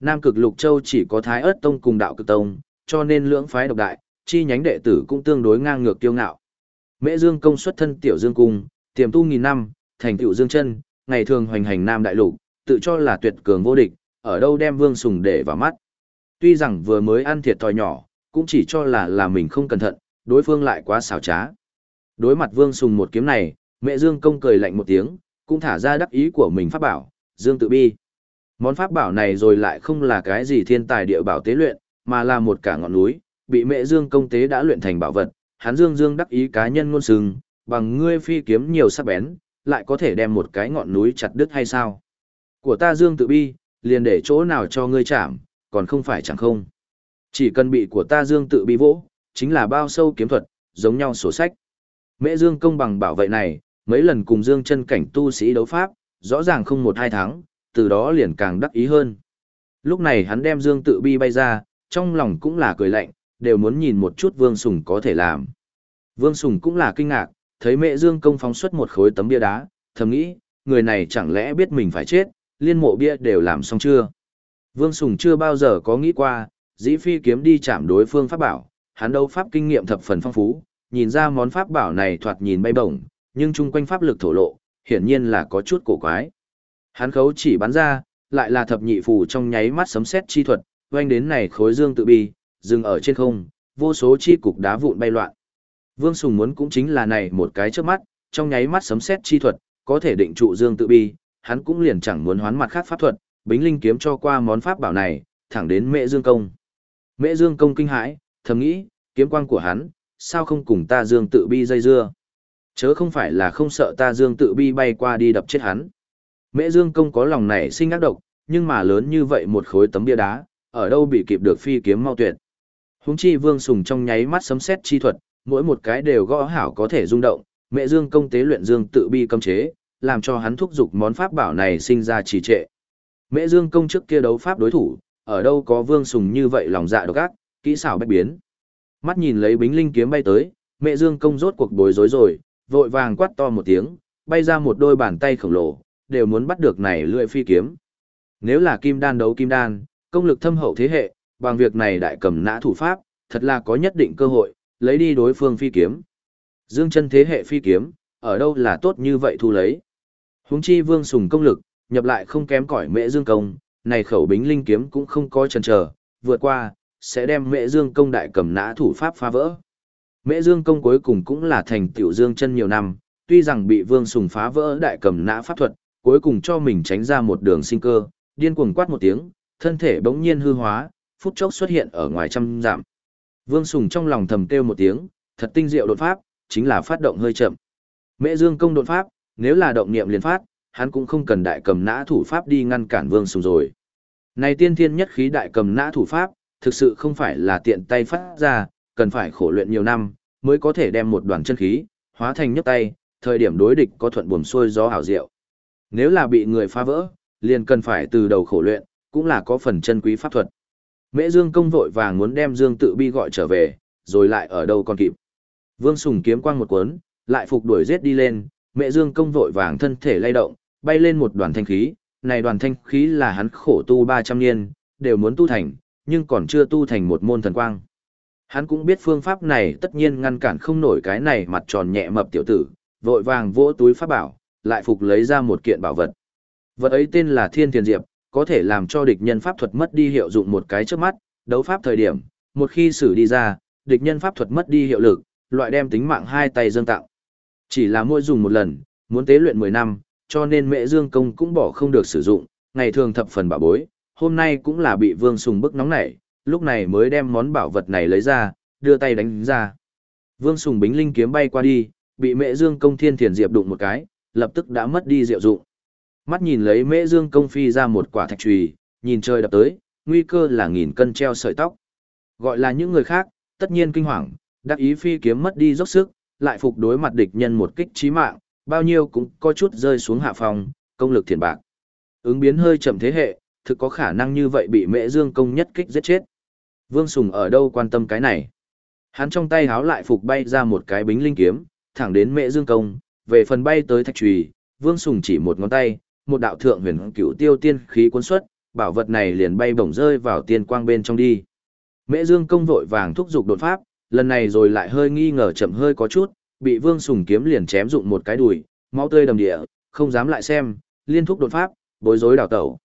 Nam Cực Lục Châu chỉ có Thái Ất Tông cùng Đạo Cực Tông, cho nên lưỡng phái độc đại, chi nhánh đệ tử cũng tương đối ngang ngược kiêu ngạo. Mễ Dương công xuất thân Tiểu Dương Cung, tiềm tu nghìn năm, thành tựu Dương chân, ngày thường hoành hành Nam Đại Lục, tự cho là tuyệt cường vô địch, ở đâu đem Vương Sùng để vào mắt. Tuy rằng vừa mới ăn thiệt thòi nhỏ, cũng chỉ cho là là mình không cẩn thận, đối phương lại quá xảo trá. Đối mặt Vương Sùng một kiếm này, mẹ Dương công cười lạnh một tiếng, cũng thả ra đắc ý của mình pháp bảo, Dương tự bi. Món pháp bảo này rồi lại không là cái gì thiên tài địa bảo tế luyện, mà là một cả ngọn núi, bị mẹ Dương công tế đã luyện thành bảo vật, hắn Dương Dương đắc ý cá nhân ngôn sừng, bằng ngươi phi kiếm nhiều sắc bén, lại có thể đem một cái ngọn núi chặt đứt hay sao? Của ta Dương tự bi, liền để chỗ nào cho ngươi chạm, còn không phải chẳng không. Chỉ cần bị của ta Dương tự bi vỗ, chính là bao sâu kiếm thuật, giống nhau sổ sách. Mễ Dương công bằng bảo vệ này, mấy lần cùng Dương chân cảnh tu sĩ đấu pháp, rõ ràng không một hai tháng, từ đó liền càng đắc ý hơn. Lúc này hắn đem Dương tự bi bay ra, trong lòng cũng là cười lạnh, đều muốn nhìn một chút Vương Sùng có thể làm. Vương Sùng cũng là kinh ngạc, thấy mẹ Dương công phóng xuất một khối tấm bia đá, thầm nghĩ, người này chẳng lẽ biết mình phải chết, liên mộ bia đều làm xong chưa? Vương Sùng chưa bao giờ có nghĩ qua, dĩ phi kiếm đi chạm đối phương pháp bảo, hắn đấu pháp kinh nghiệm thập phần phong phú, nhìn ra món pháp bảo này thoạt nhìn bay bổng, nhưng chung quanh pháp lực thổ lộ, hiển nhiên là có chút cổ quái. Hắn khấu chỉ bắn ra, lại là thập nhị phù trong nháy mắt sấm sét chi thuật, doanh đến này khối dương tự bi, dừng ở trên không, vô số chi cục đá vụn bay loạn. Vương Sùng muốn cũng chính là này một cái trước mắt, trong nháy mắt sấm xét chi thuật, có thể định trụ dương tự bi, hắn cũng liền chẳng muốn hoán mặt khác pháp thuật, bính linh kiếm cho qua món pháp bảo này, thẳng đến mẹ dương công. Mẹ dương công kinh hãi, thầm nghĩ, kiếm quang của hắn, sao không cùng ta dương tự bi dây dưa. Chớ không phải là không sợ ta dương tự bi bay qua đi đập chết hắn. Mễ dương công có lòng này sinh ác độc, nhưng mà lớn như vậy một khối tấm bia đá, ở đâu bị kịp được phi kiếm mau tuyệt. Huống chi Vương Sùng trong nháy mắt sấm sét chi thuật, mỗi một cái đều gõ hảo có thể rung động, mẹ Dương công tế luyện Dương tự bi cấm chế, làm cho hắn thúc giục món pháp bảo này sinh ra trì trệ. Mẹ Dương công trước kia đấu pháp đối thủ, ở đâu có Vương Sùng như vậy lòng dạ độc ác, kỹ xảo bách biến. Mắt nhìn lấy bính linh kiếm bay tới, mẹ Dương công rốt cuộc bối rối rồi, vội vàng quát to một tiếng, bay ra một đôi bàn tay khổng lồ, đều muốn bắt được này lưỡi phi kiếm. Nếu là kim đan đấu kim đan, công lực thâm hậu thế hệ, bằng việc này đại cầm nã thủ pháp, thật là có nhất định cơ hội, lấy đi đối phương phi kiếm. Dương chân thế hệ phi kiếm, ở đâu là tốt như vậy thu lấy. Huống chi vương sùng công lực, nhập lại không kém cỏi mẹ dương công, này khẩu bính linh kiếm cũng không có chần chờ, vượt qua, sẽ đem mẹ dương công đại cầm nã thủ pháp phá vỡ. Mẹ dương công cuối cùng cũng là thành tiểu dương chân nhiều năm, tuy rằng bị vương sùng phá vỡ đại cầm nã pháp thuật, cuối cùng cho mình tránh ra một đường sinh cơ, điên cuồng quát một tiếng, thân thể bỗng nhiên hư hóa, phút chốc xuất hiện ở ngoài trăm giảm, Vương Sùng trong lòng thầm kêu một tiếng, thật tinh diệu đột pháp, chính là phát động hơi chậm. Mẹ Dương công đột pháp, nếu là động niệm liền phát, hắn cũng không cần đại cầm nã thủ pháp đi ngăn cản Vương Sùng rồi. Này tiên thiên nhất khí đại cầm nã thủ pháp, thực sự không phải là tiện tay phát ra, cần phải khổ luyện nhiều năm, mới có thể đem một đoàn chân khí, hóa thành nhấp tay, thời điểm đối địch có thuận buồm xuôi gió hảo diệu. Nếu là bị người phá vỡ, liền cần phải từ đầu khổ luyện, cũng là có phần chân quý pháp thuật. Mễ Dương công vội vàng muốn đem Dương tự bi gọi trở về, rồi lại ở đâu còn kịp. Vương Sùng kiếm quang một cuốn, lại phục đuổi giết đi lên, Mễ Dương công vội vàng thân thể lay động, bay lên một đoàn thanh khí, này đoàn thanh khí là hắn khổ tu 300 niên, đều muốn tu thành, nhưng còn chưa tu thành một môn thần quang. Hắn cũng biết phương pháp này tất nhiên ngăn cản không nổi cái này mặt tròn nhẹ mập tiểu tử, vội vàng vỗ túi pháp bảo, lại phục lấy ra một kiện bảo vật. Vật ấy tên là Thiên Thiền Diệp, có thể làm cho địch nhân pháp thuật mất đi hiệu dụng một cái trước mắt, đấu pháp thời điểm, một khi xử đi ra, địch nhân pháp thuật mất đi hiệu lực, loại đem tính mạng hai tay dâng tặng Chỉ là mỗi dùng một lần, muốn tế luyện 10 năm, cho nên mẹ Dương Công cũng bỏ không được sử dụng, ngày thường thập phần bảo bối, hôm nay cũng là bị Vương Sùng bức nóng nảy, lúc này mới đem món bảo vật này lấy ra, đưa tay đánh ra. Vương Sùng bính linh kiếm bay qua đi, bị mẹ Dương Công Thiên Thiền Diệp đụng một cái, lập tức đã mất đi diệu dụng. Mắt nhìn lấy mễ dương công phi ra một quả thạch trùy, nhìn trời đập tới, nguy cơ là nghìn cân treo sợi tóc. Gọi là những người khác, tất nhiên kinh hoàng, đắc ý phi kiếm mất đi dốc sức, lại phục đối mặt địch nhân một kích chí mạng, bao nhiêu cũng có chút rơi xuống hạ phòng, công lực thiền bạc. Ứng biến hơi chậm thế hệ, thực có khả năng như vậy bị mễ dương công nhất kích giết chết. Vương Sùng ở đâu quan tâm cái này. Hắn trong tay háo lại phục bay ra một cái bính linh kiếm, thẳng đến mễ dương công, về phần bay tới thạch trùy, Vương Sùng chỉ một ngón tay, một đạo thượng huyền cửu tiêu tiên khí cuốn xuất, bảo vật này liền bay bổng rơi vào tiên quang bên trong đi. Mễ Dương công vội vàng thúc giục đột pháp, lần này rồi lại hơi nghi ngờ chậm hơi có chút, bị Vương Sùng kiếm liền chém dụng một cái đùi, máu tươi đầm địa, không dám lại xem, liên thúc đột pháp, bối rối đảo tẩu.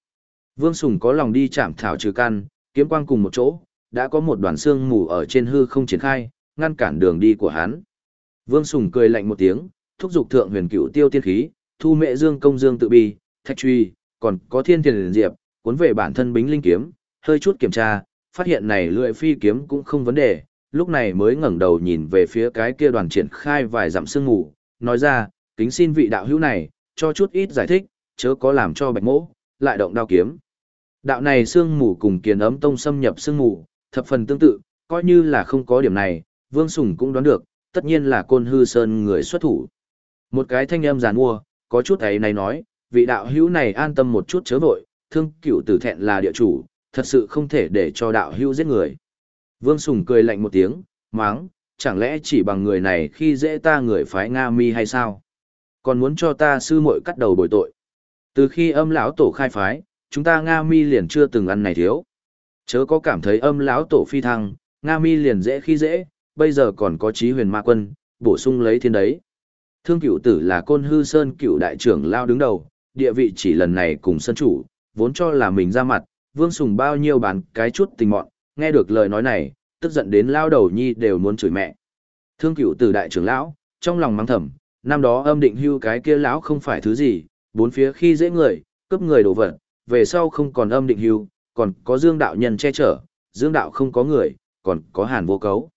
Vương Sùng có lòng đi chạm thảo trừ căn, kiếm quang cùng một chỗ, đã có một đoàn xương mù ở trên hư không triển khai, ngăn cản đường đi của hắn. Vương Sùng cười lạnh một tiếng, thúc giục thượng huyền cửu tiêu tiên khí, thu mẹ dương công dương tự bi, thạch truy, còn có thiên thiền diệp, cuốn về bản thân bính linh kiếm, hơi chút kiểm tra, phát hiện này lưỡi phi kiếm cũng không vấn đề, lúc này mới ngẩng đầu nhìn về phía cái kia đoàn triển khai vài dặm sương ngủ, nói ra, kính xin vị đạo hữu này, cho chút ít giải thích, chớ có làm cho bạch mỗ, lại động đao kiếm. Đạo này sương mù cùng kiền ấm tông xâm nhập sương mù, thập phần tương tự, coi như là không có điểm này, Vương Sùng cũng đoán được, tất nhiên là côn hư sơn người xuất thủ. Một cái thanh âm giàn mua, có chút ấy này nói, vị đạo hữu này an tâm một chút chớ vội, thương cửu tử thẹn là địa chủ, thật sự không thể để cho đạo hữu giết người. Vương Sùng cười lạnh một tiếng, máng, chẳng lẽ chỉ bằng người này khi dễ ta người phái Nga mi hay sao? Còn muốn cho ta sư muội cắt đầu bồi tội. Từ khi âm lão tổ khai phái, chúng ta Nga mi liền chưa từng ăn này thiếu. Chớ có cảm thấy âm lão tổ phi thăng, Nga mi liền dễ khi dễ, bây giờ còn có chí huyền ma quân, bổ sung lấy thiên đấy. Thương cửu tử là côn hư sơn cửu đại trưởng lao đứng đầu, địa vị chỉ lần này cùng sân chủ, vốn cho là mình ra mặt, vương sùng bao nhiêu bán cái chút tình mọn, nghe được lời nói này, tức giận đến lao đầu nhi đều muốn chửi mẹ. Thương cửu tử đại trưởng lão, trong lòng mắng thầm, năm đó âm định hưu cái kia lão không phải thứ gì, bốn phía khi dễ người, cướp người đổ vật, về sau không còn âm định hưu, còn có dương đạo nhân che chở, dương đạo không có người, còn có hàn vô cấu.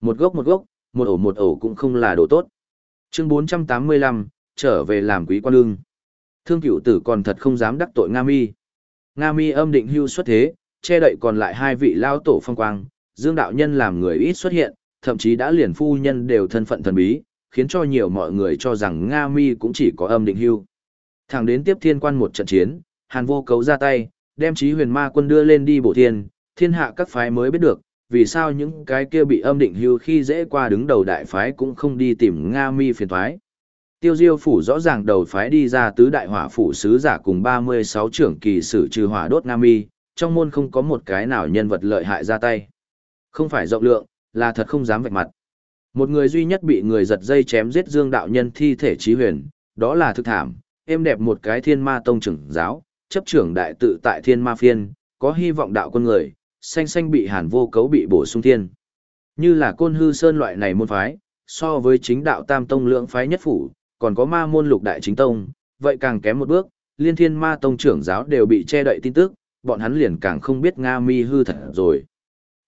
Một gốc một gốc, một ổ một ổ cũng không là đồ tốt. Chương 485, trở về làm quý quan lương. Thương cửu tử còn thật không dám đắc tội Nga Mi. Nga Mi âm định hưu xuất thế, che đậy còn lại hai vị lao tổ phong quang, Dương đạo nhân làm người ít xuất hiện, thậm chí đã liền phu nhân đều thân phận thần bí, khiến cho nhiều mọi người cho rằng Nga Mi cũng chỉ có âm định hưu. Thẳng đến tiếp thiên quan một trận chiến, Hàn vô cấu ra tay, đem chí huyền ma quân đưa lên đi bổ thiên, thiên hạ các phái mới biết được, vì sao những cái kia bị âm định hưu khi dễ qua đứng đầu đại phái cũng không đi tìm Nga Mi phiền thoái. Tiêu diêu phủ rõ ràng đầu phái đi ra tứ đại hỏa phủ sứ giả cùng 36 trưởng kỳ sử trừ hỏa đốt nam Mi, trong môn không có một cái nào nhân vật lợi hại ra tay. Không phải rộng lượng, là thật không dám vạch mặt. Một người duy nhất bị người giật dây chém giết dương đạo nhân thi thể trí huyền, đó là thực thảm, êm đẹp một cái thiên ma tông trưởng giáo, chấp trưởng đại tự tại thiên ma phiên, có hy vọng đạo quân người, xanh xanh bị hàn vô cấu bị bổ sung thiên. Như là côn hư sơn loại này môn phái, so với chính đạo tam tông lượng phái nhất phủ, còn có ma môn lục đại chính tông, vậy càng kém một bước, liên thiên ma tông trưởng giáo đều bị che đậy tin tức, bọn hắn liền càng không biết Nga mi hư thật rồi.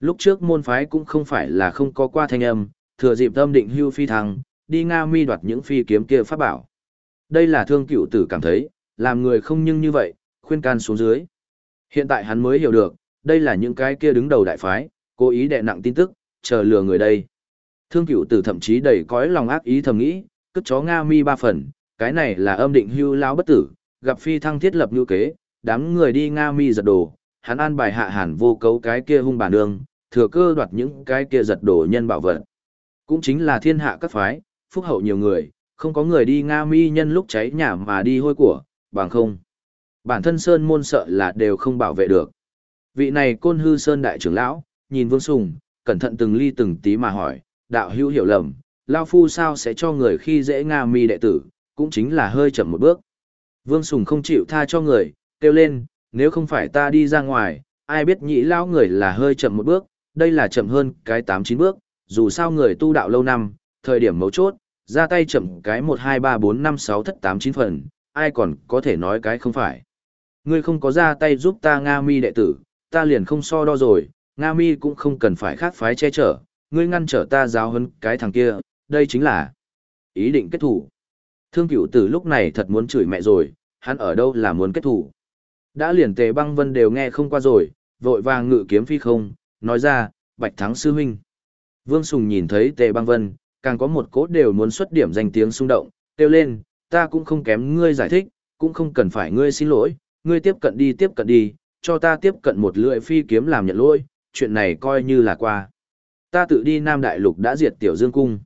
Lúc trước môn phái cũng không phải là không có qua thanh âm, thừa dịp tâm định hưu phi thăng, đi Nga mi đoạt những phi kiếm kia pháp bảo. Đây là thương cựu tử cảm thấy, làm người không nhưng như vậy, khuyên can xuống dưới. Hiện tại hắn mới hiểu được, đây là những cái kia đứng đầu đại phái, cố ý đè nặng tin tức, chờ lừa người đây. Thương cựu tử thậm chí đầy cõi lòng ác ý thầm nghĩ, tức chó Nga mi ba phần, cái này là âm định hưu lao bất tử, gặp phi thăng thiết lập như kế, đám người đi Nga mi giật đồ, hắn an bài hạ hàn vô cấu cái kia hung bản đường, thừa cơ đoạt những cái kia giật đồ nhân bảo vật. Cũng chính là thiên hạ các phái, phúc hậu nhiều người, không có người đi Nga mi nhân lúc cháy nhà mà đi hôi của, bằng không. Bản thân Sơn môn sợ là đều không bảo vệ được. Vị này côn hư Sơn đại trưởng lão, nhìn Vương Sùng, cẩn thận từng ly từng tí mà hỏi, đạo hữu hiểu lầm, Lao Phu sao sẽ cho người khi dễ Nga mi đệ tử, cũng chính là hơi chậm một bước. Vương Sùng không chịu tha cho người, kêu lên, nếu không phải ta đi ra ngoài, ai biết nhị lao người là hơi chậm một bước, đây là chậm hơn cái tám chín bước, dù sao người tu đạo lâu năm, thời điểm mấu chốt, ra tay chậm cái một hai ba bốn năm sáu thất tám chín phần, ai còn có thể nói cái không phải. Ngươi không có ra tay giúp ta Nga mi đệ tử, ta liền không so đo rồi, Nga mi cũng không cần phải khác phái che chở, ngươi ngăn trở ta giáo hơn cái thằng kia, đây chính là ý định kết thủ. Thương cửu tử lúc này thật muốn chửi mẹ rồi, hắn ở đâu là muốn kết thủ. Đã liền tề băng vân đều nghe không qua rồi, vội vàng ngự kiếm phi không, nói ra, bạch thắng sư huynh. Vương Sùng nhìn thấy tề băng vân, càng có một cốt đều muốn xuất điểm danh tiếng xung động, kêu lên, ta cũng không kém ngươi giải thích, cũng không cần phải ngươi xin lỗi, ngươi tiếp cận đi tiếp cận đi, cho ta tiếp cận một lưỡi phi kiếm làm nhận lỗi, chuyện này coi như là qua. Ta tự đi Nam Đại Lục đã diệt Tiểu Dương Cung.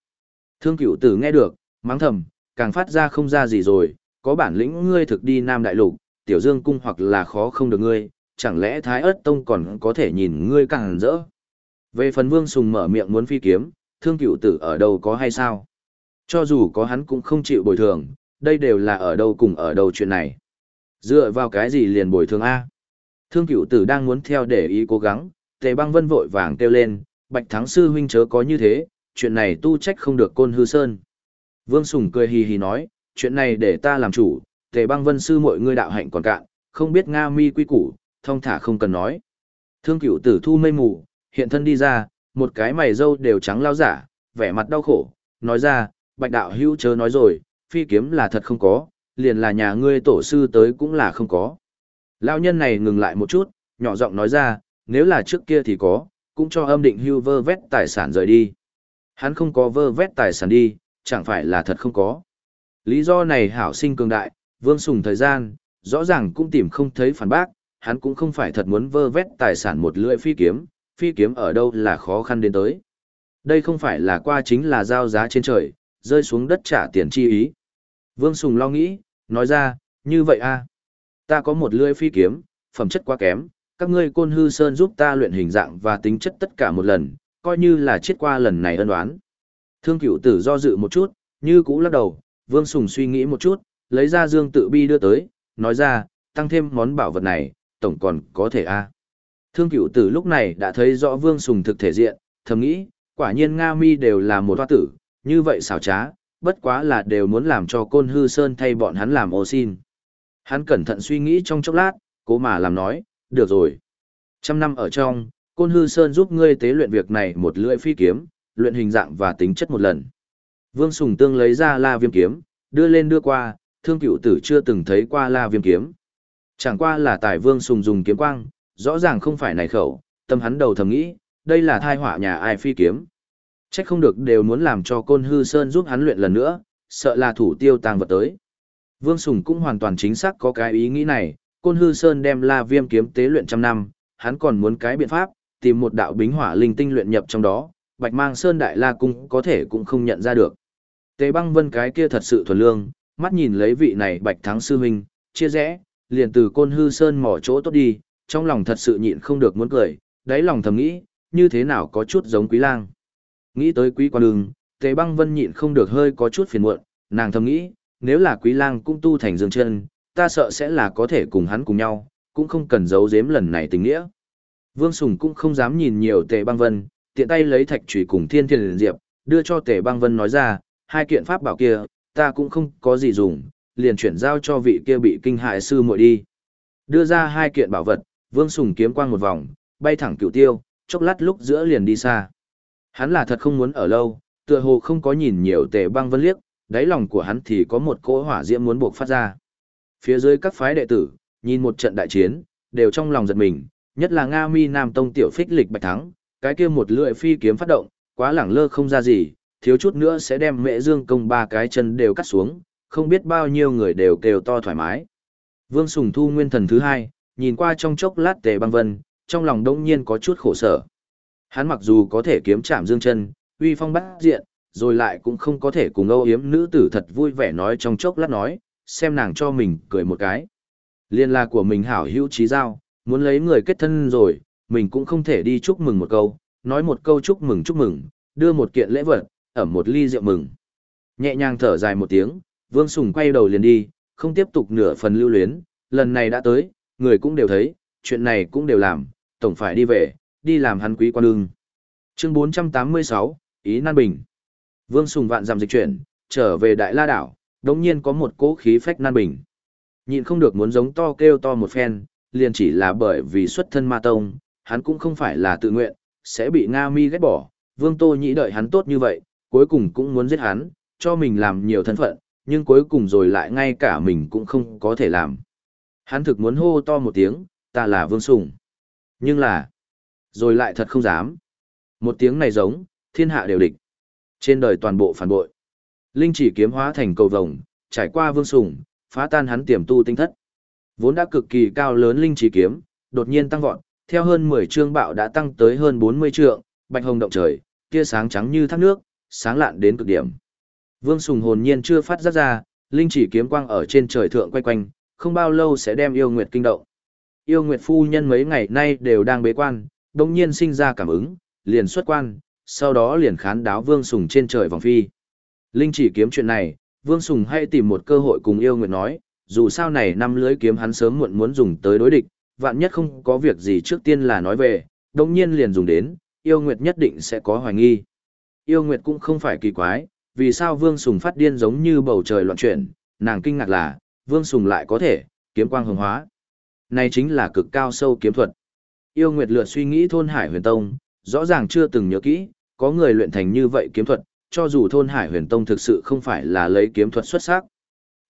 Thương cửu tử nghe được, mắng thầm, càng phát ra không ra gì rồi, có bản lĩnh ngươi thực đi Nam Đại Lục, Tiểu Dương Cung hoặc là khó không được ngươi, chẳng lẽ Thái Ất Tông còn có thể nhìn ngươi càng rỡ. Về phần Vương Sùng mở miệng muốn phi kiếm, thương cửu tử ở đâu có hay sao? Cho dù có hắn cũng không chịu bồi thường, đây đều là ở đâu cùng ở đâu chuyện này. Dựa vào cái gì liền bồi thường A? Thương cửu tử đang muốn theo để ý cố gắng, tề băng vân vội vàng kêu lên, bạch thắng sư huynh chớ có như thế, chuyện này tu trách không được côn hư sơn. Vương Sùng cười hì hì nói, chuyện này để ta làm chủ, tề băng vân sư mọi người đạo hạnh còn cạn, không biết Nga mi quy củ, thông thả không cần nói. Thương cửu tử thu mây mù, hiện thân đi ra, một cái mày râu đều trắng lao giả, vẻ mặt đau khổ, nói ra, bạch đạo hữu chớ nói rồi, phi kiếm là thật không có, liền là nhà ngươi tổ sư tới cũng là không có. Lão nhân này ngừng lại một chút, nhỏ giọng nói ra, nếu là trước kia thì có, cũng cho âm định hưu vơ vét tài sản rời đi. Hắn không có vơ vét tài sản đi, chẳng phải là thật không có. Lý do này hảo sinh cường đại, vương sùng thời gian, rõ ràng cũng tìm không thấy phản bác, hắn cũng không phải thật muốn vơ vét tài sản một lưỡi phi kiếm, phi kiếm ở đâu là khó khăn đến tới. Đây không phải là qua chính là giao giá trên trời, rơi xuống đất trả tiền chi ý. Vương Sùng lo nghĩ, nói ra, như vậy a à. Ta có một lưỡi phi kiếm, phẩm chất quá kém, các ngươi côn hư sơn giúp ta luyện hình dạng và tính chất tất cả một lần, coi như là chết qua lần này ân đoán. Thương cửu tử do dự một chút, như cũ lắc đầu, Vương Sùng suy nghĩ một chút, lấy ra dương tự bi đưa tới, nói ra, tăng thêm món bảo vật này, tổng còn có thể a Thương cửu tử lúc này đã thấy rõ Vương Sùng thực thể diện, thầm nghĩ, quả nhiên Nga mi đều là một hoa tử, như vậy xảo trá, bất quá là đều muốn làm cho côn hư sơn thay bọn hắn làm ô xin. Hắn cẩn thận suy nghĩ trong chốc lát, cố mà làm nói, được rồi. Trăm năm ở trong, côn hư sơn giúp ngươi tế luyện việc này một lưỡi phi kiếm, luyện hình dạng và tính chất một lần. Vương Sùng Tương lấy ra la viêm kiếm, đưa lên đưa qua, thương cửu tử chưa từng thấy qua la viêm kiếm. Chẳng qua là tài Vương Sùng dùng kiếm quang, rõ ràng không phải này khẩu, tâm hắn đầu thầm nghĩ, đây là thai họa nhà ai phi kiếm. Trách không được đều muốn làm cho Côn Hư Sơn giúp hắn luyện lần nữa, sợ là thủ tiêu tàng vật tới. Vương Sùng cũng hoàn toàn chính xác có cái ý nghĩ này, Côn Hư Sơn đem La Viêm kiếm tế luyện trăm năm, hắn còn muốn cái biện pháp, tìm một đạo bính hỏa linh tinh luyện nhập trong đó, Bạch Mang Sơn Đại La Cung có thể cũng không nhận ra được. Tế băng vân cái kia thật sự thuần lương, mắt nhìn lấy vị này Bạch Thắng Sư Huynh, chia rẽ, liền từ Côn Hư Sơn mỏ chỗ tốt đi, trong lòng thật sự nhịn không được muốn cười, đáy lòng thầm nghĩ, như thế nào có chút giống Quý Lang. Nghĩ tới Quý Quan Đường, Tế băng vân nhịn không được hơi có chút phiền muộn, nàng thầm nghĩ, nếu là Quý Lang cũng tu thành dương chân, ta sợ sẽ là có thể cùng hắn cùng nhau, cũng không cần giấu giếm lần này tình nghĩa. Vương Sùng cũng không dám nhìn nhiều Tề Băng Vân, tiện tay lấy thạch chủy cùng Thiên Thiên Diệp, đưa cho Tề Băng Vân nói ra, hai kiện pháp bảo kia, ta cũng không có gì dùng, liền chuyển giao cho vị kia bị kinh hại sư muội đi. Đưa ra hai kiện bảo vật, Vương Sùng kiếm quang một vòng, bay thẳng Cửu tiêu, chốc lát lúc giữa liền đi xa. Hắn là thật không muốn ở lâu, tựa hồ không có nhìn nhiều Tề Băng Vân liếc, đáy lòng của hắn thì có một cỗ hỏa diễm muốn buộc phát ra. Phía dưới các phái đệ tử, nhìn một trận đại chiến, đều trong lòng giật mình, nhất là Nga Mi Nam Tông tiểu phích lịch bạch thắng, cái kia một lưỡi phi kiếm phát động, quá lẳng lơ không ra gì, thiếu chút nữa sẽ đem mẹ dương công ba cái chân đều cắt xuống, không biết bao nhiêu người đều kêu to thoải mái. Vương Sùng Thu nguyên thần thứ hai, nhìn qua trong chốc lát tề băng vân, trong lòng đông nhiên có chút khổ sở. Hắn mặc dù có thể kiếm chạm dương chân, uy phong bắt diện, rồi lại cũng không có thể cùng âu yếm nữ tử thật vui vẻ nói trong chốc lát nói, xem nàng cho mình cười một cái. Liên la của mình hảo hữu trí giao, muốn lấy người kết thân rồi, mình cũng không thể đi chúc mừng một câu, nói một câu chúc mừng chúc mừng, đưa một kiện lễ vật, ẩm một ly rượu mừng. Nhẹ nhàng thở dài một tiếng, Vương Sùng quay đầu liền đi, không tiếp tục nửa phần lưu luyến, lần này đã tới, người cũng đều thấy, chuyện này cũng đều làm, tổng phải đi về, đi làm hắn quý quan ương. Chương 486, Ý Nan Bình Vương Sùng vạn giảm dịch chuyển, trở về Đại La Đảo, đồng nhiên có một cố khí phách Nan Bình. Nhịn không được muốn giống to kêu to một phen, liền chỉ là bởi vì xuất thân ma tông, hắn cũng không phải là tự nguyện, sẽ bị Nga mi ghét bỏ, Vương Tô Nhĩ đợi hắn tốt như vậy, cuối cùng cũng muốn giết hắn, cho mình làm nhiều thân phận, nhưng cuối cùng rồi lại ngay cả mình cũng không có thể làm. Hắn thực muốn hô to một tiếng, ta là Vương Sùng. Nhưng là, rồi lại thật không dám. Một tiếng này giống, thiên hạ đều địch. Trên đời toàn bộ phản bội. Linh chỉ kiếm hóa thành cầu vồng, trải qua Vương Sùng, phá tan hắn tiềm tu tinh thất. Vốn đã cực kỳ cao lớn linh chỉ kiếm, đột nhiên tăng vọt, theo hơn 10 trương bạo đã tăng tới hơn 40 trượng, bạch hồng động trời, tia sáng trắng như thác nước, sáng lạn đến cực điểm. Vương Sùng hồn nhiên chưa phát giác ra, linh chỉ kiếm quang ở trên trời thượng quay quanh, không bao lâu sẽ đem yêu nguyệt kinh động. Yêu nguyệt phu nhân mấy ngày nay đều đang bế quan, đồng nhiên sinh ra cảm ứng, liền xuất quan, sau đó liền khán đáo Vương Sùng trên trời vòng phi. Linh chỉ kiếm chuyện này, Vương Sùng hay tìm một cơ hội cùng yêu nguyệt nói, dù sao này năm lưới kiếm hắn sớm muộn muốn dùng tới đối địch, vạn nhất không có việc gì trước tiên là nói về, đồng nhiên liền dùng đến, yêu nguyệt nhất định sẽ có hoài nghi. Yêu nguyệt cũng không phải kỳ quái, vì sao Vương Sùng phát điên giống như bầu trời loạn chuyển, nàng kinh ngạc là, Vương Sùng lại có thể, kiếm quang hồng hóa. Này chính là cực cao sâu kiếm thuật. Yêu nguyệt lượt suy nghĩ thôn hải huyền tông, rõ ràng chưa từng nhớ kỹ, có người luyện thành như vậy kiếm thuật, cho dù thôn hải huyền tông thực sự không phải là lấy kiếm thuật xuất sắc.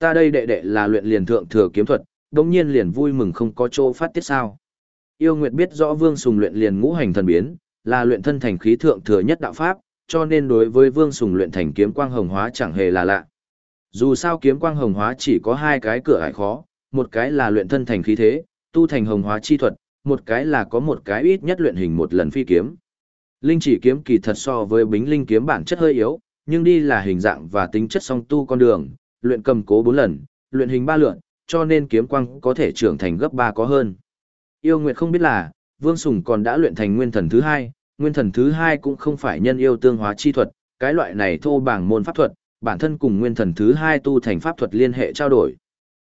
Ta đây đệ đệ là luyện liền thượng thừa kiếm thuật, đồng nhiên liền vui mừng không có chỗ phát tiết sao. Yêu Nguyệt biết rõ Vương Sùng luyện liền ngũ hành thần biến, là luyện thân thành khí thượng thừa nhất đạo pháp, cho nên đối với Vương Sùng luyện thành kiếm quang hồng hóa chẳng hề là lạ. Dù sao kiếm quang hồng hóa chỉ có hai cái cửa ải khó, một cái là luyện thân thành khí thế, tu thành hồng hóa chi thuật, một cái là có một cái ít nhất luyện hình một lần phi kiếm. Linh chỉ kiếm kỳ thật so với bính linh kiếm bản chất hơi yếu, nhưng đi là hình dạng và tính chất song tu con đường, luyện cầm cố bốn lần, luyện hình ba lượn, cho nên kiếm quang có thể trưởng thành gấp ba có hơn. Yêu Nguyệt không biết là, Vương Sùng còn đã luyện thành nguyên thần thứ hai, nguyên thần thứ hai cũng không phải nhân yêu tương hóa chi thuật, cái loại này thô bảng môn pháp thuật, bản thân cùng nguyên thần thứ hai tu thành pháp thuật liên hệ trao đổi.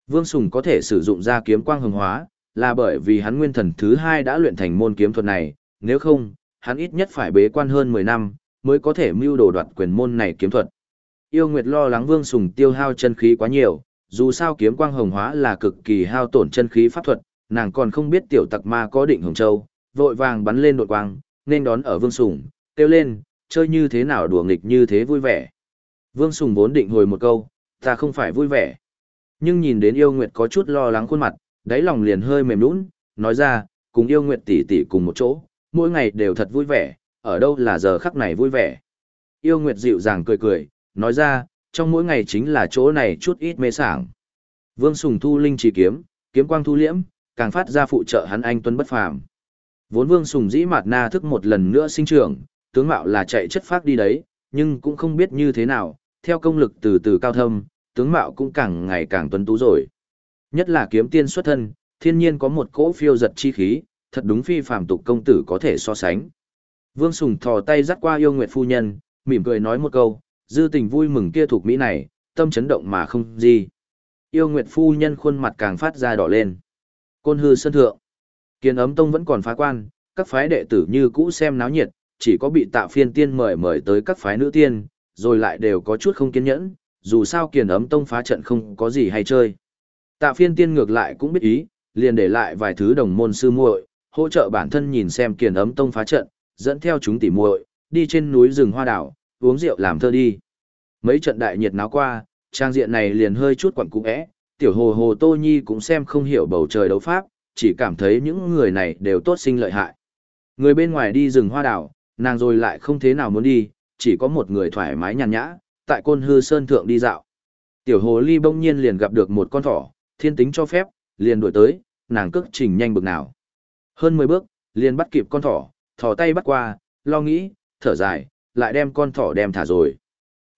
Vương Sùng có thể sử dụng ra kiếm quang hồng hóa, là bởi vì hắn nguyên thần thứ hai đã luyện thành môn kiếm thuật này, nếu không, hắn ít nhất phải bế quan hơn 10 năm, mới có thể mưu đồ đoạt quyền môn này kiếm thuật. Yêu Nguyệt lo lắng Vương Sùng tiêu hao chân khí quá nhiều, dù sao kiếm quang hồng hóa là cực kỳ hao tổn chân khí pháp thuật, nàng còn không biết tiểu tặc ma có định hồng châu, vội vàng bắn lên đột quang, nên đón ở Vương Sùng, kêu lên, chơi như thế nào đùa nghịch như thế vui vẻ. Vương Sùng vốn định hồi một câu, ta không phải vui vẻ. Nhưng nhìn đến yêu nguyệt có chút lo lắng khuôn mặt, đáy lòng liền hơi mềm nũng, nói ra, cùng yêu nguyệt tỷ tỷ cùng một chỗ, mỗi ngày đều thật vui vẻ, ở đâu là giờ khắc này vui vẻ. Yêu Nguyệt dịu dàng cười cười, nói ra, trong mỗi ngày chính là chỗ này chút ít mê sảng. Vương Sùng thu linh chỉ kiếm, kiếm quang thu liễm, càng phát ra phụ trợ hắn anh tuấn bất phàm. Vốn Vương Sùng dĩ mạt na thức một lần nữa sinh trưởng, tướng mạo là chạy chất phát đi đấy, nhưng cũng không biết như thế nào, theo công lực từ từ cao thâm, tướng mạo cũng càng ngày càng tuấn tú rồi. Nhất là kiếm tiên xuất thân, thiên nhiên có một cỗ phiêu giật chi khí, thật đúng phi phàm tục công tử có thể so sánh. Vương Sùng thò tay dắt qua yêu nguyệt phu nhân, mỉm cười nói một câu, dư tình vui mừng kia thuộc Mỹ này, tâm chấn động mà không gì. Yêu nguyệt phu nhân khuôn mặt càng phát ra đỏ lên. Côn hư sân thượng. Kiên ấm tông vẫn còn phá quan, các phái đệ tử như cũ xem náo nhiệt, chỉ có bị tạ phiên tiên mời mời tới các phái nữ tiên, rồi lại đều có chút không kiên nhẫn, dù sao kiền ấm tông phá trận không có gì hay chơi. Tạ phiên tiên ngược lại cũng biết ý, liền để lại vài thứ đồng môn sư muội, hỗ trợ bản thân nhìn xem kiền ấm tông phá trận, dẫn theo chúng tỉ muội, đi trên núi rừng hoa đảo, uống rượu làm thơ đi. Mấy trận đại nhiệt náo qua, trang diện này liền hơi chút quẩn cũ ẽ, tiểu hồ hồ Tô Nhi cũng xem không hiểu bầu trời đấu pháp, chỉ cảm thấy những người này đều tốt sinh lợi hại. Người bên ngoài đi rừng hoa đảo, nàng rồi lại không thế nào muốn đi, chỉ có một người thoải mái nhàn nhã, tại côn hư sơn thượng đi dạo. Tiểu hồ ly bỗng nhiên liền gặp được một con thỏ, thiên tính cho phép, liền đuổi tới, nàng cước trình nhanh bực nào. Hơn 10 bước, liền bắt kịp con thỏ, thỏ tay bắt qua, lo nghĩ, thở dài, lại đem con thỏ đem thả rồi.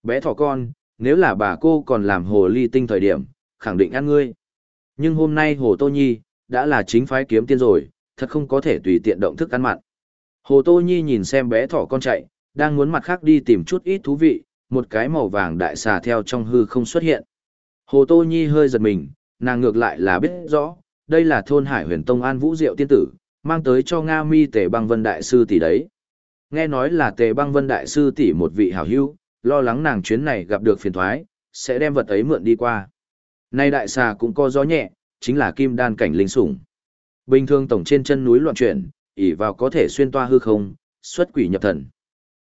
Bé thỏ con, nếu là bà cô còn làm hồ ly tinh thời điểm, khẳng định ăn ngươi. Nhưng hôm nay hồ Tô Nhi, đã là chính phái kiếm tiên rồi, thật không có thể tùy tiện động thức ăn mặn. Hồ Tô Nhi nhìn xem bé thỏ con chạy, đang muốn mặt khác đi tìm chút ít thú vị, một cái màu vàng đại xà theo trong hư không xuất hiện. Hồ Tô Nhi hơi giật mình, nàng ngược lại là biết rõ, đây là thôn Hải Huyền Tông An Vũ Diệu tiên tử, mang tới cho Nga Mi Tề Băng Vân đại sư tỷ đấy. Nghe nói là Tề Băng Vân đại sư tỷ một vị hảo hữu, lo lắng nàng chuyến này gặp được phiền toái, sẽ đem vật ấy mượn đi qua. Nay đại xà cũng có gió nhẹ, chính là kim đan cảnh linh sủng. Bình thường tổng trên chân núi loạn chuyển, ỉ vào có thể xuyên toa hư không, xuất quỷ nhập thần.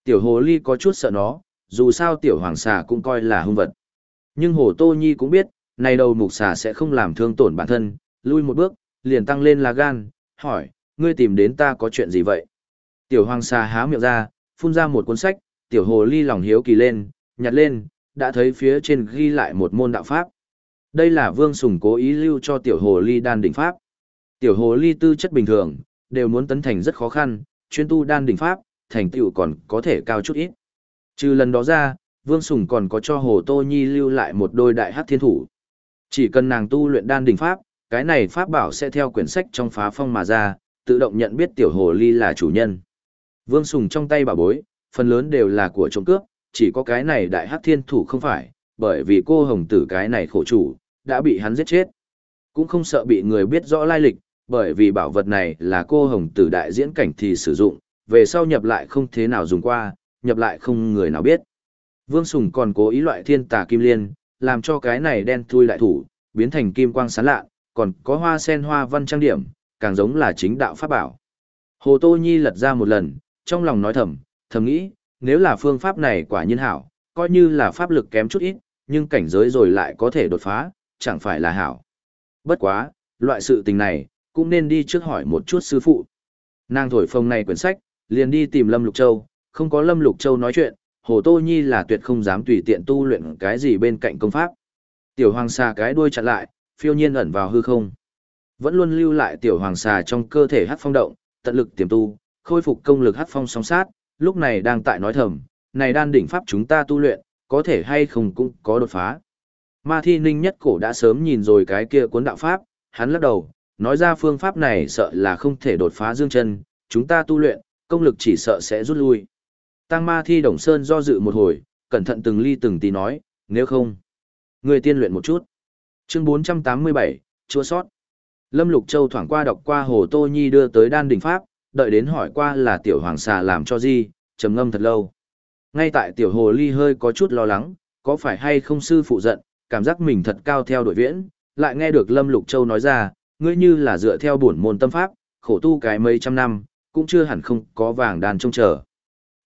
Tiểu hồ ly có chút sợ nó, dù sao tiểu hoàng xà cũng coi là hung vật. Nhưng hồ tô nhi cũng biết, này đầu mục xà sẽ không làm thương tổn bản thân, lui một bước, liền tăng lên là gan, hỏi, ngươi tìm đến ta có chuyện gì vậy? Tiểu hoàng xà há miệng ra, phun ra một cuốn sách, tiểu hồ ly lòng hiếu kỳ lên, nhặt lên, đã thấy phía trên ghi lại một môn đạo pháp. Đây là vương sùng cố ý lưu cho tiểu hồ ly đan đỉnh pháp. Tiểu hồ ly tư chất bình thường, đều muốn tấn thành rất khó khăn, chuyên tu đan đỉnh pháp, thành tựu còn có thể cao chút ít. Trừ lần đó ra, Vương Sùng còn có cho Hồ Tô Nhi lưu lại một đôi đại hắc thiên thủ. Chỉ cần nàng tu luyện đan đỉnh pháp, cái này pháp bảo sẽ theo quyển sách trong phá phong mà ra, tự động nhận biết tiểu hồ ly là chủ nhân. Vương Sùng trong tay bà bối, phần lớn đều là của trộm cướp, chỉ có cái này đại hắc thiên thủ không phải, bởi vì cô hồng tử cái này khổ chủ, đã bị hắn giết chết. Cũng không sợ bị người biết rõ lai lịch, bởi vì bảo vật này là cô hồng tử đại diễn cảnh thì sử dụng, về sau nhập lại không thế nào dùng qua, nhập lại không người nào biết. Vương Sùng còn cố ý loại thiên tà kim liên, làm cho cái này đen thui lại thủ, biến thành kim quang sáng lạ, còn có hoa sen hoa văn trang điểm, càng giống là chính đạo pháp bảo. Hồ Tô Nhi lật ra một lần, trong lòng nói thầm, thầm nghĩ, nếu là phương pháp này quả nhiên hảo, coi như là pháp lực kém chút ít, nhưng cảnh giới rồi lại có thể đột phá, chẳng phải là hảo. Bất quá, loại sự tình này, cũng nên đi trước hỏi một chút sư phụ. Nàng thổi phồng này quyển sách, liền đi tìm Lâm Lục Châu, không có Lâm Lục Châu nói chuyện, Hồ Tô Nhi là tuyệt không dám tùy tiện tu luyện cái gì bên cạnh công pháp. Tiểu Hoàng xà cái đuôi chặn lại, phiêu nhiên ẩn vào hư không. Vẫn luôn lưu lại tiểu hoàng xà trong cơ thể hát phong động, tận lực tiềm tu, khôi phục công lực hắc phong song sát, lúc này đang tại nói thầm, này đan đỉnh pháp chúng ta tu luyện, có thể hay không cũng có đột phá. Ma thi ninh nhất cổ đã sớm nhìn rồi cái kia cuốn đạo pháp, hắn lắc đầu, nói ra phương pháp này sợ là không thể đột phá dương chân, chúng ta tu luyện, công lực chỉ sợ sẽ rút lui. Tăng ma thi đồng sơn do dự một hồi, cẩn thận từng ly từng tí nói, nếu không, người tiên luyện một chút. Chương 487, chua sót. Lâm Lục Châu thoảng qua đọc qua Hồ Tô Nhi đưa tới đan đỉnh pháp, đợi đến hỏi qua là tiểu hoàng xà làm cho gì, trầm ngâm thật lâu. Ngay tại tiểu hồ ly hơi có chút lo lắng, có phải hay không sư phụ giận, cảm giác mình thật cao theo đội viễn, lại nghe được Lâm Lục Châu nói ra, ngươi như là dựa theo bổn môn tâm pháp, khổ tu cái mấy trăm năm, cũng chưa hẳn không có vàng đàn trông chờ.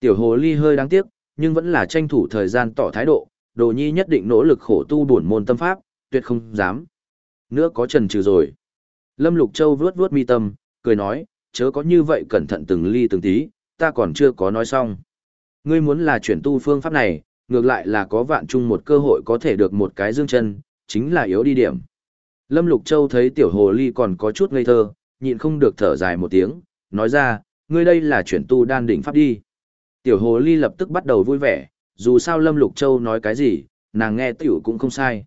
Tiểu hồ ly hơi đáng tiếc, nhưng vẫn là tranh thủ thời gian tỏ thái độ, đồ nhi nhất định nỗ lực khổ tu bổn môn tâm pháp, tuyệt không dám. Nữa có trần trừ rồi. Lâm Lục Châu vuốt vuốt mi tâm, cười nói, chớ có như vậy cẩn thận từng ly từng tí, ta còn chưa có nói xong. Ngươi muốn là chuyển tu phương pháp này, ngược lại là có vạn chung một cơ hội có thể được một cái dương chân, chính là yếu đi điểm. Lâm Lục Châu thấy tiểu hồ ly còn có chút ngây thơ, nhịn không được thở dài một tiếng, nói ra, ngươi đây là chuyển tu đan đỉnh pháp đi. Tiểu hồ ly lập tức bắt đầu vui vẻ, dù sao Lâm Lục Châu nói cái gì, nàng nghe tiểu cũng không sai.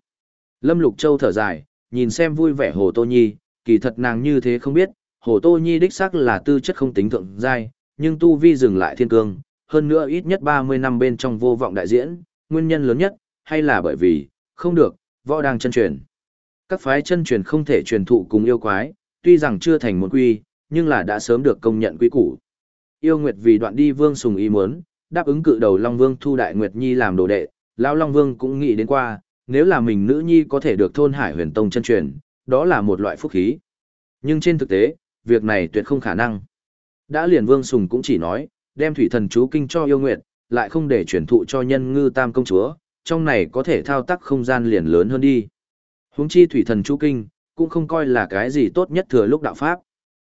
Lâm Lục Châu thở dài, nhìn xem vui vẻ Hồ Tô Nhi, kỳ thật nàng như thế không biết, Hồ Tô Nhi đích xác là tư chất không tính thượng giai, nhưng tu vi dừng lại thiên cương, hơn nữa ít nhất 30 năm bên trong vô vọng đại diễn, nguyên nhân lớn nhất, hay là bởi vì, không được, võ đang chân truyền. Các phái chân truyền không thể truyền thụ cùng yêu quái, tuy rằng chưa thành một quy, nhưng là đã sớm được công nhận quy củ. Yêu Nguyệt vì đoạn đi Vương Sùng ý muốn, đáp ứng cự đầu Long Vương thu Đại Nguyệt Nhi làm đồ đệ, lão Long Vương cũng nghĩ đến qua, nếu là mình nữ nhi có thể được thôn Hải Huyền Tông chân truyền, đó là một loại phúc khí. Nhưng trên thực tế, việc này tuyệt không khả năng. Đã liền Vương Sùng cũng chỉ nói, đem thủy thần chú kinh cho yêu nguyệt, lại không để chuyển thụ cho nhân ngư tam công chúa, trong này có thể thao tác không gian liền lớn hơn đi. Huống chi thủy thần chú kinh, cũng không coi là cái gì tốt nhất thừa lúc đạo pháp.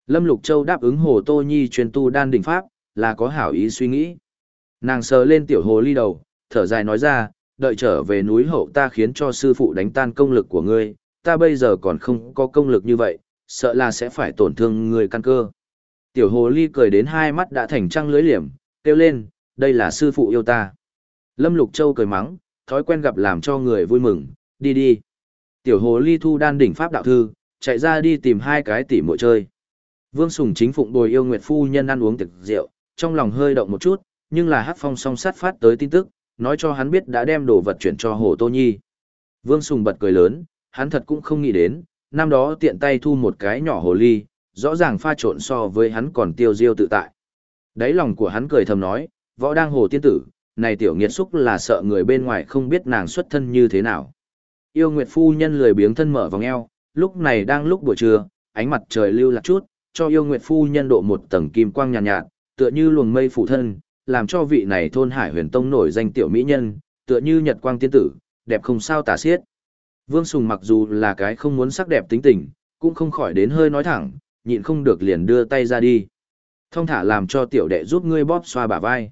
Lâm Lục Châu đáp ứng Hồ Tô Nhi truyền tu đan đỉnh pháp, là có hảo ý suy nghĩ. Nàng sờ lên tiểu hồ ly đầu, thở dài nói ra, đợi trở về núi hậu ta khiến cho sư phụ đánh tan công lực của ngươi, ta bây giờ còn không có công lực như vậy, sợ là sẽ phải tổn thương người căn cơ. Tiểu hồ ly cười đến hai mắt đã thành trăng lưới liềm, kêu lên, đây là sư phụ yêu ta. Lâm Lục Châu cười mắng, thói quen gặp làm cho người vui mừng, đi đi. Tiểu hồ ly thu đan đỉnh pháp đạo thư, chạy ra đi tìm hai cái tỉ muội chơi. Vương Sùng chính phụng bồi yêu Nguyệt Phu nhân ăn uống tiệc rượu, trong lòng hơi động một chút, nhưng là hát phong song sát phát tới tin tức, nói cho hắn biết đã đem đồ vật chuyển cho Hồ Tô Nhi. Vương Sùng bật cười lớn, hắn thật cũng không nghĩ đến, năm đó tiện tay thu một cái nhỏ hồ ly, rõ ràng pha trộn so với hắn còn tiêu diêu tự tại. Đáy lòng của hắn cười thầm nói, võ đang hồ tiên tử, này tiểu nghiệt xúc là sợ người bên ngoài không biết nàng xuất thân như thế nào. Yêu Nguyệt phu nhân lười biếng thân mở vòng eo, lúc này đang lúc buổi trưa, ánh mặt trời lưu lạc chút, cho yêu Nguyệt phu nhân độ một tầng kim quang nhàn nhạt, nhạt, tựa như luồng mây phủ thân, làm cho vị này thôn Hải Huyền Tông nổi danh tiểu mỹ nhân, tựa như nhật quang tiên tử, đẹp không sao tả xiết. Vương Sùng mặc dù là cái không muốn sắc đẹp tính tình, cũng không khỏi đến hơi nói thẳng, nhịn không được liền đưa tay ra đi. Thông thả làm cho tiểu đệ giúp ngươi bóp xoa bả vai.